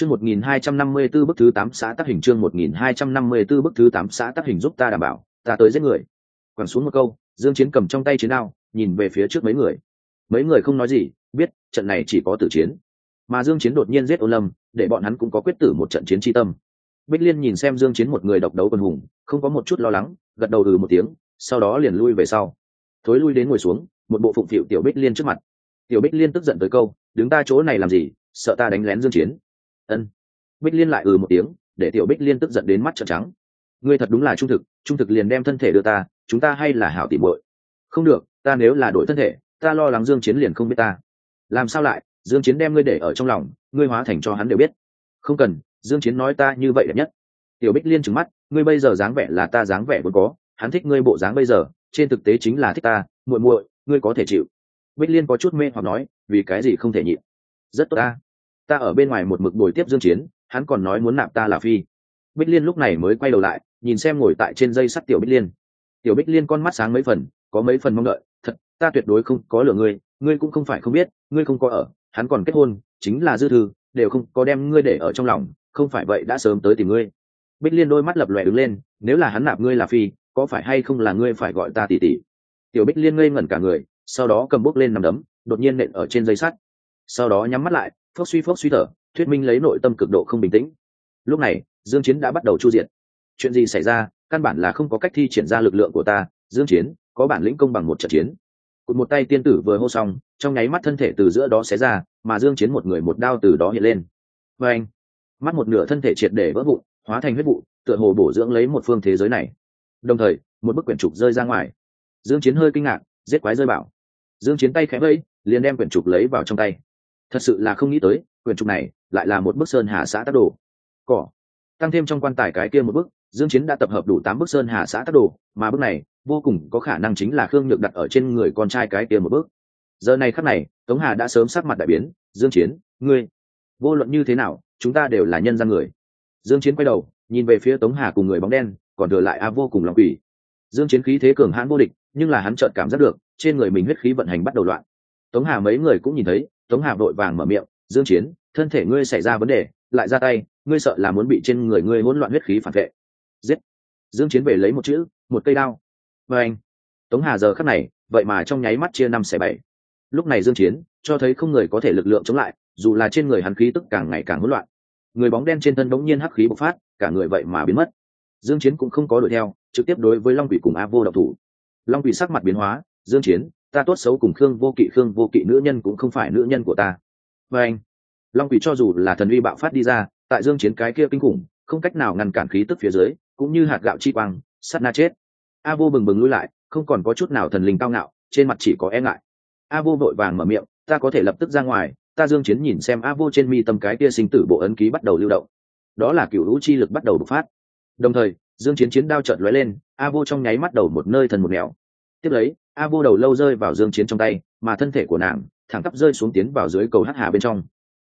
Chương 1254 bức thứ 8 xã tác hình chương 1254 bức thứ 8 xã tác hình giúp ta đảm bảo, ta tới giết người. Quẳng xuống một câu, Dương Chiến cầm trong tay chiến đao, nhìn về phía trước mấy người. Mấy người không nói gì, biết trận này chỉ có tử chiến. Mà Dương Chiến đột nhiên giết ô Lâm, để bọn hắn cũng có quyết tử một trận chiến chi tâm. Bích Liên nhìn xem Dương Chiến một người độc đấu quân hùng, không có một chút lo lắng, gật đầu ừ một tiếng, sau đó liền lui về sau. Thối lui đến ngồi xuống, một bộ phụng phịu tiểu Bích Liên trước mặt. Tiểu Bích Liên tức giận tới câu, đứng ta chỗ này làm gì, sợ ta đánh lén Dương Chiến ân. Bích liên lại ừ một tiếng, để tiểu bích liên tức giận đến mắt trợn trắng. Ngươi thật đúng là trung thực trung thực liền đem thân thể đưa ta, chúng ta hay là hảo tìm bội không được, ta nếu là đổi thân thể, ta lo lắng dương chiến liền không biết ta. Làm sao lại, dương chiến đem ngươi để ở trong lòng, ngươi hóa thành cho hắn đều biết. Không cần, dương chiến nói ta như vậy đẹp nhất. Tiểu bích liên trừng mắt, ngươi bây giờ dáng vẻ là ta dáng vẻ vốn có, hắn thích ngươi bộ dáng bây giờ, trên thực tế chính là thích ta, muội muội, ngươi có thể chịu. Bích liên có chút mê hoặc nói, vì cái gì không thể nhịn? Rất tốt ta ta ở bên ngoài một mực buổi tiếp dương chiến, hắn còn nói muốn nạp ta là phi. Bích liên lúc này mới quay đầu lại, nhìn xem ngồi tại trên dây sắt tiểu bích liên. Tiểu bích liên con mắt sáng mấy phần, có mấy phần mong đợi, thật, ta tuyệt đối không có lừa ngươi ngươi cũng không phải không biết, ngươi không có ở, hắn còn kết hôn, chính là dư thư, đều không có đem ngươi để ở trong lòng, không phải vậy đã sớm tới tìm ngươi. Bích liên đôi mắt lập lòe đứng lên, nếu là hắn nạp ngươi là phi, có phải hay không là ngươi phải gọi ta tỷ tỷ? Tiểu bích liên ngây ngẩn cả người, sau đó cầm bút lên nằm đấm, đột nhiên nện ở trên dây sắt. Sau đó nhắm mắt lại phốc suy phốc suy thở, thuyết minh lấy nội tâm cực độ không bình tĩnh. Lúc này, dương chiến đã bắt đầu chu diện chuyện gì xảy ra, căn bản là không có cách thi triển ra lực lượng của ta, dương chiến, có bản lĩnh công bằng một trận chiến. Cụt một tay tiên tử vừa hô xong, trong nháy mắt thân thể từ giữa đó xé ra, mà dương chiến một người một đao từ đó hiện lên. Với anh, mắt một nửa thân thể triệt để vỡ vụn, hóa thành huyết vụ, tựa hồ bổ dưỡng lấy một phương thế giới này. Đồng thời, một bức quyển trục rơi ra ngoài. Dương chiến hơi kinh ngạc, giết quái rơi bảo. Dương chiến tay khẽ vẫy, liền đem quyển trục lấy vào trong tay thật sự là không nghĩ tới, quyển trục này lại là một bức sơn hà xã tác đồ. Cỏ. Tăng thêm trong quan tài cái kia một bức, dương chiến đã tập hợp đủ tám bức sơn hà xã tác đồ, mà bức này vô cùng có khả năng chính là khương nhược đặt ở trên người con trai cái kia một bức. Giờ này khắc này, tống hà đã sớm sắc mặt đại biến, dương chiến, ngươi, vô luận như thế nào, chúng ta đều là nhân gian người. Dương chiến quay đầu, nhìn về phía tống hà cùng người bóng đen, còn thừa lại a vô cùng lòng quỷ. Dương chiến khí thế cường hãn vô địch, nhưng là hắn chợt cảm giác được, trên người mình huyết khí vận hành bắt đầu loạn. Tống hà mấy người cũng nhìn thấy tống hà vội vàng mở miệng, dương chiến, thân thể ngươi xảy ra vấn đề, lại ra tay, ngươi sợ là muốn bị trên người ngươi hỗn loạn huyết khí phản vệ. Giết! Dương chiến về lấy một chữ, một cây đao. Với anh. Tống hà giờ khắc này, vậy mà trong nháy mắt chia năm xẻ bảy. Lúc này dương chiến, cho thấy không người có thể lực lượng chống lại, dù là trên người hắn khí tức càng ngày càng hỗn loạn. Người bóng đen trên thân đống nhiên hắc khí bộc phát, cả người vậy mà biến mất. Dương chiến cũng không có đuổi theo, trực tiếp đối với long quỷ cùng a vô độc thủ. Long quỷ sắc mặt biến hóa, dương chiến ta tốt xấu cùng khương vô kỵ, khương vô kỵ nữ nhân cũng không phải nữ nhân của ta. Và anh, long quỷ cho dù là thần uy bạo phát đi ra, tại dương chiến cái kia kinh khủng, không cách nào ngăn cản khí tức phía dưới, cũng như hạt gạo chi quang sát na chết. A vô bừng bừng lui lại, không còn có chút nào thần linh cao ngạo, trên mặt chỉ có e ngại. A vô vội vàng mở miệng, ta có thể lập tức ra ngoài, ta dương chiến nhìn xem a vô trên mi tâm cái kia sinh tử bộ ấn ký bắt đầu lưu động. Đó là cửu lũ chi lực bắt đầu bộc phát. Đồng thời, dương chiến chiến đao trợn lóe lên, a vô trong nháy mắt đầu một nơi thần một nẻo. Tiếp lấy a vô đầu lâu rơi vào dương chiến trong tay, mà thân thể của nàng thẳng tắp rơi xuống tiến vào dưới cầu hắc hà bên trong.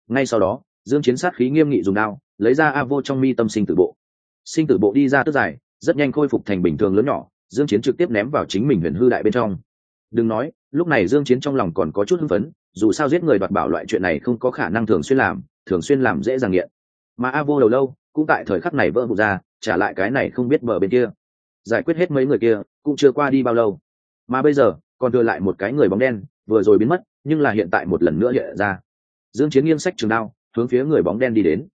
Ngay sau đó, dương chiến sát khí nghiêm nghị dùng đao, lấy ra a vô trong mi tâm sinh tử bộ. Sinh tử bộ đi ra tức dài, rất nhanh khôi phục thành bình thường lớn nhỏ, dương chiến trực tiếp ném vào chính mình huyền hư đại bên trong. Đừng nói, lúc này dương chiến trong lòng còn có chút hưng phấn, dù sao giết người đoạt bảo loại chuyện này không có khả năng thường xuyên làm, thường xuyên làm dễ dàng nghiện. Mà a vô đầu lâu cũng tại thời khắc này vỡ vụn ra, trả lại cái này không biết bờ bên kia. Giải quyết hết mấy người kia, cũng chưa qua đi bao lâu mà bây giờ, còn thừa lại một cái người bóng đen, vừa rồi biến mất, nhưng là hiện tại một lần nữa hiện ra. Dương chiến nghiêng sách trường đao, hướng phía người bóng đen đi đến.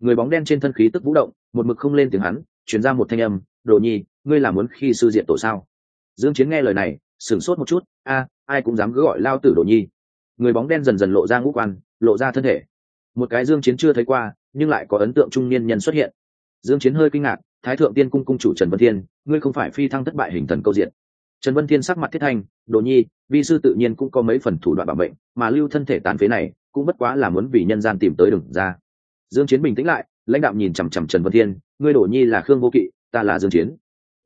Người bóng đen trên thân khí tức vũ động, một mực không lên tiếng hắn, truyền ra một thanh âm, đồ nhi, ngươi là muốn khi sư diện tổ sao? Dương chiến nghe lời này, sửng sốt một chút, a, ai cũng dám cứ gọi lao tử đồ nhi. Người bóng đen dần dần lộ ra ngũ quan, lộ ra thân thể. Một cái dương chiến chưa thấy qua, nhưng lại có ấn tượng trung niên nhân xuất hiện. Dương chiến hơi kinh ngạc, thái thượng tiên cung cung chủ trần vân thiên, ngươi không phải phi thăng thất bại hình thần câu diện trần vân thiên sắc mặt thiết thanh, đồ nhi, vi sư tự nhiên cũng có mấy phần thủ đoạn bảo mệnh, mà lưu thân thể tàn phế này cũng bất quá là muốn vì nhân gian tìm tới đừng ra. Dương chiến bình tĩnh lại, lãnh đạo nhìn chằm chằm trần vân thiên, ngươi đồ nhi là khương vô kỵ, ta là dương chiến.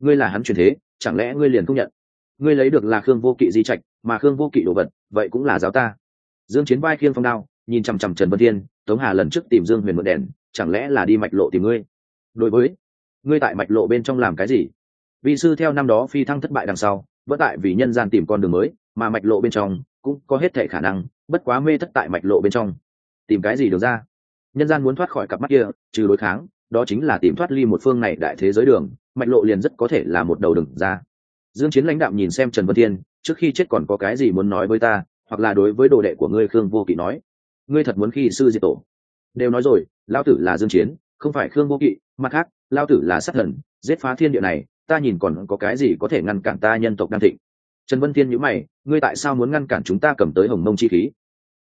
Ngươi là hắn truyền thế, chẳng lẽ ngươi liền công nhận? Ngươi lấy được là khương vô kỵ di trạch, mà khương vô kỵ đồ vật, vậy cũng là giáo ta. Dương chiến vai khiêng phong đao, nhìn chằm chằm trần vân thiên, tống hà lần trước tìm dương huyền mượn đèn, chẳng lẽ là đi mạch lộ tìm ngươi? Đối với, ngươi tại mạch lộ bên trong làm cái gì? Vị sư theo năm đó phi thăng thất bại đằng sau, vẫn tại vì nhân gian tìm con đường mới, mà mạch lộ bên trong cũng có hết thể khả năng, bất quá mê thất tại mạch lộ bên trong. Tìm cái gì được ra? Nhân gian muốn thoát khỏi cặp mắt kia, trừ đối kháng, đó chính là tìm thoát ly một phương này đại thế giới đường, mạch lộ liền rất có thể là một đầu đừng ra. Dương chiến lãnh đạo nhìn xem trần vân thiên, trước khi chết còn có cái gì muốn nói với ta, hoặc là đối với đồ đệ của ngươi khương vô kỵ nói. Ngươi thật muốn khi sư diệt tổ. Đều nói rồi, Lão tử là dương chiến, không phải khương vô kỵ, mặt khác, Lão tử là sát thần, giết phá thiên địa này ta nhìn còn có cái gì có thể ngăn cản ta nhân tộc đang thịnh? Trần vân thiên nhữ mày, ngươi tại sao muốn ngăn cản chúng ta cầm tới hồng mông chi khí?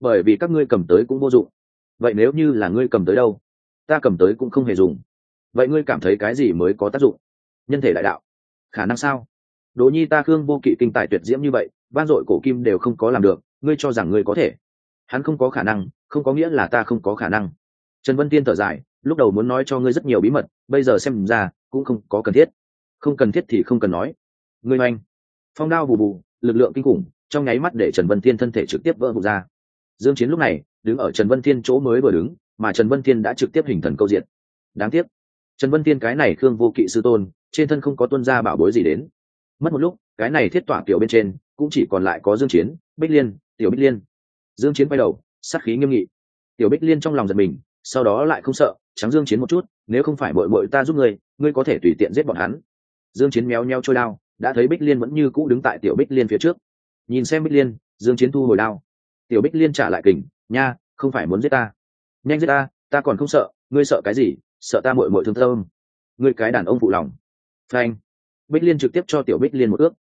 Bởi vì các ngươi cầm tới cũng vô dụng. Vậy nếu như là ngươi cầm tới đâu? Ta cầm tới cũng không hề dùng. Vậy ngươi cảm thấy cái gì mới có tác dụng? Nhân thể đại đạo. Khả năng sao? Đỗ nhi ta khương vô kỵ kinh tài tuyệt diễm như vậy van dội cổ kim đều không có làm được, ngươi cho rằng ngươi có thể? Hắn không có khả năng, không có nghĩa là ta không có khả năng. Trần vân tiên thở dài, lúc đầu muốn nói cho ngươi rất nhiều bí mật, bây giờ xem ra, cũng không có cần thiết không cần thiết thì không cần nói. Ngươi oanh. Phong đao bù bù, lực lượng kinh khủng, trong nháy mắt để trần vân thiên thân thể trực tiếp vỡ vụt ra. Dương chiến lúc này, đứng ở trần vân thiên chỗ mới vừa đứng, mà trần vân thiên đã trực tiếp hình thần câu diện. Đáng tiếc. Trần vân thiên cái này khương vô kỵ sư tôn, trên thân không có tuân gia bảo bối gì đến. Mất một lúc, cái này thiết tỏa kiểu bên trên, cũng chỉ còn lại có dương chiến, bích liên, tiểu bích liên. Dương chiến quay đầu, sát khí nghiêm nghị. Tiểu bích liên trong lòng giật mình, sau đó lại không sợ, trắng dương chiến một chút, nếu không phải bội bội ta giúp ngươi ngươi có thể tùy tiện giết bọn hắn dương chiến méo nheo trôi đao, đã thấy bích liên vẫn như cũ đứng tại tiểu bích liên phía trước. Nhìn xem bích liên, dương chiến thu hồi đao. Tiểu bích liên trả lại kình, nha, không phải muốn giết ta. Nhanh giết ta ta còn không sợ, ngươi sợ cái gì? Sợ ta muội muội thương tâm. Ngươi cái đàn ông phụ lòng. Phanh. Bích liên trực tiếp cho tiểu bích liên một ước.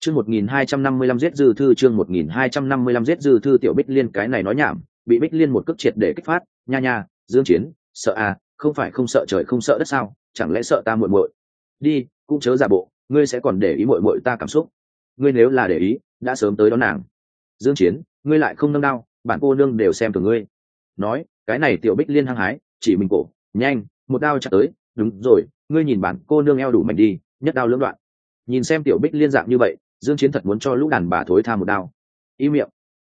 Chương một nghìn hai trăm năm mươi lăm giết dư thư, chương một nghìn hai trăm năm mươi lăm giết dư thư, tiểu bích liên cái này nói nhảm, bị bích liên một cước triệt để kích phát. Nha nha, dương chiến, sợ à không phải không sợ trời không sợ đất sao, chẳng lẽ sợ ta muội muội? Đi cũng chớ giả bộ, ngươi sẽ còn để ý mội mội ta cảm xúc. Ngươi nếu là để ý, đã sớm tới đón nàng. Dương chiến, ngươi lại không nâng đau bản cô nương đều xem thường ngươi. Nói, cái này tiểu bích liên hăng hái, chỉ mình cổ, nhanh, một đao chặt tới, đúng rồi, ngươi nhìn bản cô nương eo đủ mạnh đi, nhất đao lưỡng đoạn. Nhìn xem tiểu bích liên dạng như vậy, dương chiến thật muốn cho lúc đàn bà thối tha một đao. Y miệng.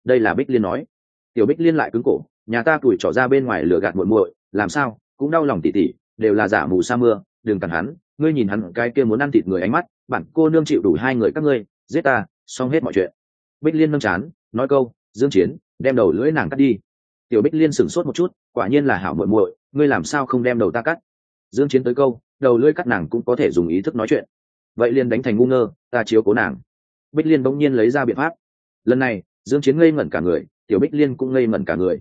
Đây là bích liên nói. Tiểu bích liên lại cứng cổ, nhà ta tuổi trỏ ra bên ngoài lửa gạt muội muội, làm sao, cũng đau lòng tỉ tỉ, đều là giả mù sa mưa, đừng cản hắn ngươi nhìn hắn cái kia muốn ăn thịt người ánh mắt, bản cô nương chịu đủ hai người các ngươi, giết ta, xong hết mọi chuyện. Bích liên nâng chán, nói câu, dương chiến, đem đầu lưỡi nàng cắt đi. Tiểu bích liên sửng sốt một chút, quả nhiên là hảo muội muội, ngươi làm sao không đem đầu ta cắt? Dương chiến tới câu, đầu lưỡi cắt nàng cũng có thể dùng ý thức nói chuyện. Vậy liền đánh thành ngu ngơ, ta chiếu cố nàng. Bích liên bỗng nhiên lấy ra biện pháp. Lần này, dương chiến ngây ngẩn cả người, tiểu bích liên cũng ngây ngẩn cả người.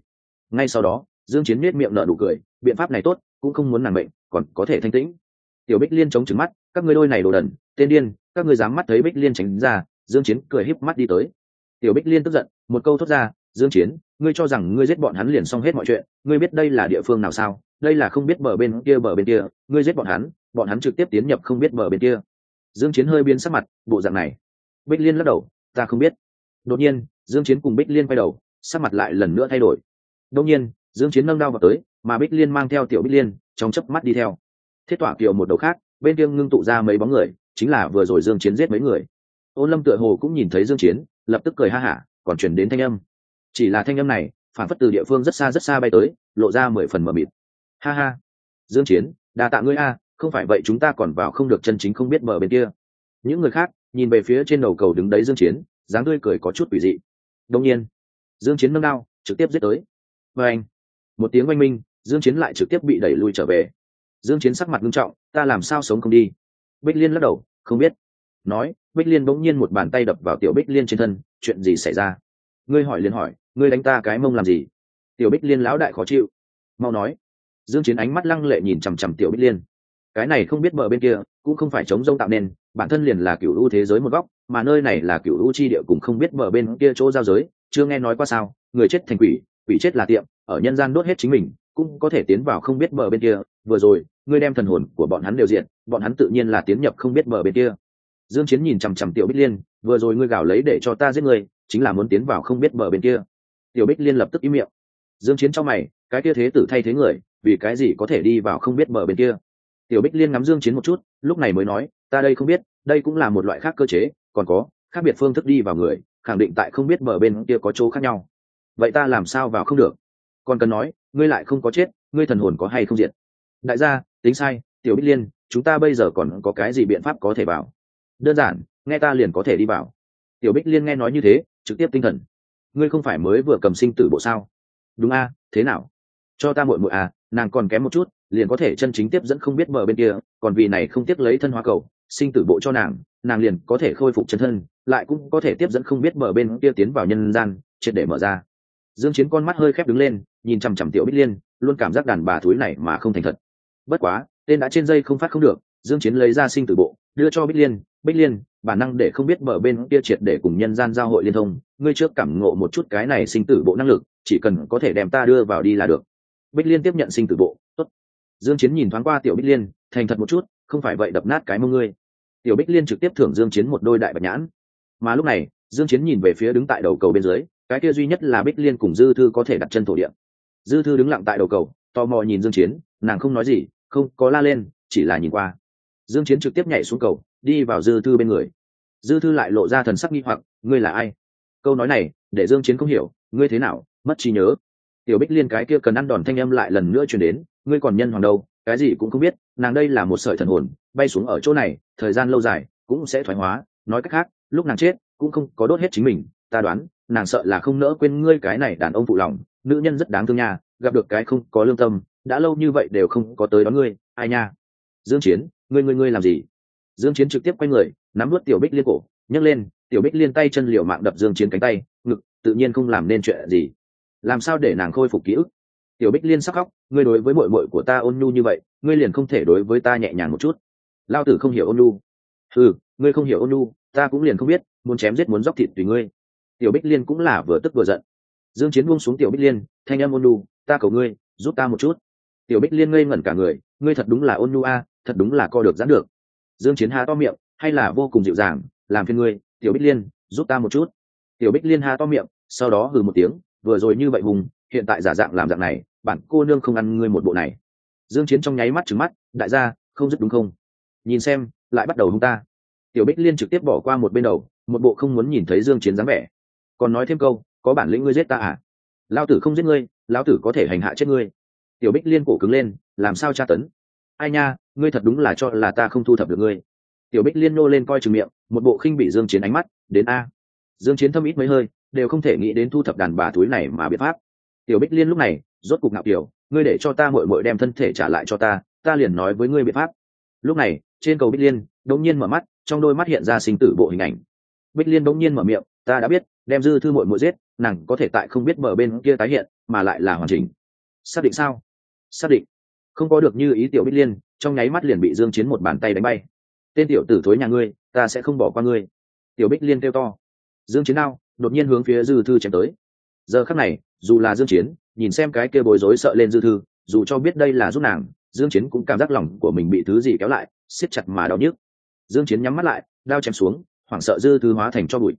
Ngay sau đó, dương chiến miết miệng nở nụ cười, biện pháp này tốt, cũng không muốn nàng bệnh, còn có thể thanh tĩnh tiểu bích liên chống trứng mắt, các ngươi đôi này đồ đần, tên điên, các ngươi dám mắt thấy bích liên tránh ra, dương chiến cười híp mắt đi tới. Tiểu bích liên tức giận, một câu thốt ra, dương chiến, ngươi cho rằng ngươi giết bọn hắn liền xong hết mọi chuyện, ngươi biết đây là địa phương nào sao? Đây là không biết bờ bên kia, bờ bên kia, ngươi giết bọn hắn bọn hắn trực tiếp tiến nhập không biết bờ bên kia. Dương chiến hơi biến sắc mặt, bộ dạng này. Bích liên lắc đầu, ta không biết. Đột nhiên, dương chiến cùng bích liên quay đầu, sắc mặt lại lần nữa thay đổi. Đột nhiên, dương chiến nâng đao vào tới, mà bích liên mang theo tiểu bích liên, trong chớp mắt đi theo thiết tỏa kiều một đầu khác, bên kia ngưng tụ ra mấy bóng người, chính là vừa rồi dương chiến giết mấy người. Ôn lâm tựa hồ cũng nhìn thấy dương chiến, lập tức cười ha hả, còn truyền đến thanh âm. Chỉ là thanh âm này, phản phất từ địa phương rất xa rất xa bay tới, lộ ra mười phần mờ mịt. Ha ha. Dương chiến, đa tạ ngươi a, không phải vậy chúng ta còn vào không được chân chính không biết bờ bên kia. Những người khác, nhìn về phía trên đầu cầu đứng đấy dương chiến, dáng tươi cười có chút quỷ dị. Đông nhiên, dương chiến nâng đao, trực tiếp giết tới. Với anh, một tiếng oanh minh, dương chiến lại trực tiếp bị đẩy lui trở về dương chiến sắc mặt nghiêm trọng, ta làm sao sống không đi? Bích liên lắc đầu, không biết. Nói, bích liên bỗng nhiên một bàn tay đập vào tiểu bích liên trên thân, chuyện gì xảy ra? Ngươi hỏi liền hỏi, ngươi đánh ta cái mông làm gì? Tiểu bích liên lão đại khó chịu, mau nói. Dương chiến ánh mắt lăng lệ nhìn chằm chằm tiểu bích liên. Cái này không biết bờ bên kia, cũng không phải chống rông tạo nên, bản thân liền là cựu u thế giới một góc, mà nơi này là cựu u chi địa cũng không biết bờ bên kia chỗ giao giới, chưa nghe nói qua sao, người chết thành quỷ quỷ chết là tiệm, ở nhân gian đốt hết chính mình, cũng có thể tiến vào không biết bờ bên kia, vừa rồi ngươi đem thần hồn của bọn hắn đều diện bọn hắn tự nhiên là tiến nhập không biết mở bên kia. Dương chiến nhìn chằm chằm tiểu bích liên, vừa rồi ngươi gào lấy để cho ta giết ngươi, chính là muốn tiến vào không biết mở bên kia. Tiểu bích liên lập tức im miệng. Dương chiến trong mày, cái kia thế tử thay thế người, vì cái gì có thể đi vào không biết mở bên kia? Tiểu bích liên ngắm dương chiến một chút, lúc này mới nói, ta đây không biết, đây cũng là một loại khác cơ chế, còn có, khác biệt phương thức đi vào người, khẳng định tại không biết mở bên kia có chỗ khác nhau. Vậy ta làm sao vào không được? Còn cần nói, ngươi lại không có chết, ngươi thần hồn có hay không diệt? Đại gia, tính sai, tiểu bích liên, chúng ta bây giờ còn có cái gì biện pháp có thể vào đơn giản, nghe ta liền có thể đi vào tiểu bích liên nghe nói như thế, trực tiếp tinh thần. Ngươi không phải mới vừa cầm sinh tử bộ sao? Đúng a, thế nào? Cho ta muội muội à nàng còn kém một chút, liền có thể chân chính tiếp dẫn không biết mở bên kia, còn vì này không tiếc lấy thân hóa cầu, sinh tử bộ cho nàng nàng liền có thể khôi phục chân thân, lại cũng có thể tiếp dẫn không biết mở bên kia tiến vào nhân gian, triệt để mở ra. Dương chiến con mắt hơi khép đứng lên, nhìn chằm chằm tiểu bích liên, luôn cảm giác đàn bà thúi này mà không thành thật bất quá, tên đã trên dây không phát không được, dương chiến lấy ra sinh tử bộ, đưa cho bích liên bích liên, bản năng để không biết bờ bên kia triệt để cùng nhân gian giao hội liên thông, ngươi trước cảm ngộ một chút cái này sinh tử bộ năng lực, chỉ cần có thể đem ta đưa vào đi là được. Bích liên tiếp nhận sinh tử bộ, tốt. Dương chiến nhìn thoáng qua tiểu bích liên, thành thật một chút, không phải vậy đập nát cái mông ngươi. Tiểu bích liên trực tiếp thưởng dương chiến một đôi đại bạch nhãn. Mà lúc này, dương chiến nhìn về phía đứng tại đầu cầu bên dưới, cái kia duy nhất là bích liên cùng dư thư có thể đặt chân thổ địa. Dư thư đứng lặng tại đầu cầu, tò mò nhìn dương chiến nàng không nói gì, không có la lên, chỉ là nhìn qua. Dương chiến trực tiếp nhảy xuống cầu, đi vào dư thư bên người. Dư thư lại lộ ra thần sắc nghi hoặc, ngươi là ai? Câu nói này, để dương chiến không hiểu, ngươi thế nào, mất trí nhớ? Tiểu bích liên cái kia cần ăn đòn thanh âm lại lần nữa truyền đến, ngươi còn nhân hoàng đâu, cái gì cũng không biết, nàng đây là một sợi thần hồn, bay xuống ở chỗ này, thời gian lâu dài, cũng sẽ thoái hóa. Nói cách khác, lúc nàng chết, cũng không có đốt hết chính mình, ta đoán, nàng sợ là không nỡ quên ngươi cái này đàn ông phụ lòng, nữ nhân rất đáng thương nha, gặp được cái không có lương tâm đã lâu như vậy đều không có tới đón ngươi, ai nha? Dương chiến, ngươi ngươi ngươi làm gì? Dương chiến trực tiếp quay người, nắm nuốt tiểu bích liên cổ, nhấc lên, tiểu bích liên tay chân liều mạng đập dương chiến cánh tay, ngực, tự nhiên không làm nên chuyện gì. Làm sao để nàng khôi phục ký ức? Tiểu bích liên sắc khóc, ngươi đối với muội muội của ta ôn nhu như vậy, ngươi liền không thể đối với ta nhẹ nhàng một chút. Lao tử không hiểu ôn nhu. Ừ ngươi không hiểu ôn nhu, ta cũng liền không biết, muốn chém giết muốn dóc thịt tùy ngươi. Tiểu bích liên cũng là vừa tức vừa giận. Dương chiến buông xuống tiểu bích liên, thanh âm ôn nhu, ta cầu ngươi, giúp ta một chút tiểu bích liên ngây ngẩn cả người, ngươi thật đúng là ôn nhu a, thật đúng là co được giãn được. Dương chiến há to miệng, hay là vô cùng dịu dàng, làm phiền ngươi, tiểu bích liên, giúp ta một chút. Tiểu bích liên há to miệng, sau đó hừ một tiếng, vừa rồi như vậy hùng, hiện tại giả dạng làm dạng này, bản cô nương không ăn ngươi một bộ này. Dương chiến trong nháy mắt trừng mắt, đại gia, không dứt đúng không? Nhìn xem, lại bắt đầu hung ta. Tiểu bích liên trực tiếp bỏ qua một bên đầu, một bộ không muốn nhìn thấy dương chiến dáng vẻ. Còn nói thêm câu, có bản lĩnh ngươi giết ta à? Lão tử không giết ngươi, lão tử có thể hành hạ chết ngươi tiểu bích liên cổ cứng lên, làm sao tra tấn? Ai nha, ngươi thật đúng là cho là ta không thu thập được ngươi. Tiểu bích liên nô lên coi chừng miệng, một bộ khinh bị dương chiến ánh mắt, đến a. Dương chiến thâm ít mấy hơi, đều không thể nghĩ đến thu thập đàn bà túi này mà biện pháp. Tiểu bích liên lúc này, rốt cục ngạo tiểu ngươi để cho ta muội muội đem thân thể trả lại cho ta ta liền nói với ngươi biện pháp. Lúc này, trên cầu bích liên đống nhiên mở mắt, trong đôi mắt hiện ra sinh tử bộ hình ảnh. Bích liên đống nhiên mở miệng, ta đã biết, đem dư thư muội muội giết, nàng có thể tại không biết mở bên kia tái hiện, mà lại là hoàn chỉnh. Xác định sao? Xác định. Không có được như ý tiểu bích liên, trong nháy mắt liền bị dương chiến một bàn tay đánh bay. Tên tiểu tử thối nhà ngươi, ta sẽ không bỏ qua ngươi. Tiểu bích liên kêu to. Dương chiến nào đột nhiên hướng phía dư thư chém tới. Giờ khắc này, dù là dương chiến, nhìn xem cái kia bối rối sợ lên dư thư, dù cho biết đây là giúp nàng, dương chiến cũng cảm giác lòng của mình bị thứ gì kéo lại, siết chặt mà đau nhức. Dương chiến nhắm mắt lại, đao chém xuống, hoảng sợ dư thư hóa thành cho bụi.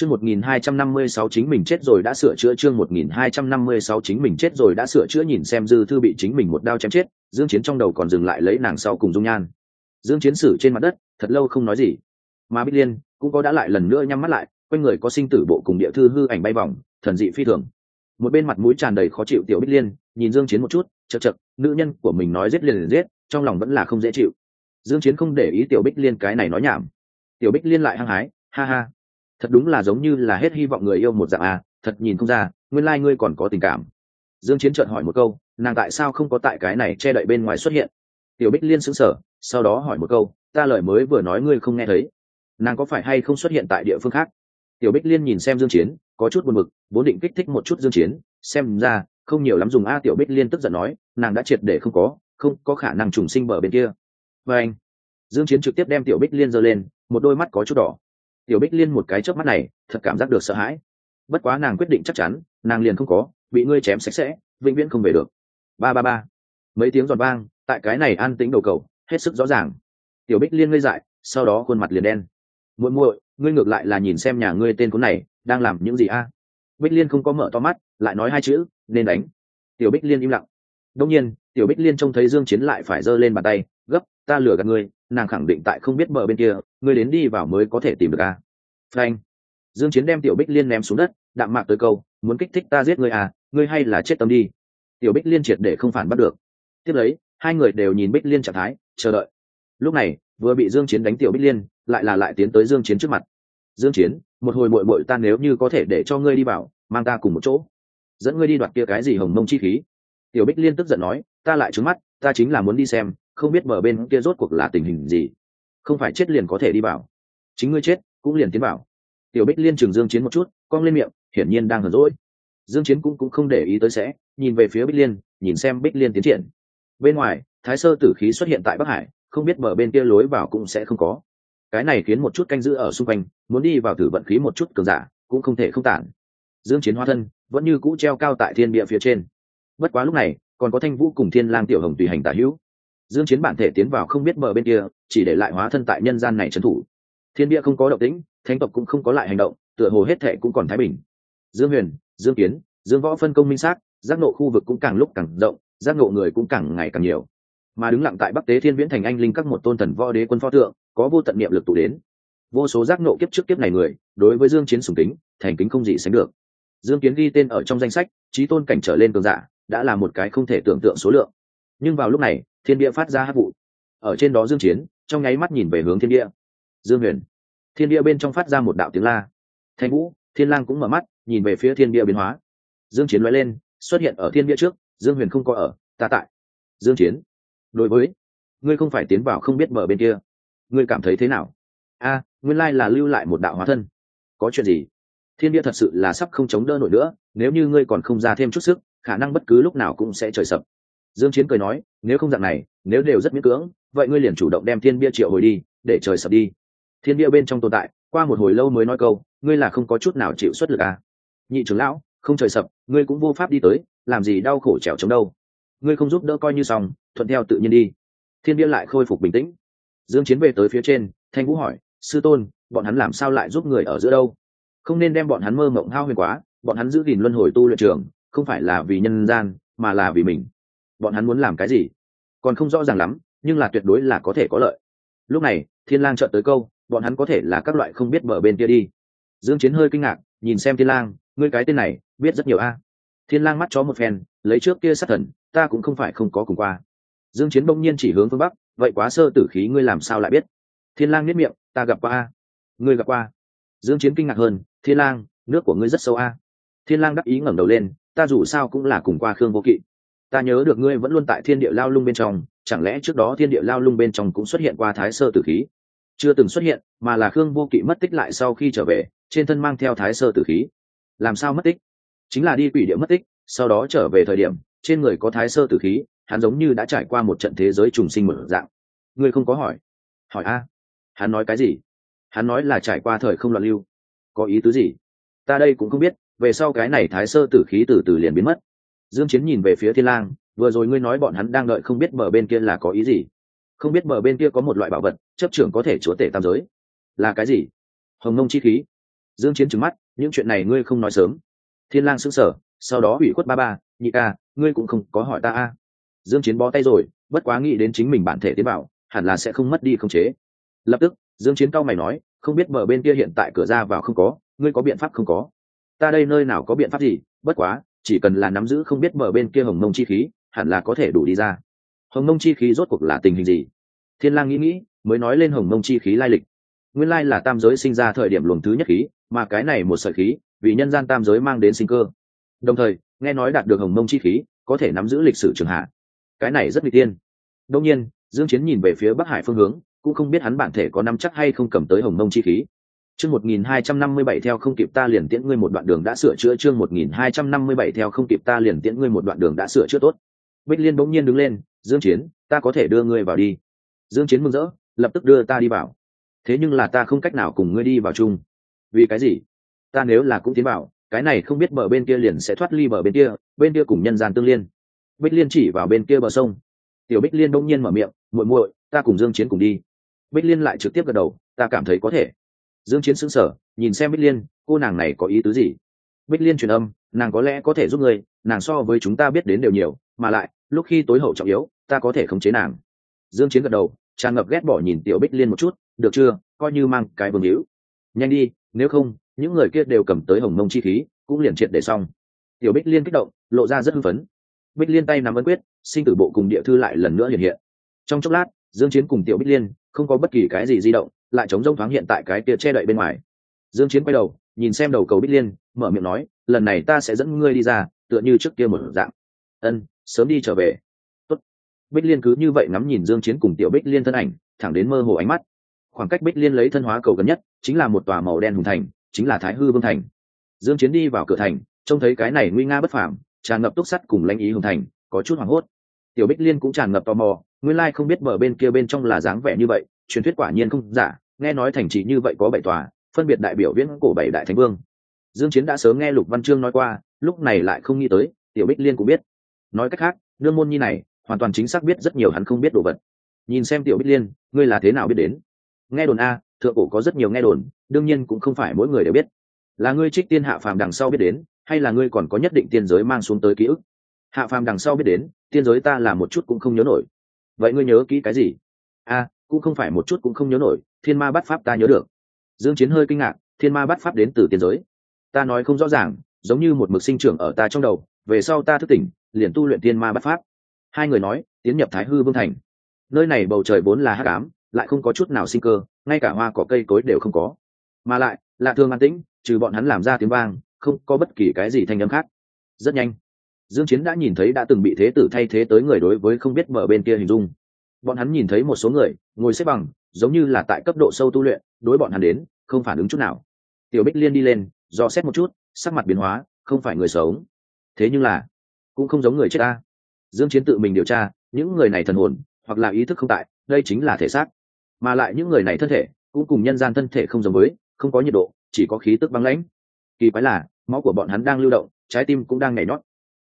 Chương 1256 chính mình chết rồi đã sửa chữa chương 1256 chính mình chết rồi đã sửa chữa nhìn xem dư thư bị chính mình một đao chém chết, Dương Chiến trong đầu còn dừng lại lấy nàng sau cùng dung nhan. Dương Chiến sử trên mặt đất, thật lâu không nói gì. Mà Bích Liên cũng có đã lại lần nữa nhắm mắt lại, quanh người có sinh tử bộ cùng địa thư hư ảnh bay vòng, thần dị phi thường. Một bên mặt mũi tràn đầy khó chịu tiểu Bích Liên, nhìn Dương Chiến một chút, chậc chậc, nữ nhân của mình nói giết liền liền giết, trong lòng vẫn là không dễ chịu. Dương Chiến không để ý tiểu Bích Liên cái này nói nhảm. Tiểu Bích Liên lại hăng hái, ha ha thật đúng là giống như là hết hy vọng người yêu một dạng à thật nhìn không ra, nguyên lai、like、ngươi còn có tình cảm. Dương chiến trợn hỏi một câu, nàng tại sao không có tại cái này che đậy bên ngoài xuất hiện? Tiểu bích liên sững sờ, sau đó hỏi một câu, ta lời mới vừa nói ngươi không nghe thấy. Nàng có phải hay không xuất hiện tại địa phương khác? Tiểu bích liên nhìn xem dương chiến, có chút buồn bực, vốn định kích thích một chút dương chiến, xem ra, không nhiều lắm dùng a tiểu bích liên tức giận nói, nàng đã triệt để không có không có khả năng trùng sinh bờ bên kia. Và anh, dương chiến trực tiếp đem tiểu bích liên giơ lên, một đôi mắt có chút đỏ tiểu bích liên một cái chớp mắt này, thật cảm giác được sợ hãi. Bất quá nàng quyết định chắc chắn, nàng liền không có, bị ngươi chém sạch sẽ, vĩnh viễn không về được. Ba ba ba. Mấy tiếng giòn vang, tại cái này an tĩnh đầu cầu, hết sức rõ ràng. Tiểu bích liên ngây dại, sau đó khuôn mặt liền đen. Muội muội, ngươi ngược lại là nhìn xem nhà ngươi tên cuốn này, đang làm những gì a? Bích liên không có mở to mắt, lại nói hai chữ, nên đánh. Tiểu bích liên im lặng. Đông nhiên, tiểu bích liên trông thấy dương chiến lại phải giơ lên bàn tay ta lừa gạt ngươi, nàng khẳng định tại không biết bờ bên kia, ngươi đến đi vào mới có thể tìm được a. Frank dương chiến đem tiểu bích liên ném xuống đất, đạm mạc tới câu, muốn kích thích ta giết ngươi à ngươi hay là chết tâm đi. Tiểu bích liên triệt để không phản bắt được. Tiếp lấy, hai người đều nhìn bích liên trạng thái, chờ đợi. Lúc này, vừa bị dương chiến đánh tiểu bích liên, lại là lại tiến tới dương chiến trước mặt. Dương chiến, một hồi muội muội ta nếu như có thể để cho ngươi đi vào, mang ta cùng một chỗ. Dẫn ngươi đi đoạt kia cái gì hồng mông chi khí. Tiểu bích liên tức giận nói, ta lại trứng mắt, ta chính là muốn đi xem không biết mở bên kia rốt cuộc là tình hình gì. Không phải chết liền có thể đi vào. Chính ngươi chết, cũng liền tiến vào. Tiểu bích liên trường dương chiến một chút, cong lên miệng, hiển nhiên đang hờn rỗi dương chiến cũng cũng không để ý tới sẽ, nhìn về phía bích liên, nhìn xem bích liên tiến triển. Bên ngoài, thái sơ tử khí xuất hiện tại bắc hải, không biết mở bên kia lối vào cũng sẽ không có. Cái này khiến một chút canh giữ ở xung quanh, muốn đi vào thử vận khí một chút cường giả, cũng không thể không tản. Dương chiến hóa thân, vẫn như cũ treo cao tại thiên địa phía trên. Bất quá lúc này, còn có thanh vũ cùng thiên lang tiểu hồng tùy hành tả hữu dương chiến bản thể tiến vào không biết bờ bên kia, chỉ để lại hóa thân tại nhân gian này trấn thủ. Thiên địa không có động tĩnh, thánh tộc cũng không có lại hành động, tựa hồ hết thệ cũng còn thái bình. Dương huyền, dương kiến, dương võ phân công minh xác giác nộ khu vực cũng càng lúc càng rộng, giác nộ người cũng càng ngày càng nhiều. Mà đứng lặng tại bắc tế thiên viễn thành anh linh các một tôn thần võ đế quân pho tượng, có vô tận niệm lực tụ đến. Vô số giác nộ kiếp trước kiếp này người, đối với dương chiến sùng kính, thành kính không gì sánh được. Dương kiến ghi tên ở trong danh sách trí tôn cảnh trở lên cường giả, đã là một cái không thể tưởng tượng số lượng. Nhưng vào lúc này thiên địa phát ra hát vụ. Ở trên đó dương chiến, trong nháy mắt nhìn về hướng thiên địa dương huyền. Thiên địa bên trong phát ra một đạo tiếng la. Thanh vũ, thiên lang cũng mở mắt, nhìn về phía thiên địa biến hóa. Dương chiến lóe lên, xuất hiện ở thiên địa trước, dương huyền không có ở, ta tại. Dương chiến. Đối với, ngươi không phải tiến vào không biết mở bên kia. Ngươi cảm thấy thế nào? A, nguyên lai là lưu lại một đạo hóa thân. Có chuyện gì? Thiên địa thật sự là sắp không chống đỡ nổi nữa, nếu như ngươi còn không ra thêm chút sức, khả năng bất cứ lúc nào cũng sẽ trời sập dương chiến cười nói, nếu không dạng này, nếu đều rất miễn cưỡng, vậy ngươi liền chủ động đem thiên bia triệu hồi đi, để trời sập đi. Thiên bia bên trong tồn tại, qua một hồi lâu mới nói câu, ngươi là không có chút nào chịu xuất lực à? Nhị trưởng lão, không trời sập, ngươi cũng vô pháp đi tới, làm gì đau khổ trèo chống đâu? Ngươi không giúp đỡ coi như xong, thuận theo tự nhiên đi. Thiên bia lại khôi phục bình tĩnh. Dương chiến về tới phía trên, thanh vũ hỏi, sư tôn, bọn hắn làm sao lại giúp người ở giữa đâu? Không nên đem bọn hắn mơ mộng hao huyền quá, bọn hắn giữ gìn luân hồi tu luyện trường, không phải là vì nhân gian, mà là vì mình bọn hắn muốn làm cái gì? Còn không rõ ràng lắm, nhưng là tuyệt đối là có thể có lợi. Lúc này, thiên lang chợt tới câu, bọn hắn có thể là các loại không biết mở bên kia đi. Dương chiến hơi kinh ngạc, nhìn xem thiên lang, ngươi cái tên này, biết rất nhiều a. Thiên lang mắt chó một phen, lấy trước kia sát thần, ta cũng không phải không có cùng qua. Dương chiến bỗng nhiên chỉ hướng phương bắc, vậy quá sơ tử khí ngươi làm sao lại biết? Thiên lang niết miệng, ta gặp qua a. Ngươi gặp qua. Dương chiến kinh ngạc hơn, thiên lang, nước của ngươi rất sâu a. Thiên lang đắc ý ngẩng đầu lên, ta dù sao cũng là cùng qua khương vô kỵ ta nhớ được ngươi vẫn luôn tại thiên địa lao lung bên trong, chẳng lẽ trước đó thiên địa lao lung bên trong cũng xuất hiện qua thái sơ tử khí? Chưa từng xuất hiện, mà là khương vô kỵ mất tích lại sau khi trở về, trên thân mang theo thái sơ tử khí. Làm sao mất tích? Chính là đi quỷ địa mất tích, sau đó trở về thời điểm, trên người có thái sơ tử khí, hắn giống như đã trải qua một trận thế giới trùng sinh một dạng. Ngươi không có hỏi? Hỏi a? Hắn nói cái gì? Hắn nói là trải qua thời không loạn lưu. Có ý tứ gì? Ta đây cũng không biết, về sau cái này thái sơ tử khí từ từ liền biến mất dương chiến nhìn về phía thiên lang, vừa rồi ngươi nói bọn hắn đang đợi không biết bờ bên kia là có ý gì? Không biết bờ bên kia có một loại bảo vật, chấp trưởng có thể chúa tể tam giới. Là cái gì? Hồng nông chi khí. Dương chiến trừng mắt, những chuyện này ngươi không nói sớm. Thiên lang sững sờ, sau đó ủy khuất ba ba, nhị ca, ngươi cũng không có hỏi ta a. Dương chiến bó tay rồi, bất quá nghĩ đến chính mình bản thể tế bào hẳn là sẽ không mất đi không chế. Lập tức, dương chiến cao mày nói, không biết bờ bên kia hiện tại cửa ra vào không có, ngươi có biện pháp không có? Ta đây nơi nào có biện pháp gì? Bất quá chỉ cần là nắm giữ không biết mở bên kia hồng mông chi khí, hẳn là có thể đủ đi ra. Hồng mông chi khí rốt cuộc là tình hình gì? Thiên lang nghĩ nghĩ, mới nói lên hồng mông chi khí lai lịch. Nguyên lai là tam giới sinh ra thời điểm luồng thứ nhất khí, mà cái này một sợi khí, vì nhân gian tam giới mang đến sinh cơ. Đồng thời, nghe nói đạt được hồng mông chi khí, có thể nắm giữ lịch sử trường hạ. Cái này rất nguy tiên. Đông nhiên, dương chiến nhìn về phía bắc hải phương hướng, cũng không biết hắn bản thể có nắm chắc hay không cầm tới hồng mông chi khí chương 1257 theo không kịp ta liền tiễn ngươi một đoạn đường đã sửa chữa. Chương 1257 theo không kịp ta liền tiễn ngươi một đoạn đường đã sửa chữa tốt. Bích liên bỗng nhiên đứng lên, dương chiến, ta có thể đưa ngươi vào đi. Dương chiến mừng rỡ, lập tức đưa ta đi vào. Thế nhưng là ta không cách nào cùng ngươi đi vào chung. Vì cái gì? Ta nếu là cũng tiến vào, cái này không biết bờ bên kia liền sẽ thoát ly bờ bên kia bên kia cùng nhân gian tương liên. Bích liên chỉ vào bên kia bờ sông. Tiểu bích liên bỗng nhiên mở miệng, muội muội, ta cùng dương chiến cùng đi. Bích liên lại trực tiếp gật đầu, ta cảm thấy có thể dương chiến sững sờ, nhìn xem bích liên, cô nàng này có ý tứ gì? Bích liên truyền âm, nàng có lẽ có thể giúp ngươi, nàng so với chúng ta biết đến đều nhiều, mà lại, lúc khi tối hậu trọng yếu, ta có thể khống chế nàng. Dương chiến gật đầu, tràn ngập ghét bỏ nhìn tiểu bích liên một chút, được chưa, coi như mang cái vương hữu. Nhanh đi, nếu không, những người kia đều cầm tới hồng mông chi khí, cũng liền triệt để xong. Tiểu bích liên kích động, lộ ra rất hưng phấn. Bích liên tay nắm ấn quyết, sinh tử bộ cùng địa thư lại lần nữa hiện hiện. Trong chốc lát, dương chiến cùng tiểu bích liên không có bất kỳ cái gì di động lại chống rông thoáng hiện tại cái kia che đậy bên ngoài. Dương chiến quay đầu, nhìn xem đầu cầu bích liên, mở miệng nói, lần này ta sẽ dẫn ngươi đi ra, tựa như trước kia một dạng. Ân, sớm đi trở về. Tốt. bích liên cứ như vậy ngắm nhìn dương chiến cùng tiểu bích liên thân ảnh, thẳng đến mơ hồ ánh mắt. Khoảng cách bích liên lấy thân hóa cầu gần nhất, chính là một tòa màu đen hùng thành, chính là thái hư vương thành. Dương chiến đi vào cửa thành, trông thấy cái này nguy nga bất phàm, tràn ngập túc sắt cùng lãnh ý hùng thành, có chút hoảng hốt. Tiểu bích liên cũng tràn ngập tò mò, nguyên lai không biết bờ bên kia bên trong là dáng vẻ như vậy, truyền thuyết quả nhiên không giả nghe nói thành trì như vậy có bảy tòa, phân biệt đại biểu viễn cổ bảy đại thánh vương. Dương chiến đã sớm nghe lục văn trương nói qua, lúc này lại không nghĩ tới, tiểu bích liên cũng biết. Nói cách khác đương môn nhi này, hoàn toàn chính xác biết rất nhiều hắn không biết đồ vật. Nhìn xem tiểu bích liên, ngươi là thế nào biết đến? Nghe đồn a, thượng cổ có rất nhiều nghe đồn, đương nhiên cũng không phải mỗi người đều biết. Là ngươi trích tiên hạ phàm đằng sau biết đến, hay là ngươi còn có nhất định tiên giới mang xuống tới ký ức? Hạ phàm đằng sau biết đến, tiên giới ta là một chút cũng không nhớ nổi. Vậy ngươi nhớ kỹ cái gì? A, cũng không phải một chút cũng không nhớ nổi thiên ma bắt pháp ta nhớ được. Dương chiến hơi kinh ngạc, thiên ma bắt pháp đến từ tiên giới. Ta nói không rõ ràng, giống như một mực sinh trưởng ở ta trong đầu, về sau ta thức tỉnh, liền tu luyện thiên ma bắt pháp. Hai người nói, tiến nhập thái hư vương thành. Nơi này bầu trời vốn là hắc ám, lại không có chút nào sinh cơ, ngay cả hoa cỏ cây cối đều không có. Mà lại, lạ thường an tĩnh, trừ bọn hắn làm ra tiếng vang, không có bất kỳ cái gì thanh âm khác. Rất nhanh, dương chiến đã nhìn thấy đã từng bị thế tử thay thế tới người đối với không biết mở bên kia hình dung. Bọn hắn nhìn thấy một số người, ngồi xếp bằng giống như là tại cấp độ sâu tu luyện, đối bọn hắn đến, không phản ứng chút nào. Tiểu bích liên đi lên, do xét một chút, sắc mặt biến hóa, không phải người sống. Thế nhưng là, cũng không giống người chết ta. Dương chiến tự mình điều tra, những người này thần hồn, hoặc là ý thức không tại, đây chính là thể xác. Mà lại những người này thân thể, cũng cùng nhân gian thân thể không giống với, không có nhiệt độ, chỉ có khí tức băng lãnh. Kỳ quái là, máu của bọn hắn đang lưu động, trái tim cũng đang nhảy nhót.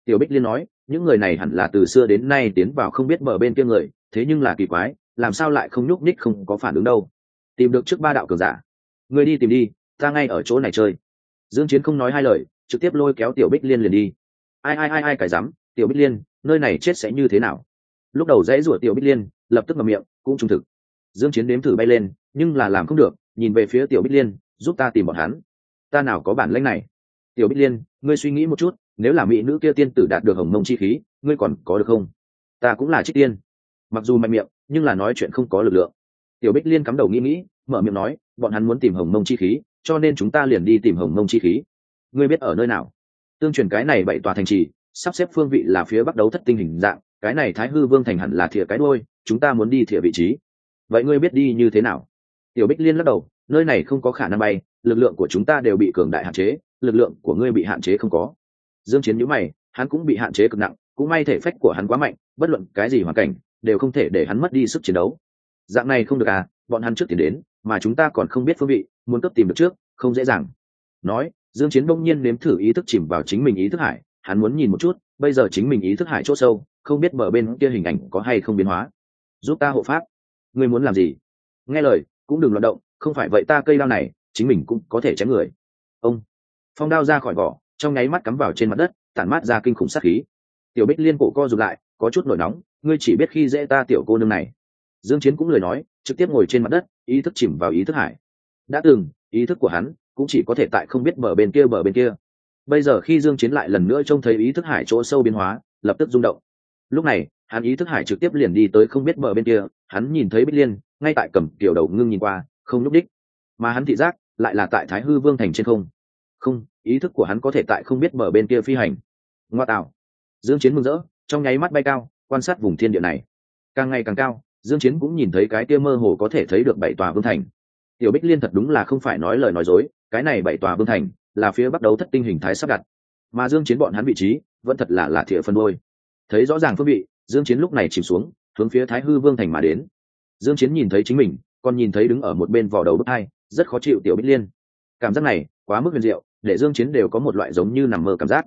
Tiểu bích liên nói, những người này hẳn là từ xưa đến nay tiến vào không biết mở bên kia người, thế nhưng là kỳ quái làm sao lại không nhúc nhích không có phản ứng đâu. Tìm được trước ba đạo cường giả. Người đi tìm đi, ta ngay ở chỗ này chơi. Dương chiến không nói hai lời, trực tiếp lôi kéo tiểu bích liên liền đi. Ai ai ai ai cái dám? Tiểu bích liên, nơi này chết sẽ như thế nào? Lúc đầu dãy rủa tiểu bích liên, lập tức ngậm miệng, cũng trung thực. Dương chiến đếm thử bay lên, nhưng là làm không được, nhìn về phía tiểu bích liên, giúp ta tìm bọn hắn. Ta nào có bản lĩnh này? Tiểu bích liên, ngươi suy nghĩ một chút, nếu là mỹ nữ kia tiên tử đạt được hồng mông chi khí, ngươi còn có được không? Ta cũng là trích tiên. Mặc dù mạnh miệng nhưng là nói chuyện không có lực lượng. Tiểu bích liên cắm đầu nghĩ nghĩ, mở miệng nói, bọn hắn muốn tìm hồng mông chi khí, cho nên chúng ta liền đi tìm hồng mông chi khí. Ngươi biết ở nơi nào? Tương truyền cái này bảy tòa thành trì, sắp xếp phương vị là phía bắc đấu thất tinh hình dạng, cái này thái hư vương thành hẳn là thìa cái đôi chúng ta muốn đi thìa vị trí. Vậy ngươi biết đi như thế nào? Tiểu bích liên lắc đầu, nơi này không có khả năng bay, lực lượng của chúng ta đều bị cường đại hạn chế, lực lượng của ngươi bị hạn chế không có. Dương chiến nhíu mày, hắn cũng bị hạn chế cực nặng, cũng may thể phách của hắn quá mạnh, bất luận cái gì hoàn cảnh đều không thể để hắn mất đi sức chiến đấu. Dạng này không được à bọn hắn trước tiến đến, mà chúng ta còn không biết phương vị, muốn cấp tìm được trước, không dễ dàng. Nói, dương chiến bỗng nhiên nếm thử ý thức chìm vào chính mình ý thức hải, hắn muốn nhìn một chút, bây giờ chính mình ý thức hải chỗ sâu, không biết mở bên kia hình ảnh có hay không biến hóa. Giúp ta hộ pháp. Ngươi muốn làm gì? Nghe lời, cũng đừng loạn động, không phải vậy ta cây đao này, chính mình cũng có thể chém người. Ông. Phong đao ra khỏi vỏ, trong nháy mắt cắm vào trên mặt đất, tản mát ra kinh khủng sát khí. Tiểu bích liên cổ co rụt lại, có chút nổi nóng ngươi chỉ biết khi dễ ta tiểu cô nương này. Dương chiến cũng lời nói, trực tiếp ngồi trên mặt đất, ý thức chìm vào ý thức hải. Đã từng, ý thức của hắn cũng chỉ có thể tại không biết bờ bên kia bờ bên kia. Bây giờ khi dương chiến lại lần nữa trông thấy ý thức hải chỗ sâu biến hóa, lập tức rung động. Lúc này, hắn ý thức hải trực tiếp liền đi tới không biết bờ bên kia, hắn nhìn thấy bích liên, ngay tại cầm tiểu đầu ngưng nhìn qua, không lúc đích mà hắn thị giác lại là tại thái hư vương thành trên không. Không, ý thức của hắn có thể tại không biết bờ bên kia phi hành. Ngoa tạo. Dương chiến mừng rỡ, trong nháy mắt bay cao quan sát vùng thiên địa này. Càng ngày càng cao, dương chiến cũng nhìn thấy cái kia mơ hồ có thể thấy được bảy tòa vương thành. Tiểu bích liên thật đúng là không phải nói lời nói dối, cái này bảy tòa vương thành là phía bắc đấu thất tinh hình thái sắp đặt. Mà dương chiến bọn hắn vị trí vẫn thật là là thiện phân đôi. Thấy rõ ràng phương vị, dương chiến lúc này chìm xuống, hướng phía thái hư vương thành mà đến. Dương chiến nhìn thấy chính mình, còn nhìn thấy đứng ở một bên vỏ đầu bức hai, rất khó chịu tiểu bích liên. Cảm giác này quá mức huyền diệu, để dương chiến đều có một loại giống như nằm mơ cảm giác.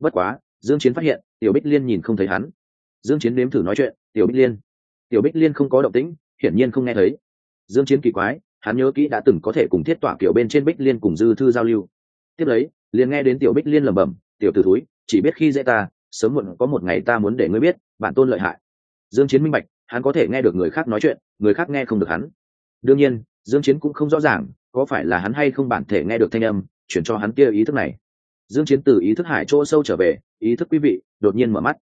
Bất quá, dương chiến phát hiện, tiểu bích liên nhìn không thấy hắn dương chiến nếm thử nói chuyện, tiểu bích liên, tiểu bích liên không có động tĩnh, hiển nhiên không nghe thấy. Dương chiến kỳ quái, hắn nhớ kỹ đã từng có thể cùng thiết tỏa kiểu bên trên bích liên cùng dư thư giao lưu. Tiếp lấy, liền nghe đến tiểu bích liên lẩm bẩm, tiểu tử thúi, chỉ biết khi dễ ta, sớm muộn có một ngày ta muốn để ngươi biết, bản tôn lợi hại. Dương chiến minh bạch, hắn có thể nghe được người khác nói chuyện, người khác nghe không được hắn. Đương nhiên, dương chiến cũng không rõ ràng, có phải là hắn hay không bản thể nghe được thanh âm, chuyển cho hắn kia ý thức này. Dương chiến từ ý thức hải chỗ sâu trở về, ý thức quý vị, đột nhiên mở mắt.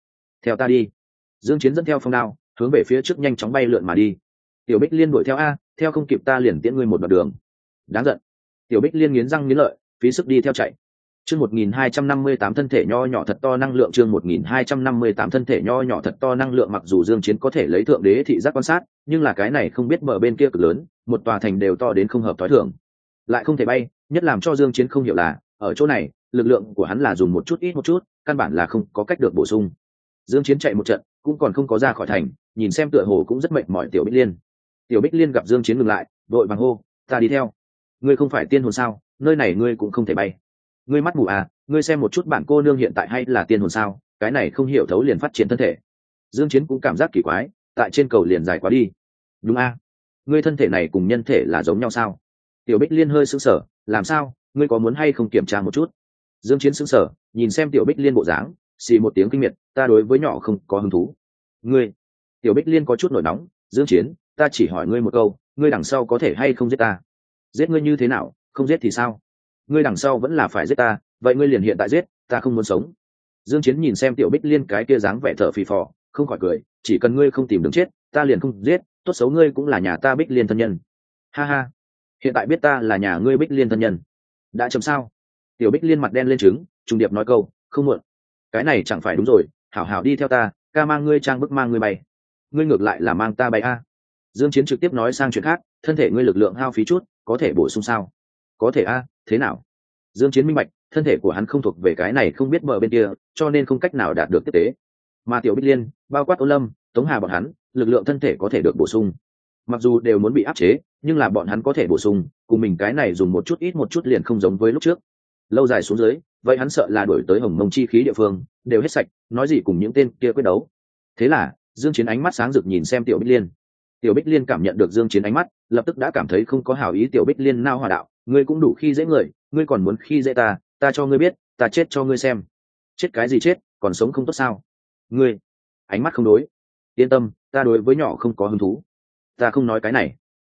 Theo ta đi dương chiến dẫn theo phong đao hướng về phía trước nhanh chóng bay lượn mà đi tiểu bích liên đuổi theo a theo không kịp ta liền tiễn ngươi một đoạn đường đáng giận tiểu bích liên nghiến răng nghiến lợi phí sức đi theo chạy Chương 1258 thân thể nho nhỏ thật to năng lượng chương 1258 thân thể nho nhỏ thật to năng lượng mặc dù Dương Chiến có thể lấy thượng đế thị giác quan sát, nhưng là cái này không biết mở bên kia cực lớn, một tòa thành đều to đến không hợp thói thường. Lại không thể bay, nhất làm cho Dương Chiến không hiểu là, ở chỗ này, lực lượng của hắn là dùng một chút ít một chút, căn bản là không có cách được bổ sung. Dương Chiến chạy một trận, cũng còn không có ra khỏi thành, nhìn xem tựa hồ cũng rất mệt mỏi Tiểu Bích Liên. Tiểu Bích Liên gặp Dương Chiến ngừng lại, đội vàng hô, ta đi theo. Ngươi không phải tiên hồn sao? Nơi này ngươi cũng không thể bay ngươi mắt mù à ngươi xem một chút bạn cô nương hiện tại hay là tiên hồn sao cái này không hiểu thấu liền phát triển thân thể dương chiến cũng cảm giác kỳ quái tại trên cầu liền dài quá đi đúng a à? ngươi thân thể này cùng nhân thể là giống nhau sao tiểu bích liên hơi sững sờ làm sao ngươi có muốn hay không kiểm tra một chút dương chiến sững sờ nhìn xem tiểu bích liên bộ dáng xì một tiếng kinh miệt, ta đối với nhỏ không có hứng thú. Ngươi? Tiểu bích liên có chút nổi nóng, dương chiến, ta chỉ hỏi ngươi một câu, ngươi đằng sau có thể hay không giết ta? Giết ngươi như thế nào, không giết thì sao? Ngươi đằng sau vẫn là phải giết ta, vậy ngươi liền hiện tại giết, ta không muốn sống. Dương chiến nhìn xem tiểu bích liên cái kia dáng vẻ thở phì phò, không khỏi cười, chỉ cần ngươi không tìm đường chết, ta liền không giết, tốt xấu ngươi cũng là nhà ta bích liên thân nhân. Ha ha, hiện tại biết ta là nhà ngươi bích liên thân nhân, đã chấm sao? Tiểu bích liên mặt đen lên trứng trung điệp nói câu, không muộn cái này chẳng phải đúng rồi, hảo hảo đi theo ta, ca mang ngươi trang bức mang ngươi bay. Ngươi ngược lại là mang ta bay a. Dương chiến trực tiếp nói sang chuyện khác, thân thể ngươi lực lượng hao phí chút, có thể bổ sung sao? Có thể a, thế nào? Dương chiến minh bạch, thân thể của hắn không thuộc về cái này không biết bờ bên kia, cho nên không cách nào đạt được tiếp tế. Mà tiểu bích liên, bao quát ô lâm, tống hà bọn hắn, lực lượng thân thể có thể được bổ sung. Mặc dù đều muốn bị áp chế, nhưng là bọn hắn có thể bổ sung, cùng mình cái này dùng một chút ít một chút liền không giống với lúc trước. Lâu dài xuống dưới vậy hắn sợ là đổi tới hồng mông chi khí địa phương, đều hết sạch, nói gì cùng những tên kia quyết đấu. Thế là, dương chiến ánh mắt sáng rực nhìn xem tiểu bích liên. Tiểu bích liên cảm nhận được dương chiến ánh mắt, lập tức đã cảm thấy không có hảo ý tiểu bích liên nao hòa đạo, ngươi cũng đủ khi dễ người, ngươi còn muốn khi dễ ta ta cho ngươi biết, ta chết cho ngươi xem. Chết cái gì chết, còn sống không tốt sao? Ngươi. Ánh mắt không đối. Yên tâm, ta đối với nhỏ không có hứng thú. Ta không nói cái này.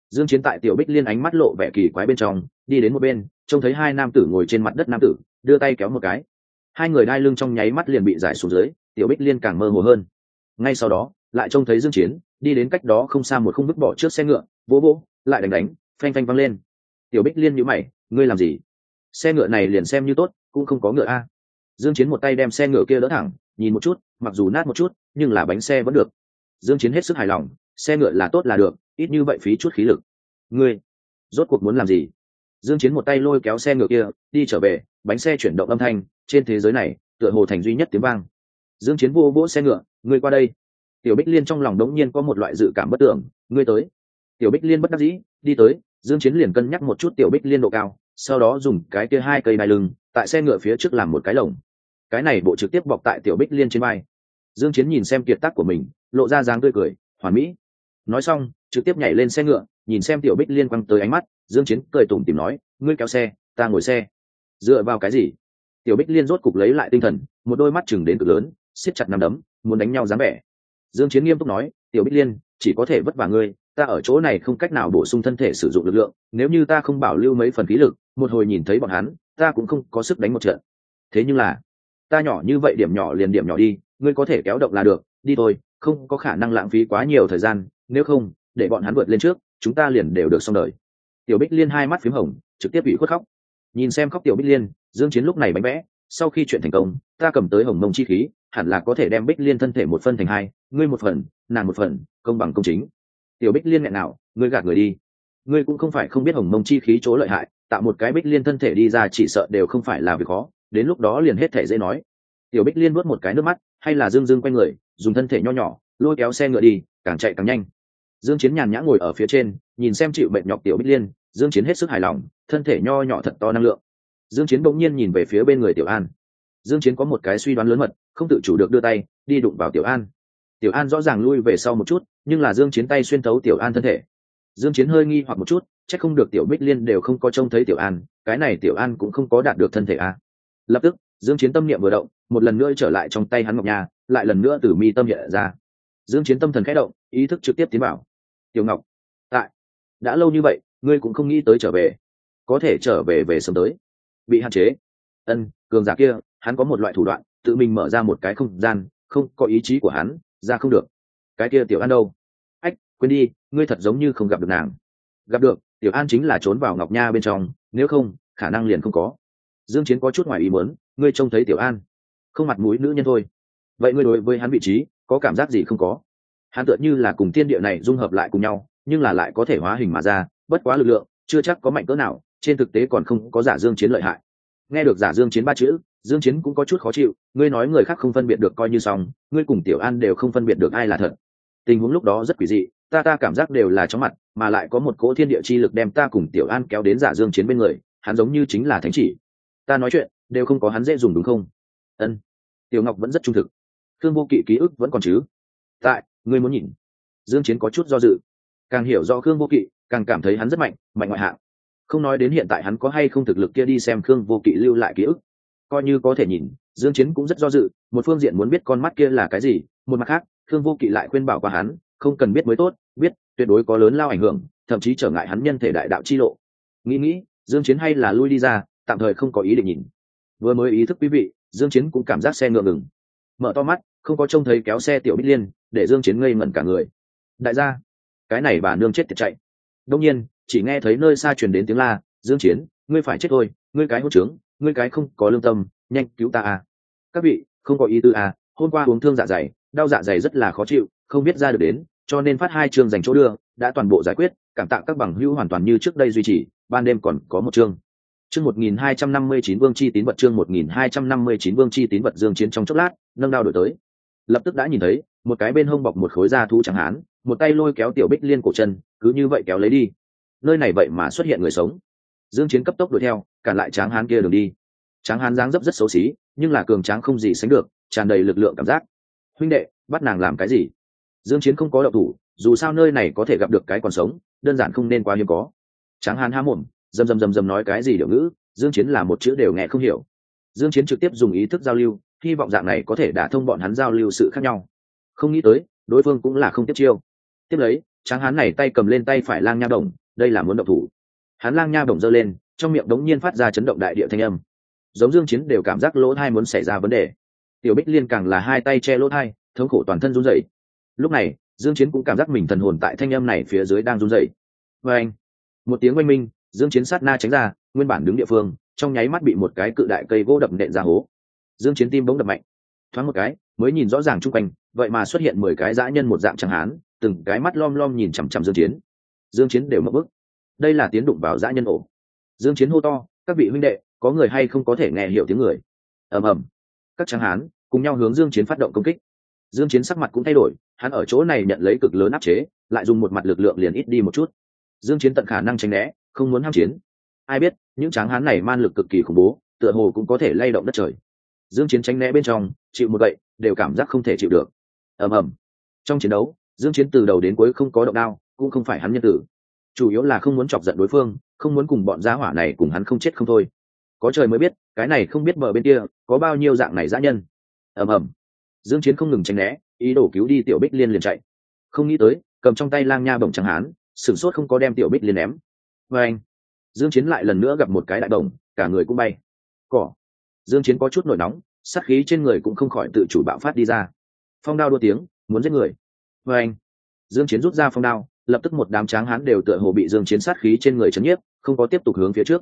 Dương chiến tại tiểu bích liên ánh mắt lộ vẻ kỳ quái bên trong, đi đến một bên, trông thấy hai nam tử ngồi trên mặt đất nam tử đưa tay kéo một cái. Hai người đai lưng trong nháy mắt liền bị giải xuống dưới, tiểu bích liên càng mơ hồ hơn. Ngay sau đó, lại trông thấy dương chiến, đi đến cách đó không xa một khung bức bỏ trước xe ngựa, vỗ vỗ, lại đánh đánh, phanh phanh văng lên. Tiểu bích liên nhíu mày, ngươi làm gì? Xe ngựa này liền xem như tốt, cũng không có ngựa a. Dương chiến một tay đem xe ngựa kia đỡ thẳng, nhìn một chút, mặc dù nát một chút, nhưng là bánh xe vẫn được. Dương chiến hết sức hài lòng, xe ngựa là tốt là được, ít như vậy phí chút khí lực. Ngươi rốt cuộc muốn làm gì? Dương chiến một tay lôi kéo xe ngựa kia, đi trở về, bánh xe chuyển động âm thanh, trên thế giới này, tựa hồ thành duy nhất tiếng vang. Dương chiến vô vỗ xe ngựa, ngươi qua đây. Tiểu bích liên trong lòng đống nhiên có một loại dự cảm bất tưởng, ngươi tới. Tiểu bích liên bất đắc dĩ, đi tới. Dương chiến liền cân nhắc một chút tiểu bích liên độ cao, sau đó dùng cái kia hai cây đai lưng, tại xe ngựa phía trước làm một cái lồng. Cái này bộ trực tiếp bọc tại tiểu bích liên trên vai. Dương chiến nhìn xem kiệt tác của mình, lộ ra dáng tươi cười, hoàn mỹ. Nói xong, trực tiếp nhảy lên xe ngựa nhìn xem tiểu bích liên quăng tới ánh mắt, dương chiến cười tủm tỉm nói, ngươi kéo xe, ta ngồi xe. Dựa vào cái gì? Tiểu bích liên rốt cục lấy lại tinh thần, một đôi mắt chừng đến cực lớn, siết chặt nắm đấm, muốn đánh nhau dáng vẻ. Dương chiến nghiêm túc nói, tiểu bích liên, chỉ có thể vất vả ngươi, ta ở chỗ này không cách nào bổ sung thân thể sử dụng lực lượng, nếu như ta không bảo lưu mấy phần khí lực, một hồi nhìn thấy bọn hắn, ta cũng không có sức đánh một trận. Thế nhưng là, ta nhỏ như vậy điểm nhỏ liền điểm nhỏ đi, ngươi có thể kéo động là được, đi thôi, không có khả năng lãng phí quá nhiều thời gian, nếu không, để bọn hắn vượt lên trước chúng ta liền đều được xong đời. Tiểu bích liên hai mắt p h í m hồng, trực tiếp bị khuất khóc. Nhìn xem khóc tiểu bích liên, dương chiến lúc này bánh vẽ, sau khi chuyện thành công, ta cầm tới hồng mông chi khí, hẳn là có thể đem bích liên thân thể một phân thành hai, ngươi một phần, nàng một phần, công bằng công chính. Tiểu bích liên nghẹn nào, ngươi gạt người đi. Ngươi cũng không phải không biết hồng mông chi khí chỗ lợi hại, tạo một cái bích liên thân thể đi ra chỉ sợ đều không phải là việc khó, đến lúc đó liền hết thể dễ nói. Tiểu bích liên nuốt một cái nước mắt, hay là dương dương quay người, dùng thân thể nho nhỏ, lôi kéo xe ngựa đi, càng chạy càng nhanh dương chiến nhàn nhã ngồi ở phía trên, nhìn xem chịu bệnh nhọc tiểu bích liên, dương chiến hết sức hài lòng, thân thể nho nhỏ thật to năng lượng. Dương chiến bỗng nhiên nhìn về phía bên người tiểu an. Dương chiến có một cái suy đoán lớn mật, không tự chủ được đưa tay, đi đụng vào tiểu an. Tiểu an rõ ràng lui về sau một chút, nhưng là dương chiến tay xuyên thấu tiểu an thân thể. Dương chiến hơi nghi hoặc một chút, chắc không được tiểu bích liên đều không có trông thấy tiểu an, cái này tiểu an cũng không có đạt được thân thể a lập tức, dương chiến tâm niệm vừa động, một lần nữa trở lại trong tay hắn ngọc nha, lại lần nữa từ mi tâm hiện ra dương chiến tâm thần khẽ động, ý thức trực tiếp tiến vào. Tiểu ngọc, tại. Đã lâu như vậy, ngươi cũng không nghĩ tới trở về. Có thể trở về về sớm tới. Bị hạn chế. Ân, cường giả kia, hắn có một loại thủ đoạn, tự mình mở ra một cái không gian, không có ý chí của hắn, ra không được. Cái kia tiểu an đâu? Ách, quên đi, ngươi thật giống như không gặp được nàng. Gặp được, tiểu an chính là trốn vào ngọc nha bên trong, nếu không, khả năng liền không có. Dương chiến có chút ngoài ý muốn, ngươi trông thấy tiểu an. Không mặt mũi nữ nhân thôi vậy ngươi đối với hắn vị trí, có cảm giác gì không có? Hắn tựa như là cùng thiên địa này dung hợp lại cùng nhau, nhưng là lại có thể hóa hình mà ra, bất quá lực lượng, chưa chắc có mạnh cỡ nào, trên thực tế còn không có giả dương chiến lợi hại. Nghe được giả dương chiến ba chữ, dương chiến cũng có chút khó chịu, ngươi nói người khác không phân biệt được coi như xong, ngươi cùng tiểu an đều không phân biệt được ai là thật. Tình huống lúc đó rất quỷ dị, ta ta cảm giác đều là chóng mặt, mà lại có một cỗ thiên địa chi lực đem ta cùng tiểu an kéo đến giả dương chiến bên người, hắn giống như chính là thánh chỉ. Ta nói chuyện, đều không có hắn dễ dùng đúng không? Ân. Tiểu ngọc vẫn rất trung thực thương vô kỵ ký ức vẫn còn chứ? Tại, ngươi muốn nhìn. Dương chiến có chút do dự. Càng hiểu rõ khương vô kỵ, càng cảm thấy hắn rất mạnh mạnh ngoại hạng. Không nói đến hiện tại hắn có hay không thực lực kia đi xem khương vô kỵ lưu lại ký ức. Coi như có thể nhìn, dương chiến cũng rất do dự, một phương diện muốn biết con mắt kia là cái gì, một mặt khác, khương vô kỵ lại khuyên bảo qua hắn, không cần biết mới tốt, biết, tuyệt đối có lớn lao ảnh hưởng, thậm chí trở ngại hắn nhân thể đại đạo chi lộ. Nghĩ nghĩ, dương chiến hay là lui đi ra, tạm thời không có ý định nhìn. Vừa mới ý thức quý vị, dương chiến cũng cảm giác xe ngựa ngừng mở to mắt, không có trông thấy kéo xe tiểu bích liên, để dương chiến ngây ngẩn cả người. Đại gia, cái này bà nương chết tiệt chạy. Đông nhiên, chỉ nghe thấy nơi xa truyền đến tiếng la, dương chiến, ngươi phải chết thôi, ngươi cái hỗn trướng, ngươi cái không có lương tâm, nhanh cứu ta à. Các vị, không có ý tư à hôm qua uống thương dạ dày, đau dạ dày rất là khó chịu, không biết ra được đến, cho nên phát hai chương dành chỗ đưa, đã toàn bộ giải quyết, cảm tạ các bằng hữu hoàn toàn như trước đây duy trì, ban đêm còn có một chương chương một nghìn hai trăm năm mươi chín vương chi tín vật, chương một nghìn hai trăm năm mươi chín vương chi tín vật dương chiến trong chốc lát, nâng đao đổi tới. Lập tức đã nhìn thấy, một cái bên hông bọc một khối da thú trắng hán, một tay lôi kéo tiểu bích liên cổ chân, cứ như vậy kéo lấy đi. Nơi này vậy mà xuất hiện người sống. Dương chiến cấp tốc đuổi theo, cản lại tráng hán kia đường đi. Tráng hán dáng dấp rất xấu xí, nhưng là cường tráng không gì sánh được, tràn đầy lực lượng cảm giác. Huynh đệ, bắt nàng làm cái gì? Dương chiến không có động thủ, dù sao nơi này có thể gặp được cái còn sống, đơn giản không nên quá hiếm có. Tráng hán há mồm dầm dầm dầm dầm nói cái gì điều ngữ, dương chiến là một chữ đều nghe không hiểu. Dương chiến trực tiếp dùng ý thức giao lưu, hy vọng dạng này có thể đả thông bọn hắn giao lưu sự khác nhau. Không nghĩ tới, đối phương cũng là không tiếp chiêu. Tiếp lấy, tráng hán này tay cầm lên tay phải lang nha đồng đây là muốn động thủ. Hắn lang nha đồng giơ lên, trong miệng đống nhiên phát ra chấn động đại địa thanh âm. Giống dương chiến đều cảm giác lỗ thai muốn xảy ra vấn đề. Tiểu bích liên càng là hai tay che lỗ thai, thống khổ toàn thân run rẩy. Lúc này, dương chiến cũng cảm giác mình thần hồn tại thanh âm này phía dưới đang run rẩy. Với anh, một tiếng oanh minh dương chiến sát na tránh ra nguyên bản đứng địa phương trong nháy mắt bị một cái cự đại cây gỗ đập nện ra hố. Dương chiến tim bỗng đập mạnh. Thoáng một cái mới nhìn rõ ràng chung quanh vậy mà xuất hiện mười cái dã nhân một dạng chẳng hán từng cái mắt lom lom nhìn chằm chằm dương chiến. Dương chiến đều mất bước, đây là tiến đụng vào dã nhân ổ. Dương chiến hô to các vị huynh đệ có người hay không có thể nghe hiểu tiếng người? Ầm ầm. Các tráng hán cùng nhau hướng dương chiến phát động công kích. Dương chiến sắc mặt cũng thay đổi hắn ở chỗ này nhận lấy cực lớn áp chế lại dùng một mặt lực lượng liền ít đi một chút. Dương chiến tận khả năng tránh né không muốn ham chiến. Ai biết, những tráng hán này man lực cực kỳ khủng bố, tựa hồ cũng có thể lay động đất trời. Dương chiến tránh né bên trong, chịu một vậy đều cảm giác không thể chịu được. Ầm ầm. Trong chiến đấu, dương chiến từ đầu đến cuối không có động đao, cũng không phải hắn nhân tử. Chủ yếu là không muốn chọc giận đối phương, không muốn cùng bọn gia hỏa này cùng hắn không chết không thôi. Có trời mới biết, cái này không biết bờ bên kia, có bao nhiêu dạng này dã nhân. Ầm ầm. Dương chiến không ngừng tránh né, ý đồ cứu đi tiểu bích liên liền chạy. Không nghĩ tới, cầm trong tay lang nha bổng chẳng hán, sửng sốt không có đem tiểu bích liên ném và anh dương chiến lại lần nữa gặp một cái đại đồng, cả người cũng bay. Cỏ. Dương chiến có chút nổi nóng sát khí trên người cũng không khỏi tự chủ bạo phát đi ra. Phong đao đua tiếng muốn giết người. Và anh dương chiến rút ra phong đao lập tức một đám tráng hán đều tựa hồ bị dương chiến sát khí trên người chấn nhiếp không có tiếp tục hướng phía trước.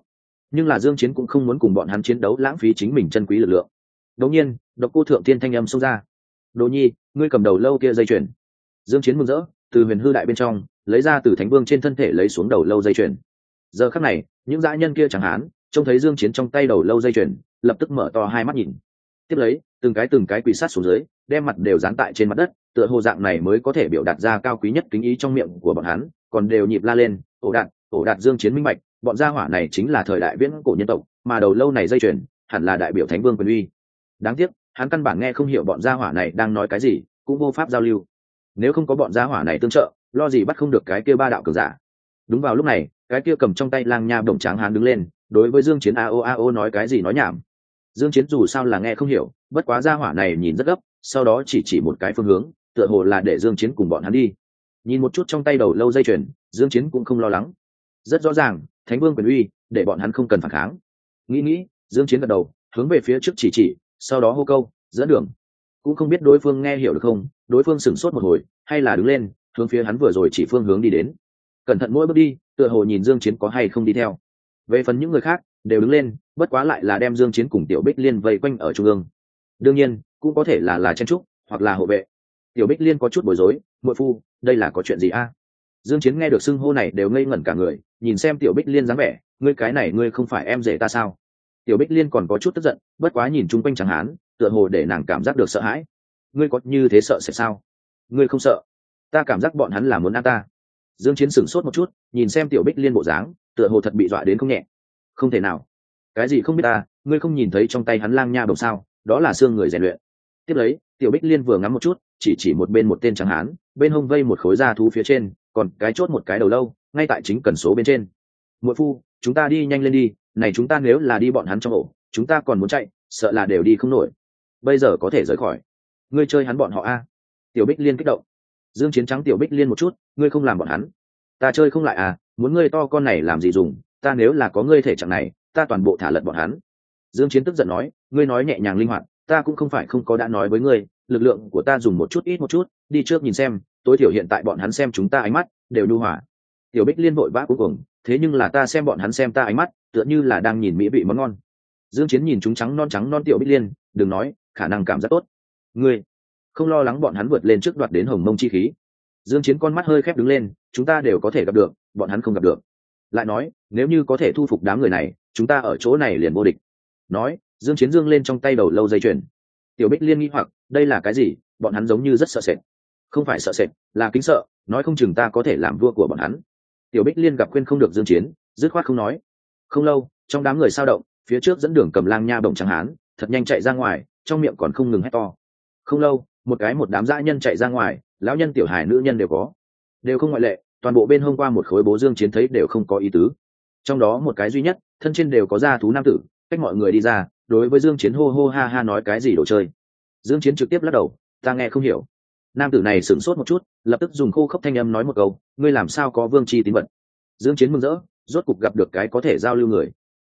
Nhưng là dương chiến cũng không muốn cùng bọn hắn chiến đấu lãng phí chính mình chân quý lực lượng. Đột nhiên độc cô thượng tiên thanh âm xông ra. Đồ nhi ngươi cầm đầu lâu kia dây chuyền. Dương chiến mừng rỡ từ huyền hư đại bên trong lấy ra từ thánh vương trên thân thể lấy xuống đầu lâu dây chuyền giờ khắc này, những dã nhân kia chẳng hán, trông thấy dương chiến trong tay đầu lâu dây chuyền, lập tức mở to hai mắt nhìn. Tiếp lấy, từng cái từng cái quỳ sát xuống dưới, đem mặt đều dán tại trên mặt đất, tựa hồ dạng này mới có thể biểu đạt ra cao quý nhất kính ý trong miệng của bọn hắn, còn đều nhịp la lên ổ đạt ổ đạt dương chiến minh bạch, bọn gia hỏa này chính là thời đại viễn cổ nhân tộc, mà đầu lâu này dây chuyền, hẳn là đại biểu thánh vương quyền uy. Đáng tiếc, hắn căn bản nghe không hiểu bọn gia hỏa này đang nói cái gì, cũng vô pháp giao lưu. Nếu không có bọn gia hỏa này tương trợ, lo gì bắt không được cái kia ba đạo cường giả. Đúng vào lúc này cái kia cầm trong tay lang nha đồng tráng hán đứng lên, đối với dương chiến a o a o nói cái gì nói nhảm. Dương chiến dù sao là nghe không hiểu, bất quá gia hỏa này nhìn rất gấp, sau đó chỉ chỉ một cái phương hướng, tựa hồ là để dương chiến cùng bọn hắn đi. Nhìn một chút trong tay đầu lâu dây chuyền, dương chiến cũng không lo lắng. Rất rõ ràng, thánh vương quyền uy, để bọn hắn không cần phản kháng. Nghĩ nghĩ, dương chiến gật đầu, hướng về phía trước chỉ chỉ, sau đó hô câu, dẫn đường. Cũng không biết đối phương nghe hiểu được không, đối phương sửng sốt một hồi, hay là đứng lên, hướng phía hắn vừa rồi chỉ phương hướng đi đến. Cẩn thận mỗi bước đi tựa hồ nhìn dương chiến có hay không đi theo. Về phần những người khác, đều đứng lên, bất quá lại là đem dương chiến cùng tiểu bích liên vây quanh ở trung ương. Đương nhiên, cũng có thể là là chen trúc, hoặc là hộ vệ. Tiểu bích liên có chút bối rối, muội phu, đây là có chuyện gì a? Dương chiến nghe được xưng hô này đều ngây ngẩn cả người, nhìn xem tiểu bích liên dáng vẻ, ngươi cái này ngươi không phải em rể ta sao? Tiểu bích liên còn có chút tức giận, bất quá nhìn chung quanh chẳng hán, tựa hồ để nàng cảm giác được sợ hãi. Ngươi có như thế sợ sẽ sao? Ngươi không sợ? Ta cảm giác bọn hắn là muốn ăn ta dương chiến sửng sốt một chút, nhìn xem tiểu bích liên bộ dáng, tựa hồ thật bị dọa đến không nhẹ. Không thể nào. Cái gì không biết ta, ngươi không nhìn thấy trong tay hắn lang nha bồng sao, đó là xương người rèn luyện. Tiếp lấy, tiểu bích liên vừa ngắm một chút, chỉ chỉ một bên một tên trắng hán, bên hông vây một khối da thú phía trên, còn cái chốt một cái đầu lâu, ngay tại chính cần số bên trên. Muội phu, chúng ta đi nhanh lên đi, này chúng ta nếu là đi bọn hắn trong ổ, chúng ta còn muốn chạy, sợ là đều đi không nổi. Bây giờ có thể rời khỏi. Ngươi chơi hắn bọn họ a. Tiểu bích liên kích động dương chiến trắng tiểu bích liên một chút, ngươi không làm bọn hắn. Ta chơi không lại à muốn ngươi to con này làm gì dùng, ta nếu là có ngươi thể trạng này, ta toàn bộ thả lật bọn hắn. Dương chiến tức giận nói, ngươi nói nhẹ nhàng linh hoạt, ta cũng không phải không có đã nói với ngươi, lực lượng của ta dùng một chút ít một chút, đi trước nhìn xem, tối thiểu hiện tại bọn hắn xem chúng ta ánh mắt, đều nhu hòa. Tiểu bích liên vội vã cuối cùng, thế nhưng là ta xem bọn hắn xem ta ánh mắt, tựa như là đang nhìn mỹ vị món ngon. Dương chiến nhìn chúng trắng non trắng non tiểu bích liên, đừng nói, khả năng cảm giác tốt. Ngươi không lo lắng bọn hắn vượt lên trước đoạt đến hồng mông chi khí. Dương chiến con mắt hơi khép đứng lên, chúng ta đều có thể gặp được, bọn hắn không gặp được. Lại nói, nếu như có thể thu phục đám người này, chúng ta ở chỗ này liền vô địch. Nói, dương chiến dương lên trong tay đầu lâu dây chuyền. Tiểu bích liên nghi hoặc, đây là cái gì? Bọn hắn giống như rất sợ sệt. Không phải sợ sệt, là kính sợ, nói không chừng ta có thể làm vua của bọn hắn. Tiểu bích liên gặp khuyên không được dương chiến, dứt khoát không nói. Không lâu, trong đám người sao động, phía trước dẫn đường cầm lang nha bồng trắng hán, thật nhanh chạy ra ngoài, trong miệng còn không ngừng hét to. Không lâu một cái một đám dã nhân chạy ra ngoài, lão nhân tiểu hài nữ nhân đều có. Đều không ngoại lệ, toàn bộ bên hôm qua một khối bố dương chiến thấy đều không có ý tứ. Trong đó một cái duy nhất, thân trên đều có da thú nam tử, cách mọi người đi ra, đối với dương chiến hô hô ha ha nói cái gì đồ chơi. Dương chiến trực tiếp lắc đầu, ta nghe không hiểu. Nam tử này sửng sốt một chút, lập tức dùng khô khốc thanh âm nói một câu, ngươi làm sao có vương chi tín vật? Dương chiến mừng rỡ, rốt cục gặp được cái có thể giao lưu người.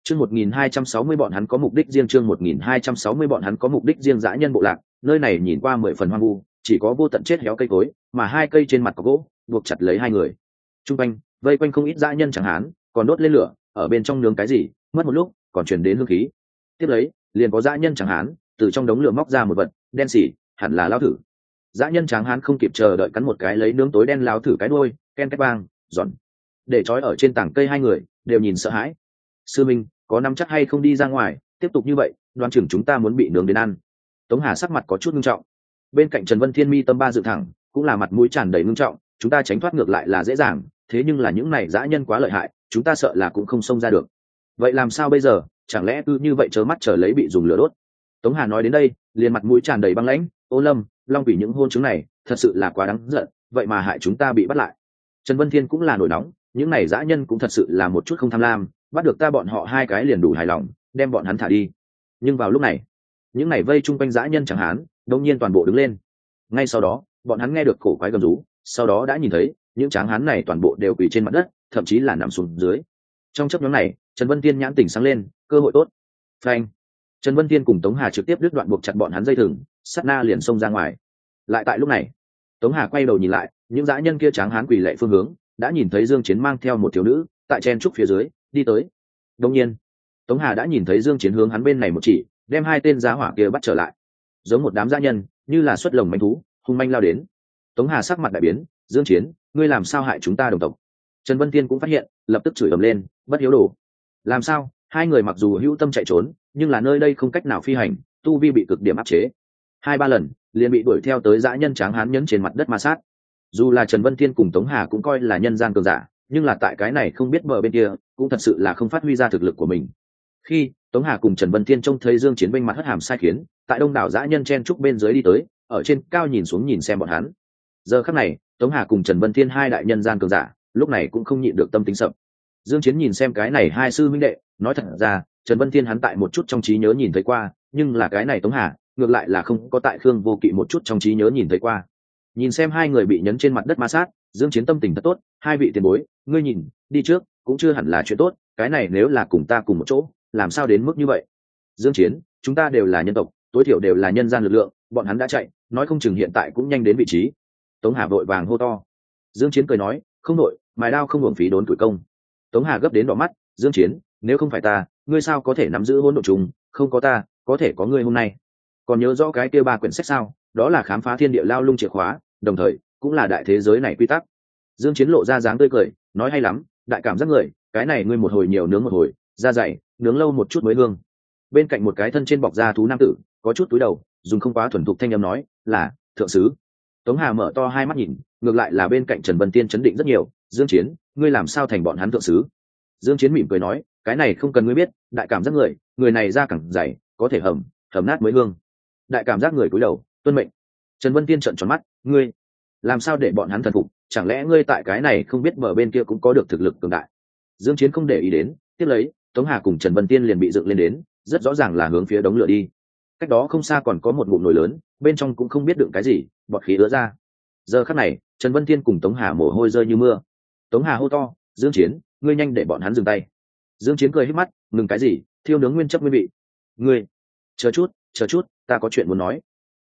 Chương 1260 bọn hắn có mục đích riêng, chương 1260 bọn hắn có mục đích riêng dã nhân bộ lạc nơi này nhìn qua mười phần hoang vu, chỉ có vô tận chết héo cây cối, mà hai cây trên mặt có gỗ, buộc chặt lấy hai người. Trung quanh, vây quanh không ít dã nhân chẳng hán còn đốt lên lửa, ở bên trong nướng cái gì, mất một lúc, còn chuyển đến hương khí. Tiếp lấy, liền có dã nhân chẳng hán từ trong đống lửa móc ra một vật, đen xỉ, hẳn là lao thử. Dã nhân tráng hán không kịp chờ đợi cắn một cái lấy nướng tối đen lao thử cái đôi ken cách bang giòn. Để trói ở trên tảng cây hai người, đều nhìn sợ hãi. Sư minh, có nắm chắc hay không đi ra ngoài, tiếp tục như vậy đoan chừng chúng ta muốn bị nướng đến ăn tống hà sắc mặt có chút nghiêm trọng. Bên cạnh trần vân thiên mi tâm ba dự thẳng, cũng là mặt mũi tràn đầy nghiêm trọng, chúng ta tránh thoát ngược lại là dễ dàng, thế nhưng là những này dã nhân quá lợi hại, chúng ta sợ là cũng không xông ra được. Vậy làm sao bây giờ? Chẳng lẽ cứ như vậy chớ mắt chờ lấy bị dùng lửa đốt? Tống hà nói đến đây, liền mặt mũi tràn đầy băng lãnh, ô lâm, long vì những hôn chứng này, thật sự là quá đáng giận, vậy mà hại chúng ta bị bắt lại. Trần vân thiên cũng là nổi nóng, những này dã nhân cũng thật sự là một chút không tham lam, bắt được ta bọn họ hai cái liền đủ hài lòng, đem bọn hắn thả đi. Nhưng vào lúc này những này vây chung quanh dã nhân chẳng hán, đông nhiên toàn bộ đứng lên. Ngay sau đó, bọn hắn nghe được cổ quái gầm rú, sau đó đã nhìn thấy, những tráng hán này toàn bộ đều quỳ trên mặt đất, thậm chí là nằm xuống dưới. Trong chấp nhóm này, trần vân tiên nhãn tỉnh sáng lên, cơ hội tốt. Phanh. Trần vân tiên cùng tống hà trực tiếp đứt đoạn buộc chặt bọn hắn dây thừng sắt na liền xông ra ngoài. Lại tại lúc này, tống hà quay đầu nhìn lại, những dã nhân kia tráng hán quỳ lệ phương hướng, đã nhìn thấy dương chiến mang theo một thiếu nữ, tại chen trúc phía dưới, đi tới. Đông nhiên, tống hà đã nhìn thấy dương chiến hướng hắn bên này một chỉ đem hai tên giá hỏa kia bắt trở lại. Giống một đám gia nhân, như là xuất lồng manh thú, hung manh lao đến. Tống hà sắc mặt đại biến, dương chiến, ngươi làm sao hại chúng ta đồng tộc? Trần vân tiên cũng phát hiện, lập tức chửi ầm lên, bất hiếu đồ. Làm sao? Hai người mặc dù hữu tâm chạy trốn, nhưng là nơi đây không cách nào phi hành, tu vi bị cực điểm áp chế. Hai ba lần, liền bị đuổi theo tới dã nhân tráng hán nhấn trên mặt đất ma sát. Dù là trần vân thiên cùng tống hà cũng coi là nhân gian cường giả, nhưng là tại cái này không biết bờ bên kia, cũng thật sự là không phát huy ra thực lực của mình. Khi tống hà cùng trần vân thiên trông thấy dương chiến binh mặt hất hàm sai khiến, tại đông đảo dã nhân chen trúc bên dưới đi tới, ở trên cao nhìn xuống nhìn xem bọn hắn. Giờ khắc này, tống hà cùng trần vân thiên hai đại nhân gian cường giả, lúc này cũng không nhịn được tâm tính sập. Dương chiến nhìn xem cái này hai sư minh đệ, nói thật ra, trần vân thiên hắn tại một chút trong trí nhớ nhìn thấy qua, nhưng là cái này tống hà, ngược lại là không có tại khương vô kỵ một chút trong trí nhớ nhìn thấy qua. Nhìn xem hai người bị nhấn trên mặt đất ma sát, dương chiến tâm tình thật tốt, hai vị tiền bối, ngươi nhìn, đi trước, cũng chưa hẳn là chuyện tốt, cái này nếu là cùng ta cùng một chỗ làm sao đến mức như vậy? Dương chiến, chúng ta đều là nhân tộc, tối thiểu đều là nhân gian lực lượng, bọn hắn đã chạy, nói không chừng hiện tại cũng nhanh đến vị trí. Tống hà vội vàng hô to. Dương chiến cười nói, không nội mài đao không hưởng phí đốn tuổi công. Tống hà gấp đến đỏ mắt, dương chiến, nếu không phải ta, ngươi sao có thể nắm giữ hỗn độn trùng? Không có ta, có thể có ngươi hôm nay. Còn nhớ rõ cái kia ba quyển sách sao? Đó là khám phá thiên địa lao lung chìa khóa, đồng thời, cũng là đại thế giới này quy tắc. Dương chiến lộ ra dáng tươi cười, nói hay lắm, đại cảm giác người, cái này ngươi một hồi nhiều nướng một hồi, da dày nướng lâu một chút mới hương. Bên cạnh một cái thân trên bọc da thú nam tử, có chút túi đầu, dùng không quá thuần thục thanh âm nói, là, thượng sứ. Tống hà mở to hai mắt nhìn, ngược lại là bên cạnh trần vân tiên chấn định rất nhiều, dương chiến, ngươi làm sao thành bọn hắn thượng sứ? Dương chiến mỉm cười nói, cái này không cần ngươi biết, đại cảm giác người người này ra cẳng dày, có thể hầm hầm nát mới hương. Đại cảm giác người cúi đầu, tuân mệnh. Trần vân tiên trợn tròn mắt, ngươi, làm sao để bọn hắn thần phục? Chẳng lẽ ngươi tại cái này không biết mở bên kia cũng có được thực lực cường đại? Dương chiến không để ý đến, tiếp lấy tống hà cùng trần vân tiên liền bị dựng lên đến, rất rõ ràng là hướng phía đống lửa đi. Cách đó không xa còn có một bụng nồi lớn, bên trong cũng không biết đựng cái gì, bọt khí ứa ra. Giờ khắc này, trần vân tiên cùng tống hà mồ hôi rơi như mưa. Tống hà hô to, dương chiến, ngươi nhanh để bọn hắn dừng tay. Dương chiến cười hết mắt, ngừng cái gì? Thiêu nướng nguyên chất nguyên vị. Ngươi, chờ chút chờ chút, ta có chuyện muốn nói.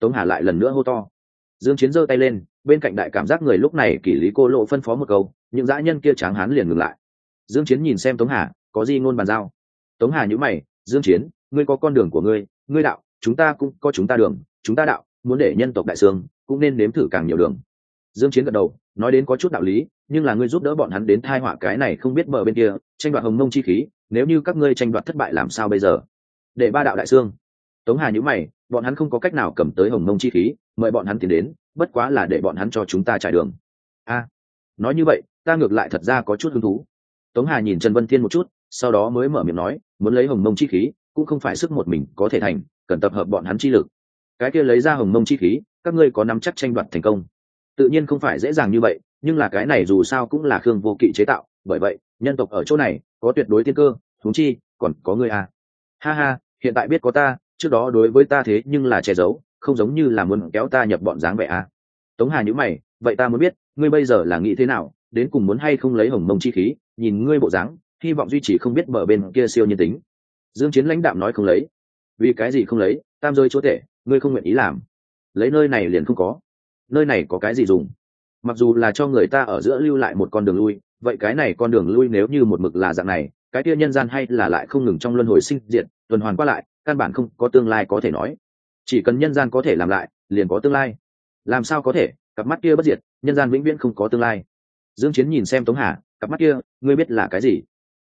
Tống hà lại lần nữa hô to. Dương chiến giơ tay lên, bên cạnh đại cảm giác người lúc này kỷ lý cô lộ phân phó một câu, những dã nhân kia tráng hán liền ngừng lại. Dương chiến nhìn xem tống hà có gì ngôn bàn giao? Tống hà nhữ mày, dương chiến, ngươi có con đường của ngươi ngươi đạo, chúng ta cũng có chúng ta đường, chúng ta đạo, muốn để nhân tộc đại sương cũng nên nếm thử càng nhiều đường. Dương chiến gật đầu, nói đến có chút đạo lý, nhưng là ngươi giúp đỡ bọn hắn đến thai họa cái này không biết bờ bên kia, tranh đoạt hồng mông chi khí, nếu như các ngươi tranh đoạt thất bại làm sao bây giờ? Để ba đạo đại sương tống hà nhữ mày, bọn hắn không có cách nào cầm tới hồng mông chi khí, mời bọn hắn tiến đến, bất quá là để bọn hắn cho chúng ta trải đường. A, nói như vậy, ta ngược lại thật ra có chút hứng thú. Tống hà nhìn trần vân thiên một chút sau đó mới mở miệng nói, muốn lấy hồng mông chi khí, cũng không phải sức một mình có thể thành, cần tập hợp bọn hắn chi lực cái kia lấy ra hồng mông chi khí, các ngươi có nắm chắc tranh đoạt thành công tự nhiên không phải dễ dàng như vậy, nhưng là cái này dù sao cũng là khương vô kỵ chế tạo, bởi vậy, nhân tộc ở chỗ này, có tuyệt đối tiên cơ thúng chi, còn có ngươi à. ha ha, hiện tại biết có ta, trước đó đối với ta thế nhưng là che giấu, không giống như là muốn kéo ta nhập bọn dáng vẻ à. tống hà nhữ mày, vậy ta muốn biết, ngươi bây giờ là nghĩ thế nào, đến cùng muốn hay không lấy hồng mông chi khí, nhìn ngươi bộ dáng hy vọng duy trì không biết mở bên kia siêu nhân tính. Dương chiến lãnh đạm nói không lấy. Vì cái gì không lấy? Tam rơi chúa tể, ngươi không nguyện ý làm. Lấy nơi này liền không có. Nơi này có cái gì dùng? Mặc dù là cho người ta ở giữa lưu lại một con đường lui, vậy cái này con đường lui nếu như một mực là dạng này, cái kia nhân gian hay là lại không ngừng trong luân hồi sinh diệt, tuần hoàn qua lại, căn bản không có tương lai có thể nói. Chỉ cần nhân gian có thể làm lại, liền có tương lai. Làm sao có thể? Cặp mắt kia bất diệt, nhân gian vĩnh viễn không có tương lai. Dương chiến nhìn xem tống hà, cặp mắt kia, ngươi biết là cái gì?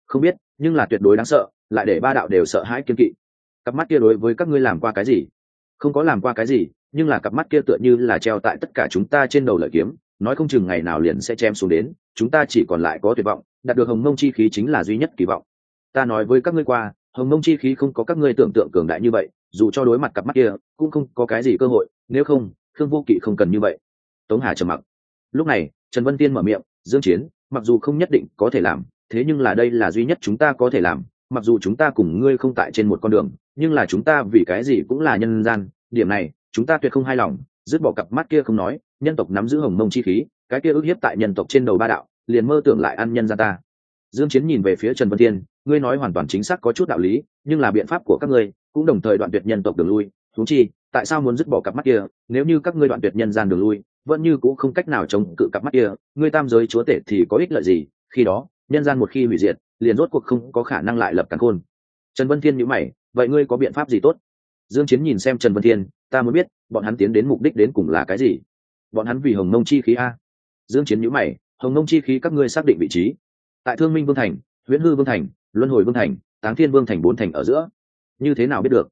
Không biết, nhưng là tuyệt đối đáng sợ, lại để ba đạo đều sợ hãi kiên kỵ. Cặp mắt kia đối với các ngươi làm qua cái gì? Không có làm qua cái gì, nhưng là cặp mắt kia tựa như là treo tại tất cả chúng ta trên đầu lợi kiếm, nói không chừng ngày nào liền sẽ chém xuống đến, chúng ta chỉ còn lại có tuyệt vọng, đạt được hồng mông chi khí chính là duy nhất kỳ vọng. Ta nói với các ngươi qua, hồng mông chi khí không có các ngươi tưởng tượng cường đại như vậy, dù cho đối mặt cặp mắt kia, cũng không có cái gì cơ hội, nếu không, khương vô kỵ không cần như vậy. Tống hà trầm mặc. Lúc này, trần vân tiên mở miệng, dương chiến, mặc dù không nhất định có thể làm thế nhưng là đây là duy nhất chúng ta có thể làm, mặc dù chúng ta cùng ngươi không tại trên một con đường, nhưng là chúng ta vì cái gì cũng là nhân gian, điểm này, chúng ta tuyệt không hài lòng, dứt bỏ cặp mắt kia không nói, nhân tộc nắm giữ hồng mông chi khí, cái kia ức hiếp tại nhân tộc trên đầu ba đạo, liền mơ tưởng lại ăn nhân gian ta. Dương chiến nhìn về phía trần vân thiên, ngươi nói hoàn toàn chính xác có chút đạo lý, nhưng là biện pháp của các ngươi cũng đồng thời đoạn tuyệt nhân tộc đường lui. Thú chi, tại sao muốn dứt bỏ cặp mắt kia, nếu như các ngươi đoạn tuyệt nhân gian đường lui, vẫn như cũng không cách nào chống cự cặp mắt kia, ngươi tam giới chúa tể thì có ích lợi gì? Khi đó nhân gian một khi hủy diệt, liền rốt cuộc không có khả năng lại lập càn khôn. Trần vân thiên nhíu mày, vậy ngươi có biện pháp gì tốt? Dương chiến nhìn xem trần vân thiên, ta muốn biết, bọn hắn tiến đến mục đích đến cùng là cái gì? Bọn hắn vì hồng Nông chi khí a? Dương chiến nhíu mày, hồng Nông chi khí các ngươi xác định vị trí. Tại thương minh vương thành, huyễn hư vương thành, luân hồi vương thành, táng thiên vương thành bốn thành ở giữa. Như thế nào biết được?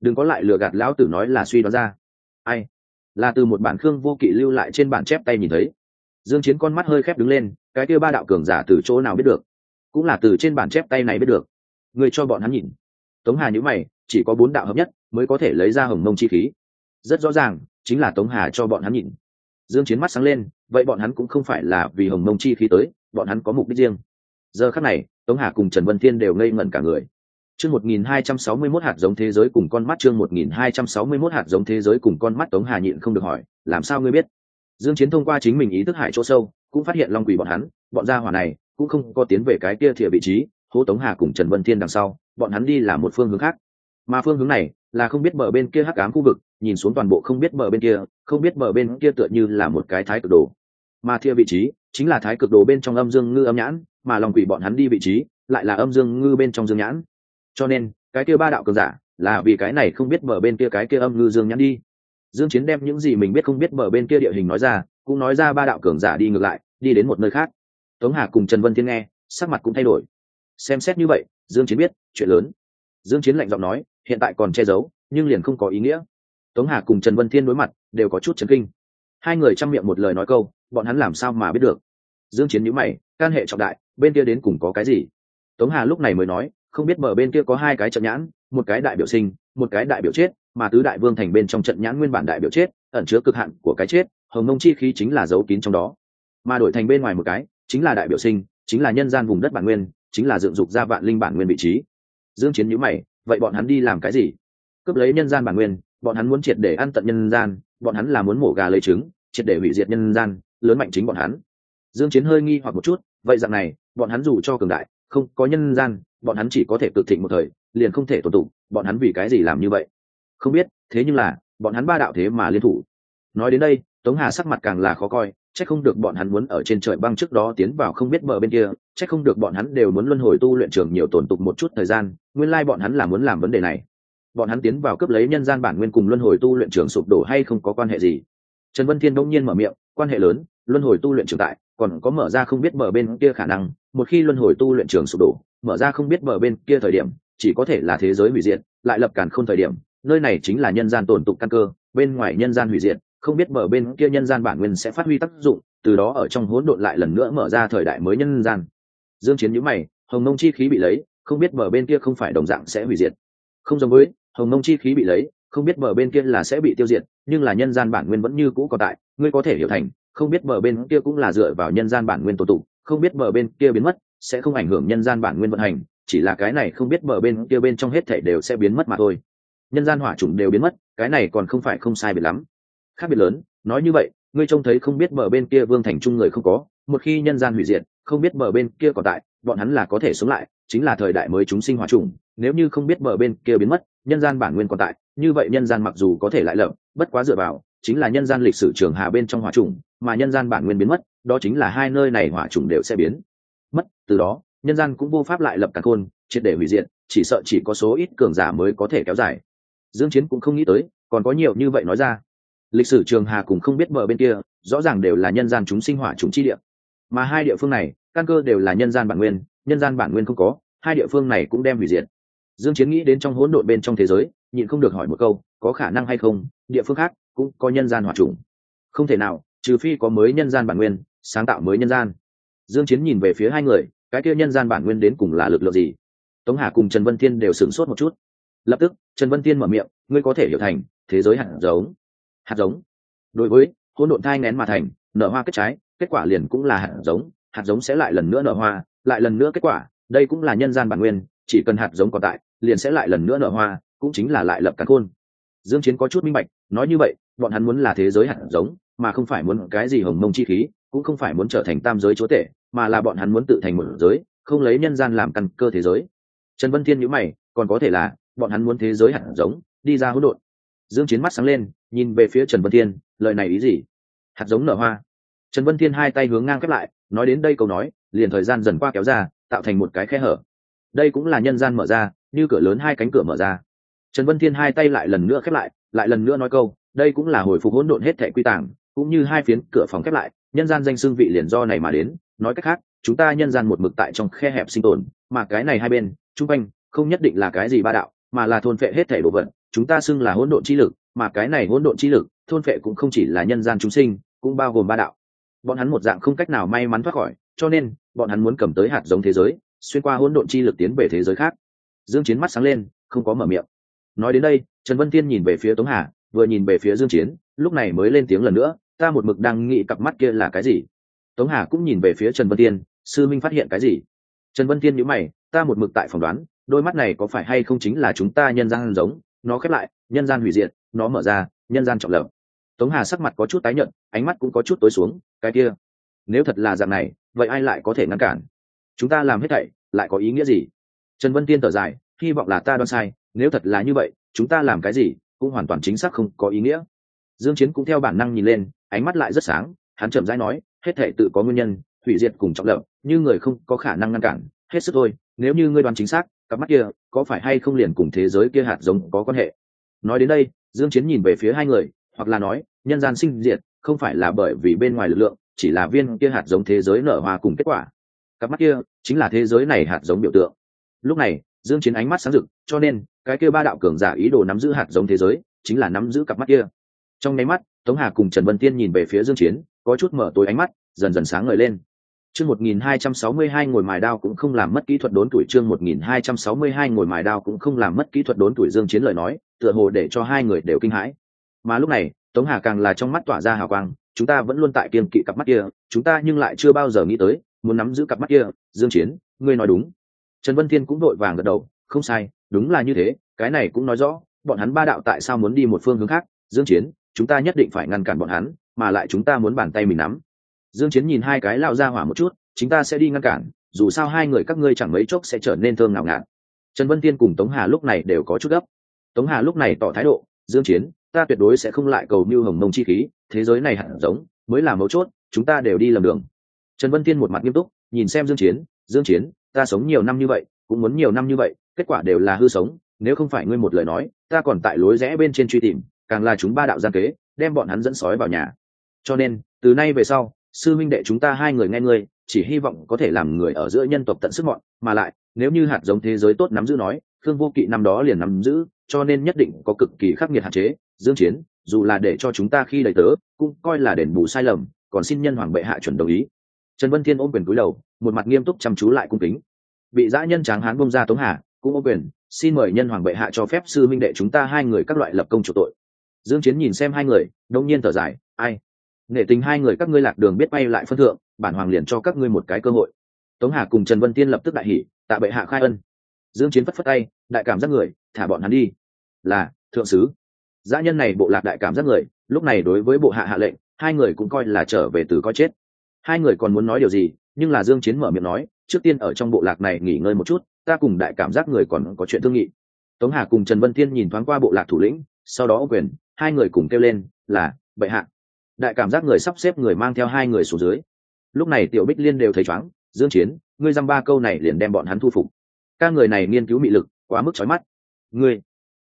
Đừng có lại lừa gạt lão tử nói là suy đoán ra. Ai? Là từ một bản khương vô kỵ lưu lại trên bản chép tay nhìn thấy. Dương chiến con mắt hơi khép đứng lên cái kia ba đạo cường giả từ chỗ nào biết được? Cũng là từ trên bản chép tay này biết được. Người cho bọn hắn nhìn. Tống hà nhữ mày, chỉ có bốn đạo hợp nhất mới có thể lấy ra hồng mông chi khí. Rất rõ ràng, chính là tống hà cho bọn hắn nhìn. Dương chiến mắt sáng lên, vậy bọn hắn cũng không phải là vì hồng mông chi khí tới, bọn hắn có mục đích riêng. Giờ khắc này, tống hà cùng trần vân thiên đều ngây ngẩn cả người. Chương 1261 hạt giống thế giới cùng con mắt, chương 1261 hạt giống thế giới cùng con mắt, tống hà nhịn không được hỏi, làm sao ngươi biết? Dương chiến thông qua chính mình ý thức hải chỗ sâu, cũng phát hiện long quỷ bọn hắn, bọn gia hỏa này cũng không có tiến về cái kia thìa vị trí, hố tống hà cùng trần vân thiên đằng sau, bọn hắn đi là một phương hướng khác. Mà phương hướng này là không biết bờ bên kia hắc ám khu vực, nhìn xuống toàn bộ không biết bờ bên kia, không biết bờ bên kia tựa như là một cái thái cực đồ. Mà thìa vị trí chính là thái cực đồ bên trong âm dương ngư âm nhãn, mà lòng quỷ bọn hắn đi vị trí lại là âm dương ngư bên trong dương nhãn. Cho nên, cái kia ba đạo cường giả là vì cái này không biết mở bên kia cái kia âm ngư dương nhãn đi dương chiến đem những gì mình biết không biết mở bên kia địa hình nói ra, cũng nói ra ba đạo cường giả đi ngược lại, đi đến một nơi khác. Tống hà cùng trần vân thiên nghe, sắc mặt cũng thay đổi. Xem xét như vậy, dương chiến biết, chuyện lớn. Dương chiến lạnh giọng nói, hiện tại còn che giấu, nhưng liền không có ý nghĩa. Tống hà cùng trần vân thiên đối mặt, đều có chút chấn kinh. Hai người chăm miệng một lời nói câu, bọn hắn làm sao mà biết được? Dương chiến nhíu mày, can hệ trọng đại, bên kia đến cùng có cái gì? Tống hà lúc này mới nói, không biết bờ bên kia có hai cái trận nhãn một cái đại biểu sinh, một cái đại biểu chết, mà tứ đại vương thành bên trong trận nhãn nguyên bản đại biểu chết, ẩn chứa cực hạn của cái chết, hồng mông chi khí chính là dấu kín trong đó. Mà đổi thành bên ngoài một cái, chính là đại biểu sinh, chính là nhân gian vùng đất bản nguyên, chính là dựng dục ra vạn linh bản nguyên vị trí. Dương chiến nhíu mày, vậy bọn hắn đi làm cái gì? Cướp lấy nhân gian bản nguyên, bọn hắn muốn triệt để ăn tận nhân gian, bọn hắn là muốn mổ gà lấy trứng, triệt để hủy diệt nhân gian, lớn mạnh chính bọn hắn. Dương chiến hơi nghi hoặc một chút, vậy dạng này, bọn hắn dù cho cường đại, không có nhân gian, bọn hắn chỉ có thể cực thịnh một thời liền không thể tổn tụ, bọn hắn vì cái gì làm như vậy? Không biết, thế nhưng là, bọn hắn ba đạo thế mà liên thủ. Nói đến đây, tống hà sắc mặt càng là khó coi, chắc không được bọn hắn muốn ở trên trời băng trước đó tiến vào không biết bờ bên kia, chắc không được bọn hắn đều muốn luân hồi tu luyện trường nhiều tổn tục một chút thời gian, nguyên lai bọn hắn là muốn làm vấn đề này. Bọn hắn tiến vào cấp lấy nhân gian bản nguyên cùng luân hồi tu luyện trường sụp đổ hay không có quan hệ gì? Trần vân thiên đông nhiên mở miệng, quan hệ lớn, luân hồi tu luyện trường tại, còn có mở ra không biết bờ bên kia khả năng, một khi luân hồi tu luyện trường sụp đổ, mở ra không biết bờ bên kia thời điểm chỉ có thể là thế giới hủy diệt, lại lập càn không thời điểm, nơi này chính là nhân gian tổn tục căn cơ, bên ngoài nhân gian hủy diệt, không biết mở bên kia nhân gian bản nguyên sẽ phát huy tác dụng, từ đó ở trong hỗn độn lại lần nữa mở ra thời đại mới nhân gian. Dương chiến nhíu mày, hồng mông chi khí bị lấy, không biết mở bên kia không phải đồng dạng sẽ hủy diệt. Không giống với, hồng mông chi khí bị lấy, không biết mở bên kia là sẽ bị tiêu diệt, nhưng là nhân gian bản nguyên vẫn như cũ còn tại, ngươi có thể hiểu thành, không biết mở bên kia cũng là dựa vào nhân gian bản nguyên tổ tụ, không biết mở bên kia biến mất, sẽ không ảnh hưởng nhân gian bản nguyên vận hành chỉ là cái này không biết bờ bên kia bên trong hết thể đều sẽ biến mất mà thôi. Nhân gian hỏa chủng đều biến mất, cái này còn không phải không sai biệt lắm. Khác biệt lớn, nói như vậy, ngươi trông thấy không biết bờ bên kia vương thành trung người không có, một khi nhân gian hủy diệt, không biết bờ bên kia còn tại, bọn hắn là có thể sống lại, chính là thời đại mới chúng sinh hỏa trùng nếu như không biết bờ bên kia biến mất, nhân gian bản nguyên còn tại, như vậy nhân gian mặc dù có thể lại lập bất quá dựa vào, chính là nhân gian lịch sử trường hà bên trong hỏa trùng mà nhân gian bản nguyên biến mất, đó chính là hai nơi này hỏa trùng đều sẽ biến mất, từ đó nhân gian cũng vô pháp lại lập cả khôn triệt để hủy diệt, chỉ sợ chỉ có số ít cường giả mới có thể kéo dài. Dương chiến cũng không nghĩ tới, còn có nhiều như vậy nói ra. Lịch sử trường hà cũng không biết bờ bên kia, rõ ràng đều là nhân gian chúng sinh hỏa chúng chi địa. Mà hai địa phương này, căn cơ đều là nhân gian bản nguyên, nhân gian bản nguyên không có, hai địa phương này cũng đem hủy diệt. Dương chiến nghĩ đến trong hỗn độn bên trong thế giới, nhịn không được hỏi một câu, có khả năng hay không, địa phương khác cũng có nhân gian hỏa trùng. Không thể nào, trừ phi có mới nhân gian bản nguyên, sáng tạo mới nhân gian. Dương chiến nhìn về phía hai người cái kia nhân gian bản nguyên đến cùng là lực lượng gì? Tống hà cùng trần vân thiên đều sửng sốt một chút. Lập tức, trần vân thiên mở miệng, ngươi có thể hiểu thành, thế giới hạt giống. Hạt giống? Đối với, hỗn độn thai ngén mà thành, nở hoa kết trái, kết quả liền cũng là hạt giống. Hạt giống sẽ lại lần nữa nở hoa, lại lần nữa kết quả, đây cũng là nhân gian bản nguyên, chỉ cần hạt giống còn tại, liền sẽ lại lần nữa nở hoa, cũng chính là lại lập cả khôn. Dương chiến có chút minh bạch, nói như vậy, bọn hắn muốn là thế giới hạt giống, mà không phải muốn cái gì hồng mông chi khí cũng không phải muốn trở thành tam giới chúa tể, mà là bọn hắn muốn tự thành một giới, không lấy nhân gian làm căn cơ thế giới. Trần vân thiên nhíu mày, còn có thể là, bọn hắn muốn thế giới hạt giống, đi ra hỗn độn. Dương chiến mắt sáng lên, nhìn về phía trần vân thiên, lời này ý gì? Hạt giống nở hoa. Trần vân thiên hai tay hướng ngang khép lại, nói đến đây câu nói, liền thời gian dần qua kéo ra, tạo thành một cái khe hở. Đây cũng là nhân gian mở ra, như cửa lớn hai cánh cửa mở ra. Trần vân thiên hai tay lại lần nữa khép lại lại lần nữa nói câu, đây cũng là hồi phục hỗn độn hết thể quy tàng, cũng như hai phiến cửa phòng khép lại nhân gian danh xương vị liền do này mà đến, nói cách khác, chúng ta nhân gian một mực tại trong khe hẹp sinh tồn, mà cái này hai bên, chung quanh, không nhất định là cái gì ba đạo, mà là thôn phệ hết thể đồ vật, chúng ta xưng là hỗn độn chi lực, mà cái này hỗn độn chi lực, thôn phệ cũng không chỉ là nhân gian chúng sinh, cũng bao gồm ba đạo. Bọn hắn một dạng không cách nào may mắn thoát khỏi, cho nên, bọn hắn muốn cầm tới hạt giống thế giới, xuyên qua hỗn độn chi lực tiến về thế giới khác. Dương chiến mắt sáng lên, không có mở miệng. Nói đến đây, trần vân tiên nhìn về phía tống hà, vừa nhìn về phía dương chiến, lúc này mới lên tiếng lần nữa ta một mực đang nghĩ cặp mắt kia là cái gì? Tống hà cũng nhìn về phía trần vân tiên, sư minh phát hiện cái gì? Trần vân tiên nhữ mày, ta một mực tại phỏng đoán, đôi mắt này có phải hay không chính là chúng ta nhân gian giống, nó khép lại, nhân gian hủy diệt, nó mở ra, nhân gian trọng lập. Tống hà sắc mặt có chút tái nhợt, ánh mắt cũng có chút tối xuống, cái kia, nếu thật là dạng này, vậy ai lại có thể ngăn cản? Chúng ta làm hết thảy, lại có ý nghĩa gì? Trần vân tiên thở dài, hy vọng là ta đoán sai, nếu thật là như vậy, chúng ta làm cái gì, cũng hoàn toàn chính xác không có ý nghĩa dương chiến cũng theo bản năng nhìn lên, ánh mắt lại rất sáng, hắn chậm rãi nói, hết thể tự có nguyên nhân, hủy diệt cùng trọng lập, như người không có khả năng ngăn cản, hết sức thôi, nếu như ngươi đoán chính xác, cặp mắt kia, có phải hay không liền cùng thế giới kia hạt giống có quan hệ? Nói đến đây, dương chiến nhìn về phía hai người, hoặc là nói, nhân gian sinh diệt, không phải là bởi vì bên ngoài lực lượng, chỉ là viên kia hạt giống thế giới nở hoa cùng kết quả. Cặp mắt kia, chính là thế giới này hạt giống biểu tượng. Lúc này, dương chiến ánh mắt sáng rực, cho nên, cái kia ba đạo cường giả ý đồ nắm giữ hạt giống thế giới, chính là nắm giữ cặp mắt kia trong nháy mắt, tống hà cùng trần vân tiên nhìn về phía dương chiến, có chút mở tối ánh mắt, dần dần sáng ngời lên. Chương 1262 ngồi mài đao cũng không làm mất kỹ thuật đốn tuổi, chương 1262 ngồi mài đao cũng không làm mất kỹ thuật đốn tuổi, dương chiến lời nói, tựa hồ để cho hai người đều kinh hãi. Mà lúc này, tống hà càng là trong mắt tỏa ra hào quang, chúng ta vẫn luôn tại kiên kỵ cặp mắt kia, chúng ta nhưng lại chưa bao giờ nghĩ tới, muốn nắm giữ cặp mắt kia, dương chiến, ngươi nói đúng. Trần vân thiên cũng đội vàng gật đầu, không sai, đúng là như thế, cái này cũng nói rõ, bọn hắn ba đạo tại sao muốn đi một phương hướng khác, dương chiến chúng ta nhất định phải ngăn cản bọn hắn, mà lại chúng ta muốn bàn tay mình nắm. Dương chiến nhìn hai cái lao ra hỏa một chút chúng ta sẽ đi ngăn cản, dù sao hai người các ngươi chẳng mấy chốc sẽ trở nên thương ngạo ngạn trần vân tiên cùng tống hà lúc này đều có chút gấp. Tống hà lúc này tỏ thái độ, dương chiến, ta tuyệt đối sẽ không lại cầu như hồng mông chi khí, thế giới này hẳn giống, mới là mấu chốt, chúng ta đều đi lầm đường. Trần vân tiên một mặt nghiêm túc, nhìn xem dương chiến dương chiến, ta sống nhiều năm như vậy, cũng muốn nhiều năm như vậy, kết quả đều là hư sống, nếu không phải ngươi một lời nói, ta còn tại lối rẽ bên trên truy tìm càng là chúng ba đạo gian kế, đem bọn hắn dẫn sói vào nhà. Cho nên, từ nay về sau, sư minh đệ chúng ta hai người nghe ngươi, chỉ hy vọng có thể làm người ở giữa nhân tộc tận sức mọn mà lại, nếu như hạt giống thế giới tốt nắm giữ nói, khương vô kỵ năm đó liền nắm giữ, cho nên nhất định có cực kỳ khắc nghiệt hạn chế, dương chiến, dù là để cho chúng ta khi đầy tớ, cũng coi là đền bù sai lầm, còn xin nhân hoàng bệ hạ chuẩn đồng ý. Trần vân thiên ôm quyền cúi đầu, một mặt nghiêm túc chăm chú lại cung kính. Bị dã nhân tráng hán bông ra tống hà, cũng ôm quyền, xin mời nhân hoàng bệ hạ cho phép sư minh đệ chúng ta hai người các loại lập công chủ tội dương chiến nhìn xem hai người đông nhiên thở dài, ai? Nể tình hai người các ngươi lạc đường biết bay lại phân thượng, bản hoàng liền cho các ngươi một cái cơ hội. Tống hà cùng trần vân tiên lập tức đại hỉ, tạ bệ hạ khai ân. Dương chiến phất phất tay, đại cảm giác người, thả bọn hắn đi. Là, thượng sứ. Dã nhân này bộ lạc đại cảm giác người, lúc này đối với bộ hạ hạ lệnh, hai người cũng coi là trở về từ coi chết. Hai người còn muốn nói điều gì, nhưng là dương chiến mở miệng nói, trước tiên ở trong bộ lạc này nghỉ ngơi một chút, ta cùng đại cảm giác người còn có chuyện thương nghị. Tống hà cùng trần vân thiên nhìn thoáng qua bộ lạc thủ lĩnh sau đó quyền, hai người cùng kêu lên, là, bệ hạ. Đại cảm giác người sắp xếp người mang theo hai người xuống dưới. Lúc này tiểu bích liên đều thấy chóng dương chiến, ngươi dăm ba câu này liền đem bọn hắn thu phục. Các người này nghiên cứu mị lực, quá mức chói mắt. Ngươi,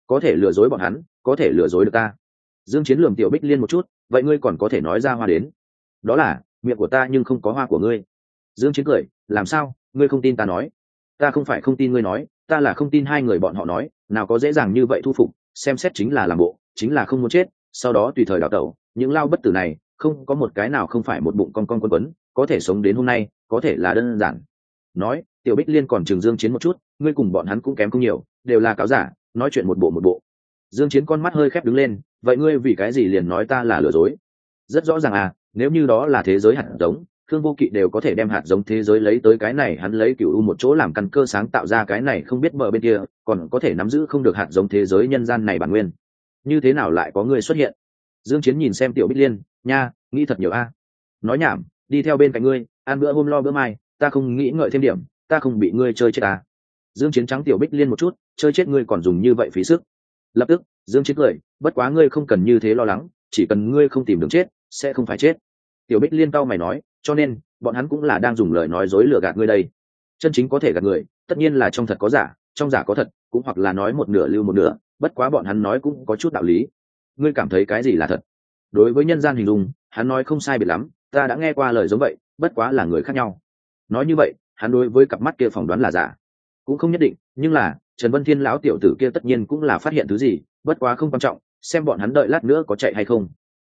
có thể lừa dối bọn hắn, có thể lừa dối được ta. Dương chiến lườm tiểu bích liên một chút, vậy ngươi còn có thể nói ra hoa đến. Đó là, miệng của ta nhưng không có hoa của ngươi. Dương chiến cười, làm sao? Ngươi không tin ta nói. Ta không phải không tin ngươi nói, ta là không tin hai người bọn họ nói, nào có dễ dàng như vậy thu phục xem xét chính là làm bộ, chính là không muốn chết, sau đó tùy thời đào tẩu, những lao bất tử này, không có một cái nào không phải một bụng con con quân quấn, có thể sống đến hôm nay, có thể là đơn giản. Nói, tiểu bích liên còn trường dương chiến một chút, ngươi cùng bọn hắn cũng kém không nhiều, đều là cáo giả, nói chuyện một bộ một bộ. Dương chiến con mắt hơi khép đứng lên, vậy ngươi vì cái gì liền nói ta là lừa dối? Rất rõ ràng à nếu như đó là thế giới hạt giống thương vô kỵ đều có thể đem hạt giống thế giới lấy tới cái này, hắn lấy cựu u một chỗ làm căn cơ sáng tạo ra cái này không biết bờ bên kia, còn có thể nắm giữ không được hạt giống thế giới nhân gian này bản nguyên. Như thế nào lại có người xuất hiện? Dương chiến nhìn xem tiểu bích liên, nha, nghĩ thật nhiều a. Nói nhảm, đi theo bên cạnh ngươi, ăn bữa hôm lo bữa mai, ta không nghĩ ngợi thêm điểm, ta không bị ngươi chơi chết à. Dương chiến trắng tiểu bích liên một chút, chơi chết ngươi còn dùng như vậy phí sức. Lập tức, dương chiến cười, bất quá ngươi không cần như thế lo lắng, chỉ cần ngươi không tìm đường chết, sẽ không phải chết. Tiểu bích liên cao mày nói cho nên, bọn hắn cũng là đang dùng lời nói dối lừa gạt ngươi đây. Chân chính có thể gạt người, tất nhiên là trong thật có giả, trong giả có thật, cũng hoặc là nói một nửa lưu một nửa, bất quá bọn hắn nói cũng có chút đạo lý. Ngươi cảm thấy cái gì là thật? Đối với nhân gian hình dung, hắn nói không sai biệt lắm, ta đã nghe qua lời giống vậy, bất quá là người khác nhau. Nói như vậy, hắn đối với cặp mắt kia phỏng đoán là giả. Cũng không nhất định, nhưng là, trần vân thiên lão tiểu tử kia tất nhiên cũng là phát hiện thứ gì, bất quá không quan trọng, xem bọn hắn đợi lát nữa có chạy hay không.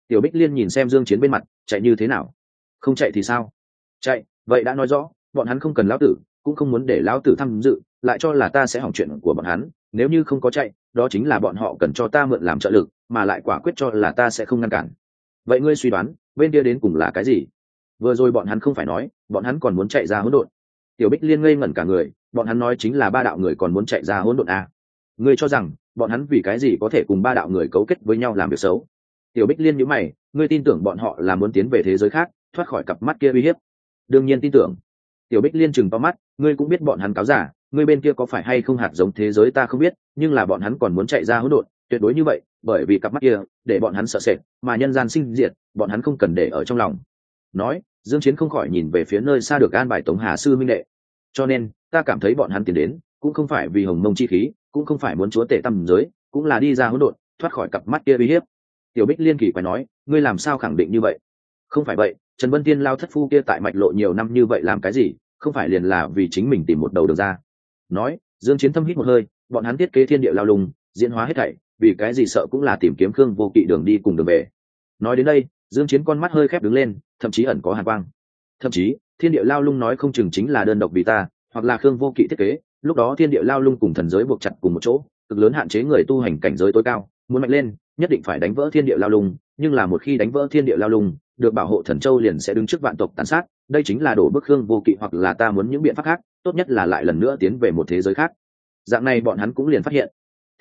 Tiểu bích liên nhìn xem dương chiến bên mặt, chạy như thế nào? Không chạy thì sao? Chạy, vậy đã nói rõ, bọn hắn không cần lão tử, cũng không muốn để lão tử tham dự, lại cho là ta sẽ hỏng chuyện của bọn hắn. Nếu như không có chạy, đó chính là bọn họ cần cho ta mượn làm trợ lực, mà lại quả quyết cho là ta sẽ không ngăn cản. Vậy ngươi suy đoán, bên kia đến cùng là cái gì? Vừa rồi bọn hắn không phải nói, bọn hắn còn muốn chạy ra hỗn độn. Tiểu bích liên ngây ngẩn cả người, bọn hắn nói chính là ba đạo người còn muốn chạy ra hỗn độn à. ngươi cho rằng, bọn hắn vì cái gì có thể cùng ba đạo người cấu kết với nhau làm việc xấu? Tiểu bích liên nhíu mày, ngươi tin tưởng bọn họ là muốn tiến về thế giới khác thoát khỏi cặp mắt kia uy hiếp. Đương nhiên tin tưởng. Tiểu bích liên chừng to mắt, ngươi cũng biết bọn hắn cáo giả, ngươi bên kia có phải hay không hạt giống thế giới ta không biết, nhưng là bọn hắn còn muốn chạy ra hỗn độn, tuyệt đối như vậy, bởi vì cặp mắt kia, để bọn hắn sợ sệt, mà nhân gian sinh diệt, bọn hắn không cần để ở trong lòng. Nói, dương chiến không khỏi nhìn về phía nơi xa được an bài tống hà sư minh đệ. Cho nên, ta cảm thấy bọn hắn tiến đến, cũng không phải vì hồng mông chi khí, cũng không phải muốn chúa tể tâm giới, cũng là đi ra hỗn độn, thoát khỏi cặp mắt kia uy hiếp. Tiểu bích liên kỳ quái nói, ngươi làm sao khẳng định như vậy? Không phải vậy trần vân tiên lao thất phu kia tại mạch lộ nhiều năm như vậy làm cái gì, không phải liền là vì chính mình tìm một đầu đường ra. Nói, dương chiến thâm hít một hơi, bọn hắn thiết kế thiên địa lao lùng, diễn hóa hết thảy, vì cái gì sợ cũng là tìm kiếm khương vô kỵ đường đi cùng đường về. Nói đến đây, dương chiến con mắt hơi khép đứng lên, thậm chí ẩn có hàn quang. Thậm chí, thiên địa lao lung nói không chừng chính là đơn độc vì ta, hoặc là khương vô kỵ thiết kế, lúc đó thiên địa lao lung cùng thần giới buộc chặt cùng một chỗ, cực lớn hạn chế người tu hành cảnh giới tối cao, muốn mạnh lên, nhất định phải đánh vỡ thiên địa lao lung, nhưng là một khi đánh vỡ thiên địa lao lung được bảo hộ thần châu liền sẽ đứng trước vạn tộc tàn sát, đây chính là đổ bức khương vô kỵ hoặc là ta muốn những biện pháp khác, tốt nhất là lại lần nữa tiến về một thế giới khác. Dạng này bọn hắn cũng liền phát hiện.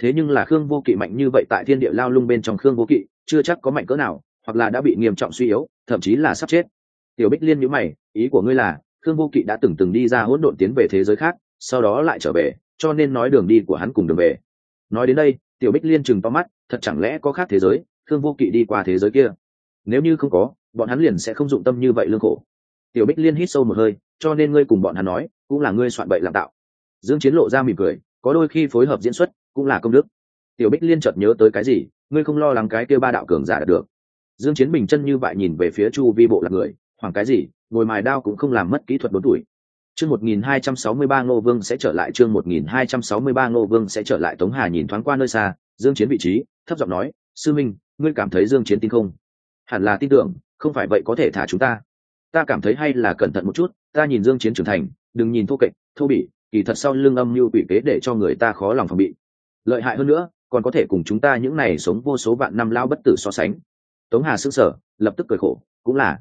Thế nhưng là khương vô kỵ mạnh như vậy tại thiên địa lao lung bên trong khương vô kỵ, chưa chắc có mạnh cỡ nào, hoặc là đã bị nghiêm trọng suy yếu, thậm chí là sắp chết. Tiểu bích liên nhữ mày, ý của ngươi là, khương vô kỵ đã từng từng đi ra hỗn độn tiến về thế giới khác, sau đó lại trở về, cho nên nói đường đi của hắn cùng đường về. Nói đến đây, tiểu bích liên chừng to mắt, thật chẳng lẽ có khác thế giới, khương vô kỵ đi qua thế giới kia? Nếu như không có bọn hắn liền sẽ không dụng tâm như vậy lương khổ. Tiểu bích liên hít sâu một hơi, cho nên ngươi cùng bọn hắn nói, cũng là ngươi soạn bậy làm tạo. Dương chiến lộ ra mỉm cười, có đôi khi phối hợp diễn xuất, cũng là công đức. Tiểu bích liên chợt nhớ tới cái gì, ngươi không lo lắng cái kia ba đạo cường giả được. Dương chiến bình chân như vậy nhìn về phía chu vi bộ là người khoảng cái gì, ngồi mài đao cũng không làm mất kỹ thuật bốn tuổi. Chương 1263 ngô vương sẽ trở lại, chương 1263 ngô vương sẽ trở lại, tống hà nhìn thoáng qua nơi xa, dương chiến vị trí, thấp giọng nói, sư minh, ngươi cảm thấy dương chiến tin không? Hẳn là tin tưởng không phải vậy có thể thả chúng ta. Ta cảm thấy hay là cẩn thận một chút, ta nhìn dương chiến trưởng thành, đừng nhìn thô kệch, thô bỉ, kỳ thật sau lưng âm mưu quỷ kế để cho người ta khó lòng phòng bị. Lợi hại hơn nữa, còn có thể cùng chúng ta những này sống vô số vạn năm lao bất tử so sánh. Tống hà sững sờ, lập tức cười khổ, cũng là.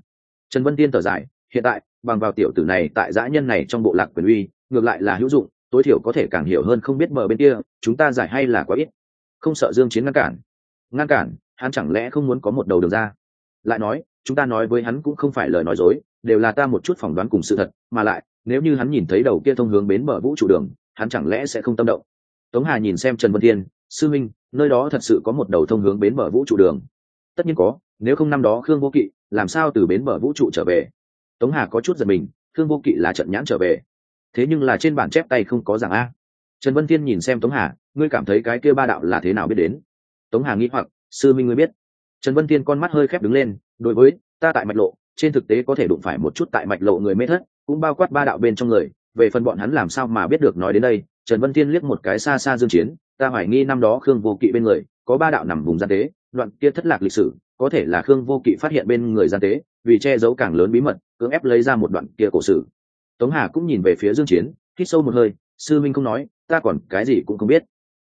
Trần vân tiên thở dài, hiện tại, bằng vào tiểu tử này tại dã nhân này trong bộ lạc quyền uy, ngược lại là hữu dụng, tối thiểu có thể càng hiểu hơn không biết mở bên kia, chúng ta giải hay là quá ít. Không sợ dương chiến ngăn cản. Ngăn cản, hắn chẳng lẽ không muốn có một đầu đường ra? Lại nói chúng ta nói với hắn cũng không phải lời nói dối, đều là ta một chút phỏng đoán cùng sự thật, mà lại, nếu như hắn nhìn thấy đầu kia thông hướng bến bờ vũ trụ đường, hắn chẳng lẽ sẽ không tâm động? Tống hà nhìn xem trần vân thiên, sư minh, nơi đó thật sự có một đầu thông hướng bến bờ vũ trụ đường? Tất nhiên có, nếu không năm đó khương vô kỵ, làm sao từ bến bờ vũ trụ trở về? Tống hà có chút giật mình, khương vô kỵ là trận nhãn trở về. Thế nhưng là trên bản chép tay không có rằng a. Trần vân thiên nhìn xem tống hà, ngươi cảm thấy cái kia ba đạo là thế nào biết đến? Tống hà nghĩ hoặc, sư minh ngươi biết. Trần vân thiên con mắt hơi khép đứng lên đối với, ta tại mạch lộ, trên thực tế có thể đụng phải một chút tại mạch lộ người mê thất, cũng bao quát ba đạo bên trong người. Về phần bọn hắn làm sao mà biết được nói đến đây? Trần vân thiên liếc một cái xa xa dương chiến, ta hoài nghi năm đó khương vô kỵ bên người, có ba đạo nằm vùng gian tế, đoạn kia thất lạc lịch sử, có thể là khương vô kỵ phát hiện bên người gian tế, vì che giấu càng lớn bí mật, cưỡng ép lấy ra một đoạn kia cổ sử. Tống hà cũng nhìn về phía dương chiến, hít sâu một hơi, sư minh không nói, ta còn cái gì cũng không biết.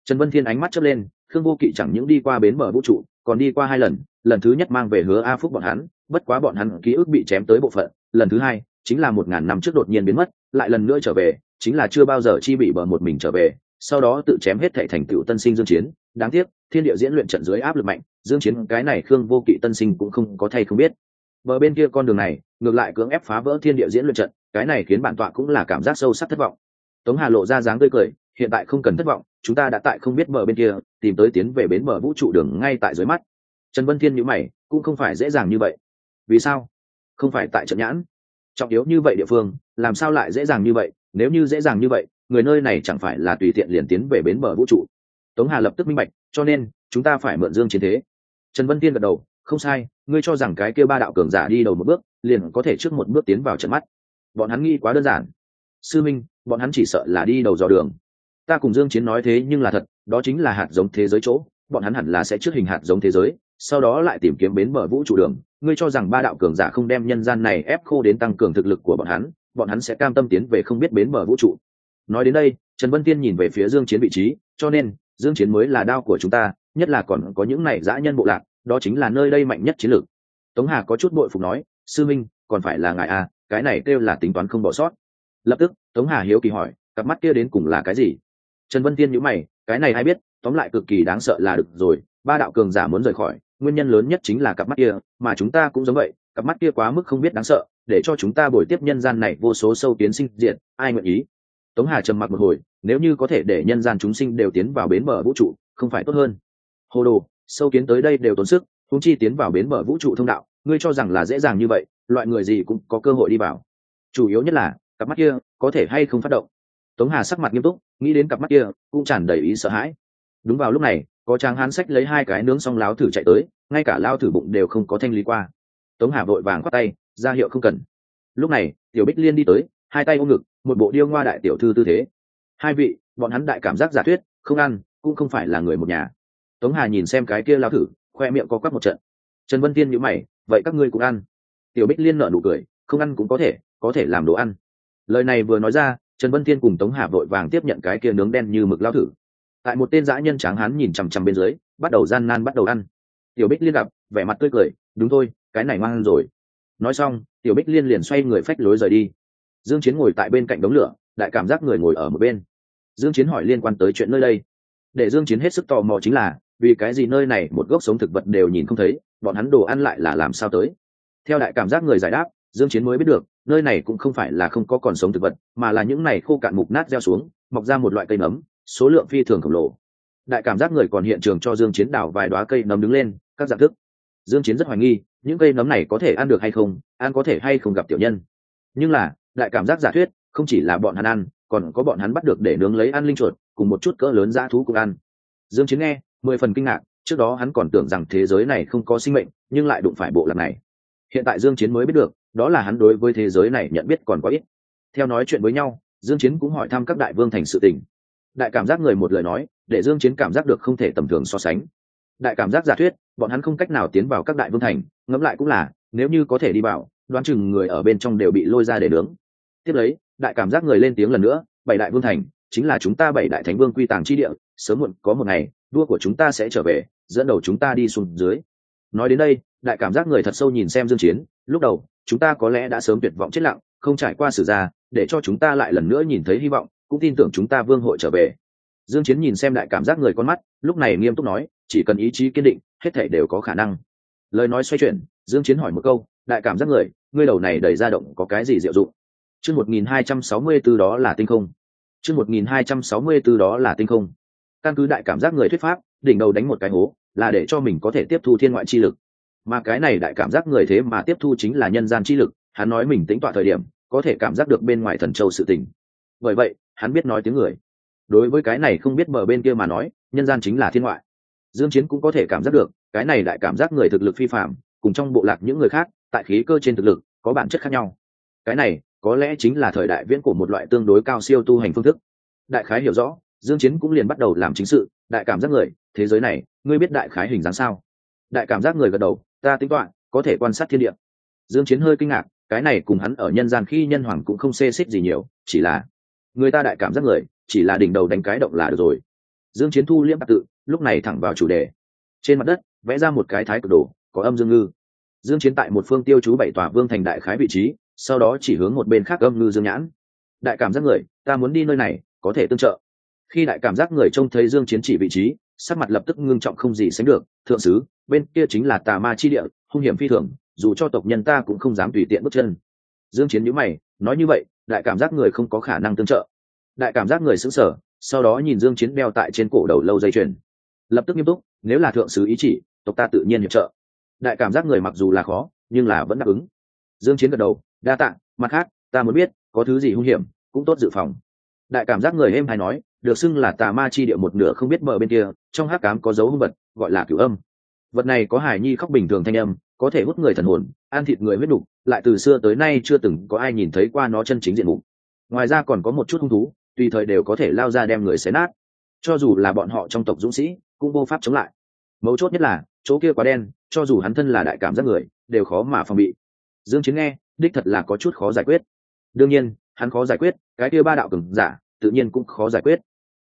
Trần vân thiên ánh mắt chớp lên, khương vô kỵ chẳng những đi qua bến bờ vũ trụ còn đi qua hai lần lần thứ nhất mang về hứa a phúc bọn hắn, bất quá bọn hắn ký ức bị chém tới bộ phận, lần thứ hai chính là một ngàn năm trước đột nhiên biến mất, lại lần nữa trở về, chính là chưa bao giờ chi bị bờ một mình trở về, sau đó tự chém hết thệ thành cựu tân sinh dương chiến. Đáng tiếc, thiên địa diễn luyện trận dưới áp lực mạnh, dương chiến cái này khương vô kỵ tân sinh cũng không có thay không biết. Bờ bên kia con đường này, ngược lại cưỡng ép phá vỡ thiên địa diễn luyện trận, cái này khiến bản tọa cũng là cảm giác sâu sắc thất vọng. Tống hà lộ ra dáng tươi cười hiện tại không cần thất vọng, chúng ta đã tại không biết bờ bên kia, tìm tới tiến về bến bờ vũ trụ đường ngay tại dưới mắt. Trần vân thiên nhữ mày, cũng không phải dễ dàng như vậy. Vì sao? Không phải tại trận nhãn. Trọng yếu như vậy địa phương, làm sao lại dễ dàng như vậy? Nếu như dễ dàng như vậy, người nơi này chẳng phải là tùy tiện liền tiến về bến bờ vũ trụ. Tống hà lập tức minh bạch, cho nên, chúng ta phải mượn dương chiến thế. Trần vân tiên gật đầu, không sai, ngươi cho rằng cái kia ba đạo cường giả đi đầu một bước, liền có thể trước một bước tiến vào trận mắt. Bọn hắn nghĩ quá đơn giản. Sư minh, bọn hắn chỉ sợ là đi đầu dò đường ta cùng dương chiến nói thế nhưng là thật, đó chính là hạt giống thế giới chỗ, bọn hắn hẳn là sẽ trước hình hạt giống thế giới, sau đó lại tìm kiếm bến bờ vũ trụ đường. Ngươi cho rằng ba đạo cường giả không đem nhân gian này ép khô đến tăng cường thực lực của bọn hắn bọn hắn sẽ cam tâm tiến về không biết bến bờ vũ trụ. Nói đến đây, trần vân tiên nhìn về phía dương chiến vị trí, cho nên, dương chiến mới là đao của chúng ta, nhất là còn có những này dã nhân bộ lạc, đó chính là nơi đây mạnh nhất chiến lược. Tống hà có chút bội phục nói, sư minh, còn phải là ngài à cái này kêu là tính toán không bỏ sót. Lập tức, tống hà hiếu kỳ hỏi, cặp mắt kia đến cùng là cái gì? Trần vân tiên nhíu mày, cái này ai biết, tóm lại cực kỳ đáng sợ là được rồi, ba đạo cường giả muốn rời khỏi, nguyên nhân lớn nhất chính là cặp mắt kia, mà chúng ta cũng giống vậy, cặp mắt kia quá mức không biết đáng sợ, để cho chúng ta bồi tiếp nhân gian này vô số sâu tiến sinh diện ai nguyện ý? Tống hà trầm mặc một hồi, nếu như có thể để nhân gian chúng sinh đều tiến vào bến bờ vũ trụ, không phải tốt hơn. Hồ đồ, sâu kiến tới đây đều tốn sức húng chi tiến vào bến bờ vũ trụ thông đạo, ngươi cho rằng là dễ dàng như vậy, loại người gì cũng có cơ hội đi vào. Chủ yếu nhất là, cặp mắt kia có thể hay không phát động? Tống hà sắc mặt nghiêm túc nghĩ đến cặp mắt kia, cũng tràn đầy ý sợ hãi. Đúng vào lúc này, có tráng hán sách lấy hai cái nướng xong láo thử chạy tới, ngay cả lao thử bụng đều không có thanh lý qua. Tống hà vội vàng khoác tay, ra hiệu không cần. Lúc này, tiểu bích liên đi tới, hai tay ôm ngực, một bộ điêu ngoa đại tiểu thư tư thế. Hai vị, bọn hắn đại cảm giác giả thuyết, không ăn, cũng không phải là người một nhà. Tống hà nhìn xem cái kia lao thử, khoe miệng có quắc một trận. Trần vân tiên nhữ mày, vậy các ngươi cũng ăn. Tiểu bích liên nợ nụ cười, không ăn cũng có thể có thể làm đồ ăn. Lời này vừa nói ra trần vân thiên cùng tống hà vội vàng tiếp nhận cái kia nướng đen như mực lao thử. Tại một tên dã nhân tráng hán nhìn chằm chằm bên dưới, bắt đầu gian nan bắt đầu ăn. Tiểu bích liên gặp, vẻ mặt tươi cười, đúng thôi, cái này mang ăn rồi. Nói xong, tiểu bích liên liền xoay người phách lối rời đi. Dương chiến ngồi tại bên cạnh đống lửa, đại cảm giác người ngồi ở một bên. Dương chiến hỏi liên quan tới chuyện nơi đây. Để dương chiến hết sức tò mò chính là, vì cái gì nơi này một gốc sống thực vật đều nhìn không thấy, bọn hắn đồ ăn lại là làm sao tới? Theo đại cảm giác người giải đáp dương chiến mới biết được, nơi này cũng không phải là không có còn sống thực vật, mà là những này khô cạn mục nát gieo xuống, mọc ra một loại cây nấm, số lượng phi thường khổng lồ. Đại cảm giác người còn hiện trường cho dương chiến đảo vài đóa cây nấm đứng lên, các dạng thức. Dương chiến rất hoài nghi, những cây nấm này có thể ăn được hay không, ăn có thể hay không gặp tiểu nhân. Nhưng là, đại cảm giác giả thuyết, không chỉ là bọn hắn ăn, còn có bọn hắn bắt được để nướng lấy ăn linh chuột, cùng một chút cỡ lớn dã thú cũng ăn. Dương chiến nghe, mười phần kinh ngạc, trước đó hắn còn tưởng rằng thế giới này không có sinh mệnh, nhưng lại đụng phải bộ lạc này. Hiện tại dương chiến mới biết được đó là hắn đối với thế giới này nhận biết còn quá ít. Theo nói chuyện với nhau, dương chiến cũng hỏi thăm các đại vương thành sự tình. Đại cảm giác người một lời nói, để dương chiến cảm giác được không thể tầm thường so sánh. Đại cảm giác giả thuyết, bọn hắn không cách nào tiến vào các đại vương thành, ngẫm lại cũng là, nếu như có thể đi vào, đoán chừng người ở bên trong đều bị lôi ra để nướng. Tiếp lấy, đại cảm giác người lên tiếng lần nữa, bảy đại vương thành, chính là chúng ta bảy đại thánh vương quy tàng chi địa, sớm muộn, có một ngày đua của chúng ta sẽ trở về, dẫn đầu chúng ta đi xuống dưới. Nói đến đây, đại cảm giác người thật sâu nhìn xem dương chiến, lúc đầu chúng ta có lẽ đã sớm tuyệt vọng chết lặng, không trải qua sự gia để cho chúng ta lại lần nữa nhìn thấy hy vọng, cũng tin tưởng chúng ta vương hội trở về. Dương chiến nhìn xem đại cảm giác người con mắt, lúc này nghiêm túc nói, chỉ cần ý chí kiên định, hết thảy đều có khả năng. Lời nói xoay chuyển, dương chiến hỏi một câu, đại cảm giác người, ngươi đầu này đầy ra động có cái gì diệu dụng? Chương 1264 đó là tinh không. Chương 1264 đó là tinh không. Căn cứ đại cảm giác người thuyết pháp, đỉnh đầu đánh một cái hố, là để cho mình có thể tiếp thu thiên ngoại chi lực mà cái này đại cảm giác người thế mà tiếp thu chính là nhân gian chi lực, hắn nói mình tính tọa thời điểm, có thể cảm giác được bên ngoài thần châu sự tình. Bởi vậy, hắn biết nói tiếng người. Đối với cái này không biết mở bên kia mà nói, nhân gian chính là thiên ngoại. Dương chiến cũng có thể cảm giác được, cái này đại cảm giác người thực lực phi phạm, cùng trong bộ lạc những người khác, tại khí cơ trên thực lực, có bản chất khác nhau. Cái này, có lẽ chính là thời đại viễn của một loại tương đối cao siêu tu hành phương thức. Đại khái hiểu rõ, dương chiến cũng liền bắt đầu làm chính sự, đại cảm giác người, thế giới này, ngươi biết đại khái hình dáng sao? Đại cảm giác người gật đầu ta tính toán, có thể quan sát thiên địa. Dương chiến hơi kinh ngạc, cái này cùng hắn ở nhân gian khi nhân hoàng cũng không xê xích gì nhiều, chỉ là người ta đại cảm giác người, chỉ là đỉnh đầu đánh cái động là được rồi. Dương chiến thu liêm tự, lúc này thẳng vào chủ đề. Trên mặt đất, vẽ ra một cái thái cực đồ, có âm dương ngư. Dương chiến tại một phương tiêu chú bảy tòa vương thành đại khái vị trí, sau đó chỉ hướng một bên khác âm ngư dương nhãn. Đại cảm giác người, ta muốn đi nơi này, có thể tương trợ. Khi đại cảm giác người trông thấy dương chiến chỉ vị trí sắc mặt lập tức ngưng trọng không gì sánh được, thượng sứ, bên kia chính là tà ma chi địa, hung hiểm phi thường, dù cho tộc nhân ta cũng không dám tùy tiện bước chân. Dương chiến nhíu mày, nói như vậy, đại cảm giác người không có khả năng tương trợ. Đại cảm giác người sững sờ, sau đó nhìn dương chiến đeo tại trên cổ đầu lâu dây chuyền. Lập tức nghiêm túc, nếu là thượng sứ ý chỉ, tộc ta tự nhiên hiệp trợ. Đại cảm giác người mặc dù là khó, nhưng là vẫn đáp ứng. Dương chiến gật đầu, đa tạ, mặt khác, ta muốn biết, có thứ gì hung hiểm, cũng tốt dự phòng đại cảm giác người êm hay nói, được xưng là tà ma chi địa một nửa không biết bờ bên kia, trong hắc cám có dấu hung vật, gọi là cửu âm. Vật này có hài nhi khóc bình thường thanh âm, có thể hút người thần hồn, ăn thịt người huyết đục, lại từ xưa tới nay chưa từng có ai nhìn thấy qua nó chân chính diện mục. Ngoài ra còn có một chút hung thú, tùy thời đều có thể lao ra đem người xé nát. Cho dù là bọn họ trong tộc dũng sĩ, cũng vô pháp chống lại. Mấu chốt nhất là, chỗ kia quá đen, cho dù hắn thân là đại cảm giác người, đều khó mà phòng bị. Dương chiến nghe, đích thật là có chút khó giải quyết. Đương nhiên hắn khó giải quyết, cái kia ba đạo cường giả, tự nhiên cũng khó giải quyết.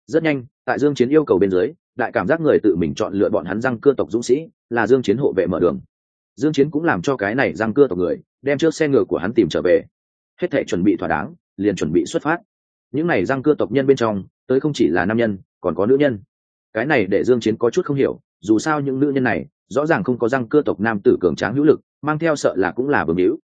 Rất nhanh, tại dương chiến yêu cầu bên dưới, đại cảm giác người tự mình chọn lựa bọn hắn răng cưa tộc dũng sĩ, là dương chiến hộ vệ mở đường. Dương chiến cũng làm cho cái này răng cưa tộc người, đem trước xe ngựa của hắn tìm trở về. Hết thảy chuẩn bị thỏa đáng, liền chuẩn bị xuất phát. Những này răng cưa tộc nhân bên trong, tới không chỉ là nam nhân, còn có nữ nhân. Cái này để dương chiến có chút không hiểu, dù sao những nữ nhân này, rõ ràng không có răng cưa tộc nam tử cường tráng hữu lực, mang theo sợ là cũng là bừa hữu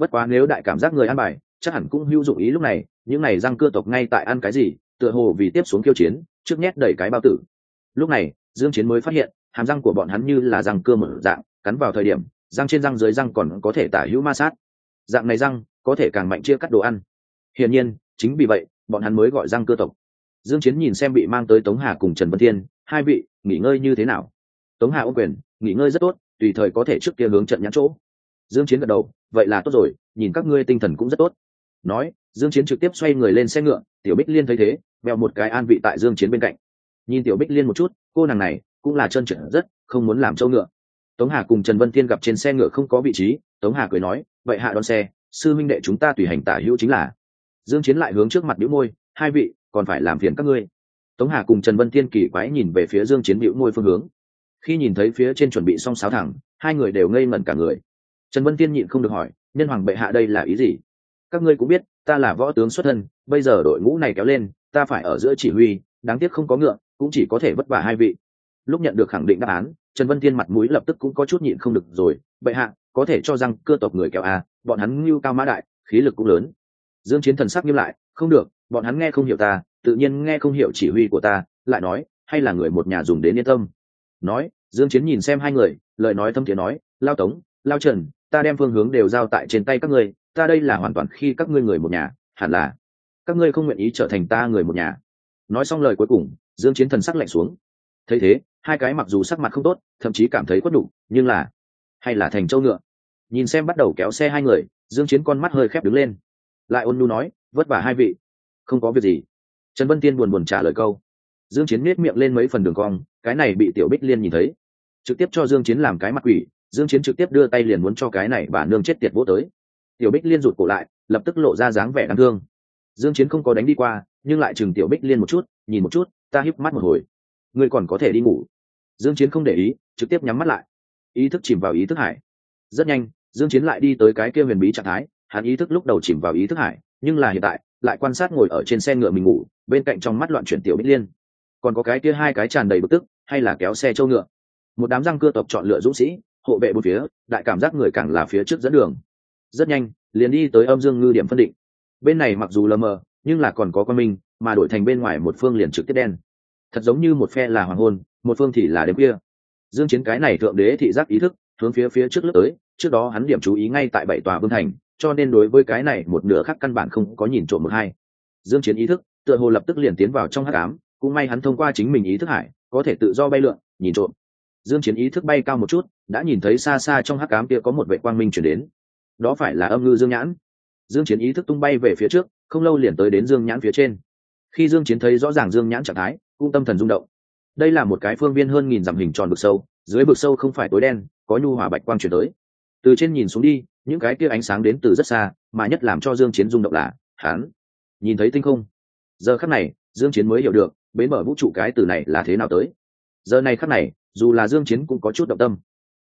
bất quá nếu đại cảm giác người an bài chắc hẳn cũng hữu dụng ý lúc này, những này răng cưa tộc ngay tại ăn cái gì, tựa hồ vì tiếp xuống kiêu chiến, trước nhét đẩy cái bao tử. Lúc này, dương chiến mới phát hiện, hàm răng của bọn hắn như là răng cưa mở dạng, cắn vào thời điểm, răng trên răng dưới răng còn có thể tả hữu ma sát. Dạng này răng, có thể càng mạnh chia cắt đồ ăn. Hiển nhiên, chính vì vậy, bọn hắn mới gọi răng cưa tộc. Dương chiến nhìn xem bị mang tới tống hà cùng trần vân thiên, hai vị, nghỉ ngơi như thế nào? Tống hà ôm quyền, nghỉ ngơi rất tốt, tùy thời có thể trước kia hướng trận nhãn chỗ. Dương chiến gật đầu, vậy là tốt rồi, nhìn các ngươi tinh thần cũng rất tốt nói, dương chiến trực tiếp xoay người lên xe ngựa, tiểu bích liên thấy thế vèo một cái an vị tại dương chiến bên cạnh. Nhìn tiểu bích liên một chút, cô nàng này cũng là chân trượt rất, không muốn làm châu ngựa. Tống hà cùng trần vân thiên gặp trên xe ngựa không có vị trí, tống hà cười nói, vậy hạ đón xe, sư minh đệ chúng ta tùy hành tả hữu chính là. Dương chiến lại hướng trước mặt bĩu môi, hai vị, còn phải làm phiền các ngươi. Tống hà cùng trần vân thiên kỳ quái nhìn về phía dương chiến bĩu môi phương hướng. Khi nhìn thấy phía trên chuẩn bị xong sáo thẳng, hai người đều ngây ngẩn cả người. Trần vân thiên nhịn không được hỏi, nhân hoàng bệ hạ đây là ý gì? Các ngươi cũng biết, ta là võ tướng xuất thân, bây giờ đội ngũ này kéo lên, ta phải ở giữa chỉ huy, đáng tiếc không có ngựa, cũng chỉ có thể vất vả hai vị. Lúc nhận được khẳng định đáp án, trần vân thiên mặt mũi lập tức cũng có chút nhịn không được rồi. Bệ hạ, có thể cho rằng cơ tộc người kéo à bọn hắn ngưu cao mã đại, khí lực cũng lớn. Dương chiến thần sắc nghiêm lại, không được, bọn hắn nghe không hiểu ta, tự nhiên nghe không hiểu chỉ huy của ta, lại nói, hay là người một nhà dùng đến yên tâm. Nói, dương chiến nhìn xem hai người, lời nói thâm thiện nói, lao tống, lao trần, ta đem phương hướng đều giao tại trên tay các ngươi ta đây là hoàn toàn khi các ngươi người một nhà, hẳn là các ngươi không nguyện ý trở thành ta người một nhà. Nói xong lời cuối cùng, dương chiến thần sắc lạnh xuống. Thấy thế, hai cái mặc dù sắc mặt không tốt, thậm chí cảm thấy quất đủ nhưng là, hay là thành châu ngựa. Nhìn xem bắt đầu kéo xe hai người, dương chiến con mắt hơi khép đứng lên. Lại ôn nhu nói, vất vả hai vị. Không có việc gì. Trần vân tiên buồn buồn trả lời câu. Dương chiến nét miệng lên mấy phần đường cong, cái này bị tiểu bích liên nhìn thấy. Trực tiếp cho dương chiến làm cái mặt quỷ, dương chiến trực tiếp đưa tay liền muốn cho cái này bà nương chết tiệt vỗ tới tiểu bích liên rụt cổ lại, lập tức lộ ra dáng vẻ đáng thương. Dương chiến không có đánh đi qua, nhưng lại chừng tiểu bích liên một chút, nhìn một chút, ta híp mắt một hồi. Ngươi còn có thể đi ngủ. Dương chiến không để ý, trực tiếp nhắm mắt lại. Ý thức chìm vào ý thức hải. Rất nhanh, dương chiến lại đi tới cái kia huyền bí trạng thái, hắn ý thức lúc đầu chìm vào ý thức hải, nhưng là hiện tại, lại quan sát ngồi ở trên xe ngựa mình ngủ, bên cạnh trong mắt loạn chuyển tiểu bích liên. Còn có cái kia hai cái tràn đầy bực tức, hay là kéo xe châu ngựa. Một đám răng cưa tộc chọn lựa dũng sĩ, hộ vệ bốn phía, đại cảm giác người càng là phía trước dẫn đường rất nhanh, liền đi tới âm dương ngư điểm phân định. Bên này mặc dù lờ mờ, nhưng là còn có quan minh mà đổi thành bên ngoài một phương liền trực tiếp đen. Thật giống như một phe là hoàng hôn, một phương thì là đêm kia dương chiến cái này thượng đế thị giác ý thức, hướng phía phía trước lướt tới, trước đó hắn điểm chú ý ngay tại bảy tòa vương thành, cho nên đối với cái này một nửa khác căn bản không có nhìn trộm một hai. Dương chiến ý thức, tựa hồ lập tức liền tiến vào trong hắc ám, cũng may hắn thông qua chính mình ý thức hải, có thể tự do bay lượn, nhìn trộm. Dương chiến ý thức bay cao một chút, đã nhìn thấy xa xa trong hắc ám kia có một vệ quang minh chuyển đến đó phải là âm ngư dương nhãn. Dương chiến ý thức tung bay về phía trước, không lâu liền tới đến dương nhãn phía trên. Khi dương chiến thấy rõ ràng dương nhãn trạng thái, cũng tâm thần rung động. Đây là một cái phương viên hơn nghìn dặm hình tròn bực sâu, dưới bực sâu không phải tối đen, có nhu hòa bạch quang chuyển tới. Từ trên nhìn xuống đi, những cái kia ánh sáng đến từ rất xa, mà nhất làm cho dương chiến rung động là, hắn nhìn thấy tinh không. Giờ khắc này, dương chiến mới hiểu được, bến mở vũ trụ cái từ này là thế nào tới. Giờ này khắc này, dù là dương chiến cũng có chút động tâm.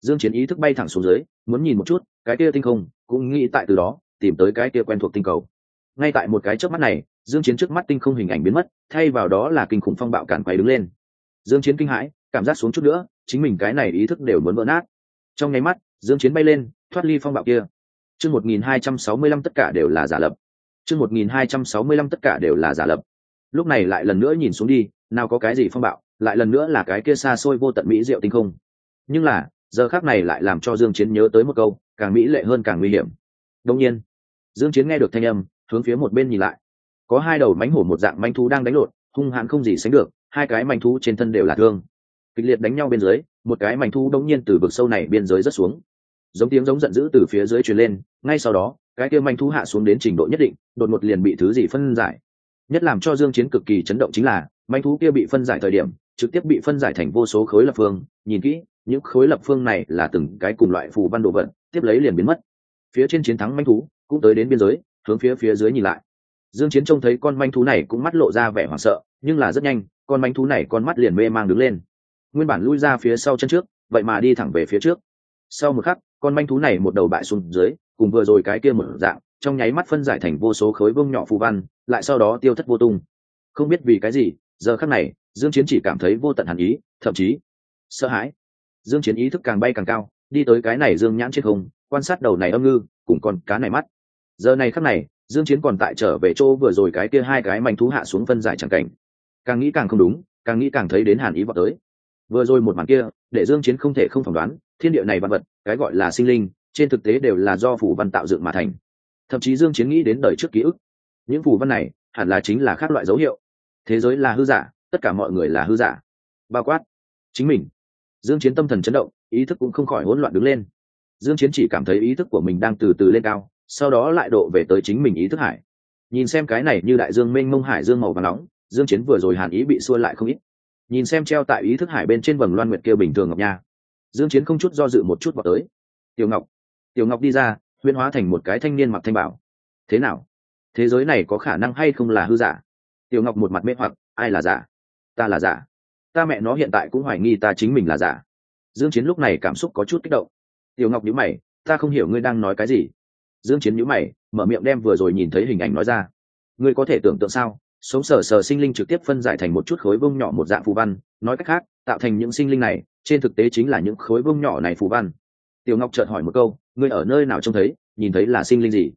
Dương chiến ý thức bay thẳng xuống dưới, muốn nhìn một chút cái kia tinh không, cũng nghĩ tại từ đó, tìm tới cái kia quen thuộc tinh cầu. Ngay tại một cái trước mắt này, dương chiến trước mắt tinh không hình ảnh biến mất, thay vào đó là kinh khủng phong bạo cản quay đứng lên. Dương chiến kinh hãi, cảm giác xuống chút nữa, chính mình cái này ý thức đều muốn vỡ nát. Trong nháy mắt, dương chiến bay lên, thoát ly phong bạo kia. Chương 1265 tất cả đều là giả lập. Chương 1265 tất cả đều là giả lập. Lúc này lại lần nữa nhìn xuống đi, nào có cái gì phong bạo, lại lần nữa là cái kia xa xôi vô tận mỹ diệu tinh không. Nhưng là, giờ khắc này lại làm cho dương chiến nhớ tới một câu càng mỹ lệ hơn càng nguy hiểm. Đương nhiên, dương chiến nghe được thanh âm, hướng phía một bên nhìn lại. Có hai đầu mánh hổ một dạng manh thú đang đánh lộn, hung hãn không gì sánh được, hai cái manh thú trên thân đều là thương. Kịch liệt đánh nhau bên dưới, một cái manh thú đống nhiên từ vực sâu này biên giới rất xuống. Giống tiếng giống giận dữ từ phía dưới truyền lên, ngay sau đó, cái kia manh thú hạ xuống đến trình độ nhất định, đột ngột liền bị thứ gì phân giải. Nhất làm cho dương chiến cực kỳ chấn động chính là manh thú kia bị phân giải thời điểm, trực tiếp bị phân giải thành vô số khối lập phương, nhìn kỹ những khối lập phương này là từng cái cùng loại phù văn đồ vật, tiếp lấy liền biến mất. Phía trên chiến thắng manh thú, cũng tới đến biên giới, hướng phía phía dưới nhìn lại. Dương chiến trông thấy con manh thú này cũng mắt lộ ra vẻ hoảng sợ, nhưng là rất nhanh, con manh thú này con mắt liền mê mang đứng lên. Nguyên bản lui ra phía sau chân trước, vậy mà đi thẳng về phía trước. Sau một khắc, con manh thú này một đầu bại xuống dưới, cùng vừa rồi cái kia một dạng, trong nháy mắt phân giải thành vô số khối vương nhỏ phù văn, lại sau đó tiêu thất vô tung. Không biết vì cái gì, giờ khắc này, dương chiến chỉ cảm thấy vô tận hàn ý, thậm chí sợ hãi dương chiến ý thức càng bay càng cao, đi tới cái này dương nhãn trên không, quan sát đầu này âm ngư, cùng con cá này mắt. Giờ này khắc này, dương chiến còn tại trở về chỗ vừa rồi cái kia hai cái manh thú hạ xuống phân giải chẳng cảnh. Càng nghĩ càng không đúng, càng nghĩ càng thấy đến hàn ý vọt tới. Vừa rồi một màn kia, để dương chiến không thể không phỏng đoán, thiên địa này văn vật, cái gọi là sinh linh, trên thực tế đều là do phủ văn tạo dựng mà thành. Thậm chí dương chiến nghĩ đến đời trước ký ức. Những phủ văn này, hẳn là chính là khác loại dấu hiệu. Thế giới là hư giả, tất cả mọi người là hư giả. Bao quát chính mình dương chiến tâm thần chấn động, ý thức cũng không khỏi hỗn loạn đứng lên. Dương chiến chỉ cảm thấy ý thức của mình đang từ từ lên cao, sau đó lại độ về tới chính mình ý thức hải. Nhìn xem cái này như đại dương mênh mông hải dương màu vàng nóng, dương chiến vừa rồi hàn ý bị xua lại không ít. Nhìn xem treo tại ý thức hải bên trên vầng loan nguyệt kia bình thường ngọc nha, dương chiến không chút do dự một chút vào tới. Tiểu ngọc tiểu ngọc đi ra, huyễn hóa thành một cái thanh niên mặc thanh bảo. Thế nào? Thế giới này có khả năng hay không là hư giả? Tiểu ngọc một mặt mê hoặc, ai là giả? Ta là giả ta mẹ nó hiện tại cũng hoài nghi ta chính mình là giả. Dương chiến lúc này cảm xúc có chút kích động. Tiểu ngọc nhíu mày, ta không hiểu ngươi đang nói cái gì. Dương chiến nhíu mày, mở miệng đem vừa rồi nhìn thấy hình ảnh nói ra. Ngươi có thể tưởng tượng sao? Sống sờ sờ sinh linh trực tiếp phân giải thành một chút khối vông nhỏ một dạng phù văn. Nói cách khác, tạo thành những sinh linh này, trên thực tế chính là những khối vông nhỏ này phù văn. Tiểu ngọc chợt hỏi một câu, ngươi ở nơi nào trông thấy, nhìn thấy là sinh linh gì?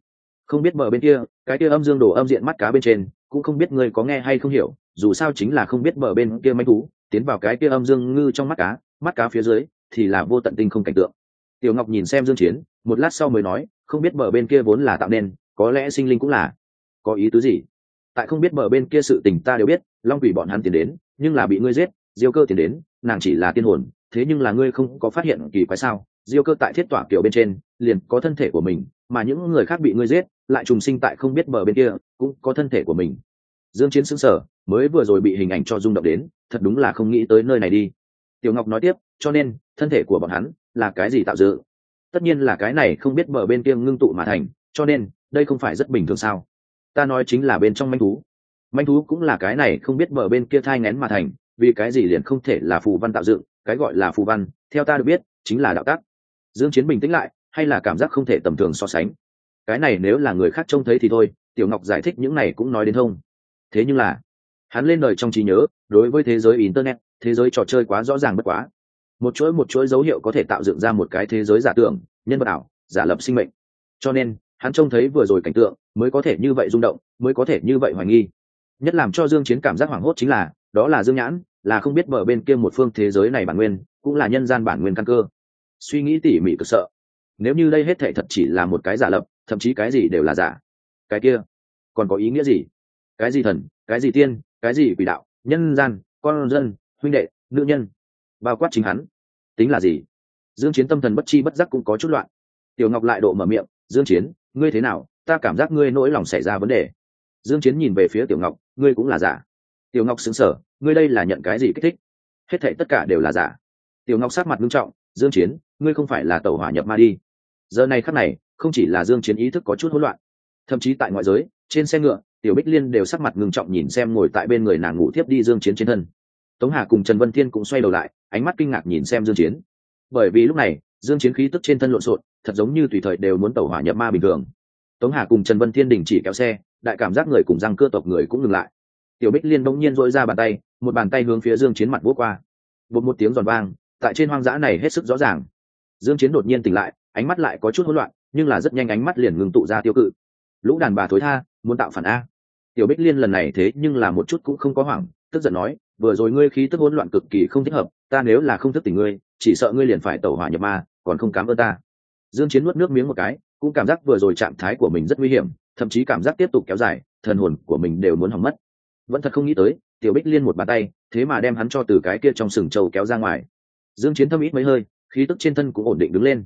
Không biết bờ bên kia, cái kia âm dương đồ âm diện mắt cá bên trên, cũng không biết ngươi có nghe hay không hiểu, dù sao chính là không biết bờ bên kia manh thú tiến vào cái kia âm dương ngư trong mắt cá mắt cá phía dưới thì là vô tận tinh không cảnh tượng. Tiểu ngọc nhìn xem dương chiến, một lát sau mới nói, không biết bờ bên kia vốn là tạo nên, có lẽ sinh linh cũng là. Có ý tứ gì? Tại không biết bờ bên kia sự tình ta đều biết, long quỷ bọn hắn tiến đến, nhưng là bị ngươi giết, diêu cơ tiến đến, nàng chỉ là tiên hồn, thế nhưng là ngươi không có phát hiện kỳ quái sao? Diêu cơ tại thiết tỏa kiểu bên trên, liền có thân thể của mình, mà những người khác bị ngươi giết, lại trùng sinh tại không biết bờ bên kia, cũng có thân thể của mình dương chiến sững sờ, mới vừa rồi bị hình ảnh cho rung động đến, thật đúng là không nghĩ tới nơi này đi. Tiểu ngọc nói tiếp, cho nên, thân thể của bọn hắn là cái gì tạo dựng? Tất nhiên là cái này không biết mở bên kia ngưng tụ mà thành, cho nên, đây không phải rất bình thường sao? Ta nói chính là bên trong manh thú. Manh thú cũng là cái này không biết mở bên kia thai ngén mà thành, vì cái gì liền không thể là phù văn tạo dựng, cái gọi là phù văn, theo ta được biết, chính là đạo tắc. Dương chiến bình tĩnh lại, hay là cảm giác không thể tầm thường so sánh? Cái này nếu là người khác trông thấy thì thôi, tiểu ngọc giải thích những này cũng nói đến thông thế nhưng là, hắn lên đời trong trí nhớ, đối với thế giới internet, thế giới trò chơi quá rõ ràng bất quá. Một chuỗi một chuỗi dấu hiệu có thể tạo dựng ra một cái thế giới giả tưởng, nhân vật ảo, giả lập sinh mệnh. Cho nên, hắn trông thấy vừa rồi cảnh tượng, mới có thể như vậy rung động, mới có thể như vậy hoài nghi. Nhất làm cho dương chiến cảm giác hoảng hốt chính là, đó là dương nhãn, là không biết bờ bên kia một phương thế giới này bản nguyên, cũng là nhân gian bản nguyên căn cơ. Suy nghĩ tỉ mỉ cực sợ. Nếu như đây hết thệ thật chỉ là một cái giả lập, thậm chí cái gì đều là giả. Cái kia, còn có ý nghĩa gì? Cái gì thần, cái gì tiên, cái gì quỷ đạo, nhân gian, con dân, huynh đệ, nữ nhân, bao quát chính hắn. Tính là gì? Dương chiến tâm thần bất chi bất giác cũng có chút loạn. Tiểu ngọc lại độ mở miệng, dương chiến, ngươi thế nào? Ta cảm giác ngươi nỗi lòng xảy ra vấn đề. Dương chiến nhìn về phía tiểu ngọc, ngươi cũng là giả. Tiểu ngọc sững sờ, ngươi đây là nhận cái gì kích thích? Hết thảy tất cả đều là giả. Tiểu ngọc sát mặt nghiêm trọng, dương chiến, ngươi không phải là tẩu hỏa nhập ma đi. Giờ này khắc này, không chỉ là dương chiến ý thức có chút hỗn loạn, thậm chí tại ngoại giới, trên xe ngựa tiểu bích liên đều sắc mặt ngưng trọng nhìn xem ngồi tại bên người nàng ngủ tiếp đi dương chiến trên thân. Tống hà cùng trần vân thiên cũng xoay đầu lại, ánh mắt kinh ngạc nhìn xem dương chiến. Bởi vì lúc này, dương chiến khí tức trên thân lộn xộn, thật giống như tùy thời đều muốn tẩu hỏa nhập ma bình thường. Tống hà cùng trần vân thiên đình chỉ kéo xe, đại cảm giác người cùng răng cưa tộc người cũng ngừng lại. Tiểu bích liên bỗng nhiên dội ra bàn tay, một bàn tay hướng phía dương chiến mặt vỗ qua. Bột một tiếng giòn vang, tại trên hoang dã này hết sức rõ ràng. Dương chiến đột nhiên tỉnh lại, ánh mắt lại có chút hỗn loạn, nhưng là rất nhanh ánh mắt liền ngừng tụ ra tiêu cự. Lũ đàn bà thối tha, muốn tạo phản a tiểu bích liên lần này thế nhưng là một chút cũng không có hoảng, tức giận nói, vừa rồi ngươi khí tức hỗn loạn cực kỳ không thích hợp, ta nếu là không thức tỉnh ngươi, chỉ sợ ngươi liền phải tẩu hỏa nhập ma, còn không cám ơn ta. Dương chiến nuốt nước miếng một cái, cũng cảm giác vừa rồi trạng thái của mình rất nguy hiểm, thậm chí cảm giác tiếp tục kéo dài, thần hồn của mình đều muốn hỏng mất. Vẫn thật không nghĩ tới, tiểu bích liên một bàn tay, thế mà đem hắn cho từ cái kia trong sừng trâu kéo ra ngoài. Dương chiến thâm ít mấy hơi, khí tức trên thân cũng ổn định đứng lên.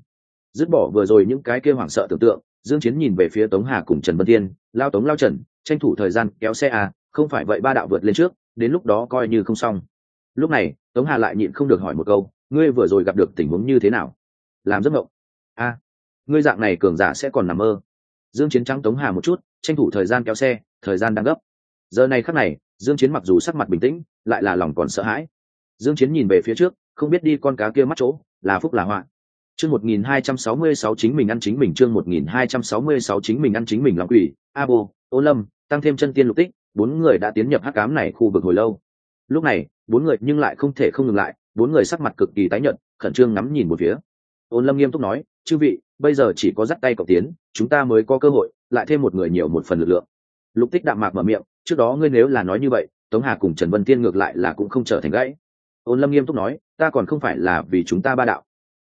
Dứt bỏ vừa rồi những cái kia hoảng sợ tưởng tượng, dương chiến nhìn về phía tống hà cùng trần vân tiên lao tống, lao trần tranh thủ thời gian kéo xe à không phải vậy ba đạo vượt lên trước, đến lúc đó coi như không xong. Lúc này, tống hà lại nhịn không được hỏi một câu, ngươi vừa rồi gặp được tình huống như thế nào? Làm giấc mộng. A, ngươi dạng này cường giả sẽ còn nằm mơ. Dương chiến trắng tống hà một chút, tranh thủ thời gian kéo xe, thời gian đang gấp. Giờ này khắc này, dương chiến mặc dù sắc mặt bình tĩnh, lại là lòng còn sợ hãi. Dương chiến nhìn về phía trước, không biết đi con cá kia mắt chỗ, là phúc là họa. Chương 1266 chính mình ăn chính mình, chương 1266 chính mình ăn chính mình lòng quỷ. A bô ô lâm tăng thêm chân tiên lục tích, bốn người đã tiến nhập hắc ám này khu vực hồi lâu. Lúc này, bốn người nhưng lại không thể không ngừng lại, bốn người sắc mặt cực kỳ tái nhợt, khẩn trương ngắm nhìn một phía. Ôn lâm nghiêm túc nói, chư vị, bây giờ chỉ có dắt tay cậu tiến, chúng ta mới có cơ hội, lại thêm một người nhiều một phần lực lượng. Lục tích đạm mạc mở miệng, trước đó ngươi nếu là nói như vậy, tống hà cùng trần vân tiên ngược lại là cũng không trở thành gãy. Ôn lâm nghiêm túc nói, ta còn không phải là vì chúng ta ba đạo.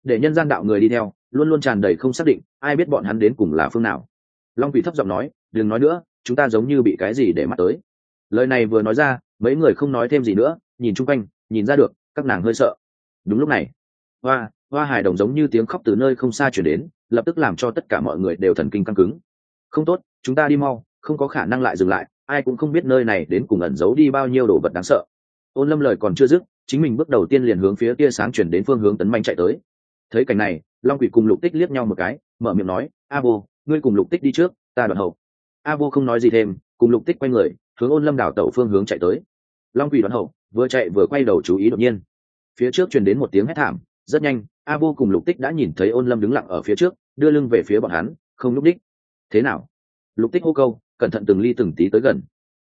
Để nhân gian đạo người đi theo, luôn luôn tràn đầy không xác định, ai biết bọn hắn đến cùng là phương nào. Long quỷ thấp giọng nói, đừng nói nữa chúng ta giống như bị cái gì để mắt tới. Lời này vừa nói ra, mấy người không nói thêm gì nữa, nhìn chung quanh, nhìn ra được, các nàng hơi sợ. Đúng lúc này, hoa hoa hài đồng giống như tiếng khóc từ nơi không xa chuyển đến, lập tức làm cho tất cả mọi người đều thần kinh căng cứng. Không tốt, chúng ta đi mau, không có khả năng lại dừng lại, ai cũng không biết nơi này đến cùng ẩn giấu đi bao nhiêu đồ vật đáng sợ. Ôn lâm lời còn chưa dứt, chính mình bước đầu tiên liền hướng phía tia sáng chuyển đến phương hướng tấn manh chạy tới. Thấy cảnh này, long quỷ cùng lục tích liếc nhau một cái, mở miệng nói, a vô ngươi cùng lục tích đi trước, ta đoạn hậu a vô không nói gì thêm, cùng lục tích quay người, hướng ôn lâm đảo tẩu phương hướng chạy tới. Long quỷ đoán hậu, vừa chạy vừa quay đầu chú ý đột nhiên. Phía trước truyền đến một tiếng hét thảm, rất nhanh a vô cùng lục tích đã nhìn thấy ôn lâm đứng lặng ở phía trước, đưa lưng về phía bọn hắn, không lúc đích thế nào? Lục tích hô câu, cẩn thận từng ly từng tí tới gần.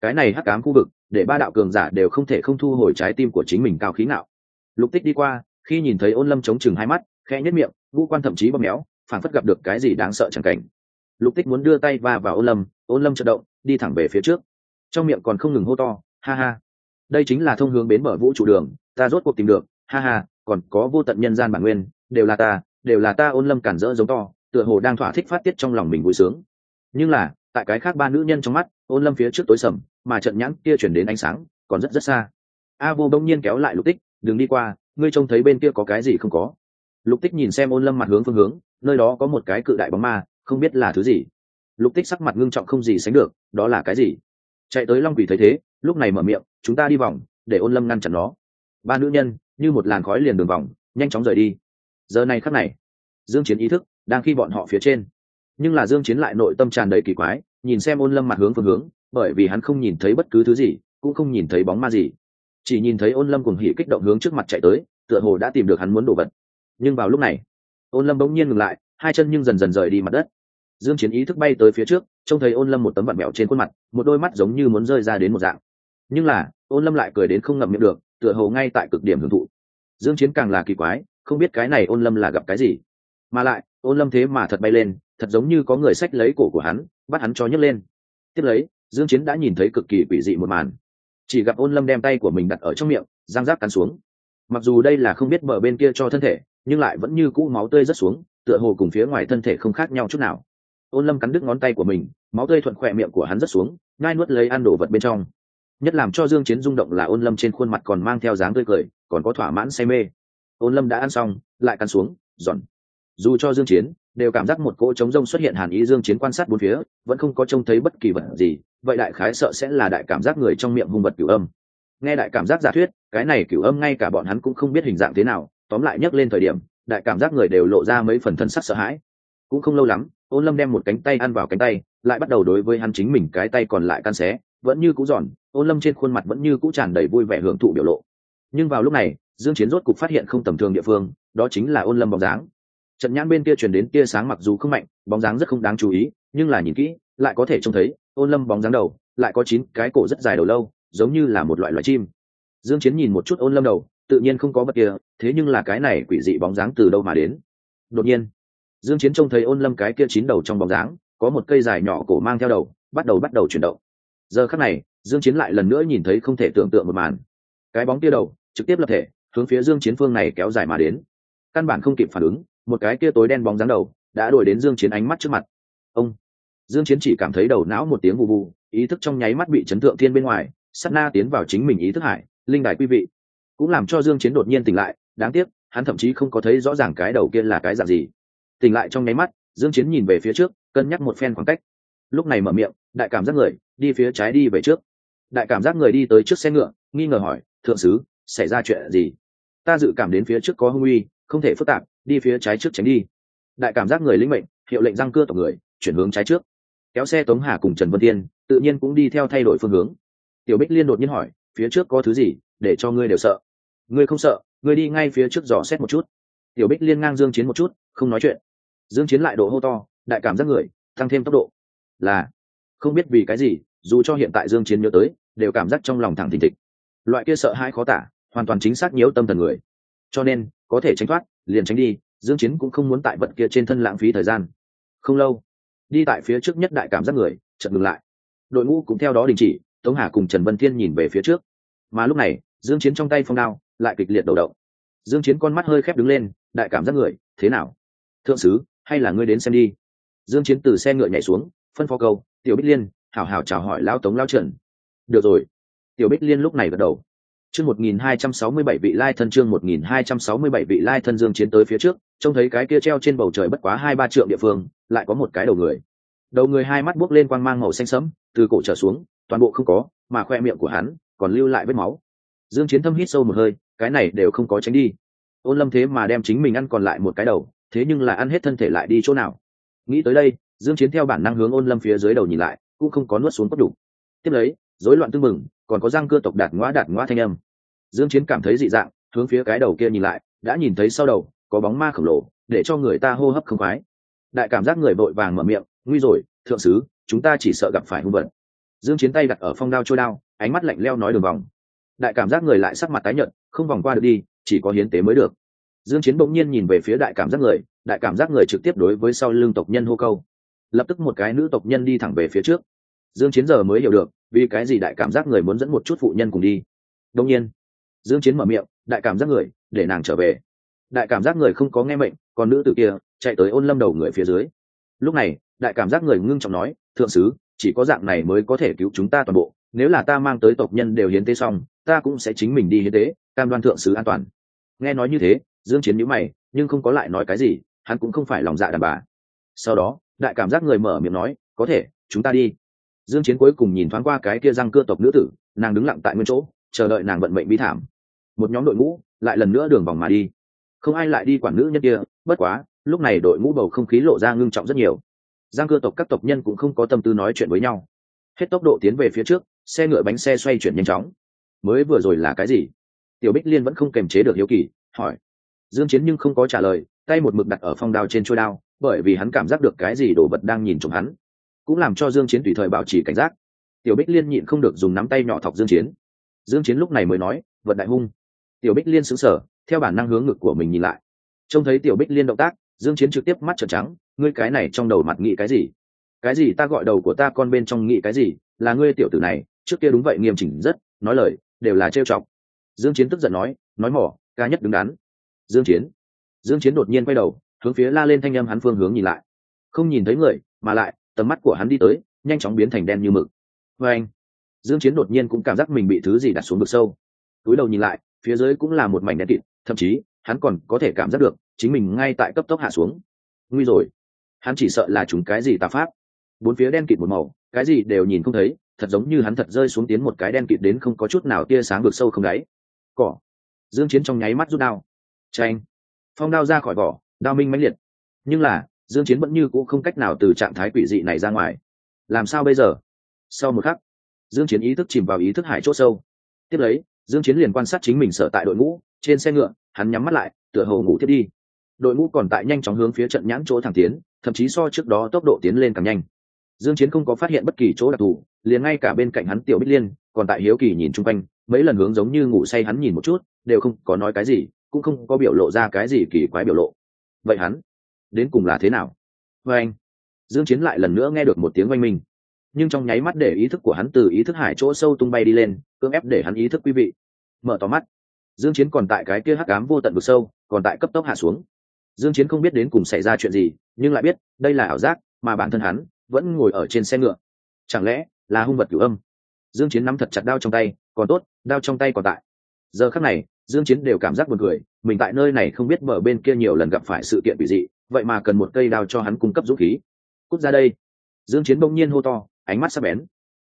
Cái này hắc cám khu vực, để ba đạo cường giả đều không thể không thu hồi trái tim của chính mình cao khí nào. lục tích đi qua, khi nhìn thấy ôn lâm chống chừng hai mắt khe nhất miệng, ngũ quan thậm chí bóp méo phản phất gặp được cái gì đáng sợ chẳng cảnh. Lục tích muốn đưa tay va vào ôn lâm ôn lâm chợt động, đi thẳng về phía trước. Trong miệng còn không ngừng hô to, ha ha, đây chính là thông hướng bến mở vũ trụ đường, ta rốt cuộc tìm được, ha ha, còn có vô tận nhân gian bản nguyên, đều là ta, đều là ta. Ôn lâm cản rỡ giống to, tựa hồ đang thỏa thích phát tiết trong lòng mình vui sướng. Nhưng là, tại cái khác ba nữ nhân trong mắt, ôn lâm phía trước tối sầm, mà trận nhãn kia chuyển đến ánh sáng, còn rất rất xa. A vô đông nhiên kéo lại lục tích, đừng đi qua, ngươi trông thấy bên kia có cái gì không có. Lục tích nhìn xem ôn lâm mặt hướng phương hướng, nơi đó có một cái cự đại bóng ma, không biết là thứ gì lục tích sắc mặt ngưng trọng không gì sánh được, đó là cái gì? Chạy tới long quỷ thấy thế, lúc này mở miệng, chúng ta đi vòng, để ôn lâm ngăn chặn nó. Ba nữ nhân, như một làn khói liền đường vòng, nhanh chóng rời đi. Giờ này khắc này, dương chiến ý thức đang khi bọn họ phía trên. Nhưng là dương chiến lại nội tâm tràn đầy kỳ quái, nhìn xem ôn lâm mặt hướng phương hướng, bởi vì hắn không nhìn thấy bất cứ thứ gì, cũng không nhìn thấy bóng ma gì. Chỉ nhìn thấy ôn lâm cùng hỉ kích động hướng trước mặt chạy tới, tựa hồ đã tìm được hắn muốn đồ vật. Nhưng vào lúc này, ôn lâm bỗng nhiên ngừng lại, hai chân nhưng dần dần rời đi mặt đất dương chiến ý thức bay tới phía trước, trông thấy ôn lâm một tấm vặn mẹo trên khuôn mặt, một đôi mắt giống như muốn rơi ra đến một dạng. Nhưng là, ôn lâm lại cười đến không ngậm miệng được, tựa hồ ngay tại cực điểm hưởng thụ. Dương chiến càng là kỳ quái, không biết cái này ôn lâm là gặp cái gì. Mà lại, ôn lâm thế mà thật bay lên, thật giống như có người sách lấy cổ của hắn, bắt hắn cho nhấc lên. Tiếp lấy, dương chiến đã nhìn thấy cực kỳ quỷ dị một màn. Chỉ gặp ôn lâm đem tay của mình đặt ở trong miệng, răng rác cắn xuống. Mặc dù đây là không biết bờ bên kia cho thân thể, nhưng lại vẫn như cũ máu tươi rất xuống, tựa hồ cùng phía ngoài thân thể không khác nhau chút nào ôn lâm cắn đứt ngón tay của mình, máu tươi thuận khỏe miệng của hắn rất xuống ngai nuốt lấy ăn đồ vật bên trong. Nhất làm cho dương chiến rung động là ôn lâm trên khuôn mặt còn mang theo dáng tươi cười, còn có thỏa mãn say mê. Ôn lâm đã ăn xong, lại cắn xuống, giòn. Dù cho dương chiến đều cảm giác một cỗ trống rông xuất hiện hàn ý dương chiến quan sát bốn phía, vẫn không có trông thấy bất kỳ vật gì, vậy đại khái sợ sẽ là đại cảm giác người trong miệng hung vật cửu âm. Nghe đại cảm giác giả thuyết, cái này cửu âm ngay cả bọn hắn cũng không biết hình dạng thế nào, tóm lại nhắc lên thời điểm, đại cảm giác người đều lộ ra mấy phần thân sắc sợ hãi cũng không lâu lắm, ôn lâm đem một cánh tay ăn vào cánh tay, lại bắt đầu đối với hắn chính mình cái tay còn lại can xé, vẫn như cũ giòn, ôn lâm trên khuôn mặt vẫn như cũ tràn đầy vui vẻ hưởng thụ biểu lộ. Nhưng vào lúc này, dương chiến rốt cục phát hiện không tầm thường địa phương, đó chính là ôn lâm bóng dáng. Trận nhãn bên kia truyền đến tia sáng mặc dù không mạnh, bóng dáng rất không đáng chú ý, nhưng là nhìn kỹ, lại có thể trông thấy, ôn lâm bóng dáng đầu, lại có chín cái cổ rất dài đầu lâu, giống như là một loại loài chim. Dương chiến nhìn một chút ôn lâm đầu, tự nhiên không có vật kia thế nhưng là cái này quỷ dị bóng dáng từ đâu mà đến? Đột nhiên dương chiến trông thấy ôn lâm cái kia chín đầu trong bóng dáng, có một cây dài nhỏ cổ mang theo đầu, bắt đầu bắt đầu chuyển động. Giờ khắc này, dương chiến lại lần nữa nhìn thấy không thể tưởng tượng một màn. Cái bóng kia đầu, trực tiếp lập thể, hướng phía dương chiến phương này kéo dài mà đến. Căn bản không kịp phản ứng, một cái kia tối đen bóng dáng đầu, đã đuổi đến dương chiến ánh mắt trước mặt. Ông! Dương chiến chỉ cảm thấy đầu não một tiếng vù vù, ý thức trong nháy mắt bị chấn thượng thiên bên ngoài, sát na tiến vào chính mình ý thức hải, linh đài quý vị. Cũng làm cho dương chiến đột nhiên tỉnh lại, đáng tiếc, hắn thậm chí không có thấy rõ ràng cái đầu kia là cái dạng gì tỉnh lại trong nháy mắt, dương chiến nhìn về phía trước, cân nhắc một phen khoảng cách. Lúc này mở miệng, đại cảm giác người, đi phía trái đi về trước. Đại cảm giác người đi tới trước xe ngựa, nghi ngờ hỏi, thượng sứ, xảy ra chuyện gì? Ta dự cảm đến phía trước có hung uy, không thể phức tạp, đi phía trái trước tránh đi. Đại cảm giác người linh mệnh, hiệu lệnh răng cưa tộc người, chuyển hướng trái trước. Kéo xe tống hà cùng trần vân tiên, tự nhiên cũng đi theo thay đổi phương hướng. Tiểu bích liên đột nhiên hỏi, phía trước có thứ gì để cho ngươi đều sợ? Ngươi không sợ, ngươi đi ngay phía trước dò xét một chút. Tiểu bích liên ngang dương chiến một chút, không nói chuyện dương chiến lại độ hô to, đại cảm giác người, tăng thêm tốc độ. Là, không biết vì cái gì, dù cho hiện tại dương chiến nhớ tới, đều cảm giác trong lòng thẳng thình thịch. Loại kia sợ hãi khó tả, hoàn toàn chính xác nhiễu tâm thần người. Cho nên, có thể tránh thoát, liền tránh đi, dương chiến cũng không muốn tại vật kia trên thân lãng phí thời gian. Không lâu, đi tại phía trước nhất đại cảm giác người, chợt ngừng lại. Đội ngũ cũng theo đó đình chỉ, tống hà cùng trần vân thiên nhìn về phía trước. Mà lúc này, dương chiến trong tay phong đao lại kịch liệt đầu động. Dương chiến con mắt hơi khép đứng lên, đại cảm giác người, thế nào? Thượng sứ hay là ngươi đến xem đi. Dương chiến từ xe ngựa nhảy xuống, phân phó câu, tiểu bích liên, hảo hảo chào hỏi lão tống lão trần. Được rồi. Tiểu bích liên lúc này gật đầu. Chương một nghìn hai trăm sáu mươi bảy vị lai thân chương một nghìn hai trăm sáu mươi bảy vị lai thân dương chiến tới phía trước, trông thấy cái kia treo trên bầu trời bất quá hai ba trượng địa phương, lại có một cái đầu người. Đầu người hai mắt buốc lên quang mang màu xanh sẫm, từ cổ trở xuống, toàn bộ không có, mà khoe miệng của hắn còn lưu lại vết máu. Dương chiến thâm hít sâu một hơi, cái này đều không có tránh đi. Ôn lâm thế mà đem chính mình ăn còn lại một cái đầu thế nhưng là ăn hết thân thể lại đi chỗ nào? Nghĩ tới đây, dương chiến theo bản năng hướng ôn lâm phía dưới đầu nhìn lại, cũng không có nuốt xuống cốt đủ. Tiếp lấy, rối loạn tương mừng còn có răng cưa tộc đạt ngõ đạt ngõ thanh âm. Dương chiến cảm thấy dị dạng, hướng phía cái đầu kia nhìn lại, đã nhìn thấy sau đầu, có bóng ma khổng lồ, để cho người ta hô hấp không khoái. Đại cảm giác người vội vàng mở miệng, nguy rồi, thượng sứ, chúng ta chỉ sợ gặp phải hung vật. Dương chiến tay đặt ở phong đao trôi đao, ánh mắt lạnh leo nói đường vòng. Đại cảm giác người lại sắc mặt tái nhợt, không vòng qua được đi, chỉ có hiến tế mới được dương chiến bỗng nhiên nhìn về phía đại cảm giác người, đại cảm giác người trực tiếp đối với sau lưng tộc nhân hô câu. Lập tức một cái nữ tộc nhân đi thẳng về phía trước. Dương chiến giờ mới hiểu được, vì cái gì đại cảm giác người muốn dẫn một chút phụ nhân cùng đi. Đông nhiên, dương chiến mở miệng, đại cảm giác người, để nàng trở về. Đại cảm giác người không có nghe mệnh, còn nữ tử kia chạy tới ôn lâm đầu người phía dưới. Lúc này, đại cảm giác người ngưng trọng nói, thượng sứ, chỉ có dạng này mới có thể cứu chúng ta toàn bộ. Nếu là ta mang tới tộc nhân đều hiến tế xong, ta cũng sẽ chính mình đi hiến tế, cam đoan thượng sứ an toàn. Nghe nói như thế dương chiến nhíu mày, nhưng không có lại nói cái gì, hắn cũng không phải lòng dạ đàn bà. Sau đó, đại cảm giác người mở miệng nói, có thể, chúng ta đi. Dương chiến cuối cùng nhìn thoáng qua cái kia răng cưa tộc nữ tử, nàng đứng lặng tại nguyên chỗ, chờ đợi nàng vận mệnh bi thảm. Một nhóm đội ngũ lại lần nữa đường vòng mà đi. Không ai lại đi quản nữ nhân kia, bất quá, lúc này đội ngũ bầu không khí lộ ra ngưng trọng rất nhiều. Giang cơ tộc các tộc nhân cũng không có tâm tư nói chuyện với nhau. Hết tốc độ tiến về phía trước, xe ngựa bánh xe xoay chuyển nhanh chóng. Mới vừa rồi là cái gì? Tiểu bích liên vẫn không kềm chế được hiếu kỳ, hỏi dương chiến nhưng không có trả lời, tay một mực đặt ở phong đao trên chuôi đao, bởi vì hắn cảm giác được cái gì đồ vật đang nhìn trộm hắn. Cũng làm cho dương chiến tùy thời bảo trì cảnh giác. Tiểu bích liên nhịn không được dùng nắm tay nhỏ thọc dương chiến. Dương chiến lúc này mới nói vật đại hung. Tiểu bích liên sững sờ, theo bản năng hướng ngực của mình nhìn lại. Trông thấy tiểu bích liên động tác, dương chiến trực tiếp mắt trợn trắng, ngươi cái này trong đầu mặt nghĩ cái gì? Cái gì ta gọi đầu của ta con bên trong nghĩ cái gì? Là ngươi tiểu tử này, trước kia đúng vậy nghiêm chỉnh rất, nói lời, đều là trêu chọc. Dương chiến tức giận nói nói mỏ, ca nhất đứng đắn dương chiến. Dương chiến đột nhiên quay đầu, hướng phía la lên thanh âm hắn phương hướng nhìn lại. Không nhìn thấy người, mà lại, tầm mắt của hắn đi tới, nhanh chóng biến thành đen như mực. Với anh, dương chiến đột nhiên cũng cảm giác mình bị thứ gì đặt xuống vực sâu. Túi đầu nhìn lại, phía dưới cũng là một mảnh đen kịt, thậm chí, hắn còn có thể cảm giác được, chính mình ngay tại cấp tốc hạ xuống. Nguy rồi. Hắn chỉ sợ là chúng cái gì tà pháp. Bốn phía đen kịt một màu, cái gì đều nhìn không thấy, thật giống như hắn thật rơi xuống tiến một cái đen kịt đến không có chút nào tia sáng được sâu không đáy. Cỏ. Dương chiến trong nháy mắt rút đao tranh. Phong đao ra khỏi vỏ, đao minh mãnh liệt. Nhưng là, dương chiến vẫn như cũ không cách nào từ trạng thái quỷ dị này ra ngoài. Làm sao bây giờ? Sau một khắc, dương chiến ý thức chìm vào ý thức hải chỗ sâu. Tiếp lấy, dương chiến liền quan sát chính mình sở tại đội ngũ, trên xe ngựa, hắn nhắm mắt lại, tựa hồ ngủ tiếp đi. Đội ngũ còn tại nhanh chóng hướng phía trận nhãn chỗ thẳng tiến, thậm chí so trước đó tốc độ tiến lên càng nhanh. Dương chiến không có phát hiện bất kỳ chỗ đặc thù, liền ngay cả bên cạnh hắn tiểu bích liên, còn tại hiếu kỳ nhìn chung quanh, mấy lần hướng giống như ngủ say hắn nhìn một chút, đều không có nói cái gì cũng không có biểu lộ ra cái gì kỳ quái biểu lộ. Vậy hắn, đến cùng là thế nào? Với anh, dương chiến lại lần nữa nghe được một tiếng oanh minh. Nhưng trong nháy mắt để ý thức của hắn từ ý thức hải chỗ sâu tung bay đi lên, cưỡng ép để hắn ý thức quý vị. Mở to mắt. Dương chiến còn tại cái kia hắc ám vô tận vực sâu, còn tại cấp tốc hạ xuống. Dương chiến không biết đến cùng xảy ra chuyện gì, nhưng lại biết, đây là ảo giác mà bản thân hắn vẫn ngồi ở trên xe ngựa. Chẳng lẽ là hung vật cửu âm? Dương chiến nắm thật chặt đao trong tay, còn tốt, đao trong tay còn tại. Giờ khắc này dương chiến đều cảm giác buồn cười mình tại nơi này không biết mở bên kia nhiều lần gặp phải sự kiện bị dị vậy mà cần một cây đao cho hắn cung cấp dũng khí. Cút ra đây. Dương chiến bỗng nhiên hô to ánh mắt sắc bén.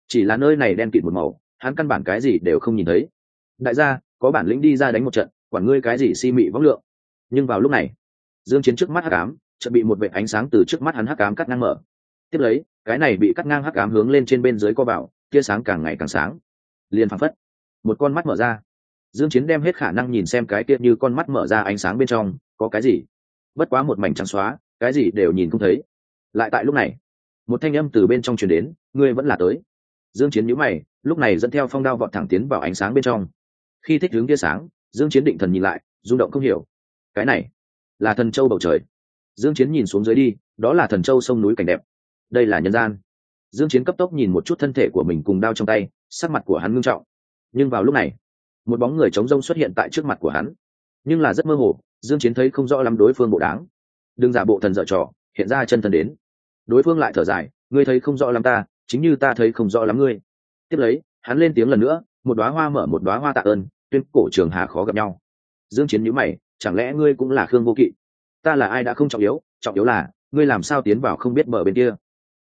Chỉ là nơi này đen kịt một màu hắn căn bản cái gì đều không nhìn thấy. Đại gia có bản lĩnh đi ra đánh một trận quản ngươi cái gì si mị võng lượng. Nhưng vào lúc này dương chiến trước mắt hắc ám chợt bị một vệt ánh sáng từ trước mắt hắn hắc ám cắt ngang mở. Tiếp lấy cái này bị cắt ngang hắc ám hướng lên trên bên dưới co bảo, tia sáng càng ngày càng sáng. Liền phảng phất một con mắt mở ra dương chiến đem hết khả năng nhìn xem cái kia như con mắt mở ra ánh sáng bên trong, có cái gì? Bất quá một mảnh trắng xóa, cái gì đều nhìn không thấy. Lại tại lúc này, một thanh âm từ bên trong truyền đến, ngươi vẫn là tới. Dương chiến nhíu mày, lúc này dẫn theo phong đao vọt thẳng tiến vào ánh sáng bên trong. Khi thích hướng tia sáng, dương chiến định thần nhìn lại, rung động không hiểu. Cái này là thần châu bầu trời. Dương chiến nhìn xuống dưới đi, đó là thần châu sông núi cảnh đẹp. Đây là nhân gian. Dương chiến cấp tốc nhìn một chút thân thể của mình cùng đao trong tay, sắc mặt của hắn ngưng trọng. Nhưng vào lúc này một bóng người chống rông xuất hiện tại trước mặt của hắn. Nhưng là rất mơ hồ, dương chiến thấy không rõ lắm đối phương bộ đáng đừng giả bộ thần dở trò, hiện ra chân thần đến. Đối phương lại thở dài, ngươi thấy không rõ lắm ta, chính như ta thấy không rõ lắm ngươi. Tiếp lấy, hắn lên tiếng lần nữa, một đóa hoa mở một đóa hoa tạ ơn, tuyên cổ trường hà khó gặp nhau. Dương chiến nhíu mày, chẳng lẽ ngươi cũng là khương vô kỵ? Ta là ai đã không trọng yếu trọng yếu là, ngươi làm sao tiến vào không biết mở bên kia?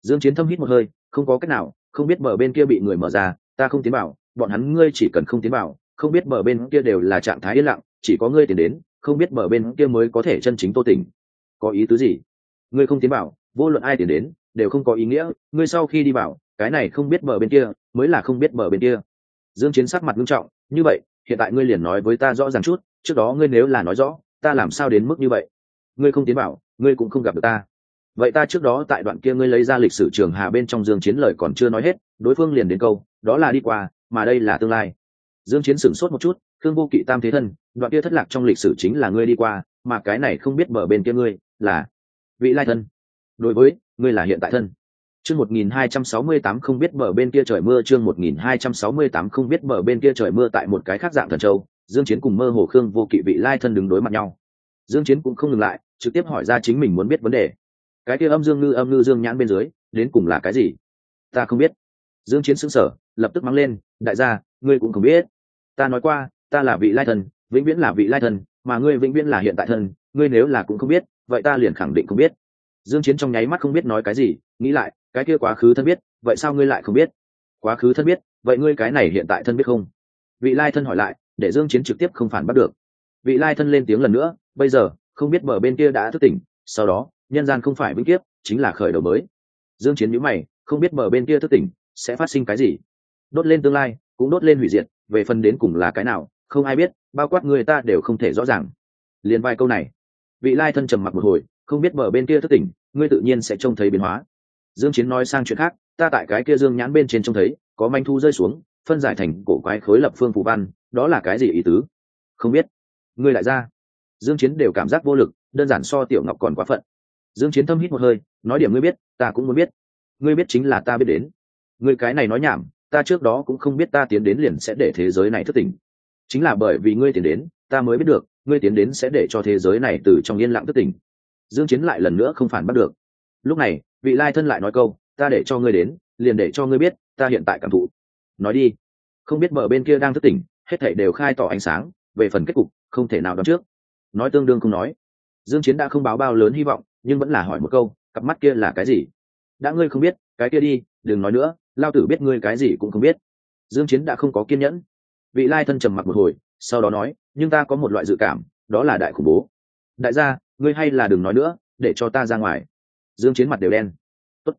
Dương chiến thâm hít một hơi, không có cách nào, không biết mở bên kia bị người mở ra, ta không tiến vào, bọn hắn ngươi chỉ cần không tiến vào không biết mở bên kia đều là trạng thái yên lặng chỉ có ngươi tiến đến không biết mở bên kia mới có thể chân chính tô tình có ý tứ gì? Ngươi không tiến bảo, vô luận ai tiến đến đều không có ý nghĩa ngươi sau khi đi bảo, cái này không biết mở bên kia mới là không biết mở bên kia. Dương chiến sắc mặt nghiêm trọng như vậy hiện tại ngươi liền nói với ta rõ ràng chút trước đó ngươi nếu là nói rõ ta làm sao đến mức như vậy? Ngươi không tiến bảo, ngươi cũng không gặp được ta. Vậy ta trước đó tại đoạn kia ngươi lấy ra lịch sử trường hà bên trong dương chiến lời còn chưa nói hết đối phương liền đến câu đó là đi qua mà đây là tương lai dương chiến sửng sốt một chút thương vô kỵ tam thế thân, đoạn kia thất lạc trong lịch sử chính là ngươi đi qua, mà cái này không biết mở bên kia ngươi là vị lai thân. Đối với, ngươi là hiện tại thân. Chương 1268 không biết mở bên kia trời mưa, chương 1268 không biết mở bên kia trời mưa tại một cái khác dạng thần châu, dương chiến cùng mơ hồ khương vô kỵ vị lai thân đứng đối mặt nhau. Dương chiến cũng không ngừng lại, trực tiếp hỏi ra chính mình muốn biết vấn đề. Cái kia âm dương ngư âm ngư dương nhãn bên dưới, đến cùng là cái gì? Ta không biết. Dương chiến sững sờ, lập tức mắng lên, đại gia, ngươi cũng không biết ta nói qua, ta là vị lai thần, vĩnh viễn là vị lai thần, mà ngươi vĩnh viễn là hiện tại thần, ngươi nếu là cũng không biết, vậy ta liền khẳng định không biết. Dương chiến trong nháy mắt không biết nói cái gì, nghĩ lại, cái kia quá khứ thân biết, vậy sao ngươi lại không biết? Quá khứ thân biết, vậy ngươi cái này hiện tại thân biết không? Vị lai thân hỏi lại, để dương chiến trực tiếp không phản bắt được. Vị lai thân lên tiếng lần nữa, bây giờ, không biết bờ bên kia đã thức tỉnh, sau đó, nhân gian không phải vĩnh kiếp, chính là khởi đầu mới. Dương chiến nhíu mày, không biết bờ bên kia thức tỉnh, sẽ phát sinh cái gì? Đốt lên tương lai, cũng đốt lên hủy diệt về phần đến cùng là cái nào, không ai biết, bao quát người ta đều không thể rõ ràng. Liền vài câu này, vị lai thân trầm mặc một hồi, không biết bờ bên kia thất tỉnh, ngươi tự nhiên sẽ trông thấy biến hóa. Dương chiến nói sang chuyện khác, ta tại cái kia dương nhãn bên trên trông thấy, có manh thu rơi xuống, phân giải thành cổ quái khối lập phương phù văn, đó là cái gì ý tứ? Không biết. Ngươi lại ra. Dương chiến đều cảm giác vô lực, đơn giản so tiểu ngọc còn quá phận. Dương chiến thâm hít một hơi, nói điểm ngươi biết, ta cũng muốn biết. Ngươi biết chính là ta biết đến. Ngươi cái này nói nhảm ta trước đó cũng không biết ta tiến đến liền sẽ để thế giới này thức tỉnh chính là bởi vì ngươi tiến đến, ta mới biết được, ngươi tiến đến sẽ để cho thế giới này từ trong yên lặng thức tỉnh dương chiến lại lần nữa không phản bắt được. Lúc này, vị lai thân lại nói câu, ta để cho ngươi đến, liền để cho ngươi biết, ta hiện tại cảm thụ. Nói đi. Không biết mở bên kia đang thức tỉnh hết thảy đều khai tỏ ánh sáng, về phần kết cục, không thể nào đoán trước. Nói tương đương không nói. Dương chiến đã không báo bao lớn hy vọng, nhưng vẫn là hỏi một câu, cặp mắt kia là cái gì? Đã ngươi không biết, cái kia đi, đừng nói nữa lao tử biết ngươi cái gì cũng không biết. Dương chiến đã không có kiên nhẫn. Vị lai thân trầm mặc một hồi, sau đó nói, nhưng ta có một loại dự cảm, đó là đại khủng bố. Đại gia, ngươi hay là đừng nói nữa, để cho ta ra ngoài. Dương chiến mặt đều đen. Tốt.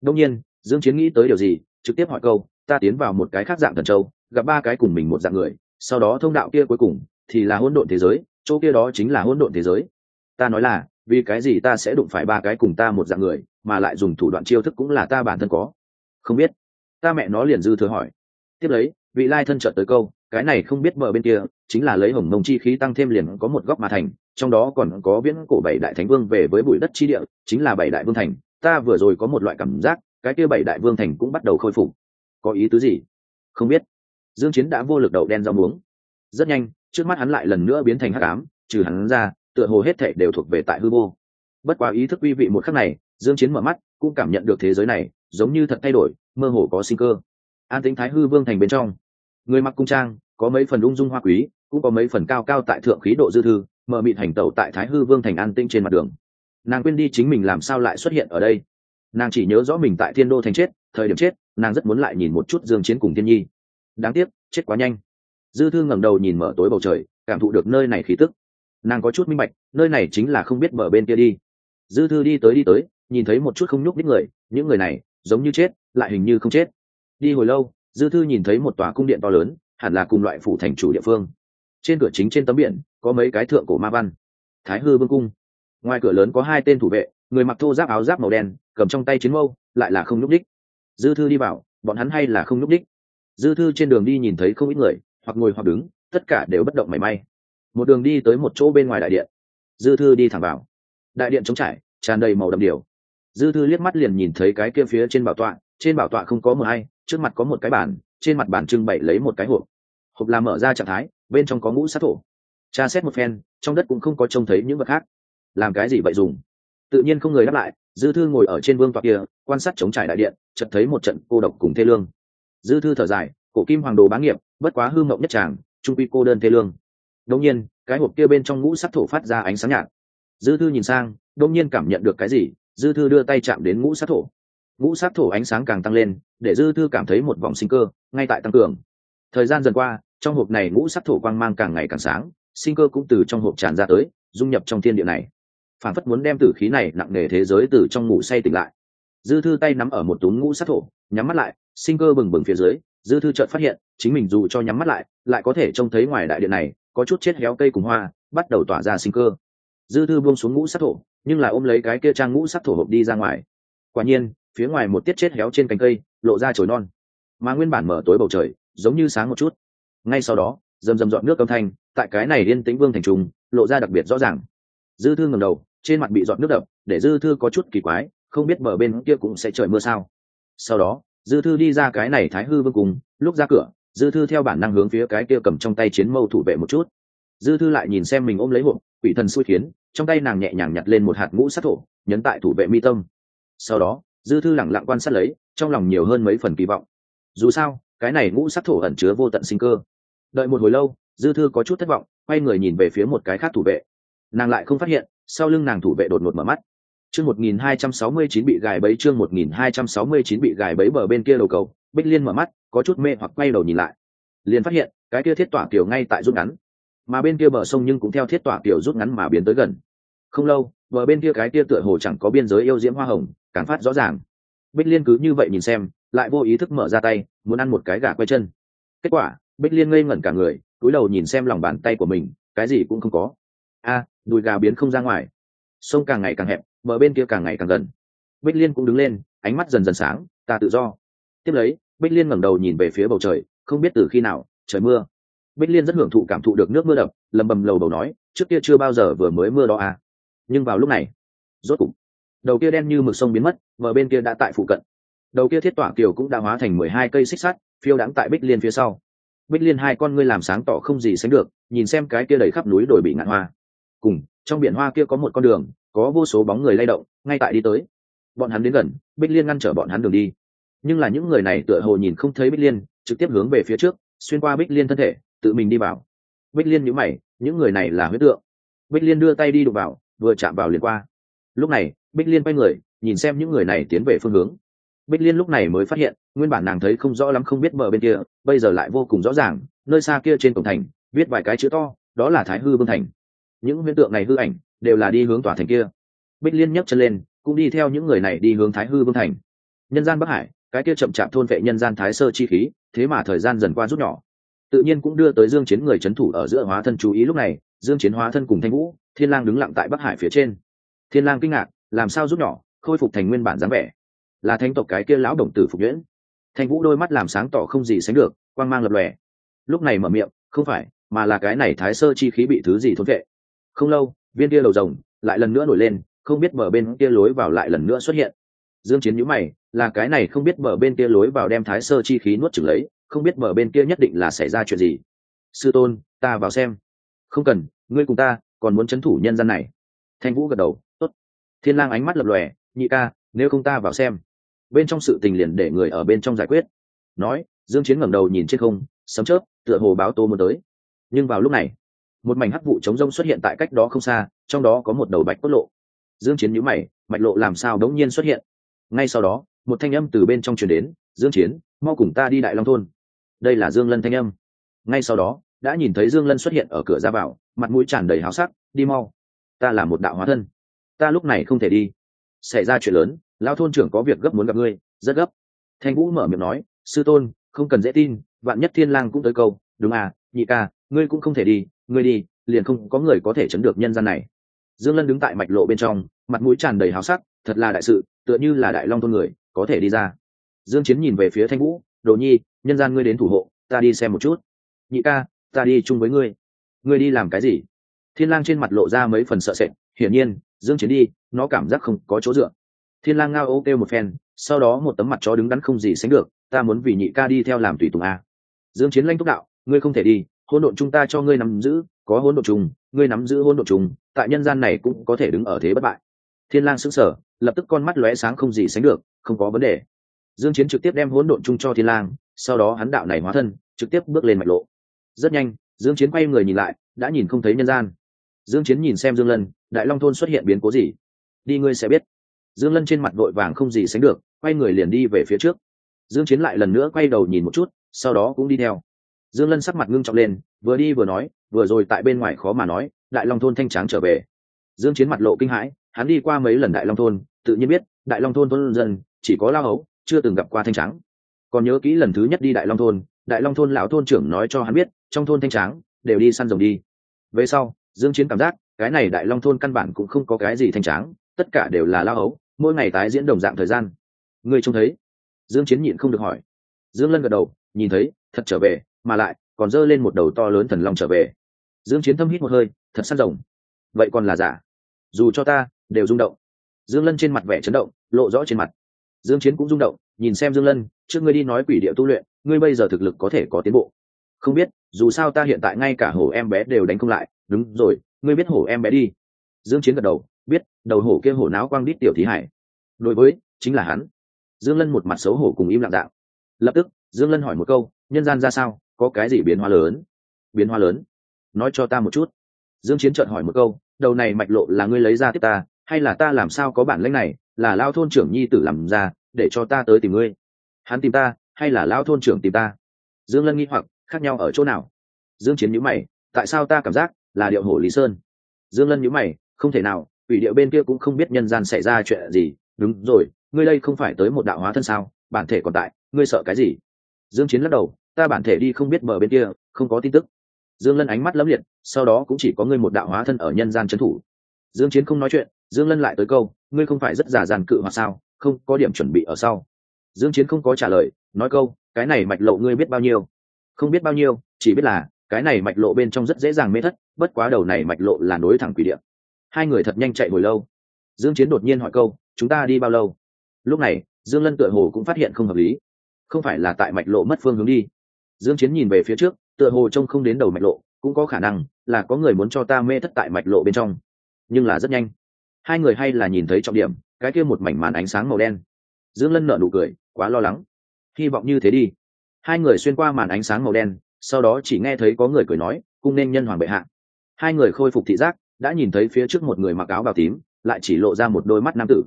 đông nhiên, dương chiến nghĩ tới điều gì, trực tiếp hỏi câu, ta tiến vào một cái khác dạng thần châu, gặp ba cái cùng mình một dạng người, sau đó thông đạo kia cuối cùng, thì là hỗn độn thế giới, chỗ kia đó chính là hỗn độn thế giới. Ta nói là, vì cái gì ta sẽ đụng phải ba cái cùng ta một dạng người, mà lại dùng thủ đoạn chiêu thức cũng là ta bản thân có. Không biết ta mẹ nó liền dư thừa hỏi. Tiếp lấy, vị lai thân trợt tới câu, cái này không biết mở bên kia, chính là lấy hồng mông chi khí tăng thêm liền có một góc mà thành, trong đó còn có viễn cổ bảy đại thánh vương về với bụi đất chi địa, chính là bảy đại vương thành. Ta vừa rồi có một loại cảm giác, cái kia bảy đại vương thành cũng bắt đầu khôi phục. Có ý tứ gì? Không biết. Dương chiến đã vô lực đầu đen rau muống. Rất nhanh, trước mắt hắn lại lần nữa biến thành hắc ám, trừ hắn ra, tựa hồ hết thảy đều thuộc về tại hư vô. Bất quá ý thức uy vị một khắc này, dương chiến mở mắt, cũng cảm nhận được thế giới này, giống như thật thay đổi mơ hồ có sinh cơ. An tính thái hư vương thành bên trong, người mặc cung trang, có mấy phần ung dung hoa quý, cũng có mấy phần cao cao tại thượng khí độ dư thư mở mịt hành tẩu tại thái hư vương thành an tĩnh trên mặt đường. Nàng quên đi chính mình làm sao lại xuất hiện ở đây. Nàng chỉ nhớ rõ mình tại thiên đô thành chết, thời điểm chết, nàng rất muốn lại nhìn một chút dương chiến cùng thiên nhi. Đáng tiếc, chết quá nhanh. Dư thư ngẩng đầu nhìn mở tối bầu trời, cảm thụ được nơi này khí tức. Nàng có chút minh bạch, nơi này chính là không biết mở bên kia đi. Dư thư đi tới đi tới, nhìn thấy một chút không nhúc đích người, những người này giống như chết, lại hình như không chết. Đi hồi lâu, dư thư nhìn thấy một tòa cung điện to lớn, hẳn là cùng loại phủ thành chủ địa phương. Trên cửa chính trên tấm biển, có mấy cái thượng cổ ma văn. Thái hư vương cung. Ngoài cửa lớn có hai tên thủ vệ, người mặc thô giáp áo giáp màu đen, cầm trong tay chiến mâu, lại là không nhúc đích dư thư đi vào, bọn hắn hay là không nhúc đích dư thư trên đường đi nhìn thấy không ít người, hoặc ngồi hoặc đứng, tất cả đều bất động mảy may. Một đường đi tới một chỗ bên ngoài đại điện. Dư thư đi thẳng vào. Đại điện trống trải, tràn đầy màu đậm điều dư thư liếc mắt liền nhìn thấy cái kia phía trên bảo tọa, trên bảo tọa không có mờ hay trước mặt có một cái bàn, trên mặt bàn trưng bày lấy một cái hộp. Hộp làm mở ra trạng thái, bên trong có ngũ sát thổ. Tra xét một phen, trong đất cũng không có trông thấy những vật khác. Làm cái gì vậy dùng? Tự nhiên không người đáp lại, dư thư ngồi ở trên vương tọa kia, quan sát chống trải đại điện, chợt thấy một trận cô độc cùng thê lương. Dư thư thở dài, cổ kim hoàng đồ bá nghiệp, bất quá hư mộng nhất tràng, trung quy cô đơn thê lương. Đông nhiên, cái hộp kia bên trong ngũ sắc thổ phát ra ánh sáng nhạt. Dư thư nhìn sang đông nhiên cảm nhận được cái gì dư thư đưa tay chạm đến ngũ sát thổ. Ngũ sát thổ ánh sáng càng tăng lên, để dư thư cảm thấy một vòng sinh cơ, ngay tại tăng cường. Thời gian dần qua, trong hộp này ngũ sát thổ quang mang càng ngày càng sáng, sinh cơ cũng từ trong hộp tràn ra tới, dung nhập trong thiên địa này. Phản phất muốn đem tử khí này nặng nề thế giới từ trong ngủ say tỉnh lại. Dư thư tay nắm ở một túng ngũ sát thổ, nhắm mắt lại, sinh cơ bừng bừng phía dưới, dư thư chợt phát hiện, chính mình dù cho nhắm mắt lại lại có thể trông thấy ngoài đại điện này, có chút chết héo cây cùng hoa, bắt đầu tỏa ra sinh cơ. Dư thư buông xuống ngũ sát thổ nhưng lại ôm lấy cái kia trang ngũ sắc thổ hộp đi ra ngoài. Quả nhiên, phía ngoài một tiết chết héo trên cành cây, lộ ra chồi non. Mà nguyên bản mở tối bầu trời, giống như sáng một chút. Ngay sau đó, rầm rầm dọn nước âm thanh, tại cái này yên tĩnh vương thành trùng, lộ ra đặc biệt rõ ràng. Dư thư ngầm đầu, trên mặt bị dọn nước đập, để dư thư có chút kỳ quái, không biết bờ bên kia cũng sẽ trời mưa sao. Sau đó, dư thư đi ra cái này thái hư vương cùng, lúc ra cửa, dư thư theo bản năng hướng phía cái kia cầm trong tay chiến mâu thủ vệ một chút. Dư thư lại nhìn xem mình ôm lấy hộp, quỷ thần xui khiến trong tay nàng nhẹ nhàng nhặt lên một hạt ngũ sát thổ, nhấn tại thủ vệ mi tâm. Sau đó, dư thư lẳng lặng quan sát lấy, trong lòng nhiều hơn mấy phần kỳ vọng. Dù sao, cái này ngũ sát thổ ẩn chứa vô tận sinh cơ. Đợi một hồi lâu, dư thư có chút thất vọng, quay người nhìn về phía một cái khác thủ vệ. Nàng lại không phát hiện, sau lưng nàng thủ vệ đột ngột mở mắt. Chương một nghìn hai trăm sáu mươi chín bị gài bẫy, chương một nghìn hai trăm sáu mươi chín bị gài bẫy bờ bên kia đầu cầu, bích liên mở mắt, có chút mê hoặc quay đầu nhìn lại. Liền phát hiện, cái kia thiết tỏa kiểu ngay tại rút ngắn mà bên kia bờ sông nhưng cũng theo thiết tỏa kiểu rút ngắn mà biến tới gần. Không lâu, bờ bên kia cái kia tựa hồ chẳng có biên giới yêu diễm hoa hồng, càng phát rõ ràng. Bích liên cứ như vậy nhìn xem, lại vô ý thức mở ra tay, muốn ăn một cái gà quay chân. Kết quả, bích liên ngây ngẩn cả người, cúi đầu nhìn xem lòng bàn tay của mình, cái gì cũng không có. A, đùi gà biến không ra ngoài. Sông càng ngày càng hẹp, bờ bên kia càng ngày càng gần. Bích liên cũng đứng lên, ánh mắt dần dần sáng, ta tự do. Tiếp lấy, bích liên ngẩng đầu nhìn về phía bầu trời, không biết từ khi nào, trời mưa bích liên rất hưởng thụ cảm thụ được nước mưa đập, lầm bầm lầu bầu nói, trước kia chưa bao giờ vừa mới mưa đó à. Nhưng vào lúc này, rốt cục, đầu kia đen như mực sông biến mất, bờ bên kia đã tại phụ cận. Đầu kia thiết tỏa kiều cũng đã hóa thành mười hai cây xích sắt, phiêu đãng tại bích liên phía sau. Bích liên hai con ngươi làm sáng tỏ không gì sánh được, nhìn xem cái kia đầy khắp núi đồi bị ngạn hoa. Cùng, trong biển hoa kia có một con đường, có vô số bóng người lay động, ngay tại đi tới. Bọn hắn đến gần, bích liên ngăn trở bọn hắn đường đi. Nhưng là những người này tựa hồ nhìn không thấy bích liên, trực tiếp hướng về phía trước, xuyên qua bích liên thân thể tự mình đi vào. Bích liên nhữ mày, những người này là huyết tượng. Bích liên đưa tay đi đụng vào, vừa chạm vào liền qua. Lúc này, bích liên quay người, nhìn xem những người này tiến về phương hướng. Bích liên lúc này mới phát hiện, nguyên bản nàng thấy không rõ lắm không biết bờ bên kia, bây giờ lại vô cùng rõ ràng, nơi xa kia trên cổng thành, viết vài cái chữ to, đó là thái hư vương thành. Những huyễn tượng này hư ảnh, đều là đi hướng tòa thành kia. Bích liên nhấc chân lên, cũng đi theo những người này đi hướng thái hư vương thành. Nhân gian bắc hải, cái kia chậm chạp thôn vệ nhân gian thái sơ chi khí, thế mà thời gian dần qua rút nhỏ tự nhiên cũng đưa tới dương chiến người chấn thủ ở giữa hóa thân chú ý lúc này, dương chiến hóa thân cùng thanh vũ, thiên lang đứng lặng tại bắc hải phía trên. Thiên lang kinh ngạc, làm sao giúp nhỏ, khôi phục thành nguyên bản dáng vẻ? Là thánh tộc cái kia lão đồng tử phục nhuyễn. Thanh vũ đôi mắt làm sáng tỏ không gì sánh được, quang mang lập lòe. Lúc này mở miệng, không phải, mà là cái này thái sơ chi khí bị thứ gì thối vệ? Không lâu, viên kia đầu rồng lại lần nữa nổi lên, không biết mở bên kia lối vào lại lần nữa xuất hiện. Dương chiến nhíu mày, là cái này không biết mở bên kia lối vào đem thái sơ chi khí nuốt chửng lấy không biết mở bên kia nhất định là xảy ra chuyện gì. Sư tôn, ta vào xem. Không cần, ngươi cùng ta, còn muốn chấn thủ nhân gian này. Thanh vũ gật đầu, tốt. Thiên lang ánh mắt lập lòe, nhị ca, nếu không ta vào xem. Bên trong sự tình liền để người ở bên trong giải quyết. Nói, dương chiến ngẩng đầu nhìn trên không, sấm chớp, tựa hồ báo tô muốn tới. Nhưng vào lúc này, một mảnh hắc vụ chống rông xuất hiện tại cách đó không xa, trong đó có một đầu bạch cốt lộ. Dương chiến nhíu mày mạch lộ làm sao đống nhiên xuất hiện? Ngay sau đó, một thanh âm từ bên trong truyền đến, dương chiến, mau cùng ta đi đại long thôn đây là dương lân thanh âm. Ngay sau đó, đã nhìn thấy dương lân xuất hiện ở cửa ra vào, mặt mũi tràn đầy háo sắc, đi mau. Ta là một đạo hóa thân. Ta lúc này không thể đi. Xảy ra chuyện lớn lao thôn trưởng có việc gấp muốn gặp ngươi, rất gấp. Thanh vũ mở miệng nói, sư tôn, không cần dễ tin, vạn nhất thiên lang cũng tới câu đúng à nhị ca, ngươi cũng không thể đi, ngươi đi, liền không có người có thể chấn được nhân gian này. Dương lân đứng tại mạch lộ bên trong, mặt mũi tràn đầy háo sắc, thật là đại sự, tựa như là đại long thôn người, có thể đi ra. Dương chiến nhìn về phía thanh vũ đồ nhi, nhân gian ngươi đến thủ hộ, ta đi xem một chút. Nhị ca, ta đi chung với ngươi. Ngươi đi làm cái gì? Thiên lang trên mặt lộ ra mấy phần sợ sệt. Hiển nhiên, dương chiến đi, nó cảm giác không có chỗ dựa. Thiên lang ngao ô kêu một phen, sau đó một tấm mặt chó đứng đắn không gì sánh được. Ta muốn vì nhị ca đi theo làm tùy tùng a. Dương chiến lanh thúc đạo, ngươi không thể đi, hỗn độn chúng ta cho ngươi nắm giữ, có hỗn độn trùng, ngươi nắm giữ hỗn độn trùng, tại nhân gian này cũng có thể đứng ở thế bất bại. Thiên lang sững sờ, lập tức con mắt lóe sáng không gì sánh được, không có vấn đề dương chiến trực tiếp đem hỗn độn chung cho thiên lang, sau đó hắn đạo này hóa thân, trực tiếp bước lên mạch lộ. Rất nhanh, dương chiến quay người nhìn lại, đã nhìn không thấy nhân gian. Dương chiến nhìn xem dương lân, đại long thôn xuất hiện biến cố gì? Đi ngươi sẽ biết. Dương lân trên mặt vội vàng không gì sánh được, quay người liền đi về phía trước. Dương chiến lại lần nữa quay đầu nhìn một chút, sau đó cũng đi theo. Dương lân sắc mặt ngưng trọng lên, vừa đi vừa nói, vừa rồi tại bên ngoài khó mà nói, đại long thôn thanh tráng trở về. Dương chiến mặt lộ kinh hãi, hắn đi qua mấy lần đại long thôn, tự nhiên biết, đại long thôn thôn dân, chỉ có lao hấu chưa từng gặp qua thanh tráng. Còn nhớ kỹ lần thứ nhất đi đại long thôn, đại long thôn lão thôn trưởng nói cho hắn biết, trong thôn thanh tráng, đều đi săn rồng đi. Về sau, dương chiến cảm giác, cái này đại long thôn căn bản cũng không có cái gì thanh tráng, tất cả đều là lao hấu mỗi ngày tái diễn đồng dạng thời gian. Ngươi trông thấy? Dương chiến nhịn không được hỏi. Dương lân gật đầu, nhìn thấy, thật trở về, mà lại, còn dơ lên một đầu to lớn thần long trở về. Dương chiến thâm hít một hơi, thật săn rồng. Vậy còn là giả? Dù cho ta, đều rung động. Dương lân trên mặt vẻ chấn động, lộ rõ trên mặt dương chiến cũng rung động, nhìn xem dương lân, trước ngươi đi nói quỷ địa tu luyện, ngươi bây giờ thực lực có thể có tiến bộ. Không biết, dù sao ta hiện tại ngay cả hổ em bé đều đánh không lại, đúng rồi, ngươi biết hổ em bé đi. Dương chiến gật đầu, biết, đầu hổ kia hổ náo quang đít tiểu thí hải. Đối với, chính là hắn. Dương lân một mặt xấu hổ cùng im lặng dạng. Lập tức, dương lân hỏi một câu, nhân gian ra sao, có cái gì biến hóa lớn? Biến hóa lớn? Nói cho ta một chút. Dương chiến chợt hỏi một câu, đầu này mạch lộ là ngươi lấy ra tiếp ta, hay là ta làm sao có bản lĩnh này là lao thôn trưởng nhi tử làm ra, để cho ta tới tìm ngươi. Hắn tìm ta, hay là lao thôn trưởng tìm ta? Dương lân nghi hoặc, khác nhau ở chỗ nào? Dương chiến nhíu mày, tại sao ta cảm giác là điệu hổ lý sơn? Dương lân nhíu mày, không thể nào ủy điệu bên kia cũng không biết nhân gian xảy ra chuyện gì. Đúng rồi, ngươi đây không phải tới một đạo hóa thân sao? Bản thể còn tại, ngươi sợ cái gì? Dương chiến lắc đầu, ta bản thể đi không biết bờ bên kia, không có tin tức. Dương lân ánh mắt lấm liệt, sau đó cũng chỉ có ngươi một đạo hóa thân ở nhân gian trấn thủ. Dương chiến không nói chuyện, dương lân lại tới câu ngươi không phải rất giả dàn cự hoặc sao, không, có điểm chuẩn bị ở sau. Dương chiến không có trả lời, nói câu, cái này mạch lộ ngươi biết bao nhiêu? Không biết bao nhiêu, chỉ biết là, cái này mạch lộ bên trong rất dễ dàng mê thất, bất quá đầu này mạch lộ là nối thẳng quỷ địa. Hai người thật nhanh chạy hồi lâu. Dương chiến đột nhiên hỏi câu, chúng ta đi bao lâu? Lúc này, dương lân tựa hồ cũng phát hiện không hợp lý. Không phải là tại mạch lộ mất phương hướng đi. Dương chiến nhìn về phía trước, tựa hồ trông không đến đầu mạch lộ, cũng có khả năng là có người muốn cho ta mê thất tại mạch lộ bên trong. Nhưng là rất nhanh hai người hay là nhìn thấy trọng điểm, cái kia một mảnh màn ánh sáng màu đen. Dương lân nở nụ cười, quá lo lắng. Hy vọng như thế đi. Hai người xuyên qua màn ánh sáng màu đen, sau đó chỉ nghe thấy có người cười nói, cung nên nhân hoàng bệ hạ. Hai người khôi phục thị giác, đã nhìn thấy phía trước một người mặc áo bào tím, lại chỉ lộ ra một đôi mắt nam tử.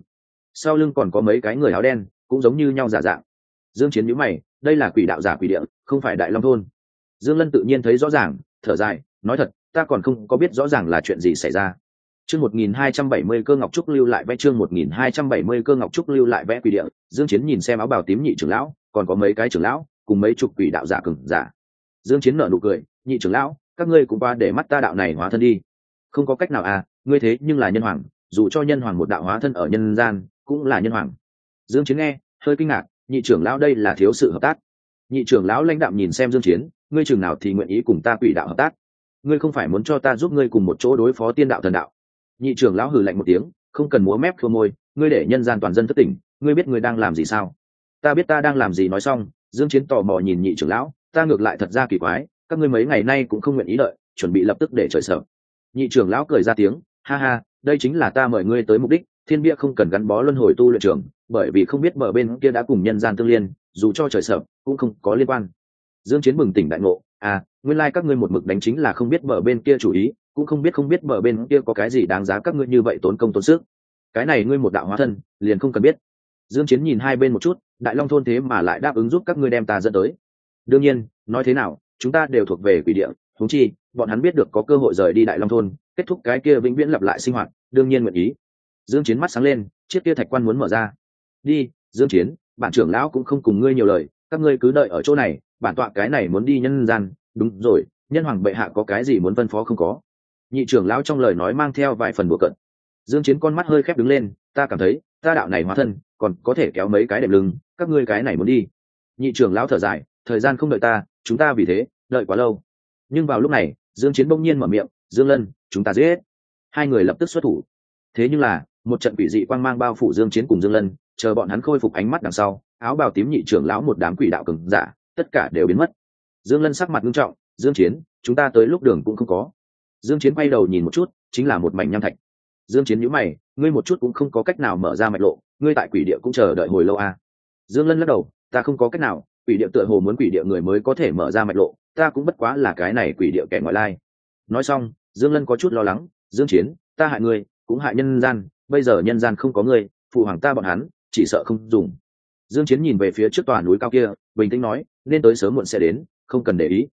Sau lưng còn có mấy cái người áo đen, cũng giống như nhau giả dạng. Dương chiến nhíu mày, đây là quỷ đạo giả quỷ địa, không phải đại long thôn. Dương lân tự nhiên thấy rõ ràng, thở dài, nói thật, ta còn không có biết rõ ràng là chuyện gì xảy ra chương 1270 cơ ngọc trúc lưu lại vẽ chương 1270 cơ ngọc trúc lưu lại vẽ quỷ địa. Dương chiến nhìn xem áo bào tím nhị trưởng lão, còn có mấy cái trưởng lão, cùng mấy chục quỷ đạo giả cường giả. Dương chiến nở nụ cười, nhị trưởng lão, các ngươi cũng qua để mắt ta đạo này hóa thân đi. Không có cách nào à ngươi thế nhưng là nhân hoàng, dù cho nhân hoàng một đạo hóa thân ở nhân gian, cũng là nhân hoàng. Dương chiến nghe, hơi kinh ngạc, nhị trưởng lão đây là thiếu sự hợp tác. Nhị trưởng lão lãnh đạm nhìn xem dương chiến, ngươi trưởng nào thì nguyện ý cùng ta quỷ đạo hợp tác? Ngươi không phải muốn cho ta giúp ngươi cùng một chỗ đối phó tiên đạo thần đạo nhị trưởng lão hừ lạnh một tiếng, không cần múa mép khô môi, ngươi để nhân gian toàn dân thất tỉnh, ngươi biết ngươi đang làm gì sao? Ta biết ta đang làm gì nói xong, dương chiến tò mò nhìn nhị trưởng lão, ta ngược lại thật ra kỳ quái, các ngươi mấy ngày nay cũng không nguyện ý đợi, chuẩn bị lập tức để trời sợ. Nhị trưởng lão cười ra tiếng, ha ha, đây chính là ta mời ngươi tới mục đích, thiên bia không cần gắn bó luân hồi tu luyện trường bởi vì không biết bờ bên kia đã cùng nhân gian tương liên, dù cho trời sợ, cũng không có liên quan. Dương chiến mừng tỉnh đại ngộ à nguyên lai like các ngươi một mực đánh chính là không biết bờ bên kia chủ ý cũng không biết không biết bờ bên kia có cái gì đáng giá các ngươi như vậy tốn công tốn sức. Cái này ngươi một đạo hóa thân, liền không cần biết. Dương chiến nhìn hai bên một chút, đại long thôn thế mà lại đáp ứng giúp các ngươi đem ta dẫn tới. Đương nhiên, nói thế nào, chúng ta đều thuộc về quỷ địa, huống chi, bọn hắn biết được có cơ hội rời đi đại long thôn, kết thúc cái kia vĩnh viễn lặp lại sinh hoạt, đương nhiên nguyện ý. Dương chiến mắt sáng lên, chiếc kia thạch quan muốn mở ra. Đi, dương chiến, bản trưởng lão cũng không cùng ngươi nhiều lời, các ngươi cứ đợi ở chỗ này, bản tọa cái này muốn đi nhân gian. Đúng rồi, nhân hoàng bệ hạ có cái gì muốn phân phó không có? Nhị trưởng lão trong lời nói mang theo vài phần bừa cận. Dương chiến con mắt hơi khép đứng lên, ta cảm thấy, ta đạo này hóa thân, còn có thể kéo mấy cái đệm lưng, các ngươi cái này muốn đi. Nhị trưởng lão thở dài, thời gian không đợi ta, chúng ta vì thế, đợi quá lâu. Nhưng vào lúc này, dương chiến bỗng nhiên mở miệng, dương lân, chúng ta giết. Hai người lập tức xuất thủ. Thế nhưng là, một trận quỷ dị quang mang bao phủ dương chiến cùng dương lân, chờ bọn hắn khôi phục ánh mắt đằng sau, áo bào tím nhị trưởng lão một đám quỷ đạo cường giả, tất cả đều biến mất. Dương lân sắc mặt nghiêm trọng, dương chiến, chúng ta tới lúc đường cũng không có dương chiến quay đầu nhìn một chút, chính là một mảnh nham thạch. Dương chiến nhíu mày, ngươi một chút cũng không có cách nào mở ra mạch lộ, ngươi tại quỷ địa cũng chờ đợi hồi lâu à? Dương lân lắc đầu, ta không có cách nào, quỷ địa tựa hồ muốn quỷ địa người mới có thể mở ra mạch lộ, ta cũng bất quá là cái này quỷ địa kẻ ngoại lai. Nói xong, dương lân có chút lo lắng, dương chiến, ta hại ngươi, cũng hại nhân gian, bây giờ nhân gian không có ngươi, phụ hoàng ta bọn hắn, chỉ sợ không dùng. Dương chiến nhìn về phía trước tòa núi cao kia, bình tĩnh nói, nên tới sớm muộn sẽ đến, không cần để ý.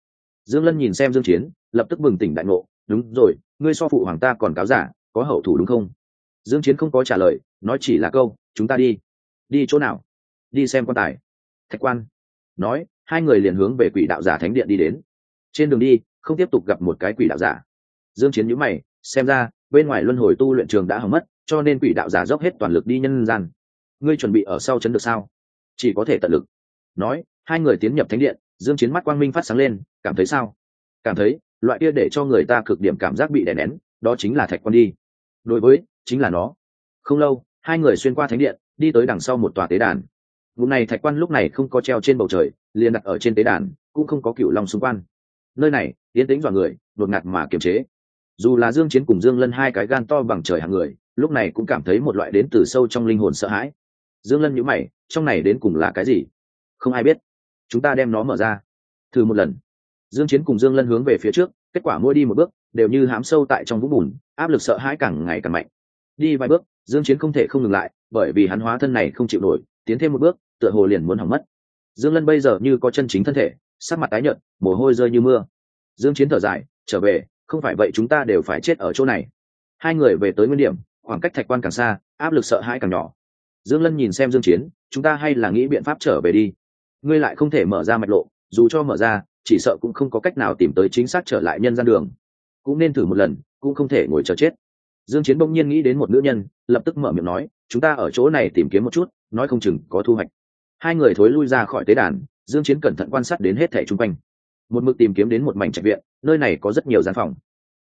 Dương lân nhìn xem dương chiến, lập tức bừng tỉnh đại ngộ đúng rồi, ngươi so phụ hoàng ta còn cáo giả, có hậu thủ đúng không? Dương chiến không có trả lời, nói chỉ là câu, chúng ta đi. Đi chỗ nào? Đi xem quan tài. Thạch quan. Nói, hai người liền hướng về quỷ đạo giả thánh điện đi đến. Trên đường đi, không tiếp tục gặp một cái quỷ đạo giả. Dương chiến nhíu mày, xem ra, bên ngoài luân hồi tu luyện trường đã hỏng mất, cho nên quỷ đạo giả dốc hết toàn lực đi nhân gian. Ngươi chuẩn bị ở sau chấn được sao? Chỉ có thể tận lực. Nói, hai người tiến nhập thánh điện, dương chiến mắt quang minh phát sáng lên, cảm thấy sao? Cảm thấy loại kia để cho người ta cực điểm cảm giác bị đè nén, đó chính là thạch quan đi. Đối với, chính là nó. Không lâu, hai người xuyên qua thánh điện, đi tới đằng sau một tòa tế đàn. Vụ này thạch quan lúc này không có treo trên bầu trời, liền đặt ở trên tế đàn, cũng không có cựu long xung quanh. Nơi này tiến tĩnh dọa người, đột ngạt mà kiềm chế. Dù là dương chiến cùng dương lân hai cái gan to bằng trời hàng người, lúc này cũng cảm thấy một loại đến từ sâu trong linh hồn sợ hãi. Dương lân nhíu mày, trong này đến cùng là cái gì? Không ai biết. Chúng ta đem nó mở ra. Thử một lần dương chiến cùng dương lân hướng về phía trước, kết quả mỗi đi một bước, đều như hám sâu tại trong vũng bùn, áp lực sợ hãi càng ngày càng mạnh. Đi vài bước, dương chiến không thể không ngừng lại, bởi vì hắn hóa thân này không chịu nổi, tiến thêm một bước, tựa hồ liền muốn hỏng mất. Dương lân bây giờ như có chân chính thân thể, sắc mặt tái nhợt, mồ hôi rơi như mưa. Dương chiến thở dài, trở về, không phải vậy chúng ta đều phải chết ở chỗ này. Hai người về tới nguyên điểm, khoảng cách thạch quan càng xa, áp lực sợ hãi càng nhỏ. Dương lân nhìn xem dương chiến, chúng ta hay là nghĩ biện pháp trở về đi. Ngươi lại không thể mở ra mạch lộ, dù cho mở ra chỉ sợ cũng không có cách nào tìm tới chính xác trở lại nhân gian đường. Cũng nên thử một lần, cũng không thể ngồi chờ chết. Dương chiến bỗng nhiên nghĩ đến một nữ nhân, lập tức mở miệng nói, chúng ta ở chỗ này tìm kiếm một chút, nói không chừng có thu hoạch. Hai người thối lui ra khỏi tế đàn, dương chiến cẩn thận quan sát đến hết thảy trung quanh. Một mực tìm kiếm đến một mảnh trạch viện, nơi này có rất nhiều gian phòng.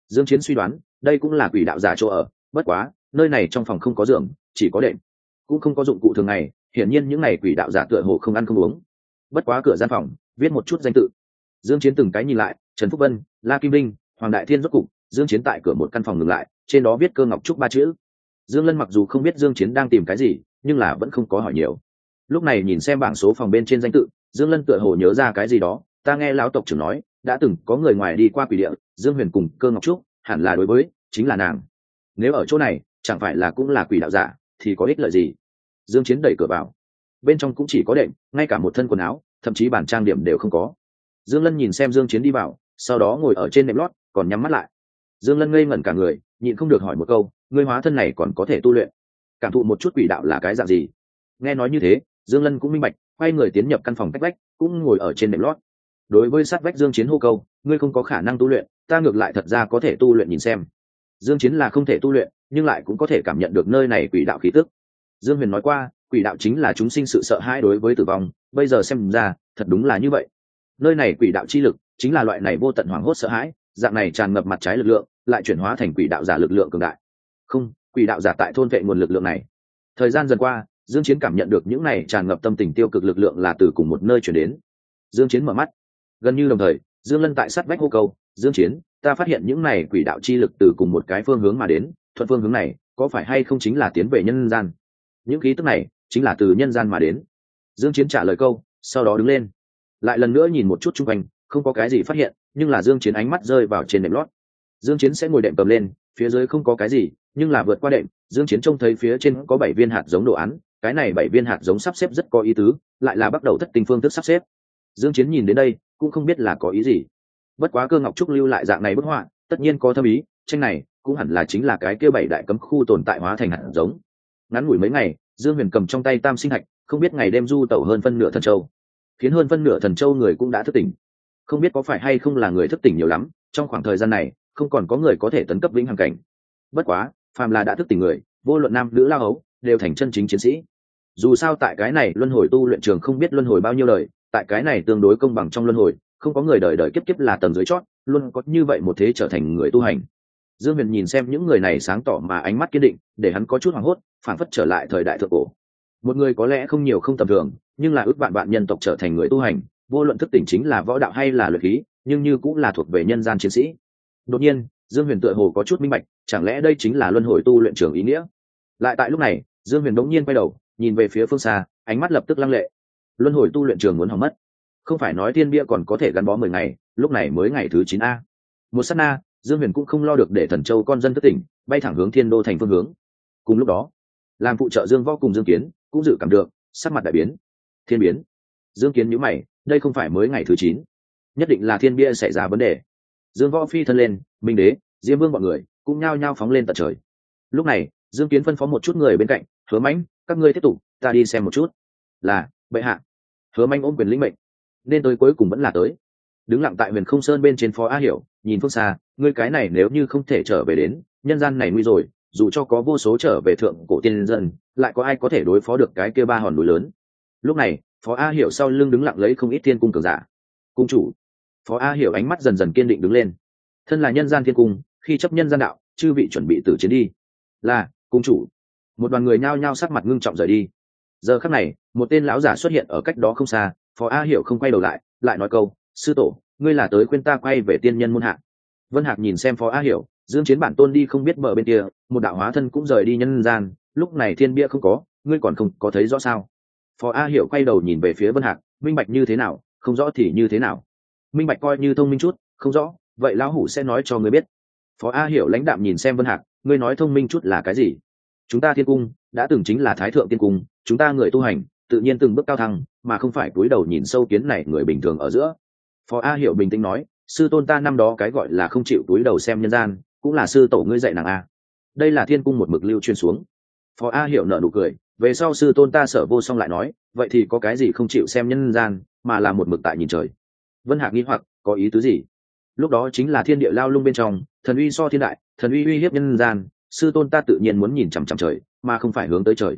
Dương chiến suy đoán, đây cũng là quỷ đạo giả chỗ ở, bất quá, nơi này trong phòng không có giường, chỉ có đệm. Cũng không có dụng cụ thường ngày, hiển nhiên những ngày quỷ đạo giả tựa hồ không ăn không uống. Bất quá cửa gian phòng, viết một chút danh tự dương chiến từng cái nhìn lại, trần phúc vân, la kim linh hoàng đại thiên rốt cục, dương chiến tại cửa một căn phòng ngừng lại, trên đó viết cơ ngọc trúc ba chữ. Dương lân mặc dù không biết dương chiến đang tìm cái gì, nhưng là vẫn không có hỏi nhiều. Lúc này nhìn xem bảng số phòng bên trên danh tự, dương lân tựa hồ nhớ ra cái gì đó, ta nghe lão tộc trưởng nói, đã từng có người ngoài đi qua quỷ địa, dương huyền cùng cơ ngọc trúc, hẳn là đối với, chính là nàng. Nếu ở chỗ này, chẳng phải là cũng là quỷ đạo giả, thì có ích lợi gì? Dương chiến đẩy cửa vào. Bên trong cũng chỉ có đệm, ngay cả một thân quần áo, thậm chí bản trang điểm đều không có dương lân nhìn xem dương chiến đi vào, sau đó ngồi ở trên nệm lót, còn nhắm mắt lại. Dương lân ngây ngẩn cả người, nhịn không được hỏi một câu, ngươi hóa thân này còn có thể tu luyện? Cảm thụ một chút quỷ đạo là cái dạng gì? Nghe nói như thế, dương lân cũng minh bạch, quay người tiến nhập căn phòng cách vách, cũng ngồi ở trên nệm lót. Đối với sát vách dương chiến hô câu, ngươi không có khả năng tu luyện, ta ngược lại thật ra có thể tu luyện nhìn xem. Dương chiến là không thể tu luyện, nhưng lại cũng có thể cảm nhận được nơi này quỷ đạo khí tức. Dương huyền nói qua, quỷ đạo chính là chúng sinh sự sợ hãi đối với tử vong, bây giờ xem ra, thật đúng là như vậy nơi này quỷ đạo chi lực chính là loại này vô tận hoảng hốt sợ hãi, dạng này tràn ngập mặt trái lực lượng, lại chuyển hóa thành quỷ đạo giả lực lượng cường đại. Không, quỷ đạo giả tại thôn vệ nguồn lực lượng này. Thời gian dần qua, dương chiến cảm nhận được những này tràn ngập tâm tình tiêu cực lực lượng là từ cùng một nơi chuyển đến. Dương chiến mở mắt. Gần như đồng thời, dương lân tại sát vách hô câu, dương chiến, ta phát hiện những này quỷ đạo chi lực từ cùng một cái phương hướng mà đến, thuận phương hướng này, có phải hay không chính là tiến về nhân gian? Những khí tức này chính là từ nhân gian mà đến. Dương chiến trả lời câu, sau đó đứng lên lại lần nữa nhìn một chút chung quanh, không có cái gì phát hiện, nhưng là dương chiến ánh mắt rơi vào trên đệm lót. Dương chiến sẽ ngồi đệm cầm lên, phía dưới không có cái gì, nhưng là vượt qua đệm, dương chiến trông thấy phía trên có bảy viên hạt giống đồ án, cái này bảy viên hạt giống sắp xếp rất có ý tứ, lại là bắt đầu thất tình phương thức sắp xếp. Dương chiến nhìn đến đây, cũng không biết là có ý gì. Bất quá cơ ngọc trúc lưu lại dạng này bức họa, tất nhiên có thâm ý, tranh này cũng hẳn là chính là cái kia bảy đại cấm khu tồn tại hóa thành hạt giống. Ngắn ngủi mấy ngày, dương huyền cầm trong tay tam sinh hạch, không biết ngày đêm du tẩu hơn phân nửa thần châu khiến hơn phân nửa thần châu người cũng đã thức tỉnh. Không biết có phải hay không là người thức tỉnh nhiều lắm, trong khoảng thời gian này, không còn có người có thể tấn cấp vĩnh hằng cảnh. Bất quá, phàm là đã thức tỉnh người, vô luận nam, nữ lao hấu, đều thành chân chính chiến sĩ. Dù sao tại cái này, luân hồi tu luyện trường không biết luân hồi bao nhiêu lời tại cái này tương đối công bằng trong luân hồi, không có người đời đời kiếp kiếp là tầng dưới chót, luôn có như vậy một thế trở thành người tu hành. Dương huyền nhìn xem những người này sáng tỏ mà ánh mắt kiên định, để hắn có chút hoảng hốt phản phất trở lại thời đại thượng cổ. Một người có lẽ không nhiều không tầm thường nhưng là ước bạn bạn nhân tộc trở thành người tu hành, vô luận thức tỉnh chính là võ đạo hay là luật khí, nhưng như cũng là thuộc về nhân gian chiến sĩ. Đột nhiên, dương huyền tựa hồ có chút minh bạch, chẳng lẽ đây chính là luân hồi tu luyện trường ý nghĩa? Lại tại lúc này, dương huyền đống nhiên quay đầu, nhìn về phía phương xa, ánh mắt lập tức lăng lệ. Luân hồi tu luyện trường muốn hỏng mất. Không phải nói thiên bia còn có thể gắn bó mười ngày, lúc này mới ngày thứ chín a. Một s á t na, dương huyền cũng không lo được để thần châu con dân thất tỉnh, bay thẳng hướng thiên đô thành phương hướng. Cùng lúc đó, làm phụ trợ dương võ cùng dương kiến, cũng dự cảm được, sắc mặt đại biến thiên biến. Dương kiến nhữ mày, đây không phải mới ngày thứ chín. Nhất định là thiên bia xảy ra vấn đề. Dương võ phi thân lên, minh đế, diêm vương b ọ n người cũng nhao nhao phóng lên tận trời. Lúc này, dương kiến phân phó một chút người bên cạnh, hứa mãnh, các ngươi tiếp tục, ta đi xem một chút. Là, bệ hạ. Hứa mãnh ôm quyền lĩnh mệnh. Nên tới cuối cùng vẫn là tới. Đứng lặng tại huyền không sơn bên trên phó a hiểu, nhìn phương xa, ngươi cái này nếu như không thể trở về đến, nhân gian này nguy rồi, dù cho có vô số trở về thượng cổ tiên dân, lại có ai có thể đối phó được cái kia ba hòn núi lớn? Lúc này, phó a hiểu sau lưng đứng lặng lấy không ít thiên cung cường giả. Cung chủ. Phó a hiểu ánh mắt dần dần kiên định đứng lên. Thân là nhân gian thiên cung, khi chấp nhân gian đạo, chư vị chuẩn bị tử chiến đi. Là, cung chủ. Một đoàn người nhao nhao sắc mặt ngưng trọng rời đi. Giờ khắc này, một tên lão giả xuất hiện ở cách đó không xa, phó a hiểu không quay đầu lại lại nói câu, sư tổ, ngươi là tới khuyên ta quay về tiên nhân môn hạ. Vân hạc nhìn xem phó a hiểu, dương chiến bản tôn đi không biết mở bên kia, một đạo hóa thân cũng rời đi nhân gian, lúc này thiên bia không có, ngươi còn không có thấy rõ sao? Phó a hiểu quay đầu nhìn về phía vân hạc, minh bạch như thế nào? Không rõ thì như thế nào? Minh bạch coi như thông minh chút, không rõ, vậy lão hủ sẽ nói cho ngươi biết. Phó a hiểu lãnh đạm nhìn xem vân hạc, ngươi nói thông minh chút là cái gì? Chúng ta thiên cung, đã từng chính là thái thượng tiên cung, chúng ta người tu hành, tự nhiên từng bước cao thăng, mà không phải cúi đầu nhìn sâu kiến này người bình thường ở giữa. Phó a hiểu bình tĩnh nói, sư tôn ta năm đó cái gọi là không chịu cúi đầu xem nhân gian, cũng là sư tổ ngươi dạy nàng a. Đây là thiên cung một mực lưu chuyên xuống. Phó a hiểu nợ nụ cười về sau sư tôn ta sở vô song lại nói, vậy thì có cái gì không chịu xem nhân gian, mà là một mực tại nhìn trời. Vân hạc nghĩ hoặc, có ý tứ gì? Lúc đó chính là thiên địa lao lung bên trong, thần uy so thiên đại, thần uy uy hiếp nhân gian, sư tôn ta tự nhiên muốn nhìn chằm chằm trời, mà không phải hướng tới trời.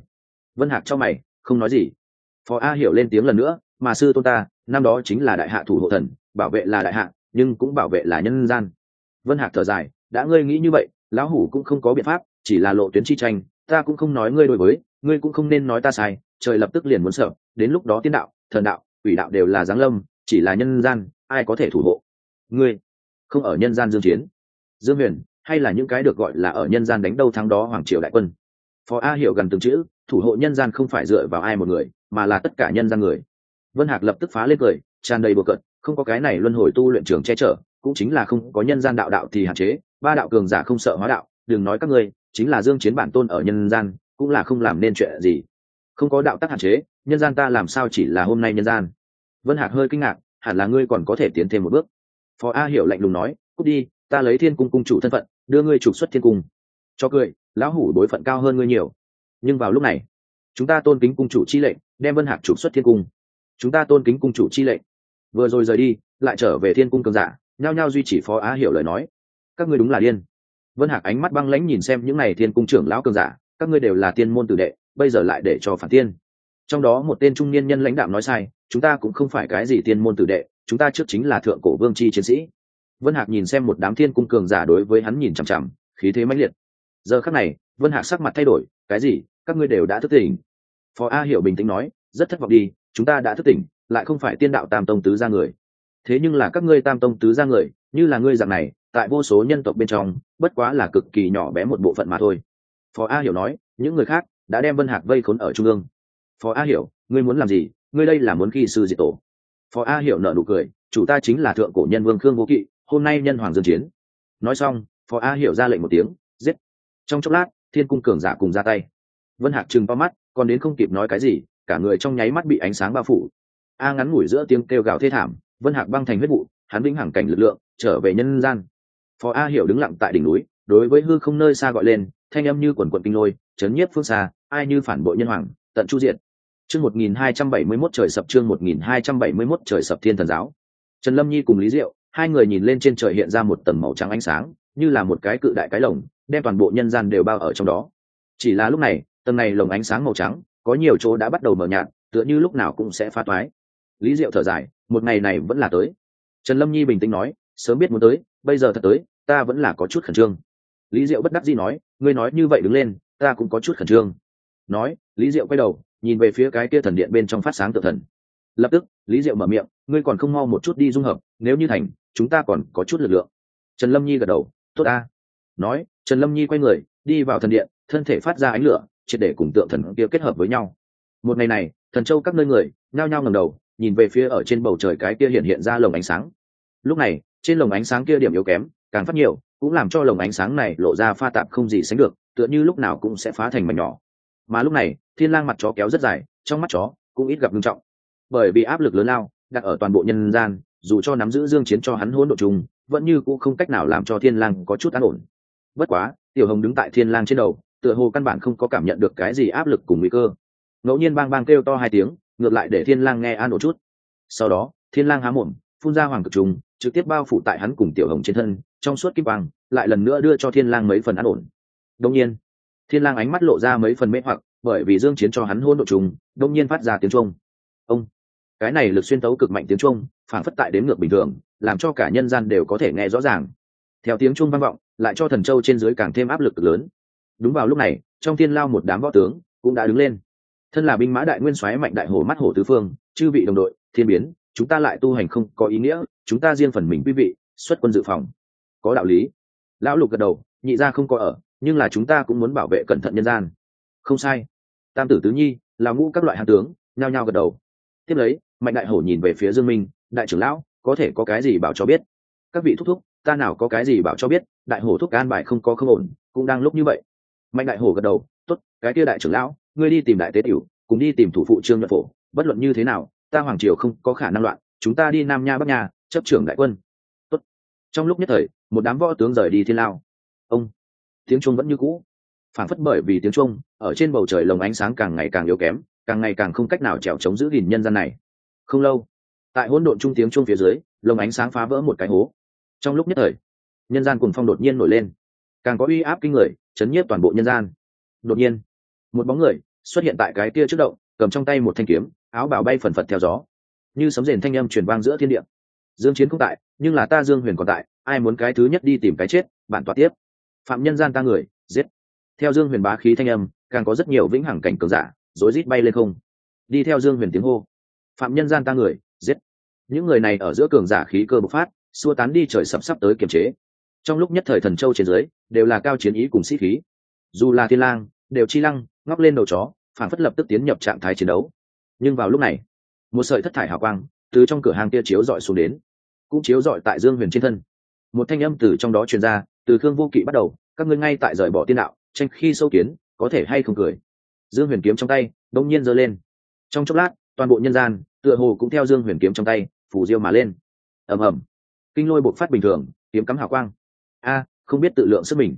Vân hạc cho mày, không nói gì. Phó a hiểu lên tiếng lần nữa, mà sư tôn ta, năm đó chính là đại hạ thủ hộ thần, bảo vệ là đại hạ, nhưng cũng bảo vệ là nhân gian. Vân hạc thở dài, đã ngươi nghĩ như vậy, lão hủ cũng không có biện pháp, chỉ là lộ tuyến chi tranh, ta cũng không nói ngươi đối với ngươi cũng không nên nói ta sai, trời lập tức liền muốn sợ, đến lúc đó tiên đạo, thần đạo ủy đạo đều là giáng lâm, chỉ là nhân gian, ai có thể thủ hộ? Ngươi không ở nhân gian dương chiến. Dương huyền, hay là những cái được gọi là ở nhân gian đánh đâu thắng đó hoàng triều đại quân. Phó a hiểu gần từng chữ, thủ hộ nhân gian không phải dựa vào ai một người, mà là tất cả nhân gian người. Vân hạc lập tức phá lên cười, tràn đầy bừa cận không có cái này luân hồi tu luyện trường che chở, cũng chính là không có nhân gian đạo đạo thì hạn chế, ba đạo cường giả không sợ hóa đạo, đừng nói các ngươi, chính là dương chiến bản tôn ở nhân gian cũng là không làm nên chuyện gì. Không có đạo tắc hạn chế, nhân gian ta làm sao chỉ là hôm nay nhân gian? Vân hạc hơi kinh ngạc, hẳn là ngươi còn có thể tiến thêm một bước. Phó a hiểu lạnh lùng nói, cút đi, ta lấy thiên cung cung chủ thân phận, đưa ngươi trục xuất thiên cung. Cho cười, lão hủ đối phận cao hơn ngươi nhiều. Nhưng vào lúc này, chúng ta tôn kính cung chủ chi lệnh, đem vân hạc trục xuất thiên cung. Chúng ta tôn kính cung chủ chi lệnh. Vừa rồi rời đi, lại trở về thiên cung cường giả, nhao nhao duy trì phó á hiểu lời nói. Các ngươi đúng là điên. Vân hạc ánh mắt băng lãnh nhìn xem những n à y thiên cung trưởng lão cường giả các ngươi đều là tiên môn tử đệ, bây giờ lại để cho phản tiên. Trong đó một tên trung niên nhân lãnh đạo nói sai, chúng ta cũng không phải cái gì tiên môn tử đệ, chúng ta trước chính là thượng cổ vương c h i chiến sĩ. Vân hạc nhìn xem một đám thiên cung cường giả đối với hắn nhìn chằm chằm, khí thế mãnh liệt. Giờ khắc này, vân hạc sắc mặt thay đổi, cái gì? Các ngươi đều đã thức tỉnh. Phó a hiểu bình tĩnh nói, rất thất vọng đi, chúng ta đã thức tỉnh, lại không phải tiên đạo tam tông tứ ra người. Thế nhưng là các ngươi tam tông tứ ra người, như là ngươi dạng này, tại vô số nhân tộc bên trong, bất quá là cực kỳ nhỏ bé một bộ phận mà thôi phó a hiểu nói, những người khác đã đem vân hạc vây khốn ở trung ương. Phó a hiểu, ngươi muốn làm gì? Ngươi đây là muốn khi sư diệt tổ. Phó a hiểu nợ nụ cười, chủ ta chính là thượng cổ nhân vương khương vô kỵ, hôm nay nhân hoàng dương chiến. Nói xong, phó a hiểu ra lệnh một tiếng, giết. Trong chốc lát, thiên cung cường giả cùng ra tay. Vân hạc trừng to mắt, còn đến không kịp nói cái gì, cả người trong nháy mắt bị ánh sáng bao phủ. A ngắn ngủi giữa tiếng kêu gào thê thảm, vân hạc băng thành huyết vụ, hắn vĩnh hằng cảnh lực lượng, trở về nhân gian. Phó a hiểu đứng lặng tại đỉnh núi, đối với hư không nơi xa gọi lên thanh âm như quần quận kinh lôi, chấn nhiếp phương xa, ai như phản bội nhân hoàng, tận chu diện chương một nghìn hai trăm bảy mươi mốt trời sập chương một nghìn hai trăm bảy mươi mốt trời sập thiên thần giáo. Trần lâm nhi cùng lý diệu, hai người nhìn lên trên trời hiện ra một tầng màu trắng ánh sáng, như là một cái cự đại cái lồng, đem toàn bộ nhân gian đều bao ở trong đó. Chỉ là lúc này, tầng này lồng ánh sáng màu trắng, có nhiều chỗ đã bắt đầu mờ nhạt, tựa như lúc nào cũng sẽ phá toái. Lý diệu thở dài, một ngày này vẫn là tới. Trần lâm nhi bình tĩnh nói, sớm biết muốn tới, bây giờ thật tới, ta vẫn là có chút khẩn trương lý diệu bất đắc dĩ nói, ngươi nói như vậy đứng lên, ta cũng có chút khẩn trương. Nói, lý diệu quay đầu, nhìn về phía cái kia thần điện bên trong phát sáng tự thần. Lập tức, lý diệu mở miệng, ngươi còn không mau một chút đi dung hợp, nếu như thành, chúng ta còn có chút lực lượng. Trần lâm nhi gật đầu, tốt ta nói, trần lâm nhi quay người, đi vào thần điện, thân thể phát ra ánh lửa, triệt để cùng tượng thần kia kết hợp với nhau. Một ngày này, thần châu các nơi người, nhao nhao ngầm đầu, nhìn về phía ở trên bầu trời cái kia hiện hiện ra lồng ánh sáng. Lúc này, trên lồng ánh sáng kia điểm yếu kém, càng phát nhiều cũng làm cho lồng ánh sáng này lộ ra pha tạp không gì sánh được tựa như lúc nào cũng sẽ phá thành mảnh nhỏ. Mà lúc này thiên lang mặt chó kéo rất dài trong mắt chó cũng ít gặp nghiêm trọng. Bởi vì áp lực lớn lao đặt ở toàn bộ nhân gian dù cho nắm giữ dương chiến cho hắn hỗn độ trùng, vẫn như cũng không cách nào làm cho thiên lang có chút an ổn. Bất quá tiểu hồng đứng tại thiên lang trên đầu tựa hồ căn bản không có cảm nhận được cái gì áp lực cùng nguy cơ. Ngẫu nhiên bang bang kêu to hai tiếng ngược lại để thiên lang nghe an ổn chút. Sau đó thiên lang há mồm phun ra hoàng cực trùng trực tiếp bao phủ tại hắn cùng tiểu hồng trên thân trong suốt kim quang, lại lần nữa đưa cho thiên lang mấy phần an ổn. Đông nhiên, thiên lang ánh mắt lộ ra mấy phần mê hoặc, bởi vì dương chiến cho hắn hôn độ trùng đông nhiên phát ra tiếng trung ông, cái này lực xuyên tấu cực mạnh tiếng trung phản phất tại đến ngược bình thường, làm cho cả nhân gian đều có thể nghe rõ ràng. Theo tiếng trung vang vọng, lại cho thần châu trên dưới càng thêm áp lực lớn. Đúng vào lúc này, trong thiên lao một đám võ tướng cũng đã đứng lên. Thân là binh mã đại nguyên soái mạnh đại hổ mắt hổ tứ phương, chư vị đồng đội, thiên biến, chúng ta lại tu hành không có ý nghĩa, chúng ta riêng phần mình quý vị, xuất quân dự phòng có đạo lý. Lão lục gật đầu, nhị ra không có ở, nhưng là chúng ta cũng muốn bảo vệ cẩn thận nhân gian. Không sai. Tam tử tứ nhi, là ngũ các loại hạt tướng, nhao nhao gật đầu. Tiếp lấy, mạnh đại hổ nhìn về phía dương minh, đại trưởng lão, có thể có cái gì bảo cho biết? Các vị thúc thúc, ta nào có cái gì bảo cho biết, đại hổ thúc an bài không có không ổn, cũng đang lúc như vậy. Mạnh đại hổ gật đầu, tốt, cái kia đại trưởng lão, ngươi đi tìm đại tế tiểu, cùng đi tìm thủ phụ trương nhuận phổ, bất luận như thế nào, ta hoàng triều không có khả năng loạn, chúng ta đi nam nha bắc nha, chấp trưởng đại quân trong lúc nhất thời, một đám võ tướng rời đi thiên lao. Ông, tiếng chuông vẫn như cũ. Phản phất bởi vì tiếng chuông, ở trên bầu trời lồng ánh sáng càng ngày càng yếu kém, càng ngày càng không cách nào trèo chống giữ gìn nhân gian này. Không lâu, tại hỗn độn trung tiếng chuông phía dưới, lồng ánh sáng phá vỡ một cái hố. Trong lúc nhất thời, nhân gian cùng phong đột nhiên nổi lên. Càng có uy áp kinh người, chấn nhiếp toàn bộ nhân gian. Đột nhiên, một bóng người xuất hiện tại cái kia trước động, cầm trong tay một thanh kiếm, áo bào bay phần phật theo gió. Như sấm rền thanh âm truyền vang giữa thiên địa. Dương chiến không tại nhưng là ta dương huyền còn tại, ai muốn cái thứ nhất đi tìm cái chết, bản tọa tiếp. Phạm nhân gian ta người, giết. Theo dương huyền bá khí thanh âm, càng có rất nhiều vĩnh hằng cảnh cường giả, rối rít bay lên không. Đi theo dương huyền tiếng hô. Phạm nhân gian ta người, giết. Những người này ở giữa cường giả khí cơ bộc phát, xua tán đi trời sập sắp tới kiềm chế. Trong lúc nhất thời thần châu trên dưới, đều là cao chiến ý cùng sĩ khí. Dù là thiên lang, đều chi lăng, ngóc lên đầu chó phản phất lập tức tiến nhập trạng thái chiến đấu. Nhưng vào lúc này, một sợi thất thải hào quang từ trong cửa hàng kia chiếu dọi xuống đến cũng chiếu rọi tại dương huyền trên thân. Một thanh âm từ trong đó truyền ra, từ khương vô kỵ bắt đầu, các ngươi ngay tại rời bỏ tiên đạo, tranh khi sâu kiến, có thể hay không cười? Dương huyền kiếm trong tay đông nhiên giơ lên. Trong chốc lát, toàn bộ nhân gian, tựa hồ cũng theo dương huyền kiếm trong tay, phủ diêu mà lên. Ầm ầm. Kinh lôi bộc phát bình thường, kiếm cắm hào quang. A, không biết tự lượng sức mình.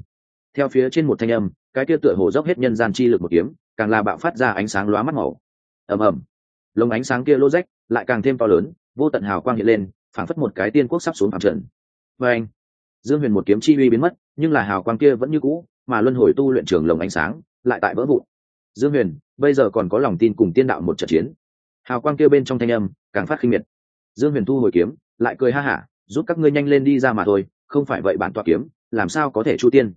Theo phía trên một thanh âm, cái kia tựa hồ dốc hết nhân gian chi lực một kiếm, càng là bạo phát ra ánh sáng lóa mắt màu. Ầm ầm. Lồng ánh sáng kia lô rách, lại càng thêm to lớn, vô tận hào quang hiện lên phảng phất một cái tiên quốc sắp xuống phạm trận vê anh, dương huyền một kiếm chi uy biến mất, nhưng là hào quang kia vẫn như cũ, mà luân hồi tu luyện trường lồng ánh sáng lại tại vỡ vụn. Dương huyền, bây giờ còn có lòng tin cùng tiên đạo một trận chiến. Hào quang kia bên trong thanh âm càng phát khinh miệt. Dương huyền thu hồi kiếm, lại cười ha hả, giúp các ngươi nhanh lên đi ra mà thôi, không phải vậy bản tọa kiếm, làm sao có thể chu tiên?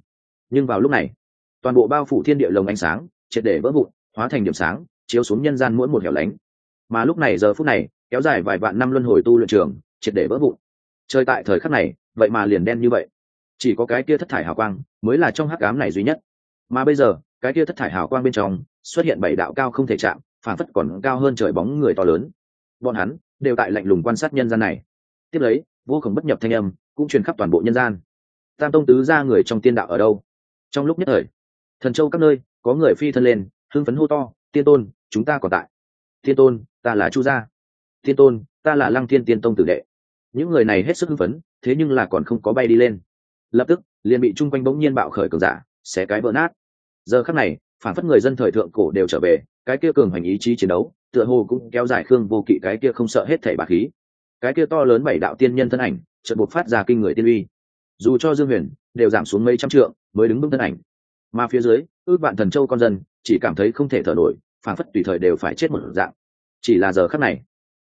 Nhưng vào lúc này, toàn bộ bao phủ thiên địa lồng ánh sáng, triệt để vỡ vụn, hóa thành điểm sáng, chiếu xuống nhân gian mỗi một hẻo lánh. Mà lúc này, giờ phút này, kéo dài vài vạn năm luân hồi tu luyện trường triệt để vỡ vụn. Chơi tại thời khắc này, vậy mà liền đen như vậy. Chỉ có cái kia thất thải hào quang mới là trong hắc ám này duy nhất. Mà bây giờ, cái kia thất thải hào quang bên trong xuất hiện bảy đạo cao không thể chạm, phản phất còn cao hơn trời bóng người to lớn. Bọn hắn đều tại lạnh lùng quan sát nhân gian này. Tiếp lấy, vô cùng bất nhập thanh âm cũng truyền khắp toàn bộ nhân gian. Tam tông tứ ra người trong tiên đạo ở đâu? Trong lúc nhất thời, thần châu các nơi, có người phi thân lên, hưng phấn hô to, tiên tôn, chúng ta còn tại. Tiên tôn, ta là chu gia. Tiên tôn, ta là lăng thiên tiên tông tử đệ những người này hết sức hưng phấn, thế nhưng là còn không có bay đi lên. Lập tức, liền bị chung quanh bỗng nhiên bạo khởi cường giả, xé cái vỡ nát. Giờ khắc này, phản phất người dân thời thượng cổ đều trở về, cái kia cường hành ý chí chiến đấu, tựa hồ cũng kéo dài khương vô kỵ cái kia không sợ hết thảy bà khí. Cái kia to lớn bảy đạo tiên nhân thân ảnh, chợt buộc phát ra kinh người tiên uy. Dù cho dương huyền đều giảm xuống mấy trăm trượng mới đứng vững thân ảnh. Mà phía dưới, ước vạn thần châu con dân, chỉ cảm thấy không thể thở nổi, phản phất tùy thời đều phải chết một dạng. Chỉ là giờ khắc này,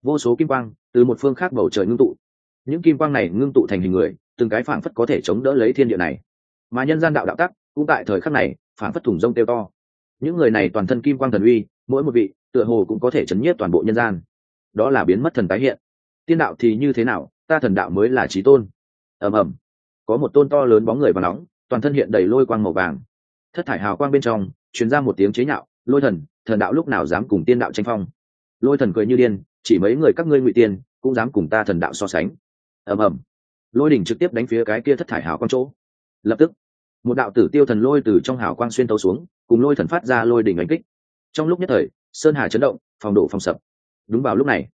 vô số kim quang từ một phương khác bầu trời ngưng tụ những kim quang này ngưng tụ thành hình người, từng cái phảng phất có thể chống đỡ lấy thiên địa này. Mà nhân gian đạo đạo tắc, cũng tại thời khắc này, phảng phất thủng rông tiêu to. Những người này toàn thân kim quang thần uy, mỗi một vị, tựa hồ cũng có thể chấn nhiếp toàn bộ nhân gian. Đó là biến mất thần tái hiện. Tiên đạo thì như thế nào, ta thần đạo mới là trí tôn. Ầm ầm. Có một tôn to lớn bóng người và nóng, toàn thân hiện đầy lôi quang màu vàng. Thất thải hào quang bên trong, truyền ra một tiếng chế nhạo, lôi thần thần đạo lúc nào dám cùng tiên đạo tranh phong? Lôi thần cười như điên, chỉ mấy người các ngươi ngụy tiên, cũng dám cùng ta thần đạo so sánh ầm ầm. Lôi đỉnh trực tiếp đánh phía cái kia thất thải hào quang chỗ. Lập tức, một đạo tử tiêu thần lôi từ trong hào quang xuyên tấu xuống, cùng lôi thần phát ra lôi đỉnh đánh kích. Trong lúc nhất thời, sơn hà chấn động, phòng đổ phòng sập. Đúng vào lúc này,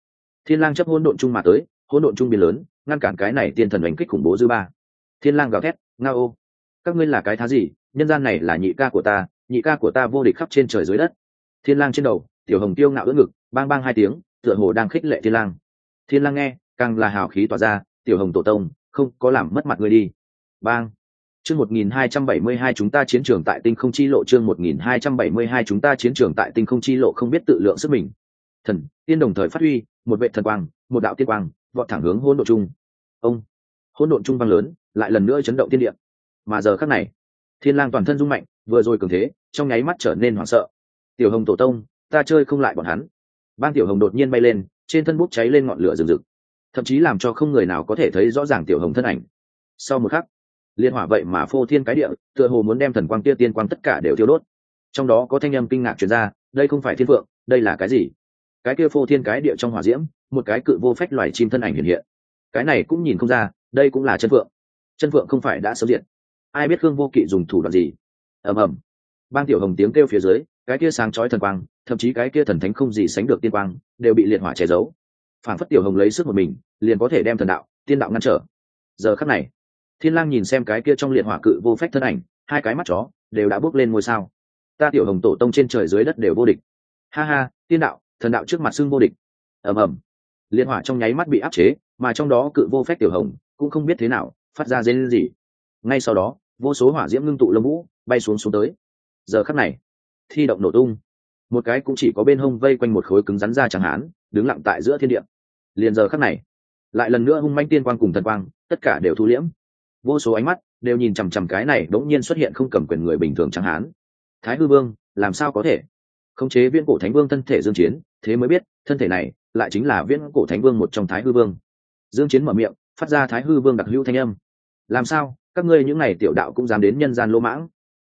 thiên lang chấp hỗn độn trung mà tới, hỗn độn trung biến lớn, ngăn cản cái này tiên thần đánh kích khủng bố dư ba. Thiên lang gào thét ngao ô, các ngươi là cái thá gì? Nhân gian này là nhị ca của ta, nhị ca của ta vô địch khắp trên trời dưới đất. Thiên lang trên đầu, tiểu hồng tiêu ngạo ưỡn ngực, bang bang hai tiếng, tựa hồ đang khích lệ thiên lang. Thiên lang nghe, càng là hào khí tỏa ra tiểu hồng tổ tông, không có làm mất mặt ngươi đi. Bang. Chương 1272 chúng ta chiến trường tại tinh không chi lộ, chương 1272 chúng ta chiến trường tại tinh không chi lộ không biết tự lượng sức mình. Thần, tiên đồng thời phát huy, một vệ thần quang, một đạo tiên quang, vọt thẳng hướng hỗn độn chung. ông, hỗn độn chung vang lớn, lại lần nữa chấn động thiên địa. Mà giờ khắc này, thiên lang toàn thân rung mạnh, vừa rồi cường thế, trong nháy mắt trở nên hoảng sợ. Tiểu hồng tổ tông, ta chơi không lại bọn hắn. Bang tiểu hồng đột nhiên bay lên, trên thân bút cháy lên ngọn lửa rừng rực thậm chí làm cho không người nào có thể thấy rõ ràng tiểu hồng thân ảnh. Sau một khắc, liên hỏa vậy mà phô thiên cái địa, tựa hồ muốn đem thần quang kia tiên quang tất cả đều tiêu đốt. Trong đó có thanh âm kinh ngạc truyền ra, đây không phải thiên phượng, đây là cái gì? Cái kia phô thiên cái địa trong hỏa diễm, một cái cự vô phách loài chim thân ảnh hiện hiện. Cái này cũng nhìn không ra, đây cũng là chân phượng. Chân phượng không phải đã sớm diện ai biết khương vô kỵ dùng thủ đoạn gì? Ầm ầm. Bang tiểu hồng tiếng kêu phía dưới, cái kia sáng chói thần quang, thậm chí cái kia thần thánh không gì sánh được tiên quang, đều bị liệt hỏa che giấu phản phất tiểu hồng lấy sức một mình, liền có thể đem thần đạo, tiên đạo ngăn trở. Giờ khắc này, thiên lang nhìn xem cái kia trong liệt hỏa cự vô phách thân ảnh, hai cái mắt chó đều đã bước lên ngôi sao. Ta tiểu hồng tổ tông trên trời dưới đất đều vô địch. Ha ha, tiên đạo, thần đạo trước mặt xương vô địch. Ầm ầm. Liệt hỏa trong nháy mắt bị áp chế, mà trong đó cự vô phách tiểu hồng cũng không biết thế nào phát ra dây gì ngay sau đó, vô số hỏa diễm ngưng tụ lâm vũ bay xuống xuống tới. Giờ khắc này, thi động nổ tung một cái cũng chỉ có bên hông vây quanh một khối cứng rắn ra chẳng hán đứng lặng tại giữa thiên địa. Liền giờ khắc này, lại lần nữa hung manh tiên quang cùng thần quang, tất cả đều thu liễm. Vô số ánh mắt đều nhìn chằm chằm cái này đống nhiên xuất hiện không cầm quyền người bình thường chẳng hán thái hư vương, làm sao có thể? Khống chế viễn cổ thánh vương thân thể dương chiến, thế mới biết, thân thể này lại chính là viễn cổ thánh vương một trong thái hư vương. Dương chiến mở miệng, phát ra thái hư vương đặc hữu thanh âm. Làm sao? Các ngươi những này tiểu đạo cũng dám đến nhân gian lỗ mãng?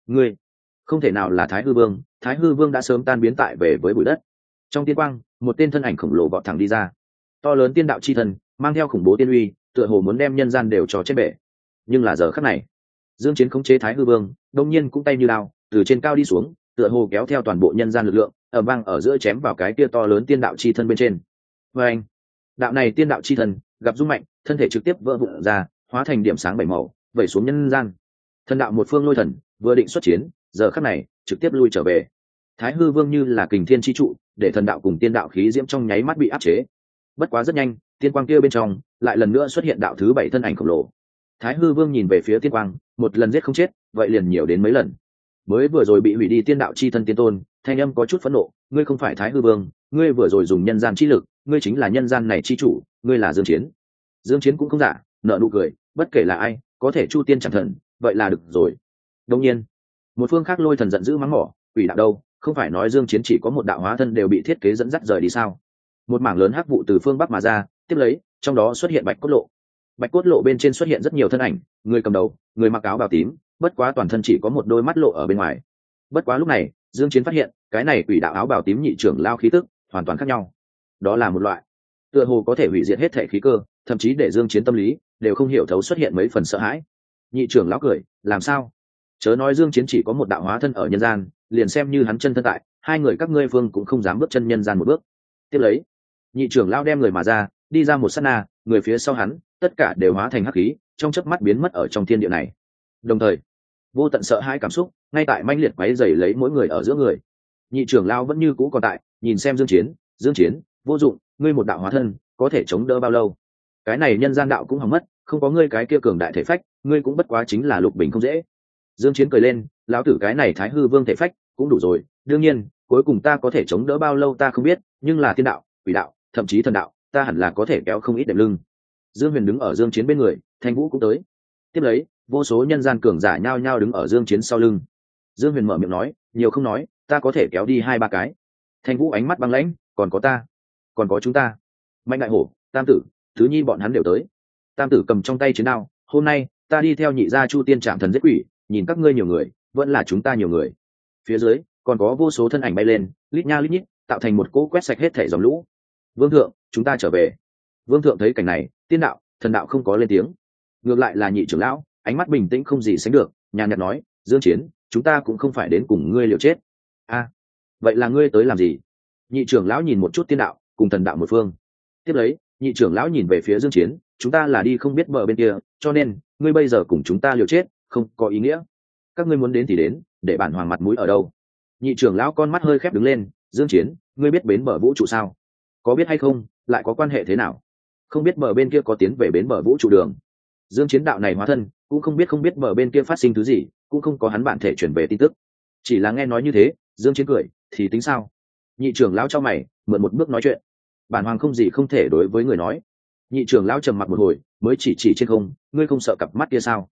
Ngươi, không thể nào là thái hư vương thái hư vương đã sớm tan biến tại về với bụi đất. Trong tiên quang, một tên thân ảnh khổng lồ vọt thẳng đi ra. To lớn tiên đạo chi thần, mang theo khủng bố tiên uy, tựa hồ muốn đem nhân gian đều cho chết bể. Nhưng là giờ khắc này, dương chiến khống chế thái hư vương, đông nhiên cũng tay như lao từ trên cao đi xuống, tựa hồ kéo theo toàn bộ nhân gian lực lượng ở băng ở giữa chém vào cái kia to lớn tiên đạo chi thân bên trên. Với anh đạo này tiên đạo chi thân gặp dung mạnh, thân thể trực tiếp vỡ vụn ra, hóa thành điểm sáng bảy màu, vẩy xuống nhân gian. Thần đạo một phương lôi thần, vừa định xuất chiến, giờ khắc này, trực tiếp lui trở về thái hư vương như là kình thiên chi trụ, để thần đạo cùng tiên đạo khí diễm trong nháy mắt bị áp chế. Bất quá rất nhanh, tiên quang kia bên trong lại lần nữa xuất hiện đạo thứ bảy thân ảnh khổng lồ. Thái hư vương nhìn về phía tiên quang, một lần giết không chết, vậy liền nhiều đến mấy lần. Mới vừa rồi bị hủy đi tiên đạo chi thân tiên tôn, thanh âm có chút phẫn nộ, ngươi không phải thái hư vương, ngươi vừa rồi dùng nhân gian chi lực, ngươi chính là nhân gian này chi chủ, ngươi là dương chiến. Dương chiến cũng không giả nợ nụ cười, bất kể là ai, có thể chu tiên chẳng thần, vậy là được rồi. Đông nhiên, một phương khác lôi thần giận dữ mắng mỏ, quỷ đạo đâu? Không phải nói dương chiến chỉ có một đạo hóa thân đều bị thiết kế dẫn dắt rời đi sao? Một mảng lớn hắc vụ từ phương bắc mà ra, tiếp lấy, trong đó xuất hiện bạch cốt lộ. Bạch cốt lộ bên trên xuất hiện rất nhiều thân ảnh, người cầm đầu, người mặc áo bào tím, bất quá toàn thân chỉ có một đôi mắt lộ ở bên ngoài. Bất quá lúc này, dương chiến phát hiện, cái này quỷ đạo áo bào tím nhị trưởng lao khí tức, hoàn toàn khác nhau. Đó là một loại, tựa hồ có thể hủy diệt hết thể khí cơ, thậm chí để dương chiến tâm lý đều không hiểu thấu xuất hiện mấy phần sợ hãi. Nhị trưởng lão cười, làm sao? Chớ nói dương chiến chỉ có một đạo hóa thân ở nhân gian liền xem như hắn chân thân tại, hai người các ngươi phương cũng không dám bước chân nhân gian một bước. Tiếp lấy, nhị trưởng lao đem người mà ra, đi ra một sát na, người phía sau hắn, tất cả đều hóa thành hắc khí, trong chớp mắt biến mất ở trong thiên địa này. Đồng thời, vô tận sợ hãi cảm xúc, ngay tại manh liệt máy dày lấy mỗi người ở giữa người. Nhị trưởng lao vẫn như cũ còn tại, nhìn xem dương chiến dương chiến, vô dụng, ngươi một đạo hóa thân, có thể chống đỡ bao lâu? Cái này nhân gian đạo cũng hỏng mất, không có ngươi cái kia cường đại thể phách, ngươi cũng bất quá chính là lục bình không dễ dương chiến cười lên, lão tử cái này thái hư vương thể phách, cũng đủ rồi, đương nhiên, cuối cùng ta có thể chống đỡ bao lâu ta không biết, nhưng là thiên đạo, quỷ đạo, thậm chí thần đạo, ta hẳn là có thể kéo không ít đệm lưng. Dương huyền đứng ở dương chiến bên người, thanh vũ cũng tới. Tiếp lấy, vô số nhân gian cường giả nhao nhao đứng ở dương chiến sau lưng. Dương huyền mở miệng nói, nhiều không nói, ta có thể kéo đi hai ba cái. Thanh vũ ánh mắt băng lãnh, còn có ta, còn có chúng ta. Mạnh đại hổ, tam tử, thứ nhi bọn hắn đều tới. Tam tử cầm trong tay chiến đao, hôm nay, ta đi theo nhị gia chu tiên trạm thần giết quỷ nhìn các ngươi nhiều người, vẫn là chúng ta nhiều người. Phía dưới, còn có vô số thân ảnh bay lên, lít nha lít nhít, tạo thành một cỗ quét sạch hết thể dòng lũ. Vương thượng, chúng ta trở về. Vương thượng thấy cảnh này, tiên đạo, thần đạo không có lên tiếng. Ngược lại là nhị trưởng lão, ánh mắt bình tĩnh không gì sánh được, nhàn nhạt nói, dương chiến, chúng ta cũng không phải đến cùng ngươi liều chết. A, vậy là ngươi tới làm gì? Nhị trưởng lão nhìn một chút tiên đạo, cùng thần đạo một phương. Tiếp lấy, nhị trưởng lão nhìn về phía dương chiến, chúng ta là đi không biết bờ bên kia, cho nên, ngươi bây giờ cùng chúng ta liều chết không có ý nghĩa. Các ngươi muốn đến thì đến, để bản hoàng mặt mũi ở đâu? Nhị trưởng lão con mắt hơi khép đứng lên, dương chiến, ngươi biết bến bờ vũ trụ sao? Có biết hay không, lại có quan hệ thế nào? Không biết bờ bên kia có tiến về bến bờ vũ trụ đường. Dương chiến đạo này hóa thân, cũng không biết không biết bờ bên kia phát sinh thứ gì, cũng không có hắn bản thể chuyển về tin tức. Chỉ là nghe nói như thế, dương chiến cười, thì tính sao? Nhị trưởng lão cho mày, mượn một bước nói chuyện. Bản hoàng không gì không thể đối với người nói. Nhị trưởng lão trầm mặc một hồi, mới chỉ chỉ trên không, ngươi không sợ cặp mắt kia sao?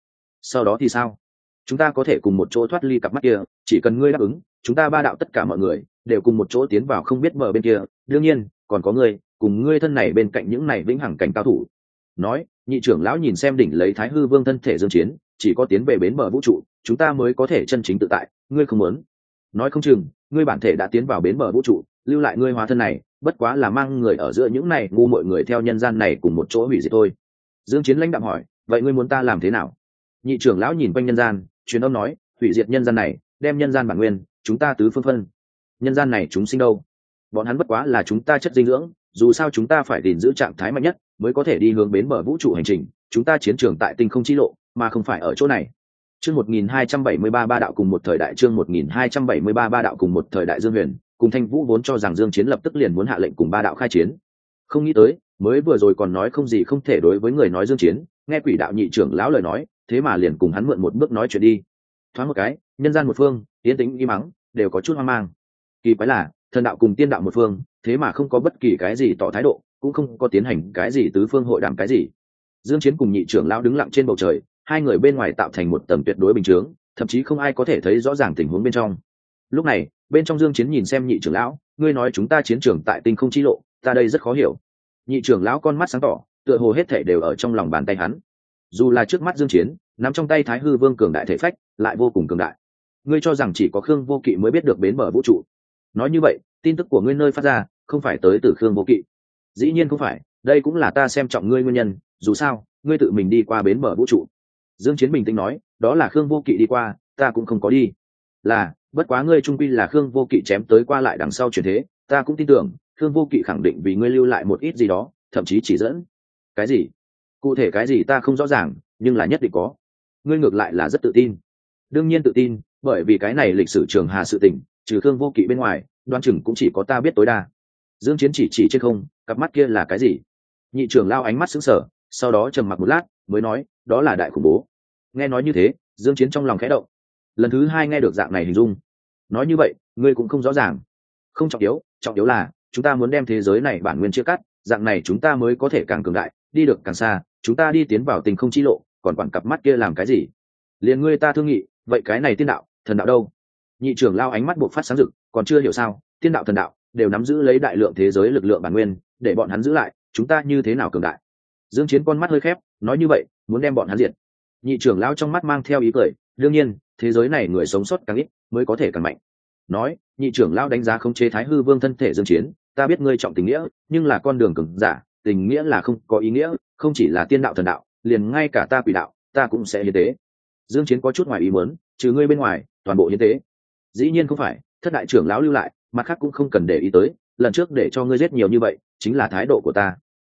Sau đó thì sao? Chúng ta có thể cùng một chỗ thoát ly cặp mắt kia, chỉ cần ngươi đáp ứng, chúng ta ba đạo tất cả mọi người đều cùng một chỗ tiến vào không biết mở bên kia. Đương nhiên, còn có ngươi, cùng ngươi thân này bên cạnh những này vĩnh hằng cảnh cao thủ. Nói, nhị trưởng lão nhìn xem đỉnh lấy thái hư vương thân thể dương chiến, chỉ có tiến về bến bờ vũ trụ, chúng ta mới có thể chân chính tự tại, ngươi không muốn. Nói không chừng, ngươi bản thể đã tiến vào bến bờ vũ trụ, lưu lại ngươi hóa thân này, bất quá là mang người ở giữa những này ngu mọi người theo nhân gian này cùng một chỗ hủy diệt thôi. Dương chiến lãnh đạm hỏi, vậy ngươi muốn ta làm thế nào? Nhị trưởng lão nhìn quanh nhân gian, truyền âm nói, hủy diệt nhân gian này, đem nhân gian bản nguyên, chúng ta tứ phương phân. Nhân gian này chúng sinh đâu? Bọn hắn bất quá là chúng ta chất dinh dưỡng, dù sao chúng ta phải gìn giữ trạng thái mạnh nhất, mới có thể đi hướng bến bờ vũ trụ hành trình, chúng ta chiến trường tại tinh không chi lộ, mà không phải ở chỗ này. Chương 1273 ba đạo cùng một thời đại, chương 1273 ba đạo cùng một thời đại dương huyền, cùng thanh vũ vốn cho rằng dương chiến lập tức liền muốn hạ lệnh cùng ba đạo khai chiến. Không nghĩ tới, mới vừa rồi còn nói không gì không thể đối với người nói dương chiến, nghe quỷ đạo nhị trưởng lão lời nói thế mà liền cùng hắn mượn một bước nói chuyện đi. Thoáng một cái, nhân gian một phương tiến tĩnh, im mắng, đều có chút hoang mang. Kỳ quái là, thần đạo cùng tiên đạo một phương, thế mà không có bất kỳ cái gì tỏ thái độ, cũng không có tiến hành cái gì tứ phương hội đàm cái gì. Dương chiến cùng nhị trưởng lão đứng lặng trên bầu trời, hai người bên ngoài tạo thành một tầm tuyệt đối bình thường thậm chí không ai có thể thấy rõ ràng tình huống bên trong. Lúc này, bên trong dương chiến nhìn xem nhị trưởng lão, ngươi nói chúng ta chiến trường tại tinh không chi lộ, ta đây rất khó hiểu. Nhị trưởng lão con mắt sáng tỏ, tựa hồ hết thể đều ở trong lòng bàn tay hắn dù là trước mắt dương chiến, nắm trong tay thái hư vương cường đại thể phách, lại vô cùng cường đại. Ngươi cho rằng chỉ có khương vô kỵ mới biết được bến bờ vũ trụ. Nói như vậy, tin tức của ngươi nơi phát ra, không phải tới từ khương vô kỵ. Dĩ nhiên không phải, đây cũng là ta xem trọng ngươi nguyên nhân, dù sao, ngươi tự mình đi qua bến bờ vũ trụ. Dương chiến bình tĩnh nói, đó là khương vô kỵ đi qua, ta cũng không có đi. Là, bất quá ngươi trung quy là khương vô kỵ chém tới qua lại đằng sau chuyển thế, ta cũng tin tưởng, khương vô kỵ khẳng định vì ngươi lưu lại một ít gì đó, thậm chí chỉ dẫn. Cái gì? Cụ thể cái gì ta không rõ ràng, nhưng là nhất định có. Ngươi ngược lại là rất tự tin. Đương nhiên tự tin, bởi vì cái này lịch sử trường hà sự tình, trừ khương vô kỵ bên ngoài đoan chừng cũng chỉ có ta biết tối đa. Dương chiến chỉ chỉ trên không, cặp mắt kia là cái gì? Nhị trưởng lao ánh mắt sững sờ, sau đó trầm mặc một lát, mới nói, đó là đại khủng bố. Nghe nói như thế, dương chiến trong lòng khẽ động. Lần thứ hai nghe được dạng này hình dung. Nói như vậy, ngươi cũng không rõ ràng. Không trọng yếu trọng yếu là, chúng ta muốn đem thế giới này bản nguyên chia cắt, dạng này chúng ta mới có thể càng cường đại, đi được càng xa chúng ta đi tiến vào tình không chi lộ, còn quản cặp mắt kia làm cái gì? Liền ngươi ta thương nghị, vậy cái này tiên đạo, thần đạo đâu? Nhị trưởng lao ánh mắt buộc phát sáng rực, còn chưa hiểu sao, tiên đạo thần đạo, đều nắm giữ lấy đại lượng thế giới lực lượng bản nguyên, để bọn hắn giữ lại, chúng ta như thế nào cường đại? Dương chiến con mắt hơi khép, nói như vậy, muốn đem bọn hắn diệt. Nhị trưởng lao trong mắt mang theo ý cười, đương nhiên, thế giới này người sống sót càng ít, mới có thể càng mạnh. Nói, nhị trưởng lao đánh giá không chế thái hư vương thân thể dương chiến, ta biết ngươi trọng tình nghĩa, nhưng là con đường cường giả tình nghĩa là không có ý nghĩa, không chỉ là tiên đạo thần đạo, liền ngay cả ta quỷ đạo, ta cũng sẽ hiến tế. Dương chiến có chút ngoài ý muốn, trừ ngươi bên ngoài, toàn bộ hiến tế. Dĩ nhiên không phải, thất đại trưởng lão lưu lại, mặt khác cũng không cần để ý tới, lần trước để cho ngươi giết nhiều như vậy, chính là thái độ của ta.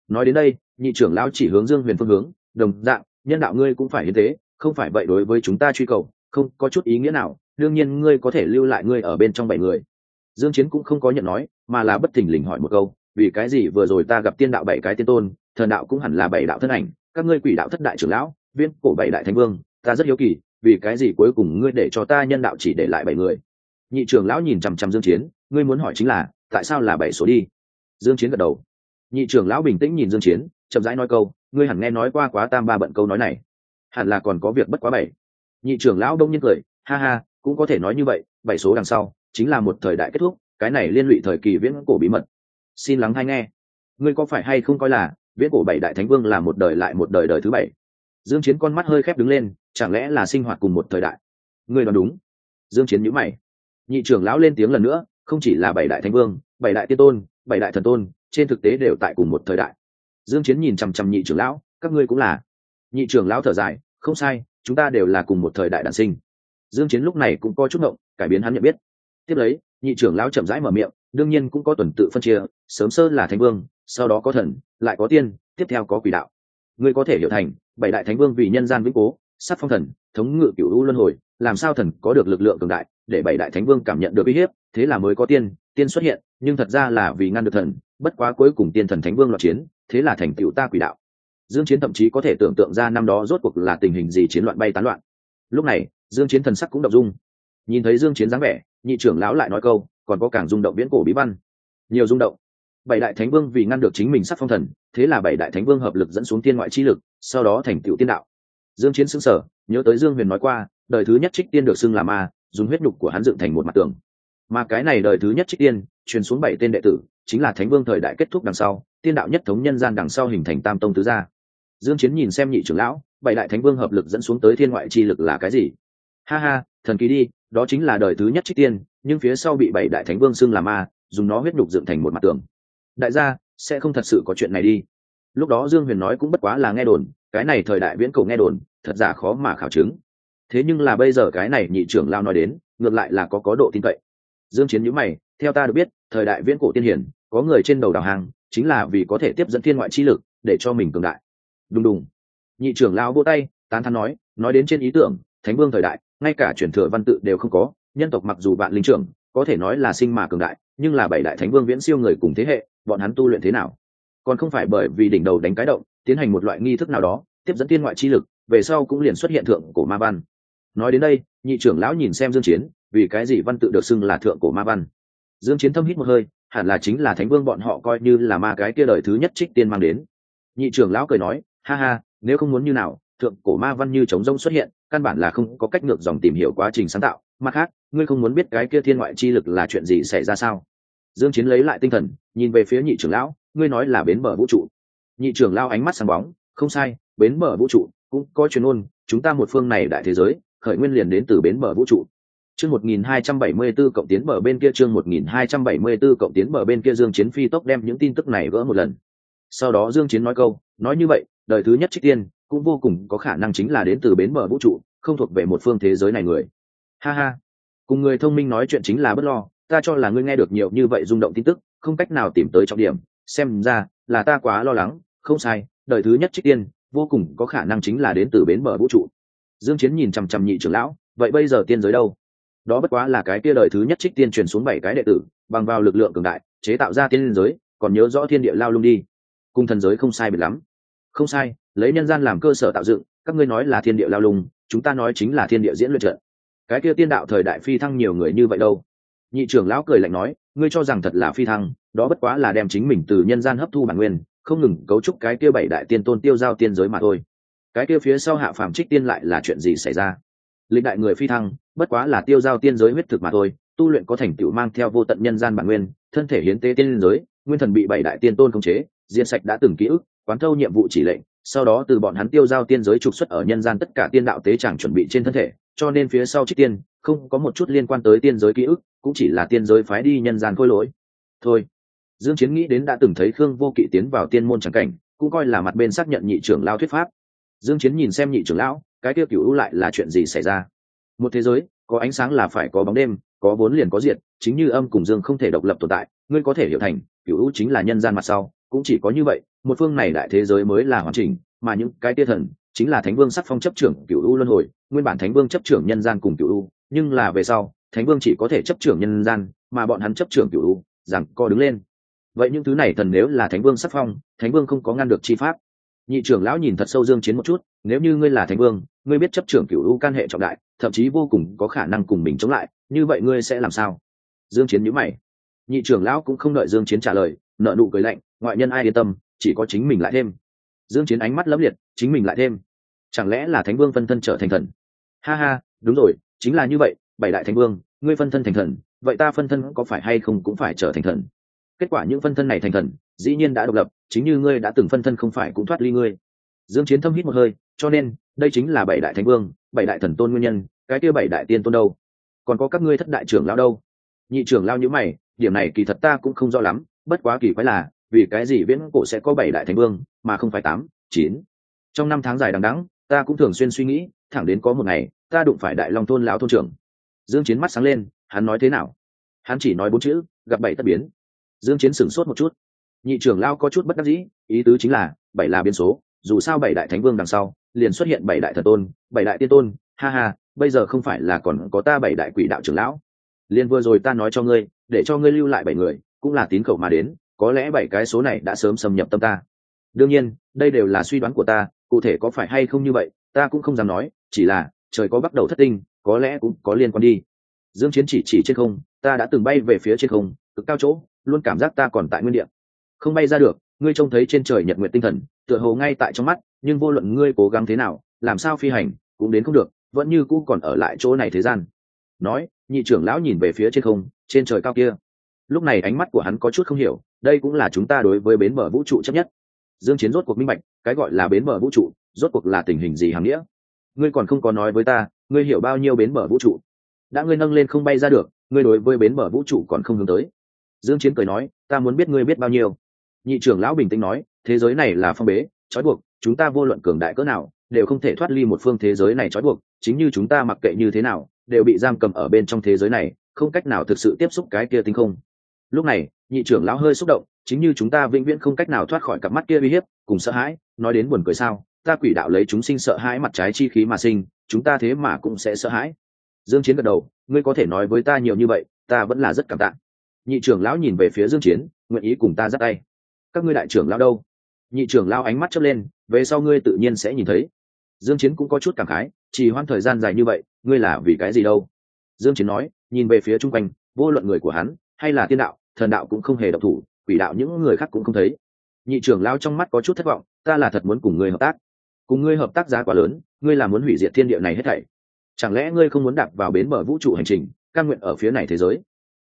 Nói đến đây, nhị trưởng lão chỉ hướng dương huyền phương hướng, đồng dạng, nhân đạo ngươi cũng phải hiến tế, không phải vậy đối với chúng ta truy cầu, không có chút ý nghĩa nào, đương nhiên ngươi có thể lưu lại ngươi ở bên trong bảy người. Dương chiến cũng không có nhận nói, mà là bất thình lình hỏi một câu vì cái gì vừa rồi ta gặp tiên đạo bảy cái tiên tôn, thần đạo cũng hẳn là bảy đạo thân ảnh, các ngươi quỷ đạo thất đại trưởng lão viên cổ bảy đại thánh vương, ta rất hiếu kỳ, vì cái gì cuối cùng ngươi để cho ta nhân đạo chỉ để lại bảy người? Nhị trưởng lão nhìn chằm chằm dương chiến, ngươi muốn hỏi chính là, tại sao là bảy số đi? Dương chiến gật đầu. Nhị trưởng lão bình tĩnh nhìn dương chiến, chậm rãi nói câu, ngươi hẳn nghe nói qua quá tam ba bận câu nói này. Hẳn là còn có việc bất quá bảy. Nhị trưởng lão đông nhiên cười, ha ha, cũng có thể nói như vậy, bảy số đằng sau, chính là một thời đại kết thúc, cái này liên lụy thời kỳ viễn cổ bí mật xin lắng hay nghe. Ngươi có phải hay không coi là, viễn cổ bảy đại thánh vương là một đời lại một đời đời thứ bảy? Dương chiến con mắt hơi khép đứng lên, chẳng lẽ là sinh hoạt cùng một thời đại? Ngươi nói đúng. Dương chiến nhíu mày. Nhị trưởng lão lên tiếng lần nữa, không chỉ là bảy đại thánh vương, bảy đại tiên tôn, bảy đại thần tôn, trên thực tế đều tại cùng một thời đại. Dương chiến nhìn chằm chằm nhị trưởng lão, các ngươi cũng là. Nhị trưởng lão thở dài, không sai, chúng ta đều là cùng một thời đại đản sinh. Dương chiến lúc này cũng có chút ngộng, cải biến hắn nhận biết. Tiếp lấy, nhị trưởng lão chậm rãi mở miệng đương nhiên cũng có tuần tự phân chia, sớm sơ là thánh vương, sau đó có thần, lại có tiên, tiếp theo có quỷ đạo. Ngươi có thể hiểu thành, bảy đại thánh vương vì nhân gian vĩnh cố sát phong thần, thống ngự cửu u luân hồi, làm sao thần có được lực lượng cường đại để bảy đại thánh vương cảm nhận được uy hiếp, thế là mới có tiên tiên xuất hiện, nhưng thật ra là vì ngăn được thần, bất quá cuối cùng tiên thần thánh vương loạn chiến, thế là thành tựu ta quỷ đạo. Dương chiến thậm chí có thể tưởng tượng ra năm đó rốt cuộc là tình hình gì chiến loạn bay tán loạn. Lúc này, dương chiến thần sắc cũng động dung. Nhìn thấy dương chiến dáng vẻ, nhị trưởng lão lại nói câu còn có càng rung động viễn cổ bí văn. Nhiều rung động. Bảy đại thánh vương vì ngăn được chính mình sắc phong thần, thế là bảy đại thánh vương hợp lực dẫn xuống tiên ngoại chi lực, sau đó thành tựu tiên đạo. Dương chiến sững sở nhớ tới dương huyền nói qua, đời thứ nhất trích tiên được xưng là ma, dùng huyết nhục của hắn dựng thành một mặt tường. Mà cái này đời thứ nhất trích tiên, truyền xuống bảy tên đệ tử, chính là thánh vương thời đại kết thúc đằng sau, tiên đạo nhất thống nhân gian đằng sau hình thành tam tông tứ gia. Dương chiến nhìn xem nhị trưởng lão, bảy đại thánh vương hợp lực dẫn xuống tới thiên ngoại chi lực là cái gì? Ha ha, thần kỳ đi, đó chính là đời thứ nhất trích tiên nhưng phía sau bị bảy đại thánh vương xưng là ma, dùng nó huyết nhục dựng thành một mặt tường. Đại gia, sẽ không thật sự có chuyện này đi. Lúc đó dương huyền nói cũng bất quá là nghe đồn, cái này thời đại viễn cổ nghe đồn, thật giả khó mà khảo chứng. Thế nhưng là bây giờ cái này nhị trưởng lao nói đến, ngược lại là có có độ tin cậy. Dương chiến nhíu mày, theo ta được biết, thời đại viễn cổ tiên hiển, có người trên đầu đào hàng, chính là vì có thể tiếp dẫn thiên ngoại chi lực, để cho mình cường đại. Đùng đùng. Nhị trưởng lao vỗ tay, tán thán nói nói đến trên ý tưởng, thánh vương thời đại, ngay cả truyền thừa văn tự đều không có nhân tộc mặc dù bạn linh trưởng, có thể nói là sinh mà cường đại, nhưng là bảy đại thánh vương viễn siêu người cùng thế hệ, bọn hắn tu luyện thế nào? Còn không phải bởi vì đỉnh đầu đánh cái động, tiến hành một loại nghi thức nào đó, tiếp dẫn tiên ngoại chi lực, về sau cũng liền xuất hiện thượng cổ ma văn. Nói đến đây, nhị trưởng lão nhìn xem dương chiến, vì cái gì văn tự được xưng là thượng cổ ma văn? Dương chiến thâm hít một hơi, hẳn là chính là thánh vương bọn họ coi như là ma cái kia đời thứ nhất trích tiên mang đến. Nhị trưởng lão cười nói, ha ha, nếu không muốn như nào, thượng cổ ma văn như trống rông xuất hiện căn bản là không có cách ngược dòng tìm hiểu quá trình sáng tạo. Mặt khác ngươi không muốn biết cái kia thiên ngoại chi lực là chuyện gì xảy ra sao? Dương chiến lấy lại tinh thần nhìn về phía nhị trưởng lão ngươi nói là bến bờ vũ trụ. Nhị trưởng lão ánh mắt sáng bóng không sai bến bờ vũ trụ cũng có truyền ngôn chúng ta một phương này đại thế giới khởi nguyên liền đến từ bến bờ vũ trụ. Chương 1274 cộng tiến bờ bên kia chương 1274 cộng tiến bờ bên kia Dương Chiến phi tốc đem những tin tức này gỡ một lần. Sau đó Dương Chiến nói câu, nói như vậy, đời thứ nhất trích tiên cũng vô cùng có khả năng chính là đến từ bến bờ vũ trụ, không thuộc về một phương thế giới này người. Ha ha, cùng người thông minh nói chuyện chính là bất lo, ta cho là ngươi nghe được nhiều như vậy rung động tin tức, không cách nào tìm tới trọng điểm, xem ra là ta quá lo lắng, không sai, đời thứ nhất trích tiên vô cùng có khả năng chính là đến từ bến bờ vũ trụ. Dương Chiến nhìn chằm chằm nhị trưởng lão, vậy bây giờ tiên giới đâu? đó bất quá là cái kia đời thứ nhất trích tiên truyền xuống bảy cái đệ tử bằng vào lực lượng cường đại chế tạo ra tiên giới còn nhớ rõ thiên địa lao lung đi cung thần giới không sai biệt lắm không sai, lấy nhân gian làm cơ sở tạo dựng, các ngươi nói là thiên địa lao lung, chúng ta nói chính là thiên địa diễn luyện trận. Cái kia tiên đạo thời đại phi thăng nhiều người như vậy đâu? Nhị trưởng lão cười lạnh nói, ngươi cho rằng thật là phi thăng, đó bất quá là đem chính mình từ nhân gian hấp thu bản nguyên, không ngừng cấu trúc cái kia bảy đại tiên tôn tiêu giao tiên giới mà thôi. Cái kia phía sau hạ phàm trích tiên lại là chuyện gì xảy ra? Lịch đại người phi thăng, bất quá là tiêu giao tiên giới huyết thực mà thôi, tu luyện có thành tựu mang theo vô tận nhân gian bản nguyên, thân thể hiến tế tiên giới, nguyên thần bị bảy đại tiên tôn khống chế diện sạch đã từng ký ức quán thâu nhiệm vụ chỉ lệnh, sau đó từ bọn hắn tiêu giao tiên giới trục xuất ở nhân gian tất cả tiên đạo tế chẳng chuẩn bị trên thân thể, cho nên phía sau trích tiên, không có một chút liên quan tới tiên giới ký ức, cũng chỉ là tiên giới phái đi nhân gian khôi lỗi. Thôi. Dương chiến nghĩ đến đã từng thấy khương vô kỵ tiến vào tiên môn chẳng cảnh, cũng coi là mặt bên xác nhận nhị trưởng lao thuyết pháp. Dương chiến nhìn xem nhị trưởng lão, cái tiêu cửu lại là chuyện gì xảy ra? Một thế giới, có ánh sáng là phải có bóng đêm, có vốn liền có diệt, chính như âm cùng dương không thể độc lập tồn tại, ngươi có thể hiểu thành, cửu chính là nhân gian mặt sau cũng chỉ có như vậy, một phương này đại thế giới mới là hoàn chỉnh, mà những cái tia thần chính là thánh vương sắc phong chấp trưởng cửu u luân hồi, nguyên bản thánh vương chấp trưởng nhân gian cùng cửu u, nhưng là về sau, thánh vương chỉ có thể chấp trưởng nhân gian, mà bọn hắn chấp trưởng cửu u, rằng co đứng lên. Vậy những thứ này thần nếu là thánh vương sắc phong, thánh vương không có ngăn được chi pháp. Nhị trưởng lão nhìn thật sâu dương chiến một chút, nếu như ngươi là thánh vương, ngươi biết chấp trưởng cửu u can hệ trọng đại, thậm chí vô cùng có khả năng cùng mình chống lại, như vậy ngươi sẽ làm sao? Dương chiến nhíu mày nhị trưởng lão cũng không đợi dương chiến trả lời nợ nụ cười lạnh, ngoại nhân ai yên tâm, chỉ có chính mình lại thêm. Dương chiến ánh mắt lấm liệt, chính mình lại thêm. Chẳng lẽ là thánh vương phân thân trở thành thần? Ha ha, đúng rồi, chính là như vậy, bảy đại thánh vương, ngươi phân thân thành thần, vậy ta phân thân có phải hay không cũng phải trở thành thần? Kết quả những phân thân này thành thần, dĩ nhiên đã độc lập, chính như ngươi đã từng phân thân không phải cũng thoát ly ngươi. Dương chiến thâm hít một hơi, cho nên, đây chính là bảy đại thánh vương, bảy đại thần tôn nguyên nhân, cái kia bảy đại tiên tôn đâu? Còn có các ngươi thất đại trưởng lão đâu? Nhị trưởng lao như mày điểm này kỳ thật ta cũng không rõ lắm, bất quá kỳ quái là, vì cái gì viễn cổ sẽ có bảy đại thánh vương, mà không phải tám, chín? Trong năm tháng dài đằng đẵng, ta cũng thường xuyên suy nghĩ, thẳng đến có một ngày, ta đụng phải đại long thôn lão thôn trưởng. Dương chiến mắt sáng lên, hắn nói thế nào? Hắn chỉ nói bốn chữ, gặp bảy tất biến. Dương chiến sửng sốt một chút. Nhị trưởng lao có chút bất đắc dĩ, ý tứ chính là, bảy là biến số, dù sao bảy đại thánh vương đằng sau, liền xuất hiện bảy đại thần tôn, bảy đại tiên tôn, ha ha, bây giờ không phải là còn có ta bảy đại quỷ đạo trưởng lão liền vừa rồi ta nói cho ngươi, để cho ngươi lưu lại bảy người, cũng là tín khẩu mà đến, có lẽ bảy cái số này đã sớm xâm nhập tâm ta. Đương nhiên, đây đều là suy đoán của ta, cụ thể có phải hay không như vậy, ta cũng không dám nói, chỉ là, trời có bắt đầu thất tinh, có lẽ cũng có liên quan đi. Dương chiến chỉ chỉ trên không, ta đã từng bay về phía trên không, cực cao chỗ, luôn cảm giác ta còn tại nguyên địa. Không bay ra được, ngươi trông thấy trên trời nhật nguyện tinh thần, tựa hồ ngay tại trong mắt, nhưng vô luận ngươi cố gắng thế nào, làm sao phi hành, cũng đến không được, vẫn như cũ còn ở lại chỗ này thế gian. Nói nhị trưởng lão nhìn về phía trên không, trên trời cao kia. Lúc này ánh mắt của hắn có chút không hiểu, đây cũng là chúng ta đối với bến mở vũ trụ chấp nhất. Dương chiến rốt cuộc minh bạch, cái gọi là bến mở vũ trụ, rốt cuộc là tình hình gì hàng nghĩa? Ngươi còn không có nói với ta, ngươi hiểu bao nhiêu bến mở vũ trụ? Đã ngươi nâng lên không bay ra được, ngươi đối với bến mở vũ trụ còn không hướng tới. Dương chiến cười nói, ta muốn biết ngươi biết bao nhiêu. Nhị trưởng lão bình tĩnh nói, thế giới này là phong bế, trói buộc, chúng ta vô luận cường đại cỡ nào, đều không thể thoát ly một phương thế giới này trói buộc, chính như chúng ta mặc kệ như thế nào đều bị giam cầm ở bên trong thế giới này, không cách nào thực sự tiếp xúc cái kia tinh không. Lúc này, nhị trưởng lão hơi xúc động, chính như chúng ta vĩnh viễn không cách nào thoát khỏi cặp mắt kia uy hiếp, cùng sợ hãi, nói đến buồn cười sao, ta quỷ đạo lấy chúng sinh sợ hãi mặt trái chi khí mà sinh, chúng ta thế mà cũng sẽ sợ hãi. Dương chiến gật đầu, ngươi có thể nói với ta nhiều như vậy, ta vẫn là rất cảm tạ. Nhị trưởng lão nhìn về phía dương chiến, nguyện ý cùng ta dắt tay. Các ngươi đại trưởng lão đâu? Nhị trưởng lão ánh mắt chớp lên, về sau ngươi tự nhiên sẽ nhìn thấy. Dương chiến cũng có chút cảm khái chỉ hoãn thời gian dài như vậy, ngươi là vì cái gì đâu? Dương chiến nói, nhìn về phía trung quanh, vô luận người của hắn, hay là tiên đạo, thần đạo cũng không hề độc thủ, quỷ đạo những người khác cũng không thấy. Nhị trưởng lão trong mắt có chút thất vọng, ta là thật muốn cùng ngươi hợp tác. Cùng ngươi hợp tác giá quá lớn, ngươi là muốn hủy diệt thiên địa này hết thảy. Chẳng lẽ ngươi không muốn đạp vào bến bờ vũ trụ hành trình căn nguyện ở phía này thế giới?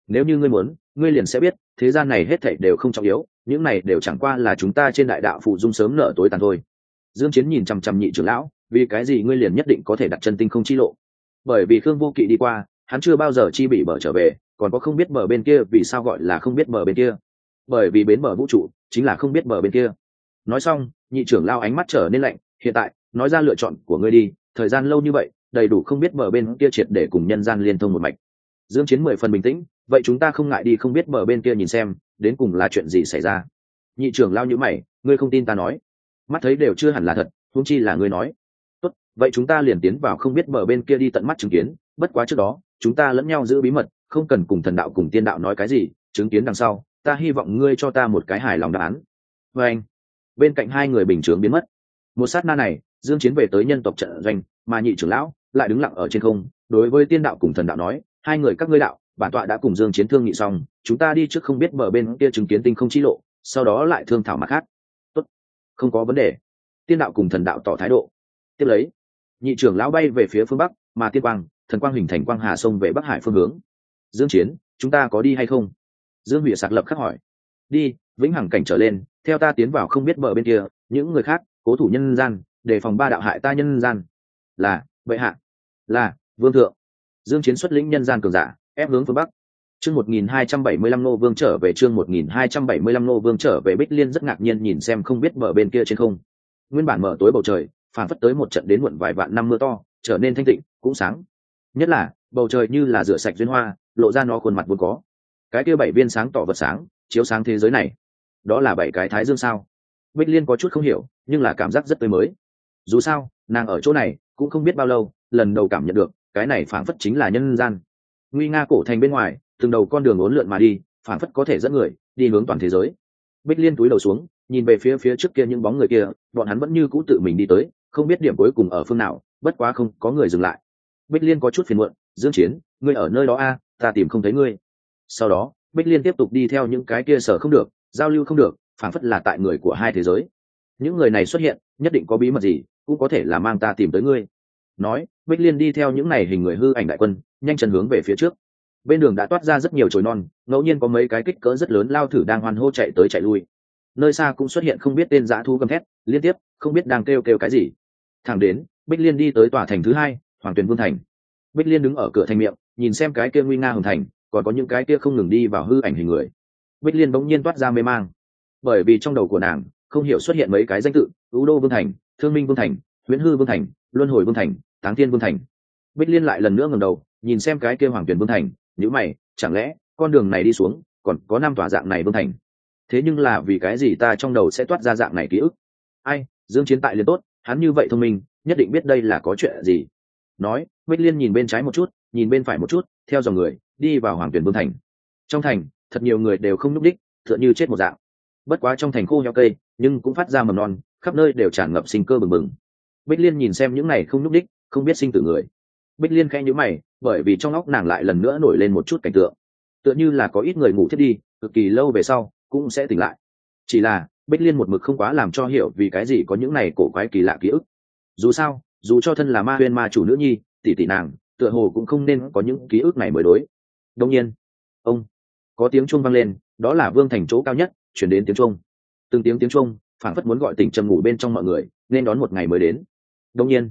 Nếu như ngươi muốn, ngươi liền sẽ biết, thế gian này hết thảy đều không trọng yếu, những này đều chẳng qua là chúng ta trên đại đạo phụ dung sớm nở tối tàn thôi. Dương chiến nhìn chăm chăm nhị trưởng lão vì cái gì ngươi liền nhất định có thể đặt chân tinh không chi lộ? Bởi vì khương vô kỵ đi qua, hắn chưa bao giờ chi bị bờ trở về, còn có không biết bờ bên kia, vì sao gọi là không biết bờ bên kia? Bởi vì bến bờ vũ trụ chính là không biết bờ bên kia. Nói xong, nhị trưởng lao ánh mắt trở nên lạnh, hiện tại, nói ra lựa chọn của ngươi đi, thời gian lâu như vậy, đầy đủ không biết bờ bên kia triệt để cùng nhân gian liên thông một mạch. Dương chiến mười phần bình tĩnh, vậy chúng ta không ngại đi không biết bờ bên kia nhìn xem, đến cùng là chuyện gì xảy ra? Nhị trưởng lao nhữ mày, ngươi không tin ta nói. Mắt thấy đều chưa hẳn là thật, huống chi là ngươi nói vậy chúng ta liền tiến vào không biết bờ bên kia đi tận mắt chứng kiến, bất quá trước đó, chúng ta lẫn nhau giữ bí mật, không cần cùng thần đạo cùng tiên đạo nói cái gì, chứng kiến đằng sau, ta hy vọng ngươi cho ta một cái hài lòng đáp án. Vê anh. Bên cạnh hai người bình chướng biến mất. Một sát na này, dương chiến về tới nhân tộc trận doanh, mà nhị trưởng lão lại đứng lặng ở trên không, đối với tiên đạo cùng thần đạo nói, hai người các ngươi đạo, bản tọa đã cùng dương chiến thương nghị xong, chúng ta đi trước không biết bờ bên kia chứng kiến tinh không chi lộ, sau đó lại thương thảo mặt khác. Tốt, không có vấn đề. Tiên đạo cùng thần đạo tỏ thái độ. Tiếp lấy nhị trưởng lão bay về phía phương bắc, mà tiên quang, thần quang hình thành quang hà sông về bắc hải phương hướng. Dương chiến, chúng ta có đi hay không? Dương hủy sạc lập khắc hỏi. Đi, vĩnh hằng cảnh trở lên, theo ta tiến vào không biết bờ bên kia, những người khác, cố thủ nhân gian, đề phòng ba đạo hại ta nhân gian. Là, bệ hạ. Là, vương thượng. Dương chiến xuất lĩnh nhân gian cường giả, ép hướng phương bắc. Chương 1275 nô vương trở về, chương 1275 nô vương trở về, bích liên rất ngạc nhiên nhìn xem không biết bờ bên kia trên không. Nguyên bản mở tối bầu trời phản phất tới một trận đến muộn vài vạn năm mưa to, trở nên thanh tịnh, cũng sáng. Nhất là, bầu trời như là rửa sạch duyên hoa, lộ ra nó khuôn mặt vốn có. Cái kia bảy viên sáng tỏ vật sáng, chiếu sáng thế giới này. Đó là bảy cái thái dương sao? Bích liên có chút không hiểu, nhưng là cảm giác rất tươi mới. Dù sao, nàng ở chỗ này, cũng không biết bao lâu, lần đầu cảm nhận được, cái này phảng phất chính là nhân gian. Nguy nga cổ thành bên ngoài, từng đầu con đường uốn lượn mà đi, phảng phất có thể dẫn người, đi hướng toàn thế giới. Bích liên túi đầu xuống, nhìn về phía phía trước kia những bóng người kia, bọn hắn vẫn như cũ tự mình đi tới không biết điểm cuối cùng ở phương nào, bất quá không có người dừng lại. Bích liên có chút phiền muộn, dương chiến, ngươi ở nơi đó a ta tìm không thấy ngươi. Sau đó, bích liên tiếp tục đi theo những cái kia sở không được, giao lưu không được, phảng phất là tại người của hai thế giới. Những người này xuất hiện, nhất định có bí mật gì, cũng có thể là mang ta tìm tới ngươi. Nói, bích liên đi theo những này hình người hư ảnh đại quân, nhanh chân hướng về phía trước. Bên đường đã toát ra rất nhiều chồi non, ngẫu nhiên có mấy cái kích cỡ rất lớn lao thử đang hoan hô chạy tới chạy lui. Nơi xa cũng xuất hiện không biết tên dã thu gầm thét, liên tiếp, không biết đang kêu kêu cái gì thẳng đến, bích liên đi tới tòa thành thứ hai, hoàng tuyền vương thành. Bích liên đứng ở cửa thành miệng, nhìn xem cái kia nguy nga hồng thành, còn có những cái kia không ngừng đi vào hư ảnh hình người. Bích liên bỗng nhiên toát ra mê mang. Bởi vì trong đầu của nàng, không hiểu xuất hiện mấy cái danh tự ưu đô vương thành, thương minh vương thành nguyễn hư vương thành, luân hồi vương thành, táng thiên vương thành. Bích liên lại lần nữa ngầm đầu, nhìn xem cái kia hoàng Tuyền vương thành nhữ mày, chẳng lẽ con đường này đi xuống, còn có năm tòa dạng này vương thành? Thế nhưng là vì cái gì ta trong đầu sẽ toát ra dạng này ký ức? Ai, dương chiến tại liền tốt hắn như vậy thông minh, nhất định biết đây là có chuyện gì. Nói, bích liên nhìn bên trái một chút, nhìn bên phải một chút, theo dòng người, đi vào hoàng tuyển vương thành. Trong thành, thật nhiều người đều không nhúc đích tựa như chết một dạng. Bất quá trong thành khô heo cây, nhưng cũng phát ra mầm non, khắp nơi đều tràn ngập sinh cơ bừng bừng. Bích liên nhìn xem những này không nhúc đích không biết sinh tử người. Bích liên khẽ nhữ mày, bởi vì trong óc nàng lại lần nữa nổi lên một chút cảnh tượng. Tựa như là có ít người ngủ thiết đi, cực kỳ lâu về sau, cũng sẽ tỉnh lại. Chỉ là bích liên một mực không quá làm cho hiểu vì cái gì có những này cổ quái kỳ lạ ký ức. Dù sao, dù cho thân là ma huyên ma chủ nữ nhi, tỷ tỷ nàng, tựa hồ cũng không nên có những ký ức này mới đối. Đông nhiên, ông, có tiếng chuông vang lên, đó là vương thành chỗ cao nhất, chuyển đến tiếng chuông. Từng tiếng tiếng chuông phản phất muốn gọi tỉnh trầm ngủ bên trong mọi người, nên đón một ngày mới đến. Đông nhiên,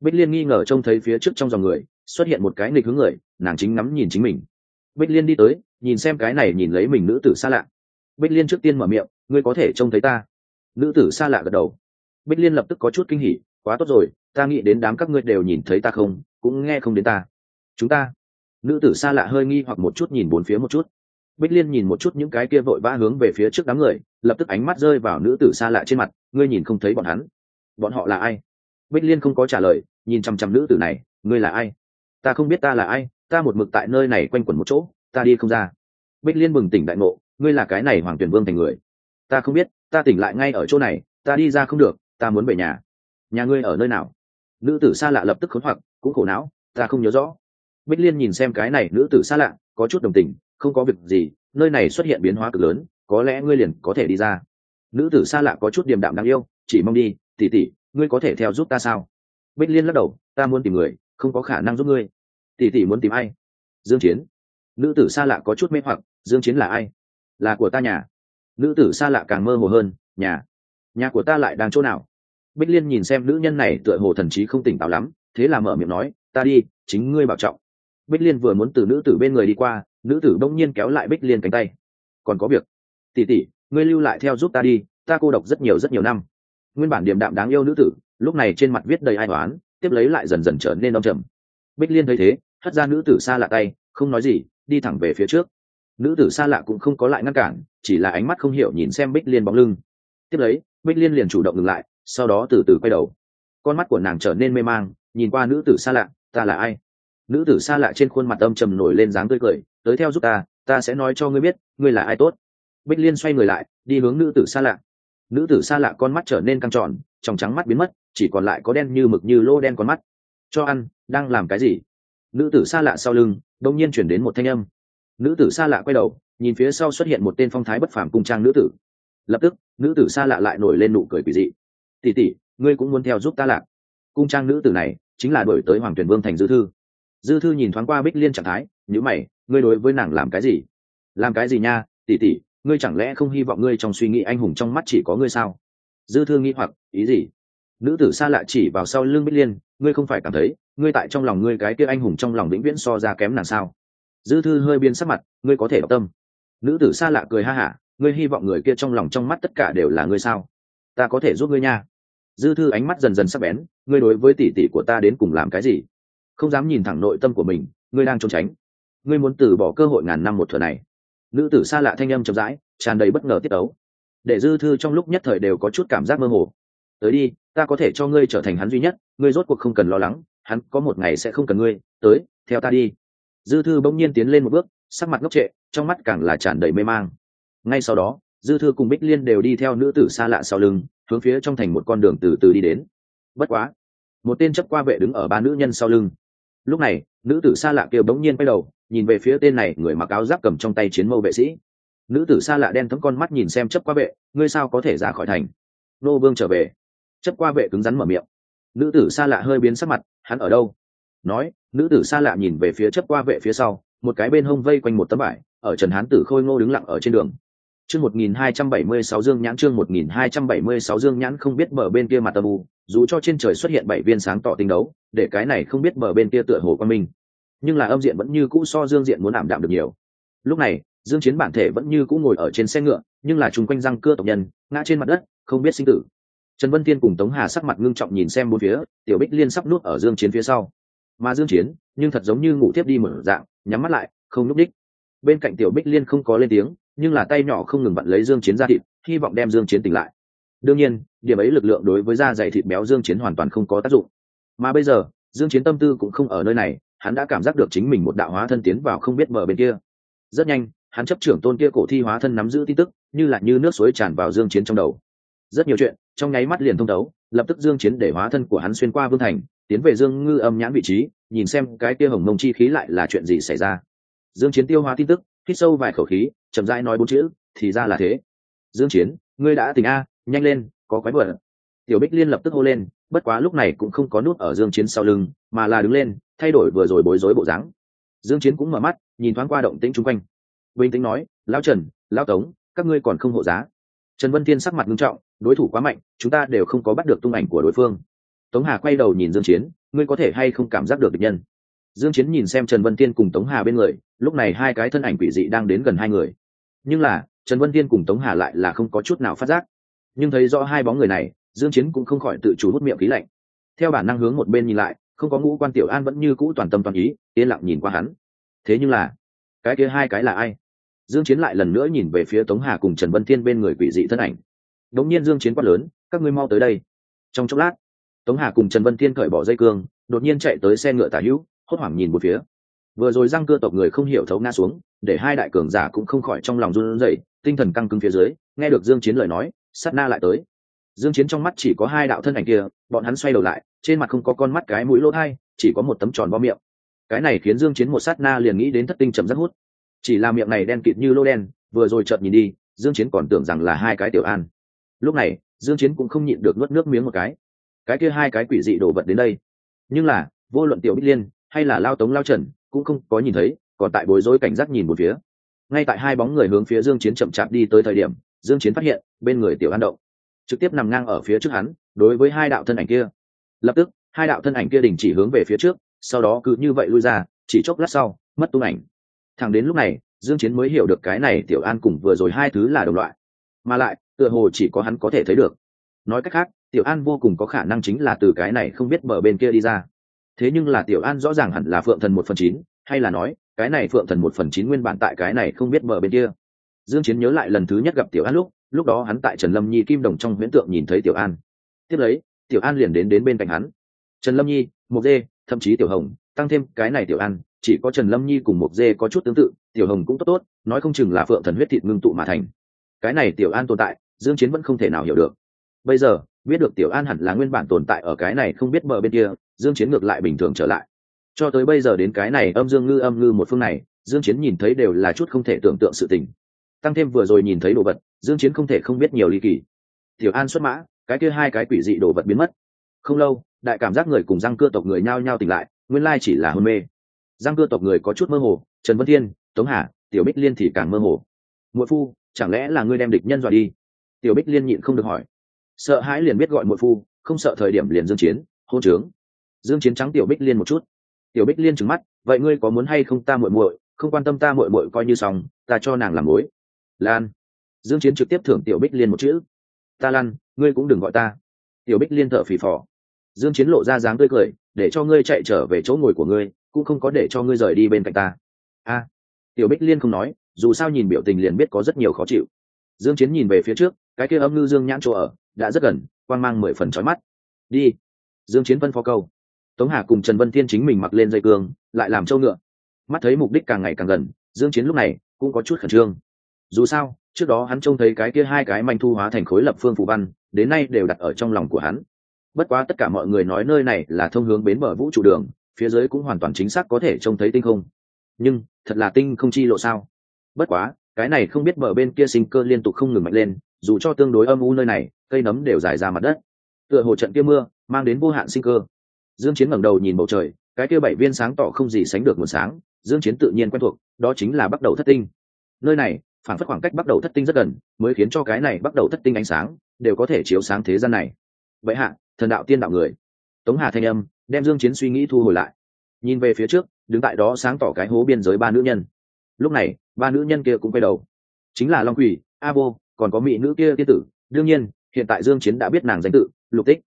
bích liên nghi ngờ trông thấy phía trước trong dòng người, xuất hiện một cái nghịch hướng người, nàng chính ngắm nhìn chính mình. Bích liên đi tới, nhìn xem cái này nhìn lấy mình nữ tử xa lạ. Bích liên trước tiên mở miệng ngươi có thể trông thấy ta. Nữ tử xa lạ gật đầu. Bích liên lập tức có chút kinh hỉ, quá tốt rồi, ta nghĩ đến đám các ngươi đều nhìn thấy ta không, cũng nghe không đến ta. Chúng ta. Nữ tử xa lạ hơi nghi hoặc một chút nhìn bốn phía một chút. Bích liên nhìn một chút những cái kia vội vã hướng về phía trước đám người, lập tức ánh mắt rơi vào nữ tử xa lạ trên mặt, ngươi nhìn không thấy bọn hắn. Bọn họ là ai? Bích liên không có trả lời, nhìn chăm chăm nữ tử này, ngươi là ai? Ta không biết ta là ai, ta một mực tại nơi này quanh quẩn một chỗ, ta đi không ra. Bích liên bừng tỉnh đại ngộ, ngươi là cái này hoàng tuyển vương thành người ta không biết, ta tỉnh lại ngay ở chỗ này, ta đi ra không được, ta muốn về nhà. Nhà ngươi ở nơi nào? Nữ tử xa lạ lập tức khốn hoặc, cũng khổ não, ta không nhớ rõ. Bích liên nhìn xem cái này nữ tử xa lạ, có chút đồng tình, không có việc gì, nơi này xuất hiện biến hóa cực lớn, có lẽ ngươi liền có thể đi ra. Nữ tử xa lạ có chút điềm đạm đáng yêu, chỉ mong đi tỉ tỉ ngươi có thể theo giúp ta sao? Bích liên lắc đầu, ta muốn tìm người, không có khả năng giúp ngươi. Tỉ tỉ muốn tìm ai? Dương chiến. Nữ tử xa lạ có chút mê hoặc, dương chiến là ai? Là của ta nhà nữ tử xa lạ càng mơ hồ hơn, nhà nhà của ta lại đang chỗ nào? Bích liên nhìn xem nữ nhân này tựa hồ thần trí không tỉnh táo lắm, thế là mở miệng nói, ta đi, chính ngươi bảo trọng. Bích liên vừa muốn từ nữ tử bên người đi qua, nữ tử bỗng nhiên kéo lại bích liên cánh tay. Còn có việc. Tỉ tỉ ngươi lưu lại theo giúp ta đi, ta cô độc rất nhiều rất nhiều năm. Nguyên bản điềm đạm đáng yêu nữ tử, lúc này trên mặt viết đầy ai toán tiếp lấy lại dần dần trở nên đông trầm. Bích liên thấy thế, hất ra nữ tử xa lạ tay, không nói gì, đi thẳng về phía trước nữ tử xa lạ cũng không có lại ngăn cản, chỉ là ánh mắt không hiểu nhìn xem bích liên bóng lưng. Tiếp lấy, bích liên liền chủ động ngừng lại, sau đó từ từ quay đầu. Con mắt của nàng trở nên mê mang, nhìn qua nữ tử xa lạ, ta là ai? Nữ tử xa lạ trên khuôn mặt âm trầm nổi lên dáng tươi cười, tới theo giúp ta ta sẽ nói cho ngươi biết, ngươi là ai tốt. Bích liên xoay người lại, đi hướng nữ tử xa lạ. Nữ tử xa lạ con mắt trở nên căng tròn, trong trắng mắt biến mất, chỉ còn lại có đen như mực như lô đen con mắt. Cho ăn, đang làm cái gì? Nữ tử xa lạ sau lưng đông nhiên chuyển đến một thanh âm nữ tử xa lạ quay đầu, nhìn phía sau xuất hiện một tên phong thái bất phàm cung trang nữ tử. Lập tức, nữ tử xa lạ lại nổi lên nụ cười quỷ dị. Tỉ tỉ ngươi cũng muốn theo giúp ta lạc? Cung trang nữ tử này chính là đổi tới hoàng tuyển vương thành dư thư. Dư thư nhìn thoáng qua bích liên trạng thái nhữ mày, ngươi đối với nàng làm cái gì? Làm cái gì nha tỉ tỉ ngươi chẳng lẽ không hy vọng ngươi trong suy nghĩ anh hùng trong mắt chỉ có ngươi sao? Dư thư nghĩ hoặc, ý gì? Nữ tử xa lạ chỉ vào sau lưng bích liên, ngươi không phải cảm thấy, ngươi tại trong lòng ngươi cái kia anh hùng trong lòng vĩnh viễn so ra kém nàng sao? Dư thư hơi biên sắc mặt, ngươi có thể đọc tâm. Nữ tử xa lạ cười ha hả, ngươi hy vọng người kia trong lòng trong mắt tất cả đều là ngươi sao? Ta có thể giúp ngươi nha. Dư thư ánh mắt dần dần sắc bén, ngươi đối với tỷ tỷ của ta đến cùng làm cái gì? Không dám nhìn thẳng nội tâm của mình, ngươi đang trốn tránh. Ngươi muốn từ bỏ cơ hội ngàn năm một thừa này. Nữ tử xa lạ thanh âm chậm rãi, tràn đầy bất ngờ tiết ấu để dư thư trong lúc nhất thời đều có chút cảm giác mơ hồ. Tới đi, ta có thể cho ngươi trở thành hắn duy nhất, ngươi rốt cuộc không cần lo lắng, hắn có một ngày sẽ không cần ngươi, tới, theo ta đi dư thư bỗng nhiên tiến lên một bước, sắc mặt ngốc trệ, trong mắt càng là tràn đầy mê mang. Ngay sau đó, dư thư cùng bích liên đều đi theo nữ tử xa lạ sau lưng, hướng phía trong thành một con đường từ từ đi đến. Bất quá, một tên chấp qua vệ đứng ở ba nữ nhân sau lưng. Lúc này, nữ tử xa lạ kêu bỗng nhiên quay đầu, nhìn về phía tên này, người mặc áo giáp cầm trong tay chiến mâu vệ sĩ. Nữ tử xa lạ đen thấm con mắt nhìn xem chấp qua vệ, ngươi sao có thể ra khỏi thành? Nô vương trở về. Chấp qua vệ cứng rắn mở miệng. Nữ tử xa lạ hơi biến sắc mặt, hắn ở đâu? Nói, nữ tử xa lạ nhìn về phía chấp qua vệ phía sau, một cái bên hông vây quanh một tấm vải, ở trần hán tử khôi ngô đứng lặng ở trên đường. Chương một nghìn hai trăm bảy mươi sáu dương nhãn, chương một nghìn hai trăm bảy mươi sáu dương nhãn không biết bờ bên kia mặt tầm u, dù cho trên trời xuất hiện bảy viên sáng tỏ tinh đấu, để cái này không biết bờ bên kia tựa hồ quan minh. Nhưng là âm diện vẫn như cũ so dương diện muốn ảm đạm được nhiều. Lúc này, dương chiến bản thể vẫn như cũ ngồi ở trên xe ngựa, nhưng là chung quanh răng cưa tộc nhân, ngã trên mặt đất, không biết sinh tử. Trần vân tiên cùng tống hà sắc mặt ngưng trọng nhìn xem bốn phía, tiểu bích liên sắp nuốt ở dương chiến phía sau mà dương chiến, nhưng thật giống như ngủ tiếp đi mở dạng, nhắm mắt lại, không núp đích bên cạnh tiểu bích liên không có lên tiếng, nhưng là tay nhỏ không ngừng vặn lấy dương chiến ra thịt, hy vọng đem dương chiến tỉnh lại. Đương nhiên, điểm ấy lực lượng đối với da dày thịt béo dương chiến hoàn toàn không có tác dụng. Mà bây giờ, dương chiến tâm tư cũng không ở nơi này, hắn đã cảm giác được chính mình một đạo hóa thân tiến vào không biết mở bên kia. Rất nhanh, hắn chấp trưởng tôn kia cổ thi hóa thân nắm giữ tin tức, như là như nước suối tràn vào dương chiến trong đầu. Rất nhiều chuyện, trong nháy mắt liền thông đấu lập tức dương chiến để hóa thân của hắn xuyên qua vương thành tiến về dương ngư âm nhãn vị trí, nhìn xem cái kia hồng mông chi khí lại là chuyện gì xảy ra. Dương chiến tiêu hóa tin tức, hít sâu vài khẩu khí, chậm rãi nói bốn chữ, thì ra là thế. Dương chiến, ngươi đã tỉnh a, nhanh lên, có quái vật. Tiểu bích liên lập tức hô lên, bất quá lúc này cũng không có nút ở dương chiến sau lưng, mà là đứng lên, thay đổi vừa rồi bối rối bộ dáng. Dương chiến cũng mở mắt, nhìn thoáng qua động tĩnh chung quanh. Bình tĩnh nói, lão trần, lão tống, các ngươi còn không hộ giá. Trần vân thiên sắc mặt nghiêm trọng, đối thủ quá mạnh, chúng ta đều không có bắt được tung ảnh của đối phương tống hà quay đầu nhìn dương chiến, ngươi có thể hay không cảm giác được địch nhân? Dương chiến nhìn xem trần vân thiên cùng tống hà bên người, lúc này hai cái thân ảnh quỷ dị đang đến gần hai người. Nhưng là, trần vân thiên cùng tống hà lại là không có chút nào phát giác. Nhưng thấy rõ hai bóng người này, dương chiến cũng không khỏi tự chủ hút miệng khí lạnh. Theo bản năng hướng một bên nhìn lại, không có ngũ quan tiểu an vẫn như cũ toàn tâm toàn ý, yên lặng nhìn qua hắn. Thế nhưng là, cái kia hai cái là ai? Dương chiến lại lần nữa nhìn về phía tống hà cùng trần vân thiên bên người quỷ dị thân ảnh. Đống nhiên dương chiến quát lớn, các ngươi mau tới đây. Trong chốc lát tống hà cùng trần vân thiên cởi bỏ dây cương, đột nhiên chạy tới xe ngựa tả hữu, hốt hoảng nhìn một phía. Vừa rồi răng cưa tộc người không hiểu thấu ngã xuống, để hai đại cường giả cũng không khỏi trong lòng run rẩy, tinh thần căng cứng phía dưới, nghe được dương chiến lời nói, sát na lại tới. Dương chiến trong mắt chỉ có hai đạo thân ảnh kia, bọn hắn xoay đầu lại, trên mặt không có con mắt cái mũi lỗ thay chỉ có một tấm tròn bao miệng. Cái này khiến dương chiến một sát na liền nghĩ đến thất tinh chậm rất hút. Chỉ là miệng này đen kịt như lô đen, vừa rồi chợt nhìn đi, dương chiến còn tưởng rằng là hai cái tiểu an. Lúc này, dương chiến cũng không nhịn được nuốt nước miếng một cái cái kia hai cái quỷ dị đổ vật đến đây. Nhưng là, vô luận tiểu bích liên hay là lao tống lao trần cũng không có nhìn thấy, còn tại bối rối cảnh giác nhìn một phía. Ngay tại hai bóng người hướng phía dương chiến chậm chạp đi tới thời điểm, dương chiến phát hiện bên người tiểu an động, trực tiếp nằm ngang ở phía trước hắn, đối với hai đạo thân ảnh kia. Lập tức, hai đạo thân ảnh kia đình chỉ hướng về phía trước, sau đó cứ như vậy lui ra, chỉ chốc lát sau, mất tung ảnh. Thẳng đến lúc này, dương chiến mới hiểu được cái này tiểu an cùng vừa rồi hai thứ là đồng loại. Mà lại, tựa hồ chỉ có hắn có thể thấy được. Nói cách khác tiểu an vô cùng có khả năng chính là từ cái này không biết mở bên kia đi ra. Thế nhưng là tiểu an rõ ràng hẳn là phượng thần một phần chín, hay là nói, cái này phượng thần một phần chín nguyên bản tại cái này không biết mở bên kia. Dương chiến nhớ lại lần thứ nhất gặp tiểu an lúc lúc đó hắn tại trần lâm nhi kim đồng trong huyễn tượng nhìn thấy tiểu an. Tiếp lấy, tiểu an liền đến đến bên cạnh hắn. Trần lâm nhi một dê, thậm chí tiểu hồng, tăng thêm cái này tiểu an, chỉ có trần lâm nhi cùng một dê có chút tương tự, tiểu hồng cũng tốt tốt, nói không chừng là phượng thần huyết thịt ngưng tụ mà thành. Cái này tiểu an tồn tại, dương chiến vẫn không thể nào hiểu được. Bây giờ biết được tiểu an hẳn là nguyên bản tồn tại ở cái này không biết bờ bên kia, dương chiến ngược lại bình thường trở lại. Cho tới bây giờ đến cái này âm dương ngư âm ngư một phương này, dương chiến nhìn thấy đều là chút không thể tưởng tượng sự tình. Tăng thêm vừa rồi nhìn thấy đồ vật, dương chiến không thể không biết nhiều ly kỳ. Tiểu an xuất mã, cái kia hai cái quỷ dị đồ vật biến mất. Không lâu, đại cảm giác người cùng răng cưa tộc người nhao nhao tỉnh lại, nguyên lai chỉ là hôn mê. Răng cưa tộc người có chút mơ hồ, trần vân thiên, tống hà, tiểu bích liên thì càng mơ hồ. Muội phu, chẳng lẽ là ngươi đem địch nhân dọa đi? Tiểu bích liên nhịn không được hỏi sợ hãi liền biết gọi muội phu, không sợ thời điểm liền dương chiến, hôn trướng. Dương chiến trắng tiểu bích liên một chút. Tiểu bích liên trừng mắt, vậy ngươi có muốn hay không ta muội muội? Không quan tâm ta muội muội coi như xong, ta cho nàng làm mối. Lan. Dương chiến trực tiếp thưởng tiểu bích liên một chữ. Ta lan, ngươi cũng đừng gọi ta. Tiểu bích liên thở phì phò. Dương chiến lộ ra dáng tươi cười, để cho ngươi chạy trở về chỗ ngồi của ngươi, cũng không có để cho ngươi rời đi bên cạnh ta. A. Tiểu bích liên không nói, dù sao nhìn biểu tình liền biết có rất nhiều khó chịu. Dương chiến nhìn về phía trước, cái kia âm ngư dương nhãn chỗ ở đã rất gần, quang mang mười phần chói mắt. Đi. Dương chiến vân phó câu. Tống hà cùng trần vân thiên chính mình mặc lên dây cương, lại làm trâu ngựa. Mắt thấy mục đích càng ngày càng gần, dương chiến lúc này cũng có chút khẩn trương. Dù sao, trước đó hắn trông thấy cái kia hai cái manh thu hóa thành khối lập phương phù văn, đến nay đều đặt ở trong lòng của hắn. Bất quá tất cả mọi người nói nơi này là thông hướng bến bờ vũ trụ đường, phía dưới cũng hoàn toàn chính xác có thể trông thấy tinh không. Nhưng, thật là tinh không chi lộ sao? Bất quá, cái này không biết bờ bên kia sinh cơ liên tục không ngừng mạnh lên dù cho tương đối âm u nơi này, cây nấm đều dài ra mặt đất. Tựa hồ trận kia mưa, mang đến vô hạn sinh cơ. Dương chiến ngẩng đầu nhìn bầu trời, cái kia bảy viên sáng tỏ không gì sánh được nguồn sáng, dương chiến tự nhiên quen thuộc, đó chính là bắt đầu thất tinh. Nơi này, phản phất khoảng cách bắt đầu thất tinh rất gần, mới khiến cho cái này bắt đầu thất tinh ánh sáng, đều có thể chiếu sáng thế gian này. Vậy hạ, thần đạo tiên đạo người. Tống hà thanh âm, đem dương chiến suy nghĩ thu hồi lại. Nhìn về phía trước, đứng tại đó sáng tỏ cái hố biên giới ba nữ nhân. Lúc này, ba nữ nhân kia cũng quay đầu. Chính là long quỷ a vô còn có mỹ nữ kia tiên tử, đương nhiên, hiện tại dương chiến đã biết nàng danh tự, lục tích.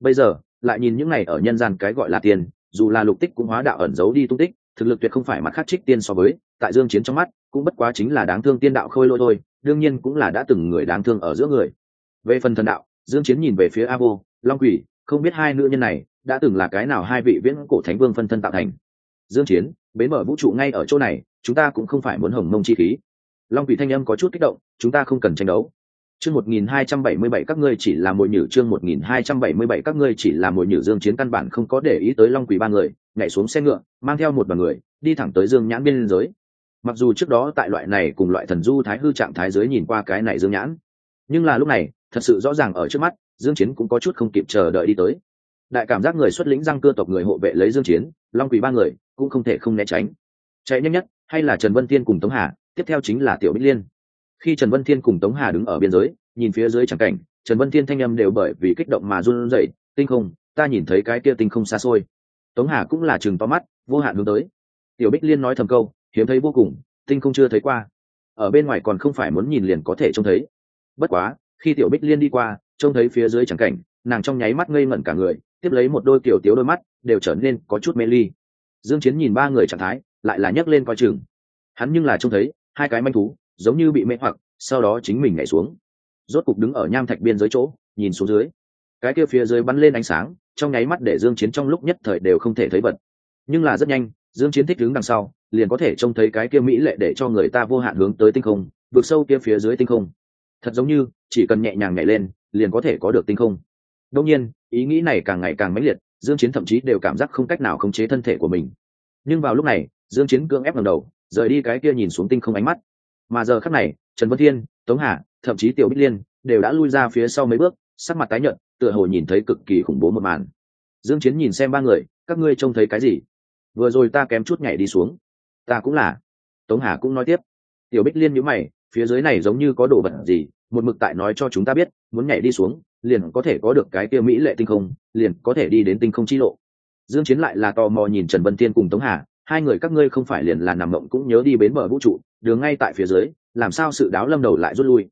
Bây giờ, lại nhìn những này ở nhân gian cái gọi là tiền, dù là lục tích cũng hóa đạo ẩn giấu đi tung tích, thực lực tuyệt không phải mặt khác trích tiên so với, tại dương chiến trong mắt, cũng bất quá chính là đáng thương tiên đạo khôi lôi thôi, đương nhiên cũng là đã từng người đáng thương ở giữa người. Về phần thần đạo, dương chiến nhìn về phía a vô long quỷ, không biết hai nữ nhân này đã từng là cái nào hai vị viễn cổ thánh vương phân thân tạo thành. Dương chiến, bến mở vũ trụ ngay ở chỗ này, chúng ta cũng không phải muốn hồng mông chi khí long quỷ thanh âm có chút kích động, chúng ta không cần tranh đấu. Chương 1277 các ngươi chỉ là mồi nhử, chương 1277 các ngươi chỉ là mồi nhử dương chiến căn bản không có để ý tới long quỷ ba người, nhảy xuống xe ngựa, mang theo một đoàn người, đi thẳng tới dương nhãn biên giới. Mặc dù trước đó tại loại này cùng loại thần du thái hư trạng thái giới nhìn qua cái này dương nhãn, nhưng là lúc này, thật sự rõ ràng ở trước mắt, dương chiến cũng có chút không kịp chờ đợi đi tới. Đại cảm giác người xuất lĩnh răng cưa tộc người hộ vệ lấy dương chiến, long quỷ ba người cũng không thể không né tránh. Chạy nhanh nhất, hay là trần vân thiên cùng tống hà tiếp theo chính là tiểu bích liên. Khi trần vân thiên cùng tống hà đứng ở biên giới, nhìn phía dưới chẳng cảnh, trần vân thiên thanh âm đều bởi vì kích động mà run rẩy, tinh không, ta nhìn thấy cái kia tinh không xa xôi. Tống hà cũng là chừng to mắt, vô hạn hướng tới. Tiểu bích liên nói thầm câu, hiếm thấy vô cùng, tinh không chưa thấy qua. Ở bên ngoài còn không phải muốn nhìn liền có thể trông thấy. Bất quá, khi tiểu bích liên đi qua, trông thấy phía dưới chẳng cảnh, nàng trong nháy mắt ngây ngẩn cả người, tiếp lấy một đôi kiểu tiếu đôi mắt đều trở nên có chút mê ly. Dương chiến nhìn ba người trạng thái, lại là nhấc lên coi chừng. Hắn nhưng là trông thấy hai cái manh thú, giống như bị mê hoặc, sau đó chính mình nhảy xuống. Rốt cục đứng ở nham thạch biên giới chỗ, nhìn xuống dưới. Cái kia phía dưới bắn lên ánh sáng, trong nháy mắt để dương chiến trong lúc nhất thời đều không thể thấy vật nhưng là rất nhanh, dương chiến thích đứng đằng sau, liền có thể trông thấy cái kia mỹ lệ để cho người ta vô hạn hướng tới tinh không, vượt sâu kia phía dưới tinh không. Thật giống như, chỉ cần nhẹ nhàng nhảy lên, liền có thể có được tinh không. Đương nhiên, ý nghĩ này càng ngày càng mãnh liệt, dương chiến thậm chí đều cảm giác không cách nào khống chế thân thể của mình. Nhưng vào lúc này, dương chiến cưỡng ép ngẩng đầu rời đi cái kia nhìn xuống tinh không ánh mắt. Mà giờ khắc này, trần vân thiên, tống hà, thậm chí tiểu bích liên đều đã lui ra phía sau mấy bước, sắc mặt tái nhợt, tựa hồ nhìn thấy cực kỳ khủng bố một màn. Dương chiến nhìn xem ba người, các ngươi trông thấy cái gì? Vừa rồi ta kém chút nhảy đi xuống. Ta cũng là. Tống hà cũng nói tiếp. Tiểu bích liên nhíu mày, phía dưới này giống như có đồ vật gì, một mực tại nói cho chúng ta biết, muốn nhảy đi xuống, liền có thể có được cái kia mỹ lệ tinh không, liền có thể đi đến tinh không chi lộ. Dương chiến lại là tò mò nhìn trần vân tiên cùng tống hà hai người các ngươi không phải liền là nằm mộng cũng nhớ đi bến bờ vũ trụ, đường ngay tại phía dưới, làm sao sự đáo lâm đầu lại rút lui?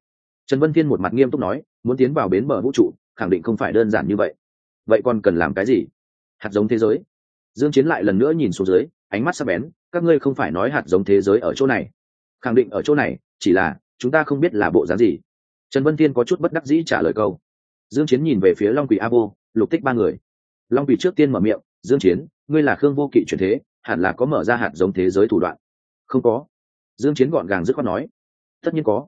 Trần vân Thiên một mặt nghiêm túc nói, muốn tiến vào bến bờ vũ trụ, khẳng định không phải đơn giản như vậy. Vậy còn cần làm cái gì? Hạt giống thế giới. Dương chiến lại lần nữa nhìn xuống dưới, ánh mắt sắc bén, các ngươi không phải nói hạt giống thế giới ở chỗ này. Khẳng định ở chỗ này, chỉ là, chúng ta không biết là bộ dáng gì. Trần vân Thiên có chút bất đắc dĩ trả lời câu. Dương chiến nhìn về phía long quỷ a vô, lục tích ba người. Long quỷ trước tiên mở miệng, dương chiến, ngươi là khương vô kỵ chuyển thế hẳn là có mở ra hạt giống thế giới thủ đoạn. Không có. Dương chiến gọn gàng dứt khoát nói. Tất nhiên có.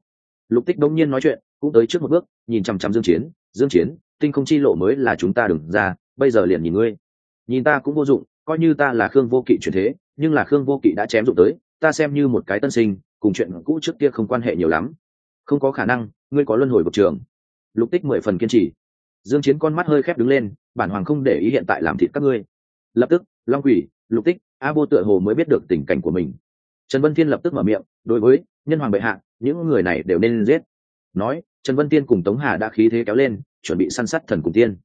Lục tích đống nhiên nói chuyện, cũng tới trước một bước, nhìn chăm chăm dương chiến. Dương chiến, tinh không chi lộ mới là chúng ta đừng ra, bây giờ liền nhìn ngươi. Nhìn ta cũng vô dụng, coi như ta là khương vô kỵ chuyển thế, nhưng là khương vô kỵ đã chém dụng tới, ta xem như một cái tân sinh, cùng chuyện cũ trước kia không quan hệ nhiều lắm. Không có khả năng, ngươi có luân hồi bậc trường. Lục tích mười phần kiên trì. Dương chiến con mắt hơi khép đứng lên, bản hoàng không để ý hiện tại làm thịt các ngươi. Lập tức, long quỷ, lục tích a vô tựa hồ mới biết được tình cảnh của mình. Trần vân thiên lập tức mở miệng, đối với nhân hoàng bệ hạ, những người này đều nên giết. Nói, trần vân tiên cùng tống hà đã khí thế kéo lên, chuẩn bị săn sát thần cùng tiên.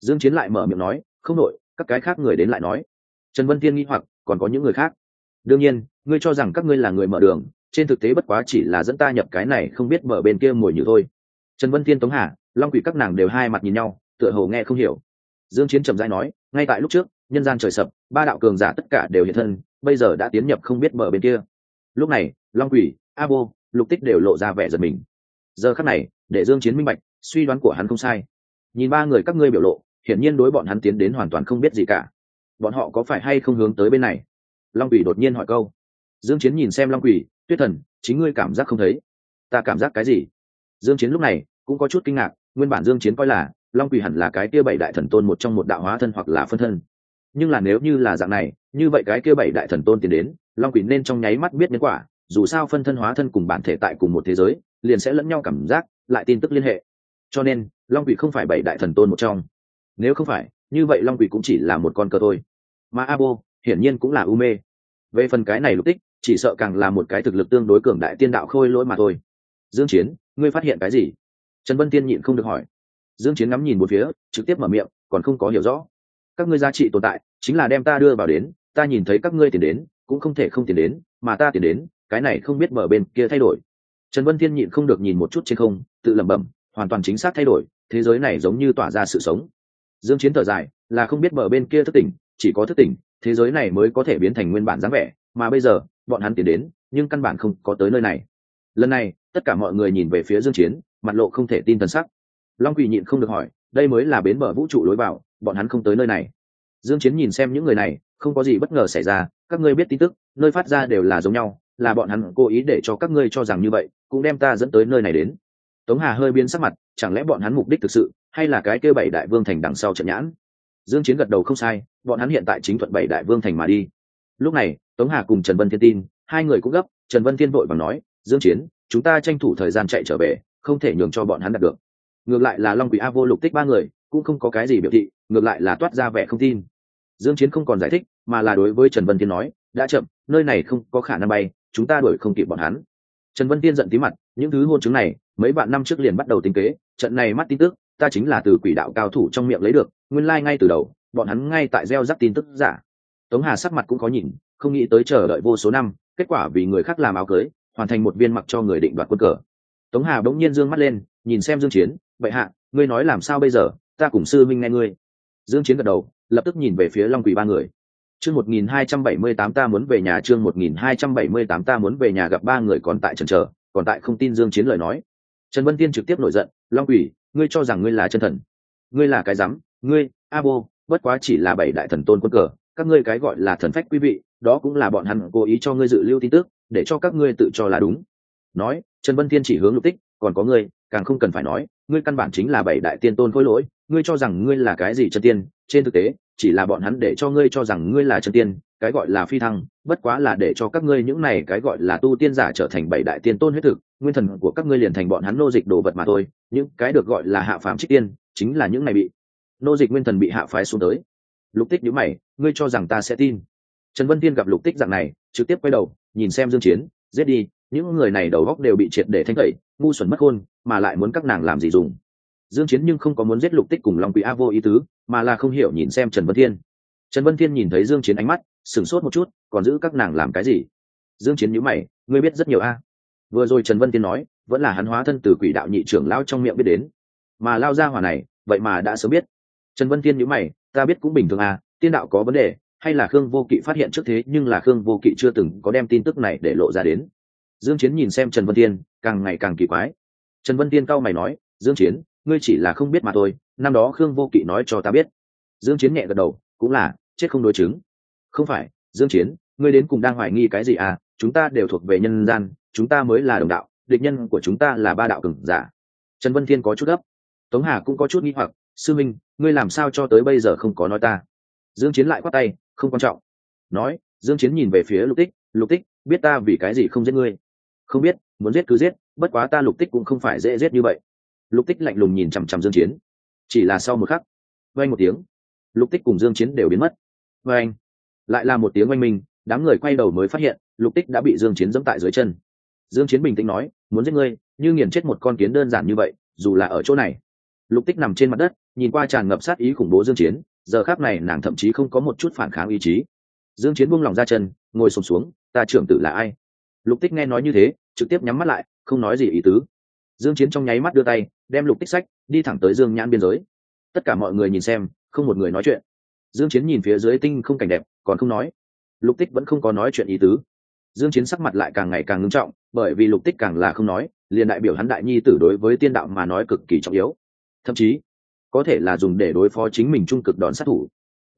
Dương chiến lại mở miệng nói, không nội các cái khác người đến lại nói. Trần vân tiên nghĩ hoặc, còn có những người khác? Đương nhiên, ngươi cho rằng các ngươi là người mở đường, trên thực tế bất quá chỉ là dẫn ta nhập cái này không biết mở bên kia mồi nhử thôi. Trần vân tiên tống hà, long quỷ các nàng đều hai mặt nhìn nhau, tựa hồ nghe không hiểu. Dương chiến trầm rãi nói, ngay tại lúc trước nhân gian trời sập, ba đạo cường giả tất cả đều hiện thân, bây giờ đã tiến nhập không biết mở bên kia. Lúc này, long quỷ a vô lục tích đều lộ ra vẻ giật mình. Giờ khắc này, để dương chiến minh bạch, suy đoán của hắn không sai. Nhìn ba người các ngươi biểu lộ, hiển nhiên đối bọn hắn tiến đến hoàn toàn không biết gì cả. Bọn họ có phải hay không hướng tới bên này? Long quỷ đột nhiên hỏi câu. Dương chiến nhìn xem long quỷ, tuyết thần, chính ngươi cảm giác không thấy? Ta cảm giác cái gì? Dương chiến lúc này cũng có chút kinh ngạc, nguyên bản dương chiến coi là long quỷ hẳn là cái kia bảy đại thần tôn một trong một đạo hóa thân hoặc là phân thân nhưng là nếu như là dạng này, như vậy cái kia bảy đại thần tôn tiến đến, long quỷ nên trong nháy mắt biết nhân quả, dù sao phân thân hóa thân cùng bản thể tại cùng một thế giới, liền sẽ lẫn nhau cảm giác, lại tin tức liên hệ. Cho nên, long quỷ không phải bảy đại thần tôn một trong. Nếu không phải, như vậy long quỷ cũng chỉ là một con cờ thôi. Mà abo, hiển nhiên cũng là u mê. Về phần cái này lục tích, chỉ sợ càng là một cái thực lực tương đối cường đại tiên đạo khôi lỗi mà thôi. Dương chiến, ngươi phát hiện cái gì? Trần vân tiên nhịn không được hỏi. Dương chiến ngắm nhìn một phía, trực tiếp mở miệng, còn không có hiểu rõ các ngươi giá trị tồn tại, chính là đem ta đưa vào đến, ta nhìn thấy các ngươi tiền đến, cũng không thể không tiền đến, mà ta tiền đến, cái này không biết mở bên kia thay đổi. Trần vân thiên nhịn không được nhìn một chút trên không, tự lẩm bẩm, hoàn toàn chính xác thay đổi, thế giới này giống như tỏa ra sự sống. Dương chiến thở dài, là không biết mở bên kia thức tỉnh, chỉ có thức tỉnh, thế giới này mới có thể biến thành nguyên bản dáng vẻ, mà bây giờ, bọn hắn tiến đến, nhưng căn bản không có tới nơi này. Lần này, tất cả mọi người nhìn về phía dương chiến, mặt lộ không thể tin thần sắc. Long quỳ nhịn không được hỏi đây mới là bến bờ vũ trụ lối vào, bọn hắn không tới nơi này. Dương chiến nhìn xem những người này, không có gì bất ngờ xảy ra, các ngươi biết tin tức, nơi phát ra đều là giống nhau, là bọn hắn cố ý để cho các ngươi cho rằng như vậy, cũng đem ta dẫn tới nơi này đến. Tống hà hơi biến sắc mặt, chẳng lẽ bọn hắn mục đích thực sự, hay là cái kêu bảy đại vương thành đằng sau trận nhãn? Dương chiến gật đầu không sai, bọn hắn hiện tại chính thuận bảy đại vương thành mà đi. Lúc này, tống hà cùng trần vân thiên tin, hai người cũng gấp, trần vân thiên vội và nói, dương chiến, chúng ta tranh thủ thời gian chạy trở về, không thể nhường cho bọn hắn đạt được ngược lại là long quỷ a vô lục tích ba người, cũng không có cái gì biểu thị, ngược lại là toát ra vẻ không tin. Dương chiến không còn giải thích, mà là đối với trần vân thiên nói, đã chậm, nơi này không có khả năng bay, chúng ta đuổi không kịp bọn hắn. Trần vân thiên giận tí mặt, những thứ hôn chứng này, mấy bạn năm trước liền bắt đầu tính kế, trận này mắt tin tức, ta chính là từ quỷ đạo cao thủ trong miệng lấy được, nguyên lai like ngay từ đầu, bọn hắn ngay tại gieo rắc tin tức giả. Tống hà sắc mặt cũng có nhìn, không nghĩ tới chờ đợi vô số năm, kết quả vì người khác làm áo cưới, hoàn thành một viên mặc cho người định đoạt quân cờ. Tống hà bỗng nhiên dương mắt lên, nhìn xem dương chiến vậy hạ, ngươi nói làm sao bây giờ? Ta cùng sư minh nghe ngươi. Dương chiến gật đầu, lập tức nhìn về phía long quỷ ba người. Chương 1278 ta muốn về nhà, chương 1278 ta muốn về nhà gặp ba người còn tại trần chờ, còn tại không tin dương chiến lời nói. Trần vân tiên trực tiếp nổi giận, long quỷ, ngươi cho rằng ngươi là chân thần? Ngươi là cái rắm? Ngươi, a bô, bất quá chỉ là bảy đại thần tôn quân cờ, các ngươi cái gọi là thần phách quý vị, đó cũng là bọn hắn cố ý cho ngươi dự lưu tin tức, để cho các ngươi tự cho là đúng. Nói, trần vân thiên chỉ hướng lục tích, còn có ngươi càng không cần phải nói, ngươi căn bản chính là bảy đại tiên tôn khối lỗi, ngươi cho rằng ngươi là cái gì chân tiên, trên thực tế, chỉ là bọn hắn để cho ngươi cho rằng ngươi là chân tiên, cái gọi là phi thăng, bất quá là để cho các ngươi những này cái gọi là tu tiên giả trở thành bảy đại tiên tôn huyết thực, nguyên thần của các ngươi liền thành bọn hắn nô dịch đồ vật mà thôi, những cái được gọi là hạ phàm trích tiên, chính là những này bị nô dịch nguyên thần bị hạ phái xuống tới. Lục tích nhữ mày, ngươi cho rằng ta sẽ tin. Trần vân tiên gặp lục tích dạng này, trực tiếp quay đầu, nhìn xem dương chiến, giết đi, những người này đầu góc đều bị triệt để thanh tẩy ngu xuẩn mất hôn, mà lại muốn các nàng làm gì dùng. Dương chiến nhưng không có muốn giết lục tích cùng long quỷ a vô ý tứ mà là không hiểu nhìn xem trần vân thiên. Trần vân thiên nhìn thấy dương chiến ánh mắt sửng sốt một chút còn giữ các nàng làm cái gì? Dương chiến nhíu mày ngươi biết rất nhiều a. Vừa rồi trần vân thiên nói vẫn là hắn hóa thân từ quỷ đạo nhị trưởng lao trong miệng biết đến. Mà lao ra hỏa này vậy mà đã sớm biết. Trần vân thiên nhíu mày ta biết cũng bình thường a tiên đạo có vấn đề hay là khương vô kỵ phát hiện trước thế nhưng là khương vô kỵ chưa từng có đem tin tức này để lộ ra đến dương chiến nhìn xem trần vân thiên, càng ngày càng kỳ quái. Trần vân thiên cao mày nói, dương chiến, ngươi chỉ là không biết mà thôi, năm đó khương vô kỵ nói cho ta biết. Dương chiến nhẹ gật đầu, cũng là, chết không đối chứng. Không phải, dương chiến, ngươi đến cùng đang hoài nghi cái gì à? Chúng ta đều thuộc về nhân gian, chúng ta mới là đồng đạo, địch nhân của chúng ta là ba đạo cường giả. Trần vân thiên có chút gấp. Tống hà cũng có chút nghi hoặc, sư minh, ngươi làm sao cho tới bây giờ không có nói ta? Dương chiến lại quát tay, không quan trọng. Nói, dương chiến nhìn về phía lục tích lục tích, biết ta vì cái gì không giết ngươi? Không biết muốn giết cứ giết bất quá ta lục tích cũng không phải dễ giết như vậy. Lục tích lạnh lùng nhìn chằm chằm dương chiến. Chỉ là sau một khắc vang một tiếng lục tích cùng dương chiến đều biến mất. Vang lại là một tiếng oanh minh đám người quay đầu mới phát hiện lục tích đã bị dương chiến giẫm tại dưới chân. Dương chiến bình tĩnh nói muốn giết ngươi như nghiền chết một con kiến đơn giản như vậy dù là ở chỗ này. Lục tích nằm trên mặt đất nhìn qua tràn ngập sát ý khủng bố dương chiến giờ khắc này nàng thậm chí không có một chút phản kháng ý chí. Dương chiến buông lòng ra chân ngồi sụp xuống, xuống ta trưởng tử là ai? Lục tích nghe nói như thế, trực tiếp nhắm mắt lại, không nói gì ý tứ. Dương chiến trong nháy mắt đưa tay, đem lục tích sách, đi thẳng tới dương nhãn biên giới. Tất cả mọi người nhìn xem, không một người nói chuyện. Dương chiến nhìn phía dưới tinh không cảnh đẹp, còn không nói. Lục tích vẫn không có nói chuyện ý tứ. Dương chiến sắc mặt lại càng ngày càng ngưng trọng, bởi vì lục tích càng là không nói, liền đại biểu hắn đại nhi tử đối với tiên đạo mà nói cực kỳ trọng yếu. Thậm chí, có thể là dùng để đối phó chính mình trung cực đòn sát thủ.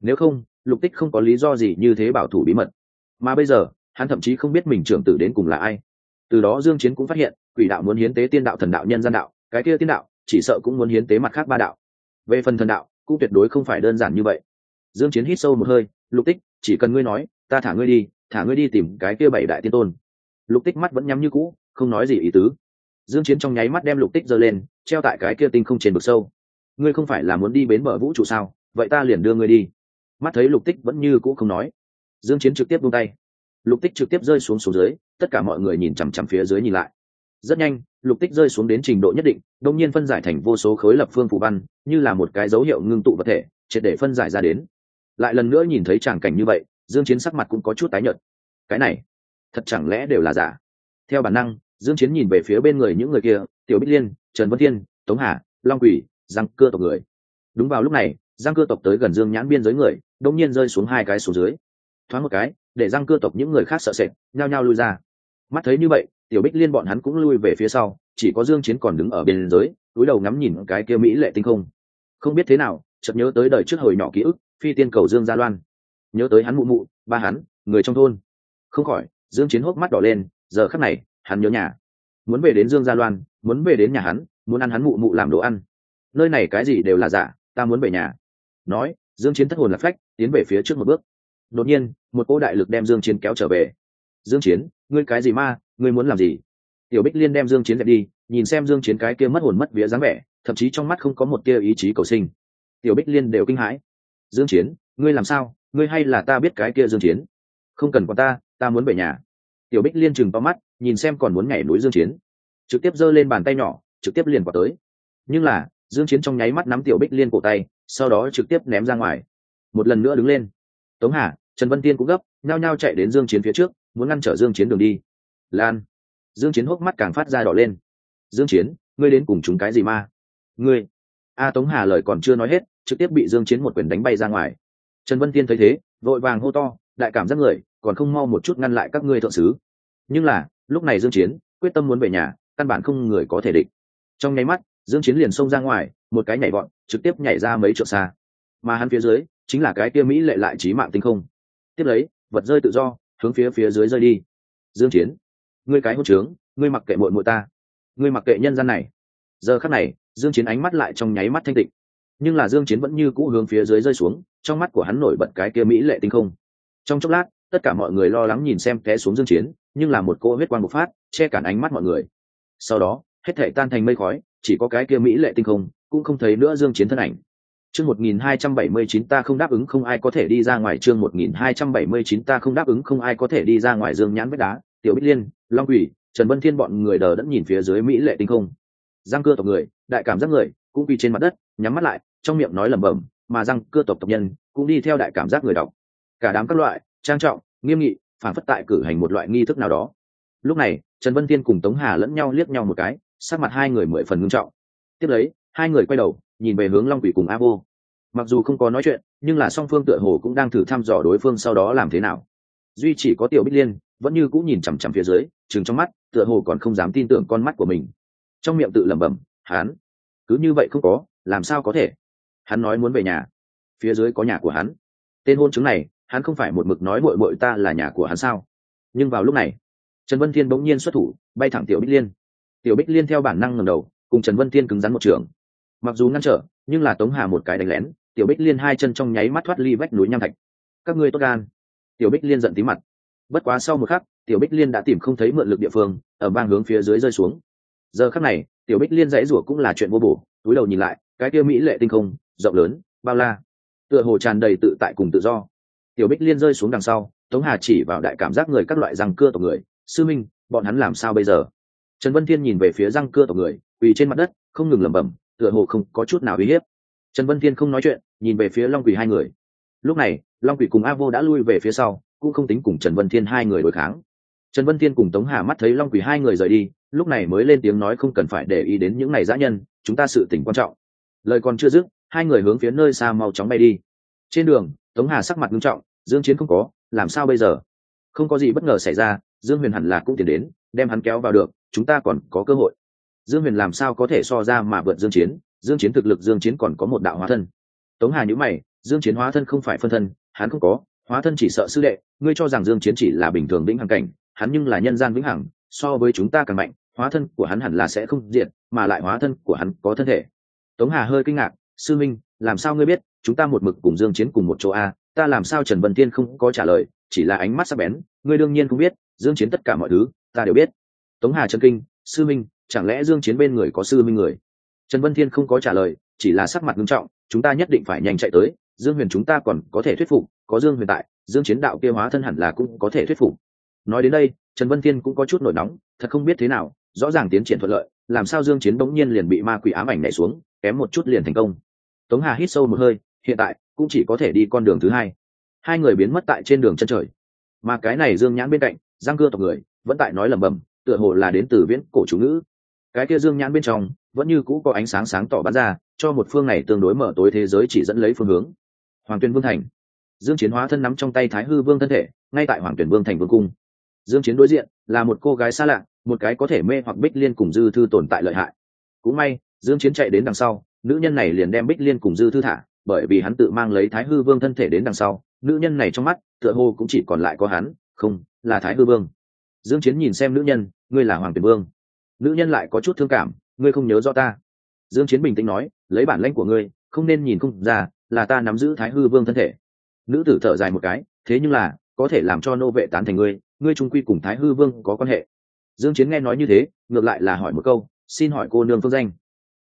Nếu không, lục tích không có lý do gì như thế bảo thủ bí mật. Mà bây giờ hắn thậm chí không biết mình trưởng tử đến cùng là ai. Từ đó dương chiến cũng phát hiện, quỷ đạo muốn hiến tế tiên đạo thần đạo nhân gian đạo, cái kia tiên đạo, chỉ sợ cũng muốn hiến tế mặt khác ba đạo. Về phần thần đạo, cũng tuyệt đối không phải đơn giản như vậy. Dương chiến hít sâu một hơi, lục tích, chỉ cần ngươi nói, ta thả ngươi đi, thả ngươi đi tìm cái kia bảy đại tiên tôn. Lục tích mắt vẫn nhắm như cũ, không nói gì ý tứ. Dương chiến trong nháy mắt đem lục tích giơ lên, treo tại cái kia tinh không trên vực sâu. Ngươi không phải là muốn đi bến bờ vũ trụ sao? Vậy ta liền đưa ngươi đi. Mắt thấy lục tích vẫn như cũ không nói, dương chiến trực tiếp buông tay lục tích trực tiếp rơi xuống xuống dưới, tất cả mọi người nhìn chằm chằm phía dưới nhìn lại. Rất nhanh, lục tích rơi xuống đến trình độ nhất định, đông nhiên phân giải thành vô số khối lập phương phù văn, như là một cái dấu hiệu ngưng tụ vật thể, triệt để phân giải ra đến. Lại lần nữa nhìn thấy tràng cảnh như vậy, dương chiến sắc mặt cũng có chút tái nhợt. Cái này, thật chẳng lẽ đều là giả? Theo bản năng, dương chiến nhìn về phía bên người những người kia, tiểu bích liên, trần vân thiên, tống hà, long quỷ, giang cưa tộc người. Đúng vào lúc này, giang cưa tộc tới gần dương nhãn biên giới người, đông nhiên rơi xuống hai cái xuống dưới. Thoáng một cái để giang cưa tộc những người khác sợ sệt, nhao nhao lui ra. Mắt thấy như vậy, tiểu bích liên bọn hắn cũng lui về phía sau, chỉ có dương chiến còn đứng ở bên giới cúi đầu ngắm nhìn cái kia mỹ lệ tinh không. Không biết thế nào, chợt nhớ tới đời trước hồi nhỏ ký ức, phi tiên cầu dương gia loan. Nhớ tới hắn mụ mụ, ba hắn, người trong thôn. Không khỏi, dương chiến hốc mắt đỏ lên, giờ khắc này, hắn nhớ nhà. Muốn về đến dương gia loan, muốn về đến nhà hắn, muốn ăn hắn mụ mụ làm đồ ăn. Nơi này cái gì đều là giả, ta muốn về nhà. Nói, dương chiến thất hồn lạc phách, tiến về phía trước một bước đột nhiên, một cỗ đại lực đem dương chiến kéo trở về. Dương chiến, ngươi cái gì ma, ngươi muốn làm gì? Tiểu bích liên đem dương chiến dẹp đi, nhìn xem dương chiến cái kia mất hồn mất vía dáng vẻ, thậm chí trong mắt không có một tia ý chí cầu sinh. Tiểu bích liên đều kinh hãi. Dương chiến, ngươi làm sao? Ngươi hay là ta biết cái kia dương chiến? Không cần quan ta ta muốn về nhà. Tiểu bích liên chừng to mắt, nhìn xem còn muốn nhảy núi dương chiến. Trực tiếp giơ lên bàn tay nhỏ, trực tiếp liền qua tới. Nhưng là, dương chiến trong nháy mắt nắm tiểu bích liên cổ tay, sau đó trực tiếp ném ra ngoài. Một lần nữa đứng lên tống hà, trần Văn tiên cũng gấp, nhao nhao chạy đến dương chiến phía trước, muốn ngăn trở dương chiến đường đi. Lan. Dương chiến hốc mắt càng phát ra đỏ lên. Dương chiến, ngươi đến cùng chúng cái gì ma ngươi. A tống hà lời còn chưa nói hết, trực tiếp bị dương chiến một quyền đánh bay ra ngoài. Trần Văn tiên thấy thế, vội vàng hô to, đại cảm giác người, còn không mau một chút ngăn lại các ngươi thượng sứ. Nhưng là, lúc này dương chiến, quyết tâm muốn về nhà, căn bản không người có thể địch. Trong nháy mắt, dương chiến liền xông ra ngoài, một cái nhảy vọt, trực tiếp nhảy ra mấy trượng xa. Mà hắn phía dưới chính là cái kia mỹ lệ lại trí mạng tinh không. Tiếp lấy, vật rơi tự do, hướng phía phía dưới rơi đi. Dương chiến, ngươi cái hôn trướng, ngươi mặc kệ muội muội ta, ngươi mặc kệ nhân gian này. Giờ khắc này, dương chiến ánh mắt lại trong nháy mắt thanh tịnh. Nhưng là dương chiến vẫn như cũ hướng phía dưới rơi xuống, trong mắt của hắn nổi bật cái kia mỹ lệ tinh không. Trong chốc lát, tất cả mọi người lo lắng nhìn xem té xuống dương chiến, nhưng là một cô huyết quang bộc phát, che cản ánh mắt mọi người. Sau đó, hết thảy tan thành mây khói, chỉ có cái kia mỹ lệ tinh không, cũng không thấy nữa dương chiến thân ảnh chương 1279 ta không đáp ứng không ai có thể đi ra ngoài. Chương 1279 ta không đáp ứng không ai có thể đi ra ngoài dương nhãn vết đá. Tiểu bích liên, long quỷ, trần vân thiên bọn người đờ đẫn nhìn phía dưới mỹ lệ tinh không. Giang cưa tộc người, đại cảm giác người, cũng quỳ trên mặt đất, nhắm mắt lại, trong miệng nói lẩm bẩm, mà răng cưa tộc tộc nhân cũng đi theo đại cảm giác người đọc. Cả đám các loại, trang trọng, nghiêm nghị, phản phất tại cử hành một loại nghi thức nào đó. Lúc này, trần vân thiên cùng tống hà lẫn nhau liếc nhau một cái, sắc mặt hai người mười phần ngưng trọng. Tiếp lấy hai người quay đầu, nhìn về hướng long quỷ cùng a vô. Mặc dù không có nói chuyện, nhưng là song phương tựa hồ cũng đang thử thăm dò đối phương sau đó làm thế nào. Duy chỉ có tiểu bích liên, vẫn như cũng nhìn chằm chằm phía dưới chừng trong mắt, tựa hồ còn không dám tin tưởng con mắt của mình. Trong miệng tự lẩm bẩm, hắn? Cứ như vậy không có, làm sao có thể? Hắn nói muốn về nhà. Phía dưới có nhà của hắn. Tên hôn chứng này, hắn không phải một mực nói bội bội ta là nhà của hắn sao? Nhưng vào lúc này, trần vân thiên bỗng nhiên xuất thủ, bay thẳng tiểu bích liên. Tiểu bích liên theo bản năng ngầm đầu, cùng trần vân thiên cứng rắn một trường mặc dù ngăn trở, nhưng là tống hà một cái đánh lén, tiểu bích liên hai chân trong nháy mắt thoát ly vách núi nham thạch. Các ngươi tốt gan. Tiểu bích liên giận tí mặt. Bất quá sau một khắc, tiểu bích liên đã tìm không thấy mượn lực địa phương, ở bang hướng phía dưới rơi xuống. Giờ khắc này, tiểu bích liên dãy rủa cũng là chuyện vô bổ, túi đầu nhìn lại, cái kia mỹ lệ tinh không, rộng lớn, bao la. Tựa hồ tràn đầy tự tại cùng tự do. Tiểu bích liên rơi xuống đằng sau, tống hà chỉ vào đại cảm giác người các loại răng cưa tộc người. Sư minh, bọn hắn làm sao bây giờ? Trần vân thiên nhìn về phía răng cưa tộc người, quỳ trên mặt đất, không ngừng lẩm bẩm tựa hồ không có chút nào uy hiếp. Trần vân thiên không nói chuyện, nhìn về phía long Quỷ hai người. Lúc này, long Quỷ cùng a vô đã lui về phía sau, cũng không tính cùng trần vân thiên hai người đối kháng. Trần vân thiên cùng tống hà mắt thấy long Quỷ hai người rời đi, lúc này mới lên tiếng nói không cần phải để ý đến những này dã nhân, chúng ta sự tỉnh quan trọng. Lời còn chưa dứt, hai người hướng phía nơi xa mau chóng bay đi. Trên đường, tống hà sắc mặt nghiêm trọng, dương chiến không có, làm sao bây giờ? Không có gì bất ngờ xảy ra, dương huyền hẳn là cũng tiến đến, đem hắn kéo vào được, chúng ta còn có cơ hội dương huyền làm sao có thể so ra mà vượt dương chiến? Dương chiến thực lực dương chiến còn có một đạo hóa thân. Tống hà nhữ mày, dương chiến hóa thân không phải phân thân, hắn không có. Hóa thân chỉ sợ sư đệ, ngươi cho rằng dương chiến chỉ là bình thường vĩnh hằng cảnh, hắn nhưng là nhân gian vĩnh hằng, so với chúng ta càng mạnh, hóa thân của hắn hẳn là sẽ không diệt, mà lại hóa thân của hắn có thân thể. Tống hà hơi kinh ngạc, sư minh, làm sao ngươi biết? Chúng ta một mực cùng dương chiến cùng một chỗ a, ta làm sao trần vân tiên không có trả lời, chỉ là ánh mắt sắc bén, ngươi đương nhiên không biết, dương chiến tất cả mọi thứ, ta đều biết. Tống hà chân kinh, sư minh chẳng lẽ dương chiến bên người có sư minh người? Trần vân thiên không có trả lời, chỉ là sắc mặt nghiêm trọng, chúng ta nhất định phải nhanh chạy tới, dương huyền chúng ta còn có thể thuyết phục, có dương huyền tại, dương chiến đạo kia hóa thân hẳn là cũng có thể thuyết phục. Nói đến đây, trần vân thiên cũng có chút nổi nóng, thật không biết thế nào, rõ ràng tiến triển thuận lợi, làm sao dương chiến đống nhiên liền bị ma quỷ ám ảnh nảy xuống, kém một chút liền thành công. Tống hà hít sâu một hơi, hiện tại cũng chỉ có thể đi con đường thứ hai. Hai người biến mất tại trên đường chân trời. Mà cái này dương nhãn bên cạnh, giang cưa tộc người, vẫn tại nói lẩm bẩm, tựa hồ là đến từ viễn cổ chủ ngữ cái kia dương nhãn bên trong, vẫn như cũ có ánh sáng sáng tỏ bắn ra, cho một phương này tương đối mở tối thế giới chỉ dẫn lấy phương hướng. Hoàng tuyền vương thành. Dương chiến hóa thân nắm trong tay thái hư vương thân thể, ngay tại hoàng tuyển vương thành vương cung. Dương chiến đối diện, là một cô gái xa lạ, một cái có thể mê hoặc bích liên cùng dư thư tồn tại lợi hại. Cũng may, dương chiến chạy đến đằng sau, nữ nhân này liền đem bích liên cùng dư thư thả, bởi vì hắn tự mang lấy thái hư vương thân thể đến đằng sau, nữ nhân này trong mắt, tựa hồ cũng chỉ còn lại có hắn, không, là thái hư vương. Dương chiến nhìn xem nữ nhân, ngươi là hoàng tuyển vương? Nữ nhân lại có chút thương cảm, ngươi không nhớ rõ ta. Dương chiến bình tĩnh nói, lấy bản lãnh của ngươi, không nên nhìn không ra, là ta nắm giữ thái hư vương thân thể. Nữ tử thở dài một cái, thế nhưng là, có thể làm cho nô vệ tán thành ngươi ngươi trung quy cùng thái hư vương có quan hệ. Dương chiến nghe nói như thế, ngược lại là hỏi một câu, xin hỏi cô nương phương danh.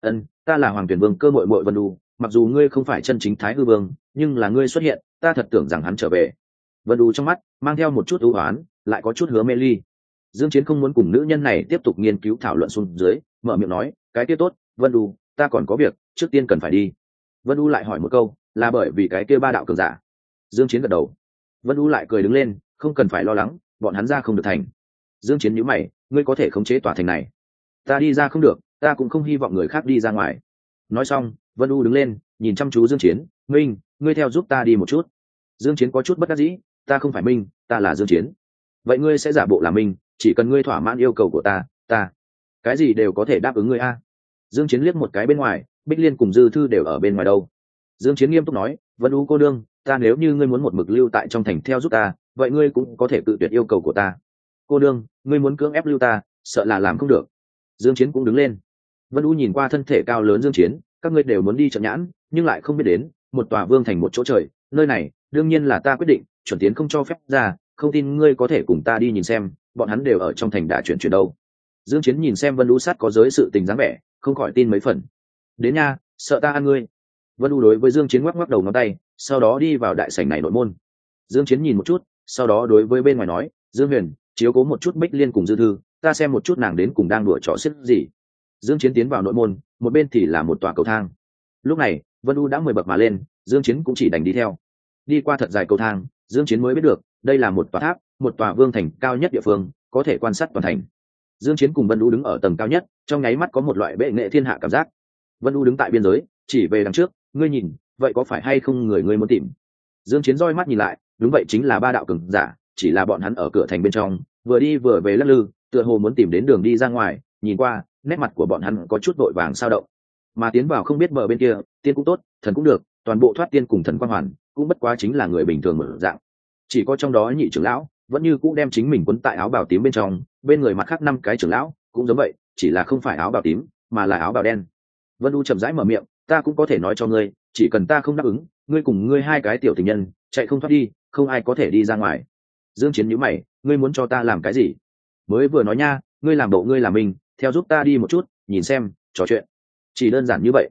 Ân, ta là hoàng tuyển vương cơ mội mội vân đu, mặc dù ngươi không phải chân chính thái hư vương, nhưng là ngươi xuất hiện, ta thật tưởng rằng hắn trở về. Vân đu trong mắt, mang theo một chút ưu hoán lại có chút hứa mê ly dương chiến không muốn cùng nữ nhân này tiếp tục nghiên cứu thảo luận xuống dưới mở miệng nói cái kia tốt vân U, ta còn có việc trước tiên cần phải đi. Vân U lại hỏi một câu là bởi vì cái kia ba đạo cường giả? Dương chiến gật đầu. Vân u lại cười đứng lên không cần phải lo lắng bọn hắn ra không được thành. Dương chiến nhíu mày ngươi có thể khống chế tòa thành này. Ta đi ra không được ta cũng không hy vọng người khác đi ra ngoài. Nói xong vân u đứng lên nhìn chăm chú dương chiến minh ngươi theo giúp ta đi một chút. Dương chiến có chút bất đắc dĩ ta không phải minh ta là dương chiến. Vậy ngươi sẽ giả bộ là minh chỉ cần ngươi thỏa mãn yêu cầu của ta ta, cái gì đều có thể đáp ứng ngươi a. Dương chiến liếc một cái bên ngoài, bích liên cùng dư thư đều ở bên ngoài đâu. Dương chiến nghiêm túc nói, vân u cô đương, ta nếu như ngươi muốn một mực lưu tại trong thành theo giúp ta, vậy ngươi cũng có thể tự tuyệt yêu cầu của ta. Cô đương, ngươi muốn cưỡng ép lưu ta, sợ là làm không được. Dương chiến cũng đứng lên. Vân u nhìn qua thân thể cao lớn dương chiến, các ngươi đều muốn đi chậm nhãn, nhưng lại không biết đến, một tòa vương thành một chỗ trời, nơi này đương nhiên là ta quyết định, chuẩn tiến không cho phép ra, không tin ngươi có thể cùng ta đi nhìn xem bọn hắn đều ở trong thành đã chuyển chuyển đâu. Dương chiến nhìn xem vân u sát có giới sự tình dáng vẻ, không khỏi tin mấy phần. Đến nha, sợ ta ăn ngươi. Vân u đối với dương chiến ngoắc ngoắc đầu ngón tay, sau đó đi vào đại sảnh này nội môn. Dương chiến nhìn một chút, sau đó đối với bên ngoài nói, dương huyền, chiếu cố một chút bích liên cùng dư thư, ta xem một chút nàng đến cùng đang đùa trò xiết gì. Dương chiến tiến vào nội môn, một bên thì là một tòa cầu thang. Lúc này, vân u đã mười bậc mà lên, dương chiến cũng chỉ đành đi theo. Đi qua thật dài cầu thang, dương chiến mới biết được, đây là một tòa tháp một tòa vương thành cao nhất địa phương, có thể quan sát toàn thành. Dương chiến cùng vân u đứng ở tầng cao nhất, trong nháy mắt có một loại bệ nghệ thiên hạ cảm giác. Vân u đứng tại biên giới, chỉ về đằng trước, ngươi nhìn, vậy có phải hay không người ngươi muốn tìm? Dương chiến roi mắt nhìn lại, đúng vậy, chính là ba đạo cường giả, chỉ là bọn hắn ở cửa thành bên trong, vừa đi vừa về lắc lư, tựa hồ muốn tìm đến đường đi ra ngoài, nhìn qua, nét mặt của bọn hắn có chút vội vàng sao động. Mà tiến vào không biết bờ bên kia, tiên cũng tốt, thần cũng được, toàn bộ thoát tiên cùng thần quan hoàn, cũng bất quá chính là người bình thường mở dạng. Chỉ có trong đó nhị trưởng lão vẫn như cũ đem chính mình quấn tại áo bào tím bên trong, bên người mặt khác năm cái trưởng lão cũng giống vậy, chỉ là không phải áo bào tím, mà là áo bào đen. Vân u chậm rãi mở miệng, ta cũng có thể nói cho ngươi, chỉ cần ta không đáp ứng, ngươi cùng ngươi hai cái tiểu tình nhân, chạy không thoát đi, không ai có thể đi ra ngoài. Dương chiến nhíu mày, ngươi muốn cho ta làm cái gì? Mới vừa nói nha, ngươi làm bộ ngươi làm mình, theo giúp ta đi một chút, nhìn xem, trò chuyện. Chỉ đơn giản như vậy.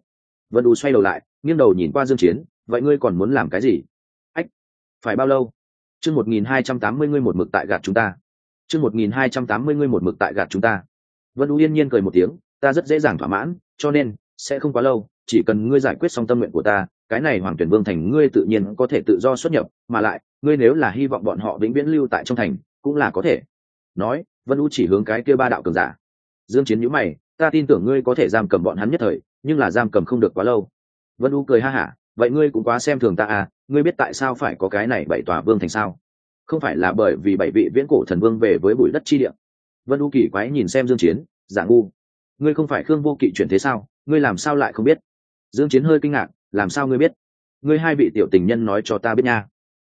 Vân u xoay đầu lại, nghiêng đầu nhìn qua dương chiến, vậy ngươi còn muốn làm cái gì? Ách, phải bao lâu? Chương 1280 ngươi một mực tại gạt chúng ta. Chương 1280 ngươi một mực tại gạt chúng ta. Vân u yên nhiên cười một tiếng, ta rất dễ dàng thỏa mãn, cho nên, sẽ không quá lâu, chỉ cần ngươi giải quyết xong tâm nguyện của ta, cái này hoàng tuyển vương thành ngươi tự nhiên có thể tự do xuất nhập, mà lại, ngươi nếu là hy vọng bọn họ vĩnh viễn lưu tại trong thành, cũng là có thể. Nói, vân u chỉ hướng cái kia ba đạo cường giả. Dương chiến nhíu mày, ta tin tưởng ngươi có thể giam cầm bọn hắn nhất thời, nhưng là giam cầm không được quá lâu. Vân u cười ha hả vậy ngươi cũng quá xem thường ta à ngươi biết tại sao phải có cái này bảy tòa vương thành sao? Không phải là bởi vì bảy vị viễn cổ thần vương về với bụi đất chi địa. Vân u kỳ quái nhìn xem dương chiến, giả ngu. Ngươi không phải khương vô kỵ chuyển thế sao? Ngươi làm sao lại không biết? Dương chiến hơi kinh ngạc, làm sao ngươi biết? Ngươi hai vị tiểu tình nhân nói cho ta biết nha.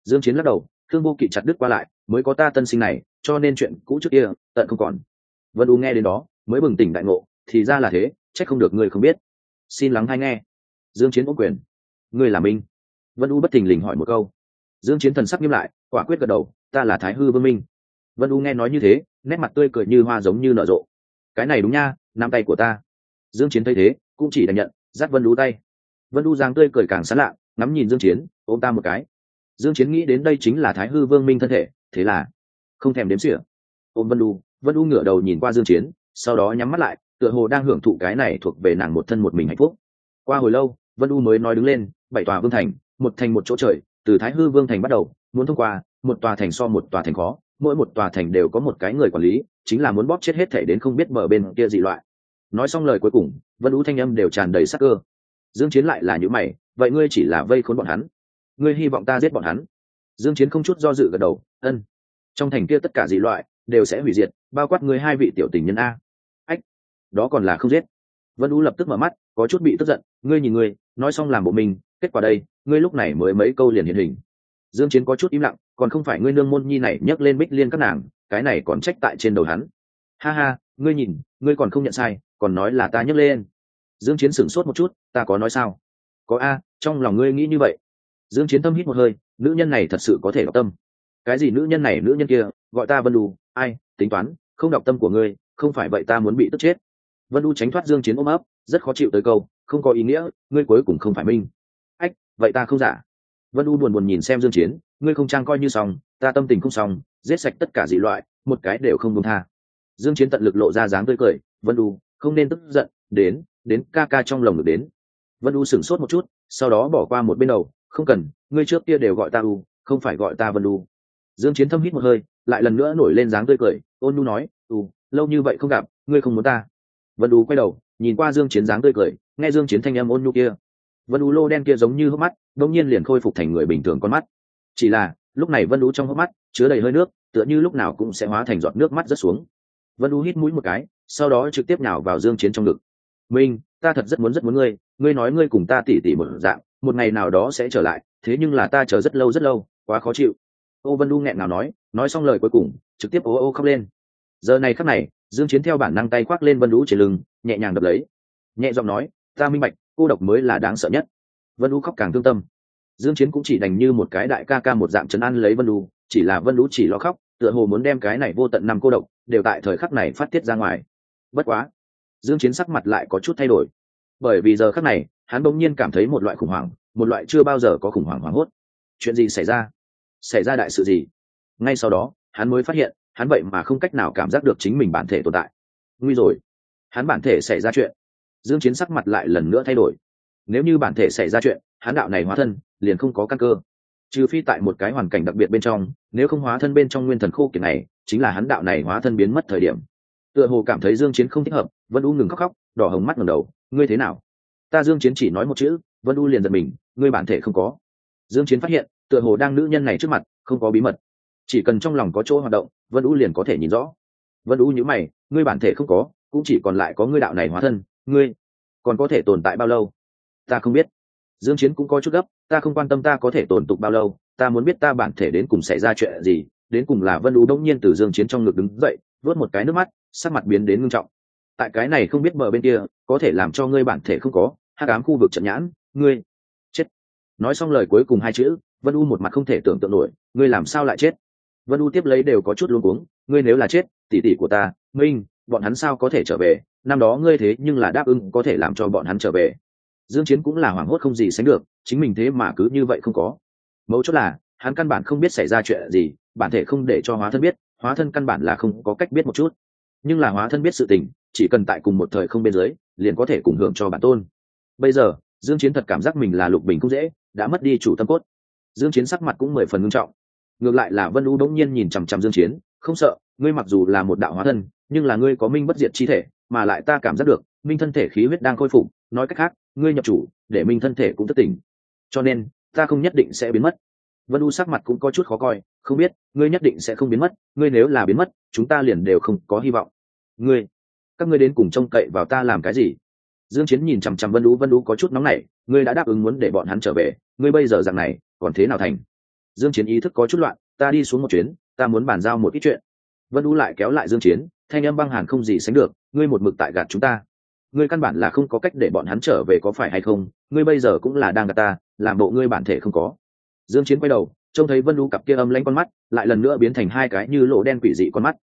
Dương chiến lắc đầu thương vô kỵ chặt đứt qua lại, mới có ta tân sinh này, cho nên chuyện cũ trước kia, tận không còn. Vân u nghe đến đó, mới bừng tỉnh đại ngộ, thì ra là thế, chắc không được ngươi không biết. Xin lắng hay nghe. Dương chiến ôm quyền ngươi là minh. Vân u bất thình lình hỏi một câu. Dương chiến thần sắc nghiêm lại, quả quyết gật đầu, ta là thái hư vương minh. Vân u nghe nói như thế, nét mặt tươi cười như hoa giống như nở rộ. Cái này đúng nha, nắm tay của ta. Dương chiến thấy thế, cũng chỉ đành nhận, dắt vân u tay. Vân u giang tươi cười càng sán lạ, ngắm nhìn dương chiến, ôm ta một cái. Dương chiến nghĩ đến đây chính là thái hư vương minh thân thể, thế là không thèm đếm xỉa. Ôm vân u vân u ngửa đầu nhìn qua dương chiến, sau đó nhắm mắt lại, tựa hồ đang hưởng thụ cái này thuộc về nàng một thân một mình hạnh phúc. Qua hồi lâu vân U mới nói đứng lên, bảy tòa vương thành, một thành một chỗ trời, từ thái hư vương thành bắt đầu, muốn thông qua, một tòa thành so một tòa thành khó, mỗi một tòa thành đều có một cái người quản lý, chính là muốn bóp chết hết thể đến không biết mở bên kia dị loại. Nói xong lời cuối cùng, vân U thanh âm đều tràn đầy sắc cơ. Dương chiến lại là những mày, vậy ngươi chỉ là vây khốn bọn hắn? Ngươi hy vọng ta giết bọn hắn? Dương chiến không chút do dự gật đầu, ân, trong thành kia tất cả dị loại đều sẽ hủy diệt, bao quát ngươi hai vị tiểu tình nhân a. Ách, đó còn là không giết vân u lập tức mở mắt, có chút bị tức giận, ngươi nhìn ngươi, nói xong làm bộ mình, kết quả đây, ngươi lúc này mới mấy câu liền hiện hình. Dương chiến có chút im lặng, còn không phải ngươi nương môn nhi này nhấc lên bích liên các nàng, cái này còn trách tại trên đầu hắn. Ha ha, ngươi nhìn, ngươi còn không nhận sai, còn nói là ta nhấc lên. Dương chiến sửng sốt một chút, ta có nói sao? Có a, trong lòng ngươi nghĩ như vậy. Dương chiến tâm hít một hơi, nữ nhân này thật sự có thể đọc tâm. Cái gì nữ nhân này, nữ nhân kia, gọi ta vân đu ai, tính toán, không đọc tâm của ngươi, không phải vậy ta muốn bị tức chết vân U tránh thoát dương chiến ôm ấp, rất khó chịu tới câu, không có ý nghĩa, ngươi cuối cùng không phải minh. Ách, vậy ta không giả. Vân u buồn buồn nhìn xem dương chiến, ngươi không trang coi như xong, ta tâm tình không xong, giết sạch tất cả dị loại, một cái đều không buông tha. Dương chiến tận lực lộ ra dáng tươi cười, vân u không nên tức giận, đến đến ca ca trong lòng được đến. Vân u sửng sốt một chút, sau đó bỏ qua một bên đầu, không cần, ngươi trước kia đều gọi ta u, không phải gọi ta vân u dương chiến thâm hít một hơi, lại lần nữa nổi lên dáng tươi cười, ôn nu nói, u, lâu như vậy không gặp, ngươi không muốn ta vân u quay đầu, nhìn qua dương chiến dáng tươi cười, nghe dương chiến thanh âm ôn nhu kia. Vân u lô đen kia giống như hốc mắt, đột nhiên liền khôi phục thành người bình thường con mắt. Chỉ là, lúc này vân u trong hốc mắt, chứa đầy hơi nước, tựa như lúc nào cũng sẽ hóa thành giọt nước mắt rớt xuống. Vân u hít mũi một cái, sau đó trực tiếp nhào vào dương chiến trong ngực. Minh, ta thật rất muốn rất muốn ngươi ngươi nói ngươi cùng ta tỉ tỉ một dạng, một ngày nào đó sẽ trở lại, thế nhưng là ta chờ rất lâu rất lâu, quá khó chịu. Ô vân u nghẹn nào nói nói xong lời cuối cùng, trực tiếp ô ô khóc lên. Giờ này khắc này dương chiến theo bản năng tay khoác lên vân Lũ trên lưng nhẹ nhàng đập lấy. Nhẹ giọng nói ta minh bạch cô độc mới là đáng sợ nhất. Vân Lũ khóc càng thương tâm. Dương chiến cũng chỉ đành như một cái đại ca ca một dạng chấn an lấy vân Lũ, chỉ là vân Lũ chỉ lo khóc tựa hồ muốn đem cái này vô tận năm cô độc đều tại thời khắc này phát tiết ra ngoài. Bất quá dương chiến sắc mặt lại có chút thay đổi. Bởi vì giờ khắc này hắn bỗng nhiên cảm thấy một loại khủng hoảng một loại chưa bao giờ có khủng hoảng hoảng hốt. Chuyện gì xảy ra? Xảy ra đại sự gì? Ngay sau đó hắn mới phát hiện hắn vậy mà không cách nào cảm giác được chính mình bản thể tồn tại. Nguy rồi. Hắn bản thể xảy ra chuyện. Dương chiến sắc mặt lại lần nữa thay đổi. Nếu như bản thể xảy ra chuyện, hắn đạo này hóa thân, liền không có căn cơ. Trừ phi tại một cái hoàn cảnh đặc biệt bên trong, nếu không hóa thân bên trong nguyên thần khô kiệt này, chính là hắn đạo này hóa thân biến mất thời điểm. Tựa hồ cảm thấy dương chiến không thích hợp, vân u ngừng khóc khóc, đỏ hồng mắt ngẩng đầu, ngươi thế nào? Ta dương chiến chỉ nói một chữ, vân u liền giật mình, ngươi bản thể không có. Dương chiến phát hiện, tựa hồ đang nữ nhân này trước mặt, không có bí mật chỉ cần trong lòng có chỗ hoạt động, vân u liền có thể nhìn rõ. Vân u nhữ mày, ngươi bản thể không có, cũng chỉ còn lại có ngươi đạo này hóa thân, ngươi còn có thể tồn tại bao lâu? Ta không biết. Dương chiến cũng có chút gấp, ta không quan tâm ta có thể tồn tục bao lâu, ta muốn biết ta bản thể đến cùng xảy ra chuyện gì, đến cùng là vân u đông nhiên từ dương chiến trong ngực đứng dậy vớt một cái nước mắt, sắc mặt biến đến ngưng trọng. Tại cái này không biết bờ bên kia, có thể làm cho ngươi bản thể không có, hắc ám khu vực trận nhãn, ngươi chết. Nói xong lời cuối cùng hai chữ, vân u một mặt không thể tưởng tượng nổi, ngươi làm sao lại chết? Vân u tiếp lấy đều có chút luống cuống, ngươi nếu là chết, tỷ tỷ của ta, minh, bọn hắn sao có thể trở về? Năm đó ngươi thế nhưng là đáp ứng có thể làm cho bọn hắn trở về. Dương chiến cũng là hoảng hốt không gì sánh được, chính mình thế mà cứ như vậy không có. Mấu chốt là, hắn căn bản không biết xảy ra chuyện gì, bản thể không để cho hóa thân biết, hóa thân căn bản là không có cách biết một chút. Nhưng là hóa thân biết sự tình, chỉ cần tại cùng một thời không bên dưới, liền có thể cùng hưởng cho bản tôn. Bây giờ, dương chiến thật cảm giác mình là lục bình không dễ, đã mất đi chủ tâm cốt. Dương chiến sắc mặt cũng mười phần nghiêm trọng ngược lại là vân u đống nhiên nhìn chằm chằm dương chiến, không sợ, ngươi mặc dù là một đạo hóa thân, nhưng là ngươi có minh bất diệt chi thể, mà lại ta cảm giác được, minh thân thể khí huyết đang khôi phục, nói cách khác, ngươi nhập chủ, để minh thân thể cũng thất tình cho nên, ta không nhất định sẽ biến mất. Vân u sắc mặt cũng có chút khó coi, không biết, ngươi nhất định sẽ không biến mất, ngươi nếu là biến mất, chúng ta liền đều không có hy vọng. Ngươi, các ngươi đến cùng trông cậy vào ta làm cái gì? Dương chiến nhìn chằm chằm vân u vân u có chút nóng nảy, ngươi đã đáp ứng muốn để bọn hắn trở về, ngươi bây giờ dạng này, còn thế nào thành? Dương chiến ý thức có chút loạn, ta đi xuống một chuyến, ta muốn bàn giao một ít chuyện. Vân u lại kéo lại dương chiến, thanh âm băng hàn không gì sánh được, ngươi một mực tại gạt chúng ta. Ngươi căn bản là không có cách để bọn hắn trở về có phải hay không? Ngươi bây giờ cũng là đang gạt ta, làm bộ ngươi bản thể không có. Dương chiến quay đầu, trông thấy vân u cặp kia âm lãnh con mắt, lại lần nữa biến thành hai cái như lỗ đen quỷ dị con mắt.